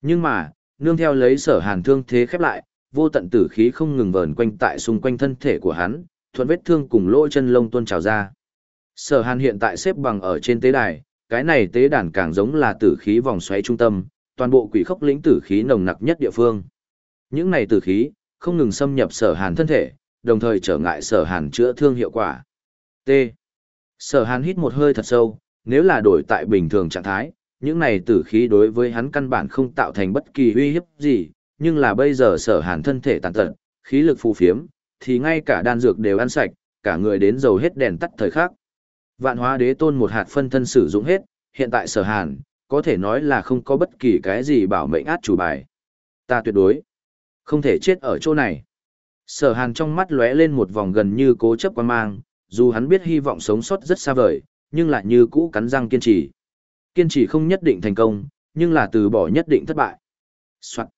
Nhưng mà, nương theo lấy sở hàn thương thế khép lại, vô tận tử khí không ngừng vờn quanh tại xung quanh thân thể của hắn, thuận vết thương cùng lỗ chân lông tuôn trào ra. Sở hàn hiện tại xếp bằng ở trên tế đài, cái này tế đàn càng giống là tử khí vòng xoáy trung tâm, toàn bộ quỷ khốc lĩnh tử khí nồng nặc nhất địa phương. Những này tử khí, không ngừng xâm nhập sở hàn thân thể, đồng thời trở ngại sở hàn chữa thương hiệu quả. T. Sở hàn hít một hơi thật sâu, nếu là đổi tại bình thường trạng thái, những này tử khí đối với hắn căn bản không tạo thành bất kỳ uy hiếp gì, nhưng là bây giờ sở hàn thân thể tàn tật, khí lực phù phiếm, thì ngay cả đan dược đều ăn sạch, cả người đến dầu hết đèn tắt thời khắc. Vạn hóa đế tôn một hạt phân thân sử dụng hết, hiện tại sở hàn, có thể nói là không có bất kỳ cái gì bảo mệnh át chủ bài. Ta tuyệt đối không thể chết ở chỗ này. Sở hàn trong mắt lóe lên một vòng gần như cố chấp quan mang, dù hắn biết hy vọng sống sót rất xa vời, nhưng lại như cũ cắn răng kiên trì. Kiên trì không nhất định thành công, nhưng là từ bỏ nhất định thất bại. Soạn.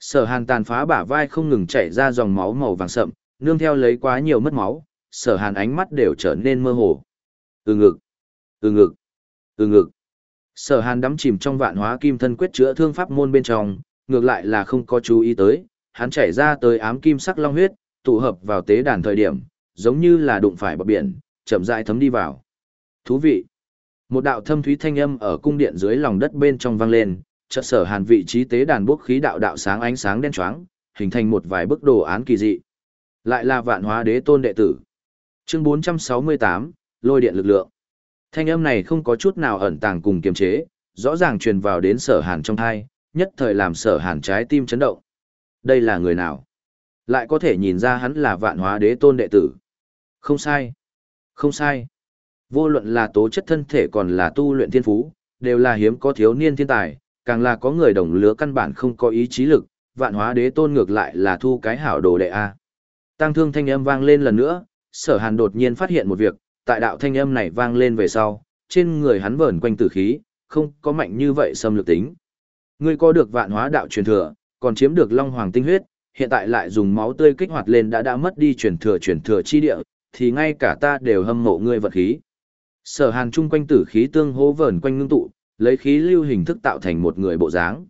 Sở hàn tàn phá bả vai không ngừng chảy ra dòng máu màu vàng sậm, nương theo lấy quá nhiều mất máu, sở hàn ánh mắt đều trở nên mơ hồ. Ừ ngực, ừ ngực, ừ ngực. Sở hàn đắm chìm trong vạn hóa kim thân quyết chữa thương pháp môn bên trong, ngược lại là không có chú ý tới, hắn chảy ra tới ám kim sắc long huyết, tụ hợp vào tế đàn thời điểm, giống như là đụng phải bờ biển, chậm rãi thấm đi vào. Thú vị. Một đạo thâm thúy thanh âm ở cung điện dưới lòng đất bên trong vang lên, chợt sở hàn vị trí tế đàn bốc khí đạo đạo sáng ánh sáng đen choáng, hình thành một vài bức đồ án kỳ dị. Lại là vạn hóa đế tôn đệ tử. Chương 468, lôi điện lực lượng. Thanh âm này không có chút nào ẩn tàng cùng kiềm chế, rõ ràng truyền vào đến sở hàn trong thai, nhất thời làm sở hàn trái tim chấn động. Đây là người nào? Lại có thể nhìn ra hắn là vạn hóa đế tôn đệ tử. Không sai. Không sai. Vô luận là tố chất thân thể còn là tu luyện thiên phú, đều là hiếm có thiếu niên thiên tài, càng là có người đồng lứa căn bản không có ý chí lực, vạn hóa đế tôn ngược lại là thu cái hảo đồ đệ A. Tăng thương thanh âm vang lên lần nữa, sở hàn đột nhiên phát hiện một việc, tại đạo thanh âm này vang lên về sau, trên người hắn vờn quanh tử khí, không có mạnh như vậy xâm lược tính. Ngươi có được vạn hóa đạo truyền thừa, còn chiếm được long hoàng tinh huyết, hiện tại lại dùng máu tươi kích hoạt lên đã đã mất đi truyền thừa truyền thừa chi địa, thì ngay cả ta đều hâm mộ ngươi vật khí. Sở Hàn chung quanh tử khí tương hố vờn quanh ngưng tụ, lấy khí lưu hình thức tạo thành một người bộ dáng.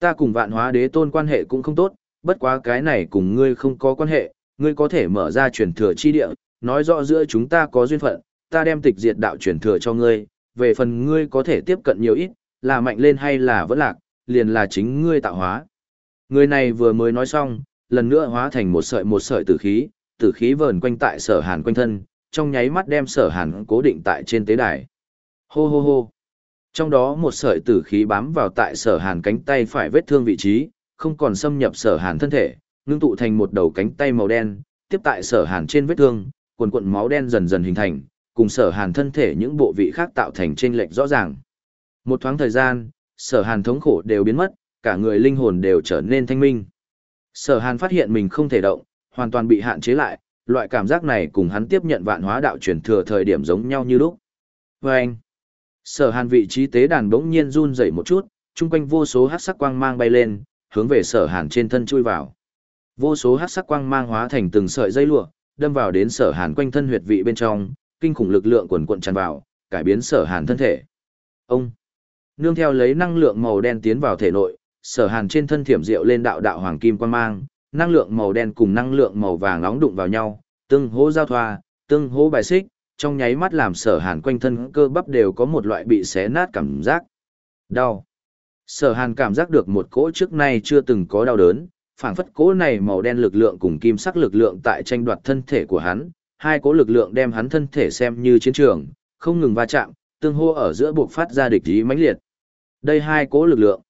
Ta cùng vạn hóa đế tôn quan hệ cũng không tốt, bất quá cái này cùng ngươi không có quan hệ, ngươi có thể mở ra truyền thừa chi địa, nói rõ giữa chúng ta có duyên phận, ta đem tịch diệt đạo truyền thừa cho ngươi, về phần ngươi có thể tiếp cận nhiều ít, là mạnh lên hay là vẫn lạc, liền là chính ngươi tạo hóa. Người này vừa mới nói xong, lần nữa hóa thành một sợi một sợi tử khí, tử khí vờn quanh tại sở hàn quanh thân, trong nháy mắt đem sở hàn cố định tại trên tế đài. Hô hô hô. Trong đó một sợi tử khí bám vào tại sở hàn cánh tay phải vết thương vị trí, không còn xâm nhập sở hàn thân thể, ngưng tụ thành một đầu cánh tay màu đen, tiếp tại sở hàn trên vết thương, cuộn cuộn máu đen dần dần hình thành, cùng sở hàn thân thể những bộ vị khác tạo thành trên lệch rõ ràng. Một thoáng thời gian, sở hàn thống khổ đều biến mất, cả người linh hồn đều trở nên thanh minh. Sở hàn phát hiện mình không thể động, hoàn toàn bị hạn chế lại, loại cảm giác này cùng hắn tiếp nhận vạn hóa đạo truyền thừa thời điểm giống nhau như lúc. Và anh, sở hàn vị trí tế đàn bỗng nhiên run rẩy một chút, chung quanh vô số hát sắc quang mang bay lên, hướng về sở hàn trên thân chui vào. Vô số hát sắc quang mang hóa thành từng sợi dây lụa, đâm vào đến sở hàn quanh thân huyệt vị bên trong, kinh khủng lực lượng quần quận tràn vào, cải biến sở hàn thân thể. Ông, nương theo lấy năng lượng màu đen tiến vào thể nội, sở hàn trên thân thiểm diệu lên đạo đạo hoàng kim quang mang, năng lượng màu đen cùng năng lượng màu vàng nóng đụng vào nhau, tương hỗ giao thoa, tương hỗ bài xích, trong nháy mắt làm sở hàn quanh thân cơ bắp đều có một loại bị xé nát cảm giác. Đau. Sở hàn cảm giác được một cỗ trước nay chưa từng có đau đớn, phảng phất cỗ này màu đen lực lượng cùng kim sắc lực lượng tại tranh đoạt thân thể của hắn, hai cỗ lực lượng đem hắn thân thể xem như chiến trường, không ngừng va chạm, tương hô ở giữa buộc phát ra địch ý mãnh liệt. Đây hai cỗ lực lượng.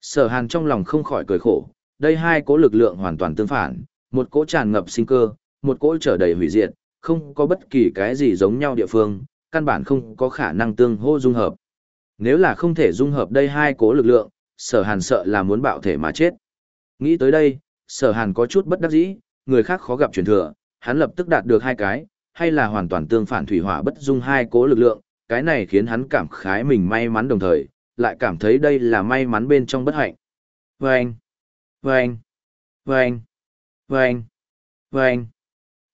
Sở Hàn trong lòng không khỏi cười khổ, đây hai cỗ lực lượng hoàn toàn tương phản, một cỗ tràn ngập sinh cơ, một cỗ trở đầy hủy diệt, không có bất kỳ cái gì giống nhau địa phương, căn bản không có khả năng tương hô dung hợp. Nếu là không thể dung hợp đây hai cỗ lực lượng, sở hàn sợ là muốn bạo thể mà chết. Nghĩ tới đây, sở hàn có chút bất đắc dĩ, người khác khó gặp truyền thừa, hắn lập tức đạt được hai cái, hay là hoàn toàn tương phản thủy hỏa bất dung hai cố lực lượng, cái này khiến hắn cảm khái mình may mắn đồng thời, lại cảm thấy đây là may mắn bên trong bất hạnh. Vâng! Vâng! Vâng! Vâng! Vâng!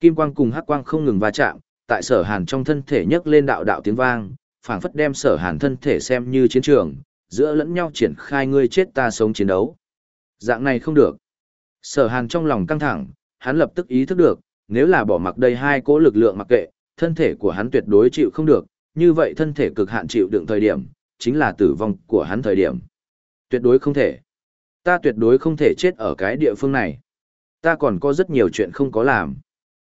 Kim quang cùng hắc quang không ngừng va chạm, tại sở hàn trong thân thể nhấc lên đạo đạo tiếng vang, phảng phất đem sở hàn thân thể xem như chiến trường, giữa lẫn nhau triển khai ngươi chết ta sống chiến đấu. Dạng này không được. Sở hàn trong lòng căng thẳng, hắn lập tức ý thức được, nếu là bỏ mặc đây hai cỗ lực lượng mặc kệ, thân thể của hắn tuyệt đối chịu không được, như vậy thân thể cực hạn chịu đựng thời điểm, chính là tử vong của hắn thời điểm. Tuyệt đối không thể. Ta tuyệt đối không thể chết ở cái địa phương này. Ta còn có rất nhiều chuyện không có làm.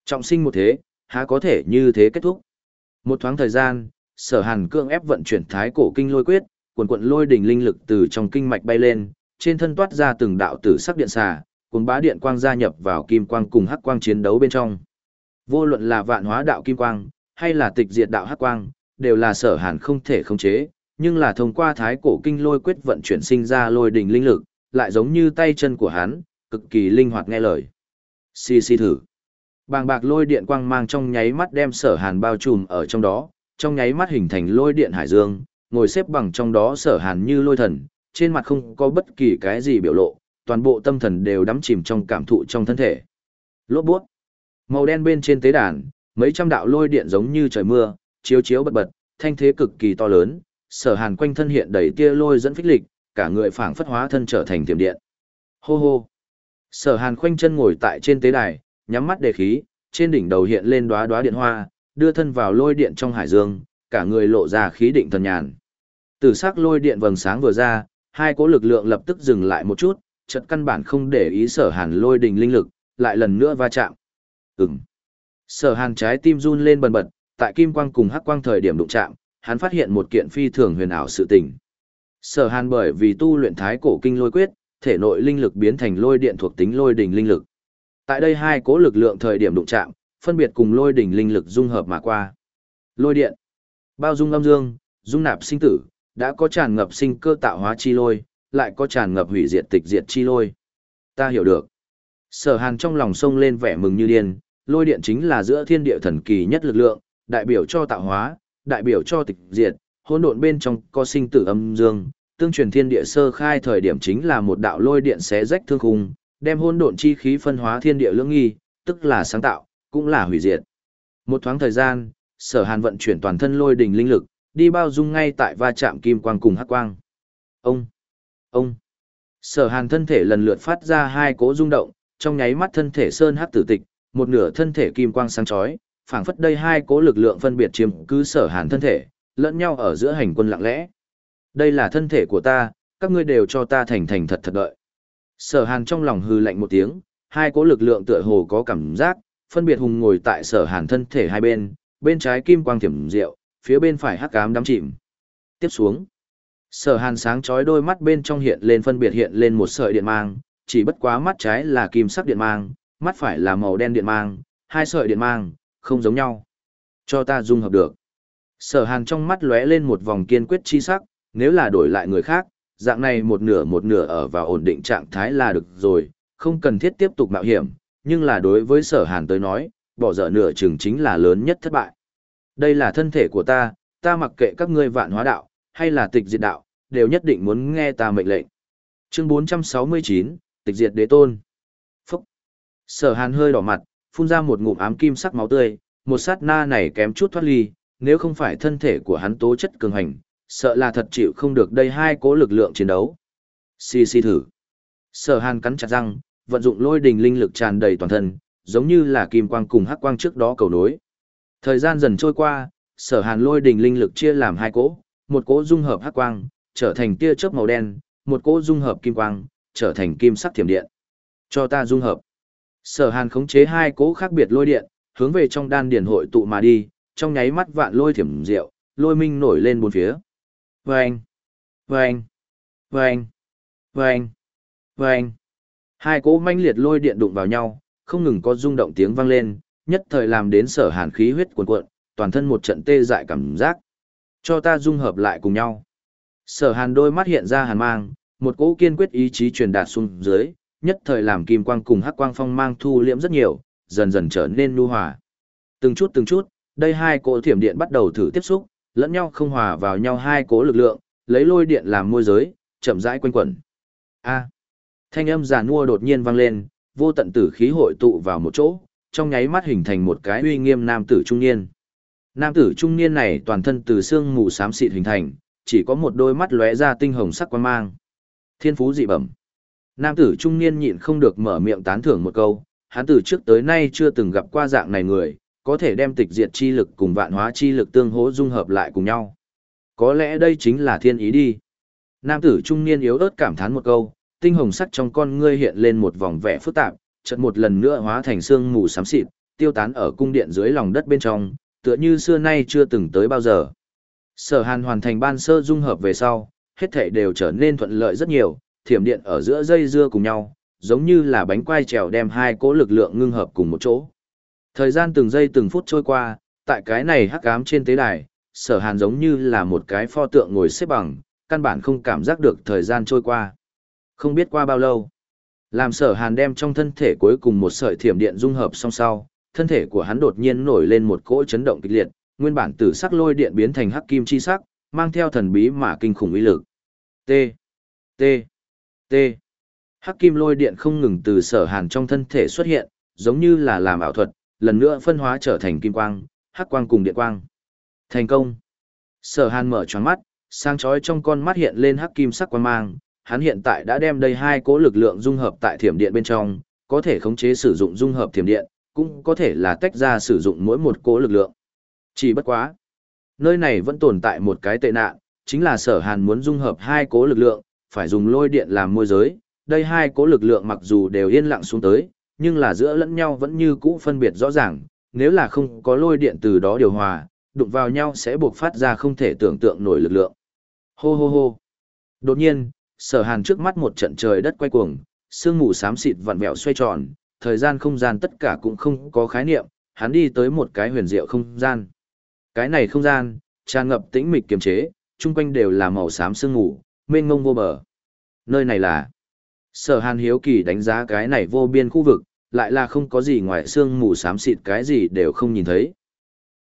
Trọng sinh một thế, há có thể như thế kết thúc. Một thoáng thời gian, sở hàn cương ép vận chuyển thái cổ kinh lôi quyết, cuộn cuộn lôi đỉnh linh lực từ trong kinh mạch bay lên, trên thân toát ra từng đạo tử sắc điện xà, cuốn bá điện quang gia nhập vào kim quang cùng hắc quang chiến đấu bên trong. Vô luận là vạn hóa đạo kim quang, hay là tịch diệt đạo hắc quang, đều là sở hàn không thể khống chế, nhưng là thông qua thái cổ kinh lôi quyết vận chuyển sinh ra lôi đỉnh linh lực, lại giống như tay chân của hắn, cực kỳ linh hoạt nghe lời. Xì xì thử. Bàng bạc lôi điện quang mang trong nháy mắt đem sở hàn bao trùm ở trong đó, trong nháy mắt hình thành lôi điện hải dương, ngồi xếp bằng trong đó sở hàn như lôi thần, trên mặt không có bất kỳ cái gì biểu lộ, toàn bộ tâm thần đều đắm chìm trong cảm thụ trong thân thể. Lốt buốt. Màu đen bên trên tế đàn, mấy trăm đạo lôi điện giống như trời mưa, chiếu chiếu bật bật, thanh thế cực kỳ to lớn, sở hàn quanh thân hiện đầy tia lôi dẫn phích lịch, cả người phảng phất hóa thân trở thành tiềm điện. Hô hô. Sở hàn khoanh chân ngồi tại trên tế đài, nhắm mắt đề khí, trên đỉnh đầu hiện lên đóa đóa điện hoa, đưa thân vào lôi điện trong hải dương, cả người lộ ra khí định thần nhàn. Tử sắc lôi điện vầng sáng vừa ra, hai cỗ lực lượng lập tức dừng lại một chút, chợt căn bản không để ý sở hàn lôi đình linh lực, lại lần nữa va chạm. Ừm. Sở hàn trái tim run lên bần bật, tại kim quang cùng hắc quang thời điểm đụng chạm, hắn phát hiện một kiện phi thường huyền ảo sự tình. Sở hàn bởi vì tu luyện thái cổ kinh lôi quyết, thể nội linh lực biến thành lôi điện thuộc tính lôi đình linh lực. Tại đây hai cố lực lượng thời điểm đụng chạm, phân biệt cùng lôi đỉnh linh lực dung hợp mà qua. Lôi điện, bao dung âm dương, dung nạp sinh tử, đã có tràn ngập sinh cơ tạo hóa chi lôi, lại có tràn ngập hủy diệt tịch diệt chi lôi. Ta hiểu được. Sở Hàn trong lòng sông lên vẻ mừng như điên, lôi điện chính là giữa thiên địa thần kỳ nhất lực lượng, đại biểu cho tạo hóa, đại biểu cho tịch diệt, hỗn độn bên trong có sinh tử âm dương, tương truyền thiên địa sơ khai thời điểm chính là một đạo lôi điện xé rách thương khung, đem hỗn độn chi khí phân hóa thiên địa lưỡng nghi, tức là sáng tạo, cũng là hủy diệt. Một thoáng thời gian, Sở Hàn vận chuyển toàn thân lôi đỉnh linh lực, đi bao dung ngay tại va chạm kim quang cùng hắc quang. Ông, ông. Sở Hàn thân thể lần lượt phát ra hai cỗ rung động, trong nháy mắt thân thể sơn hắc tử tịch, một nửa thân thể kim quang sáng chói, phảng phất đây hai cỗ lực lượng phân biệt chiếm cứ Sở Hàn thân thể, lẫn nhau ở giữa hành quân lặng lẽ. Đây là thân thể của ta, các ngươi đều cho ta thành thành thật thật đợi. Sở Hàn trong lòng hư lạnh một tiếng, hai cỗ lực lượng tựa hồ có cảm giác, phân biệt hùng ngồi tại Sở Hàn thân thể hai bên, bên trái kim quang thiểm diệu, phía bên phải hắc ám đắm chìm. Tiếp xuống, Sở Hàn sáng chói đôi mắt bên trong hiện lên phân biệt hiện lên một sợi điện mang, chỉ bất quá mắt trái là kim sắc điện mang, mắt phải là màu đen điện mang, hai sợi điện mang, không giống nhau. Cho ta dung hợp được. Sở Hàn trong mắt lóe lên một vòng kiên quyết chi sắc, nếu là đổi lại người khác, dạng này một nửa một nửa ở vào ổn định trạng thái là được rồi, không cần thiết tiếp tục mạo hiểm, nhưng là đối với sở hàn tới nói, bỏ dở nửa chừng chính là lớn nhất thất bại. Đây là thân thể của ta, ta mặc kệ các ngươi vạn hóa đạo, hay là tịch diệt đạo, đều nhất định muốn nghe ta mệnh lệnh. Chương 469, tịch diệt đế tôn. Phúc. Sở hàn hơi đỏ mặt, phun ra một ngụm ám kim sắc máu tươi, một sát na này kém chút thoát ly, nếu không phải thân thể của hắn tố chất cường hành, sợ là thật chịu không được đây hai cố lực lượng chiến đấu. Xì xì thử. Sở hàn cắn chặt răng, vận dụng lôi đình linh lực tràn đầy toàn thân, giống như là kim quang cùng hắc quang trước đó cầu nối. Thời gian dần trôi qua, sở hàn lôi đình linh lực chia làm hai cỗ, một cỗ dung hợp hắc quang, trở thành tia chớp màu đen, một cỗ dung hợp kim quang, trở thành kim sắc thiểm điện. Cho ta dung hợp. Sở hàn khống chế hai cỗ khác biệt lôi điện, hướng về trong đan điển hội tụ mà đi, trong nháy mắt vạn lôi thiểm diệu, lôi minh nổi lên bốn phía. Vâng! Vâng! Vâng! Vâng! Vâng! Hai cỗ manh liệt lôi điện đụng vào nhau, không ngừng có rung động tiếng vang lên, nhất thời làm đến sở hàn khí huyết cuồn cuộn, toàn thân một trận tê dại cảm giác. Cho ta dung hợp lại cùng nhau. Sở hàn đôi mắt hiện ra hàn mang, một cỗ kiên quyết ý chí truyền đạt xuống dưới, nhất thời làm kim quang cùng hắc quang phong mang thu liễm rất nhiều, dần dần trở nên nu hòa. Từng chút từng chút, đây hai cỗ thiểm điện bắt đầu thử tiếp xúc, lẫn nhau không hòa vào nhau hai cỗ lực lượng, lấy lôi điện làm môi giới, chậm rãi quanh quẩn. A. Thanh âm giàn mua đột nhiên vang lên, vô tận tử khí hội tụ vào một chỗ, trong nháy mắt hình thành một cái uy nghiêm nam tử trung niên. Nam tử trung niên này toàn thân từ xương mù xám xịt hình thành, chỉ có một đôi mắt lóe ra tinh hồng sắc quan mang. Thiên phú dị bẩm. Nam tử trung niên nhịn không được mở miệng tán thưởng một câu, hắn từ trước tới nay chưa từng gặp qua dạng này người, có thể đem tịch diệt chi lực cùng vạn hóa chi lực tương hỗ dung hợp lại cùng nhau. Có lẽ đây chính là thiên ý đi. Nam tử trung niên yếu ớt cảm thán một câu, tinh hồng sắc trong con ngươi hiện lên một vòng vẻ phức tạp, chợt một lần nữa hóa thành xương mù xám xịt, tiêu tán ở cung điện dưới lòng đất bên trong, tựa như xưa nay chưa từng tới bao giờ. Sở Hàn hoàn thành ban sơ dung hợp về sau, hết thảy đều trở nên thuận lợi rất nhiều, thiểm điện ở giữa dây dưa cùng nhau, giống như là bánh quai trèo đem hai cỗ lực lượng ngưng hợp cùng một chỗ. Thời gian từng giây từng phút trôi qua, tại cái này hắc ám trên tế đài, Sở Hàn giống như là một cái pho tượng ngồi xếp bằng, căn bản không cảm giác được thời gian trôi qua. Không biết qua bao lâu, làm sở hàn đem trong thân thể cuối cùng một sợi thiểm điện dung hợp song sau, thân thể của hắn đột nhiên nổi lên một cỗ chấn động kịch liệt, nguyên bản tử sắc lôi điện biến thành hắc kim chi sắc, mang theo thần bí mà kinh khủng uy lực. T. T. T. Hắc kim lôi điện không ngừng từ sở hàn trong thân thể xuất hiện, giống như là làm ảo thuật, lần nữa phân hóa trở thành kim quang, hắc quang cùng điện quang. Thành công. Sở hàn mở tròn mắt, sang chói trong con mắt hiện lên hắc kim sắc quang mang, hắn hiện tại đã đem đây hai cỗ lực lượng dung hợp tại thiểm điện bên trong, có thể khống chế sử dụng dung hợp thiểm điện, cũng có thể là tách ra sử dụng mỗi một cỗ lực lượng. Chỉ bất quá. Nơi này vẫn tồn tại một cái tệ nạn, chính là sở hàn muốn dung hợp hai cỗ lực lượng, phải dùng lôi điện làm môi giới. Đây hai cỗ lực lượng mặc dù đều yên lặng xuống tới, nhưng là giữa lẫn nhau vẫn như cũ phân biệt rõ ràng, nếu là không có lôi điện từ đó điều hòa, đụng vào nhau sẽ buộc phát ra không thể tưởng tượng nổi lực lượng. Hô hô hô. Đột nhiên, sở hàn trước mắt một trận trời đất quay cuồng, sương mù xám xịt vặn vẹo xoay tròn, thời gian không gian tất cả cũng không có khái niệm, hắn đi tới một cái huyền diệu không gian. Cái này không gian, tràn ngập tĩnh mịch kiềm chế, chung quanh đều là màu xám sương mù, mênh mông vô bờ. Nơi này là Sở Hàn hiếu kỳ đánh giá cái này vô biên khu vực, lại là không có gì ngoài sương mù xám xịt cái gì đều không nhìn thấy.